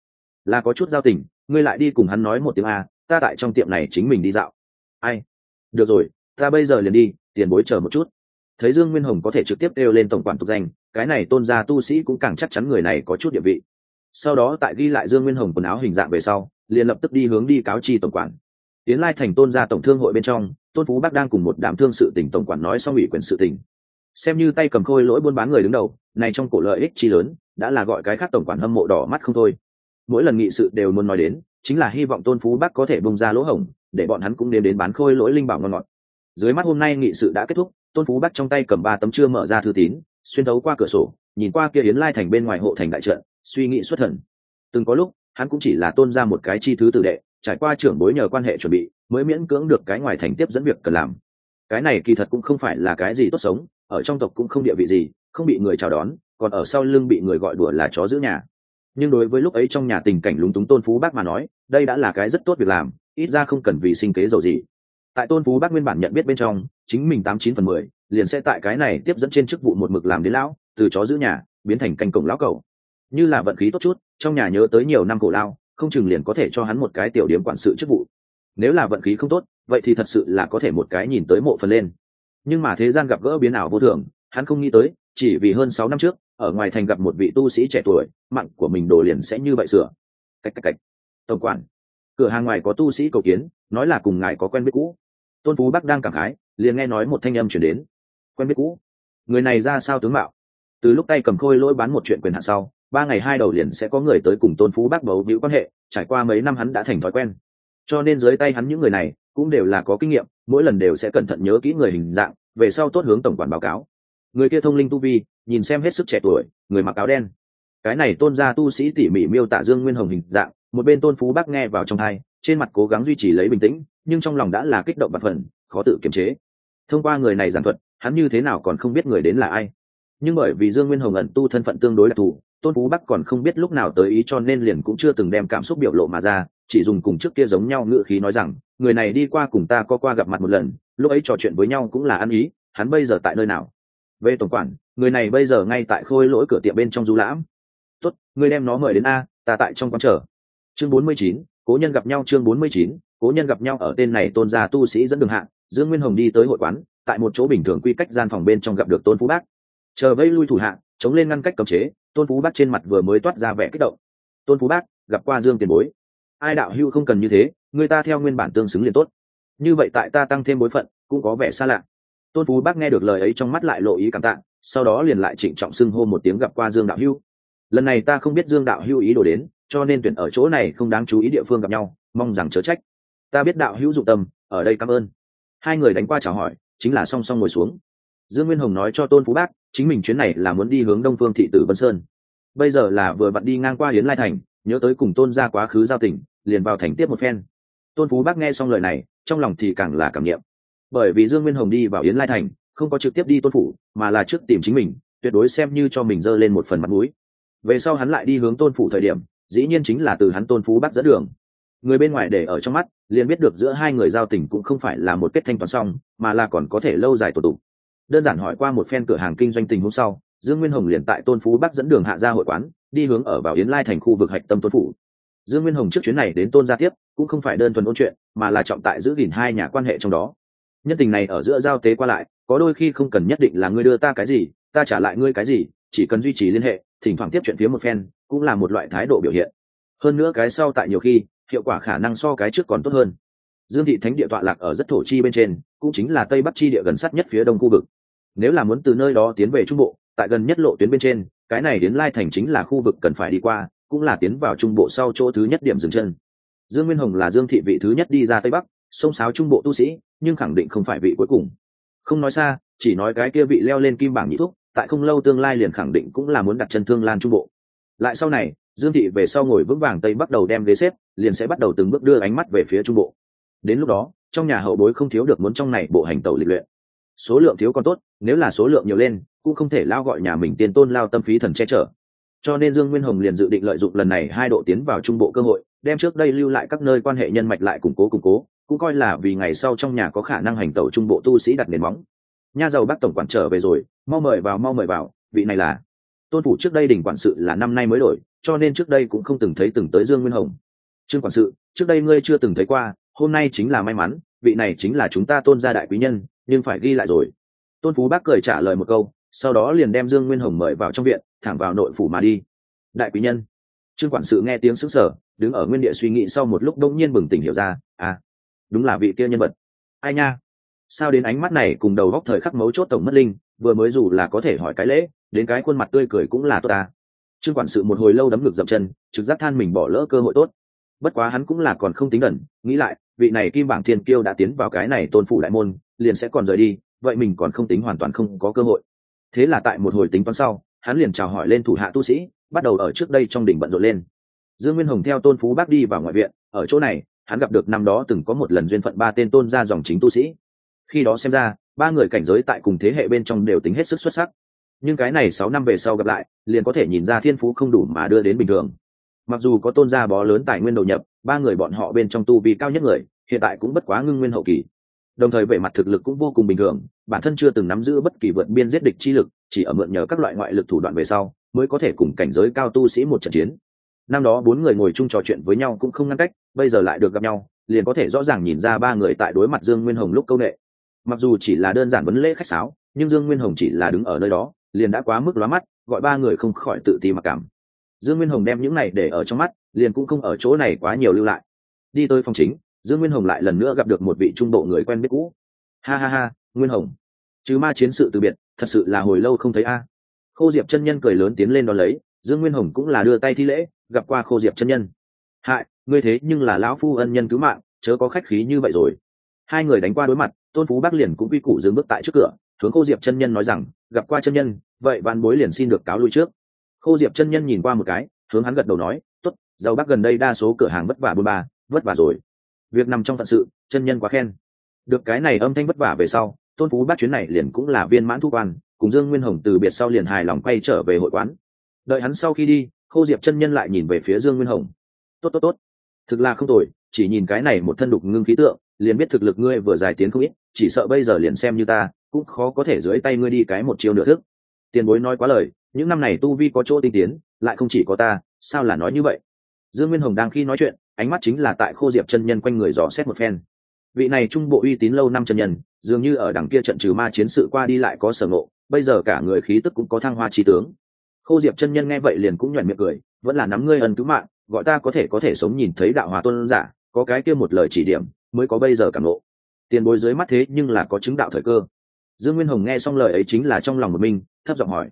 Là có chút giao tình, ngươi lại đi cùng hắn nói một tiếng a, ta tại trong tiệm này chính mình đi dạo. Ai? Được rồi, ta bây giờ liền đi, tiền bối chờ một chút. Thấy dương nguyên hồng có thể trực tiếp đeo lên tổng quản tục danh, cái này tôn gia tu sĩ cũng càng chắc chắn người này có chút địa vị. Sau đó tại ghi lại dương nguyên hồng quần áo hình dạng về sau, liền lập tức đi hướng đi cáo chi tổng quản tiến lai thành tôn gia tổng thương hội bên trong, tôn phú bắc đang cùng một đám thương sự tỉnh tổng quản nói xong ủy quyền sự tỉnh. Xem như tay cầm khôi lỗi buôn bán người đứng đầu, này trong cổ lợi ích chi lớn, đã là gọi cái khác tổng quản hâm mộ đỏ mắt không thôi. Mỗi lần nghị sự đều muốn nói đến, chính là hy vọng tôn phú bắc có thể bung ra lỗ hổng, để bọn hắn cũng nếm đến bán khôi lỗi linh bảo ngon ngọt. Dưới mắt hôm nay nghị sự đã kết thúc, tôn phú bắc trong tay cầm ba tấm chưa mở ra thư tín, xuyên thấu qua cửa sổ, nhìn qua kia yến lai thành bên ngoài hộ thành đại trận, suy nghĩ xuất thần. Từng có lúc, hắn cũng chỉ là tôn ra một cái chi thứ tự đệ trải qua trưởng bối nhờ quan hệ chuẩn bị, mới miễn cưỡng được cái ngoài thành tiếp dẫn việc cần làm. Cái này kỳ thật cũng không phải là cái gì tốt sống, ở trong tộc cũng không địa vị gì, không bị người chào đón, còn ở sau lưng bị người gọi đùa là chó giữ nhà. Nhưng đối với lúc ấy trong nhà tình cảnh lúng túng tôn phú bác mà nói, đây đã là cái rất tốt việc làm, ít ra không cần vì sinh kế giàu gì. Tại tôn phú bác nguyên bản nhận biết bên trong, chính mình tám chín phần mười, liền sẽ tại cái này tiếp dẫn trên chức vụ một mực làm đến lão, từ chó giữ nhà, biến thành canh cổng lão cầu như là vận khí tốt chút, trong nhà nhớ tới nhiều năm cổ lao không chừng liền có thể cho hắn một cái tiểu điểm quản sự chức vụ. Nếu là vận khí không tốt, vậy thì thật sự là có thể một cái nhìn tới mộ phần lên. Nhưng mà thế gian gặp gỡ biến ảo vô thường, hắn không nghĩ tới, chỉ vì hơn sáu năm trước, ở ngoài thành gặp một vị tu sĩ trẻ tuổi mặn của mình đồ liền sẽ như vậy sửa. Cách cách cách. Tổng quản. Cửa hàng ngoài có tu sĩ cầu kiến, nói là cùng ngài có quen biết cũ. Tôn phú bắc đang cảm khái, liền nghe nói một thanh âm chuyển đến. Quen biết cũ. Người này ra sao tướng mạo? Từ lúc tay cầm khôi lỗi bán một chuyện quyền hạn sau ba ngày hai đầu liền sẽ có người tới cùng tôn phú bác bầu víu quan hệ, trải qua mấy năm hắn đã thành thói quen. Cho nên dưới tay hắn những người này cũng đều là có kinh nghiệm, mỗi lần đều sẽ cẩn thận nhớ kỹ người hình dạng, về sau tốt hướng tổng quản báo cáo. Người kia thông linh tu vi, nhìn xem hết sức trẻ tuổi, người mặc áo đen. Cái này tôn gia tu sĩ tỉ mỉ miêu tả dương nguyên hồng hình dạng, một bên tôn phú bác nghe vào trong hai, trên mặt cố gắng duy trì lấy bình tĩnh, nhưng trong lòng đã là kích động và phần khó tự kiềm chế. Thông qua người này giảng thuật, hắn như thế nào còn không biết người đến là ai. Nhưng bởi vì dương nguyên hồng ẩn tu thân phận tương đối đặc thù tôn phú bắc còn không biết lúc nào tới ý cho nên liền cũng chưa từng đem cảm xúc biểu lộ mà ra, chỉ dùng cùng trước kia giống nhau ngữ khí nói rằng, người này đi qua cùng ta có qua gặp mặt một lần, lúc ấy trò chuyện với nhau cũng là ăn ý, hắn bây giờ tại nơi nào? Về tổng quản, người này bây giờ ngay tại khôi lỗi cửa tiệm bên trong du lãm. Tốt ngươi đem nó mời đến a, ta tại trong quán chờ. Chương bốn mươi chín, cố nhân gặp nhau chương bốn mươi chín, cố nhân gặp nhau ở tên này tôn gia tu sĩ dẫn đường hạng dương nguyên hồng đi tới hội quán, tại một chỗ bình thường quy cách gian phòng bên trong gặp được tôn phú bác chờ vây lui thủ hạng chống lên ngăn cách cấm chế tôn phú bác trên mặt vừa mới toát ra vẻ kích động. Tôn phú bác, gặp qua dương tiền bối. Ai đạo hưu không cần như thế, người ta theo nguyên bản tương xứng liền tốt. Như vậy tại ta tăng thêm bối phận, cũng có vẻ xa lạ. Tôn phú bác nghe được lời ấy trong mắt lại lộ ý cảm tạ, sau đó liền lại trịnh trọng xưng hô một tiếng gặp qua dương đạo hưu lần này ta không biết dương đạo hưu ý đồ đến, cho nên tuyển ở chỗ này không đáng chú ý địa phương gặp nhau, mong rằng chớ trách. Ta biết đạo hữu dụng tâm, ở đây cảm ơn. Hai người đánh qua chào hỏi, chính là song song ngồi xuống. Dương nguyên hồng nói cho tôn phú bác chính mình chuyến này là muốn đi hướng đông phương thị tử vân sơn. Bây giờ là vừa vặn đi ngang qua hiến lai thành, nhớ tới cùng tôn ra quá khứ giao tỉnh liền vào thành tiếp một phen. Tôn phú bác nghe xong lời này, trong lòng thì càng là cảm nghiệm. Bởi vì dương nguyên hồng đi vào yến lai thành, không có trực tiếp đi tôn phủ, mà là trước tìm chính mình, tuyệt đối xem như cho mình dơ lên một phần mặt mũi. Về sau hắn lại đi hướng tôn phủ thời điểm, dĩ nhiên chính là từ hắn tôn phú bác dẫn đường. Người bên ngoài để ở trong mắt, liền biết được giữa hai người giao tình cũng không phải là một kết thanh toán xong, mà là còn có thể lâu dài tổ tụ đơn giản hỏi qua một phen cửa hàng kinh doanh tình hôm sau, dương nguyên hồng liền tại tôn phú bắc dẫn đường hạ ra hội quán, đi hướng ở vào yến lai thành khu vực hạch tâm tôn phủ. Dương nguyên hồng trước chuyến này đến tôn gia tiếp, cũng không phải đơn thuần ôn chuyện, mà là trọng tại giữ gìn hai nhà quan hệ trong đó. Nhân tình này ở giữa giao tế qua lại, có đôi khi không cần nhất định là ngươi đưa ta cái gì, ta trả lại ngươi cái gì, chỉ cần duy trì liên hệ, thỉnh thoảng tiếp chuyện phía một phen, cũng là một loại thái độ biểu hiện. Hơn nữa cái sau tại nhiều khi, hiệu quả khả năng so cái trước còn tốt hơn. Dương thị thánh địa tọa lạc ở rất thổ chi bên trên, cũng chính là tây bắc chi địa gần sát nhất phía đông khu vực nếu là muốn từ nơi đó tiến về trung bộ, tại gần nhất lộ tuyến bên trên, cái này đến lai thành chính là khu vực cần phải đi qua, cũng là tiến vào trung bộ sau chỗ thứ nhất điểm dừng chân. Dương nguyên hồng là dương thị vị thứ nhất đi ra tây bắc, sông sáo trung bộ tu sĩ, nhưng khẳng định không phải vị cuối cùng. Không nói xa, chỉ nói cái kia vị leo lên kim bảng nhị thúc, tại không lâu tương lai liền khẳng định cũng là muốn đặt chân thương lan trung bộ. Lại sau này, dương thị về sau ngồi vững vàng tây bắt đầu đem ghế xếp, liền sẽ bắt đầu từng bước đưa ánh mắt về phía trung bộ. Đến lúc đó, trong nhà hậu bối không thiếu được muốn trong này bộ hành tàu lịch luyện số lượng thiếu còn tốt, nếu là số lượng nhiều lên, cũng không thể lao gọi nhà mình tiền tôn lao tâm phí thần che chở. Cho nên dương nguyên hồng liền dự định lợi dụng lần này hai độ tiến vào trung bộ cơ hội, đem trước đây lưu lại các nơi quan hệ nhân mạch lại củng cố củng cố, cũng coi là vì ngày sau trong nhà có khả năng hành tẩu trung bộ tu sĩ đặt nền móng. Nha giàu bác tổng quản trở về rồi, mau mời vào, mau mời vào, vị này là tôn phủ trước đây đỉnh quản sự là năm nay mới đổi, cho nên trước đây cũng không từng thấy từng tới dương nguyên hồng. Trương quản sự, trước đây ngươi chưa từng thấy qua, hôm nay chính là may mắn, vị này chính là chúng ta tôn gia đại quý nhân nhưng phải ghi lại rồi. Tôn phú bác cười trả lời một câu, sau đó liền đem dương nguyên hồng mời vào trong viện, thẳng vào nội phủ mà đi. Đại quý nhân, trương quản sự nghe tiếng sững sở đứng ở nguyên địa suy nghĩ sau một lúc đông nhiên bừng tỉnh hiểu ra à đúng là vị kia nhân vật. Ai nha? Sao đến ánh mắt này cùng đầu góc thời khắc mấu chốt tổng mất linh, vừa mới dù là có thể hỏi cái lễ, đến cái khuôn mặt tươi cười cũng là tốt ta. Trương quản sự một hồi lâu đấm ngực dậm chân, trực giác than mình bỏ lỡ cơ hội tốt. Bất quá hắn cũng là còn không tính đẩn nghĩ lại, vị này kim bảng thiên kiêu đã tiến vào cái này tôn phủ đại môn liền sẽ còn rời đi, vậy mình còn không tính hoàn toàn không có cơ hội. Thế là tại một hồi tính toán sau, hắn liền chào hỏi lên thủ hạ tu sĩ, bắt đầu ở trước đây trong đỉnh bận rộn lên. Dương nguyên hồng theo tôn phú bác đi vào ngoại viện, ở chỗ này, hắn gặp được năm đó từng có một lần duyên phận ba tên tôn ra dòng chính tu sĩ. Khi đó xem ra, ba người cảnh giới tại cùng thế hệ bên trong đều tính hết sức xuất sắc. Nhưng cái này sáu năm về sau gặp lại, liền có thể nhìn ra thiên phú không đủ mà đưa đến bình thường. Mặc dù có tôn gia bó lớn tài nguyên đầu nhập, ba người bọn họ bên trong tu vi cao nhất người, hiện tại cũng bất quá ngưng nguyên hậu kỳ đồng thời về mặt thực lực cũng vô cùng bình thường, bản thân chưa từng nắm giữ bất kỳ vượt biên giết địch chi lực, chỉ ở mượn nhờ các loại ngoại lực thủ đoạn về sau, mới có thể cùng cảnh giới cao tu sĩ một trận chiến. Năm đó bốn người ngồi chung trò chuyện với nhau cũng không ngăn cách, bây giờ lại được gặp nhau, liền có thể rõ ràng nhìn ra ba người tại đối mặt dương nguyên hồng lúc câu nệ. Mặc dù chỉ là đơn giản vấn lễ khách sáo, nhưng dương nguyên hồng chỉ là đứng ở nơi đó, liền đã quá mức lóa mắt, gọi ba người không khỏi tự ti mặc cảm. Dương nguyên hồng đem những này để ở trong mắt, liền cũng không ở chỗ này quá nhiều lưu lại. Đi tới phòng chính dương nguyên hồng lại lần nữa gặp được một vị trung bộ người quen biết cũ. Ha ha ha, nguyên hồng. Chứ ma chiến sự từ biệt, thật sự là hồi lâu không thấy a. À. khô diệp chân nhân cười lớn tiến lên đón lấy, dương nguyên hồng cũng là đưa tay thi lễ, gặp qua khô diệp chân nhân. Hại, ngươi thế nhưng là lão phu ân nhân cứu mạng, chớ có khách khí như vậy rồi. Hai người đánh qua đối mặt, tôn phú bác liền cũng quy củ dừng bước tại trước cửa, hướng khô diệp chân nhân nói rằng, gặp qua chân nhân, vậy văn bối liền xin được cáo lui trước. Khô diệp chân nhân nhìn qua một cái, hướng hắn gật đầu nói t ố t giàu bác gần đây đa số cửa hàng vất vả bôn ba, vất vả rồi việc nằm trong phận sự, chân nhân quá khen. Được cái này âm thanh vất vả về sau, tôn phú bác chuyến này liền cũng là viên mãn thu quan, cùng dương nguyên hồng từ biệt sau liền hài lòng quay trở về hội quán. Đợi hắn sau khi đi, khô diệp chân nhân lại nhìn về phía dương nguyên hồng. Tốt tốt tốt. Thực là không tồi, chỉ nhìn cái này một thân đục ngưng khí tượng, liền biết thực lực ngươi vừa dài tiến không ít, chỉ sợ bây giờ liền xem như ta, cũng khó có thể dưới tay ngươi đi cái một chiêu nửa thức. Tiền bối nói quá lời, những năm này tu vi có chỗ tinh tiến, lại không chỉ có ta, sao là nói như vậy? Dương nguyên hồng đang khi nói chuyện ánh mắt chính là tại khô diệp chân nhân quanh người dò xét một phen. Vị này trung bộ uy tín lâu năm chân nhân, dường như ở đằng kia trận trừ ma chiến sự qua đi lại có sở ngộ, bây giờ cả người khí tức cũng có thăng hoa trí tướng. Khô diệp chân nhân nghe vậy liền cũng nhoẻn miệng cười, vẫn là nắm ngươi ân cứu mạng, gọi ta có thể có thể sống nhìn thấy đạo hòa tôn giả, có cái kia một lời chỉ điểm, mới có bây giờ cảm ngộ. Tiền bối dưới mắt thế nhưng là có chứng đạo thời cơ. Dương nguyên hồng nghe xong lời ấy chính là trong lòng một mình, thấp giọng hỏi.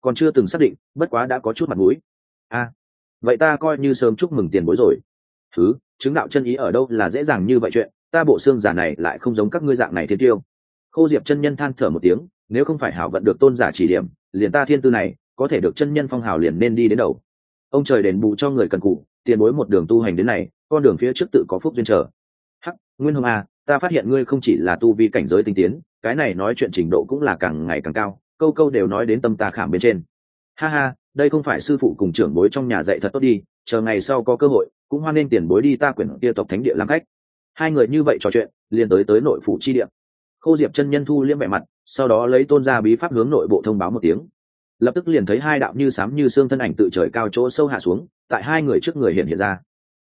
Còn chưa từng xác định, bất quá đã có chút mặt mũi. A vậy ta coi như sớm chúc mừng tiền bối rồi thứ chứng đạo chân ý ở đâu là dễ dàng như vậy chuyện ta bộ xương giả này lại không giống các ngươi dạng này thiên tiêu. Khô diệp chân nhân than thở một tiếng nếu không phải hảo vận được tôn giả chỉ điểm liền ta thiên tư này có thể được chân nhân phong hào liền nên đi đến đầu. Ông trời đền bù cho người cần cụ tiền bối một đường tu hành đến này con đường phía trước tự có phúc duyên trở. Hắc nguyên hồng a, ta phát hiện ngươi không chỉ là tu vi cảnh giới tinh tiến cái này nói chuyện trình độ cũng là càng ngày càng cao câu câu đều nói đến tâm ta khảm bên trên. Ha ha đây không phải sư phụ cùng trưởng bối trong nhà dạy thật tốt đi chờ ngày sau có cơ hội cũng hoan nên tiền bối đi ta quyển kia tộc thánh địa làm khách. Hai người như vậy trò chuyện, liền tới tới nội phủ chi địa. Khô diệp chân nhân thu liêm vẻ mặt, sau đó lấy tôn ra bí pháp hướng nội bộ thông báo một tiếng. Lập tức liền thấy hai đạo như sám như xương thân ảnh tự trời cao chỗ sâu hạ xuống, tại hai người trước người hiện hiện ra.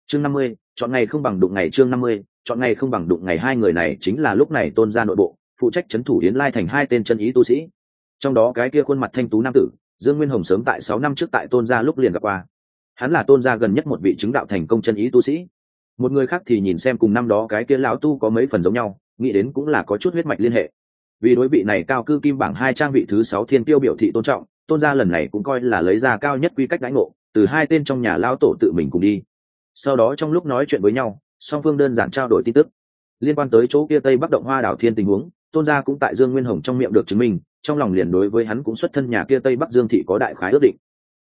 Chương năm mươi, chọn ngày không bằng đụng ngày chương năm mươi, chọn ngày không bằng đụng ngày hai người này chính là lúc này tôn ra nội bộ, phụ trách c h ấ n thủ yến lai thành hai tên chân ý tu sĩ. Trong đó cái kia khuôn mặt thanh tú nam tử, dương nguyên hồng sớm tại sáu năm trước tại tôn gia lúc liền gặp qua hắn là tôn gia gần nhất một vị chứng đạo thành công chân ý tu sĩ. Một người khác thì nhìn xem cùng năm đó cái kia lão tu có mấy phần giống nhau, nghĩ đến cũng là có chút huyết mạch liên hệ. Vì đối vị này cao cư kim bảng hai trang vị thứ sáu thiên tiêu biểu thị tôn trọng, tôn gia lần này cũng coi là lấy ra cao nhất quy cách đãi ngộ, từ hai tên trong nhà lao tổ tự mình cùng đi. Sau đó trong lúc nói chuyện với nhau, song phương đơn giản trao đổi tin tức. Liên quan tới chỗ kia tây bắc động hoa đảo thiên tình huống, tôn gia cũng tại dương nguyên hồng trong miệng được chứng minh, trong lòng liền đối với hắn cũng xuất thân nhà kia tây bắc dương thị có đại khái ước định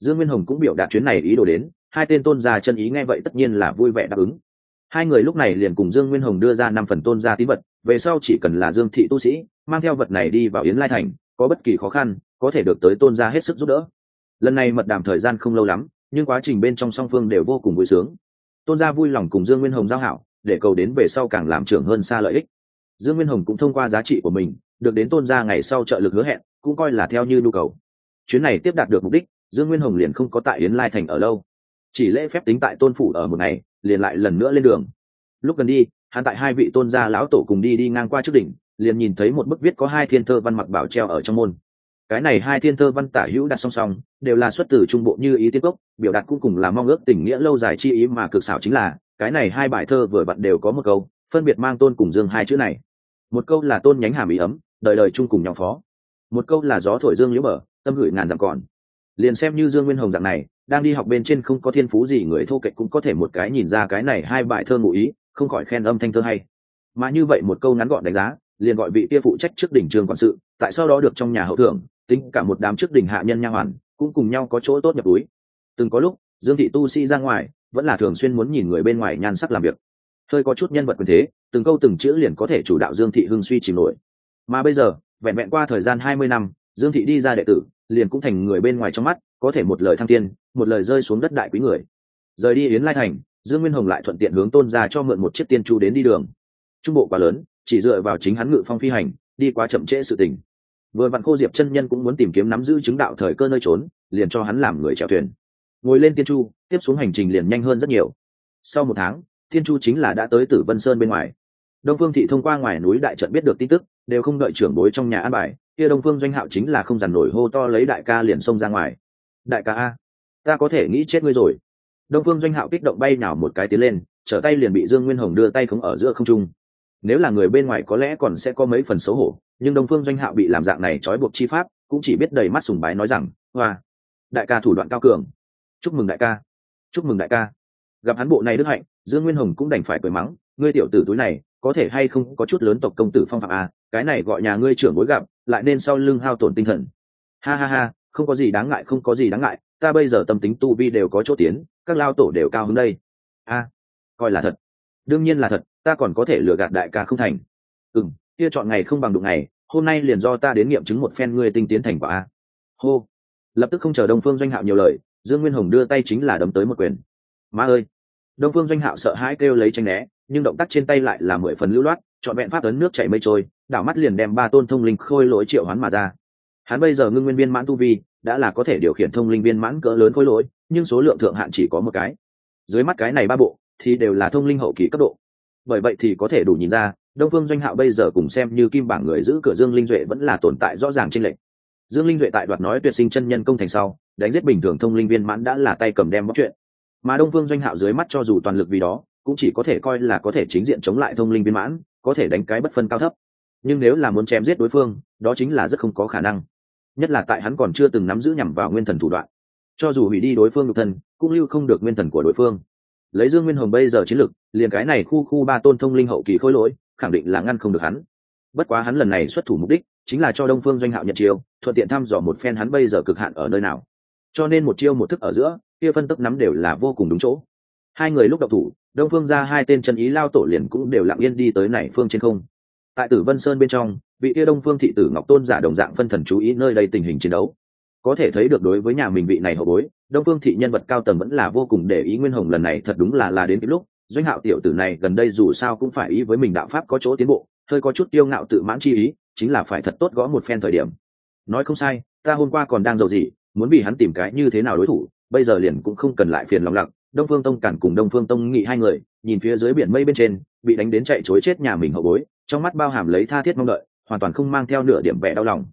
dương nguyên hồng cũng biểu đạt chuyến này ý đồ đến, hai tên tôn gia chân ý nghe vậy tất nhiên là vui vẻ đáp ứng. Hai người lúc này liền cùng dương nguyên hồng đưa ra năm phần tôn gia tín vật, về sau chỉ cần là dương thị tu sĩ, mang theo vật này đi vào yến lai thành, có bất kỳ khó khăn, có thể được tới tôn gia hết sức giúp đỡ. Lần này mật đàm thời gian không lâu lắm, nhưng quá trình bên trong song phương đều vô cùng vui sướng. Tôn gia vui lòng cùng dương nguyên hồng giao hảo, để cầu đến về sau càng làm trưởng hơn xa lợi ích. Dương nguyên hồng cũng thông qua giá trị của mình, được đến tôn gia ngày sau trợ lực hứa hẹn, cũng coi là theo như nhu cầu. Chuyến này tiếp đạt được mục đích dương nguyên hồng liền không có tại yến lai thành ở lâu. Chỉ lễ phép tính tại tôn phủ ở một ngày, liền lại lần nữa lên đường. Lúc gần đi, hắn tại hai vị tôn gia lão tổ cùng đi đi ngang qua trước đỉnh, liền nhìn thấy một bức viết có hai thiên thơ văn mặc bảo treo ở trong môn. Cái này hai thiên thơ văn tả hữu đặt song song, đều là xuất từ trung bộ như ý tiết gốc biểu đạt cũng cùng là mong ước tình nghĩa lâu dài chi ý mà cực xảo chính là, cái này hai bài thơ vừa vặn đều có một câu, phân biệt mang tôn cùng dương hai chữ này. Một câu là tôn nhánh hàm ý ấm, đời đời chung cùng nhau phó. Một câu là gió thổi dương liễu mở tâm gửi ngàn dặm còn liền xem như dương nguyên hồng dạng này, đang đi học bên trên không có thiên phú gì, người thô kệch cũng có thể một cái nhìn ra cái này hai bài thơ ngụ ý, không khỏi khen âm thanh thơ hay. Mà như vậy một câu ngắn gọn đánh giá, liền gọi vị kia phụ trách trước đỉnh trường quản sự, tại sau đó được trong nhà hậu thưởng, tính cả một đám trước đỉnh hạ nhân nha hoàn, cũng cùng nhau có chỗ tốt nhập túi. Từng có lúc, dương thị tu sĩ ra ngoài, vẫn là thường xuyên muốn nhìn người bên ngoài nhan sắc làm việc. Hơi có chút nhân vật quyền thế, từng câu từng chữ liền có thể chủ đạo dương thị hưng suy chìm nổi. Mà bây giờ, vẹn vẹn qua thời gian hai mươi năm dương thị đi ra đệ tử, liền cũng thành người bên ngoài trong mắt, có thể một lời thăng tiên, một lời rơi xuống đất đại quý người. Rời đi yến lai thành, dương nguyên hồng lại thuận tiện hướng tôn ra cho mượn một chiếc tiên chu đến đi đường. Trung bộ quá lớn, chỉ dựa vào chính hắn ngự phong phi hành, đi quá chậm trễ sự tình. Vừa vặn khô diệp chân nhân cũng muốn tìm kiếm nắm giữ chứng đạo thời cơ nơi trốn, liền cho hắn làm người chèo thuyền. Ngồi lên tiên chu, tiếp xuống hành trình liền nhanh hơn rất nhiều. Sau một tháng, tiên chu chính là đã tới tử vân sơn bên ngoài. Đông phương thị thông qua ngoài núi đại trận biết được tin tức, đều không đợi trưởng bối trong nhà an bài kia đông phương doanh hạo chính là không dằn nổi hô to lấy đại ca liền xông ra ngoài. Đại ca a ta có thể nghĩ chết ngươi rồi. Đông phương doanh hạo kích động bay nào một cái tiến lên trở tay liền bị dương nguyên hồng đưa tay không ở giữa không trung. Nếu là người bên ngoài có lẽ còn sẽ có mấy phần xấu hổ nhưng đông phương doanh hạo bị làm dạng này trói buộc chi pháp cũng chỉ biết đầy mắt sùng bái nói rằng hoa đại ca thủ đoạn cao cường. Chúc mừng đại ca chúc mừng đại ca. Gặp hắn bộ này đức hạnh dương nguyên hồng cũng đành phải cười mắng ngươi tiểu tử túi này có thể hay không có chút lớn tộc công tử phong phạm à, cái này gọi nhà ngươi trưởng bối gặp, lại nên sau lưng hao tổn tinh thần. Ha ha ha, không có gì đáng ngại, không có gì đáng ngại, ta bây giờ tâm tính tu vi đều có chỗ tiến, các lao tổ đều cao hứng đây. A, coi là thật. Đương nhiên là thật, ta còn có thể lừa gạt đại ca không thành. Ừ m kia chọn ngày không bằng đụng ngày, hôm nay liền do ta đến nghiệm chứng một phen ngươi tinh tiến thành quả a. Hô. Lập tức không chờ đông phương doanh hạo nhiều lời, dương nguyên hồng đưa tay chính là đấm tới một quyền. Má ơi. Đông phương doanh hạo sợ hãi kêu lấy tranh né, nhưng động tác trên tay lại là mười phần lưu loát chọn vẹn pháp ấn nước chảy mây trôi, đảo mắt liền đem ba tôn thông linh khôi lỗi triệu hoán mà ra. Hắn bây giờ ngưng nguyên viên mãn tu vi, đã là có thể điều khiển thông linh viên mãn cỡ lớn khôi lỗi, nhưng số lượng thượng hạn chỉ có một cái. Dưới mắt cái này ba bộ, thì đều là thông linh hậu kỳ cấp độ. Bởi vậy thì có thể đủ nhìn ra, đông phương doanh hạo bây giờ cùng xem như kim bảng người giữ cửa dương linh duệ vẫn là tồn tại rõ ràng trên lệnh dương linh duệ tại đoạt nói tuyệt sinh chân nhân công thành sau, đánh giết bình thường thông linh viên mãn đã là tay cầm đem bóc chuyện. Mà đông phương doanh hạo dưới mắt cho dù toàn lực vì đó, cũng chỉ có thể coi là có thể chính diện chống lại thông linh viên mãn có thể đánh cái bất phân cao thấp. Nhưng nếu là muốn chém giết đối phương, đó chính là rất không có khả năng. Nhất là tại hắn còn chưa từng nắm giữ nhằm vào nguyên thần thủ đoạn. Cho dù hủy đi đối phương nhục thân, cũng lưu không được nguyên thần của đối phương. Lấy dương nguyên hồng bây giờ chiến lực, liền cái này khu khu ba tôn thông linh hậu kỳ khôi lỗi, khẳng định là ngăn không được hắn. Bất quá hắn lần này xuất thủ mục đích, chính là cho đông phương doanh hạo nhận chiêu, thuận tiện thăm dò một phen hắn bây giờ cực hạn ở nơi nào. Cho nên một chiêu một thức ở giữa, kia phân tức nắm đều là vô cùng đúng chỗ hai người lúc đậu thủ, đông phương ra hai tên chân ý lao tổ liền cũng đều lặng yên đi tới này phương trên không. Tại tử vân sơn bên trong, vị kia đông phương thị tử ngọc tôn giả đồng dạng phân thần chú ý nơi đây tình hình chiến đấu. Có thể thấy được đối với nhà mình vị này hậu bối, đông phương thị nhân vật cao tầng vẫn là vô cùng để ý nguyên hồng lần này thật đúng là là đến cái lúc, doanh hạo tiểu tử này gần đây dù sao cũng phải ý với mình đạo pháp có chỗ tiến bộ, hơi có chút kiêu ngạo tự mãn chi ý, chính là phải thật tốt gõ một phen thời điểm. Nói không sai, ta hôm qua còn đang giàu gì, muốn vì hắn tìm cái như thế nào đối thủ, bây giờ liền cũng không cần lại phiền lòng lặng đông phương tông cản cùng đông phương tông nghị hai người, nhìn phía dưới biển mây bên trên, bị đánh đến chạy chối chết nhà mình hậu bối, trong mắt bao hàm lấy tha thiết mong đợi, hoàn toàn không mang theo nửa điểm vẻ đau lòng.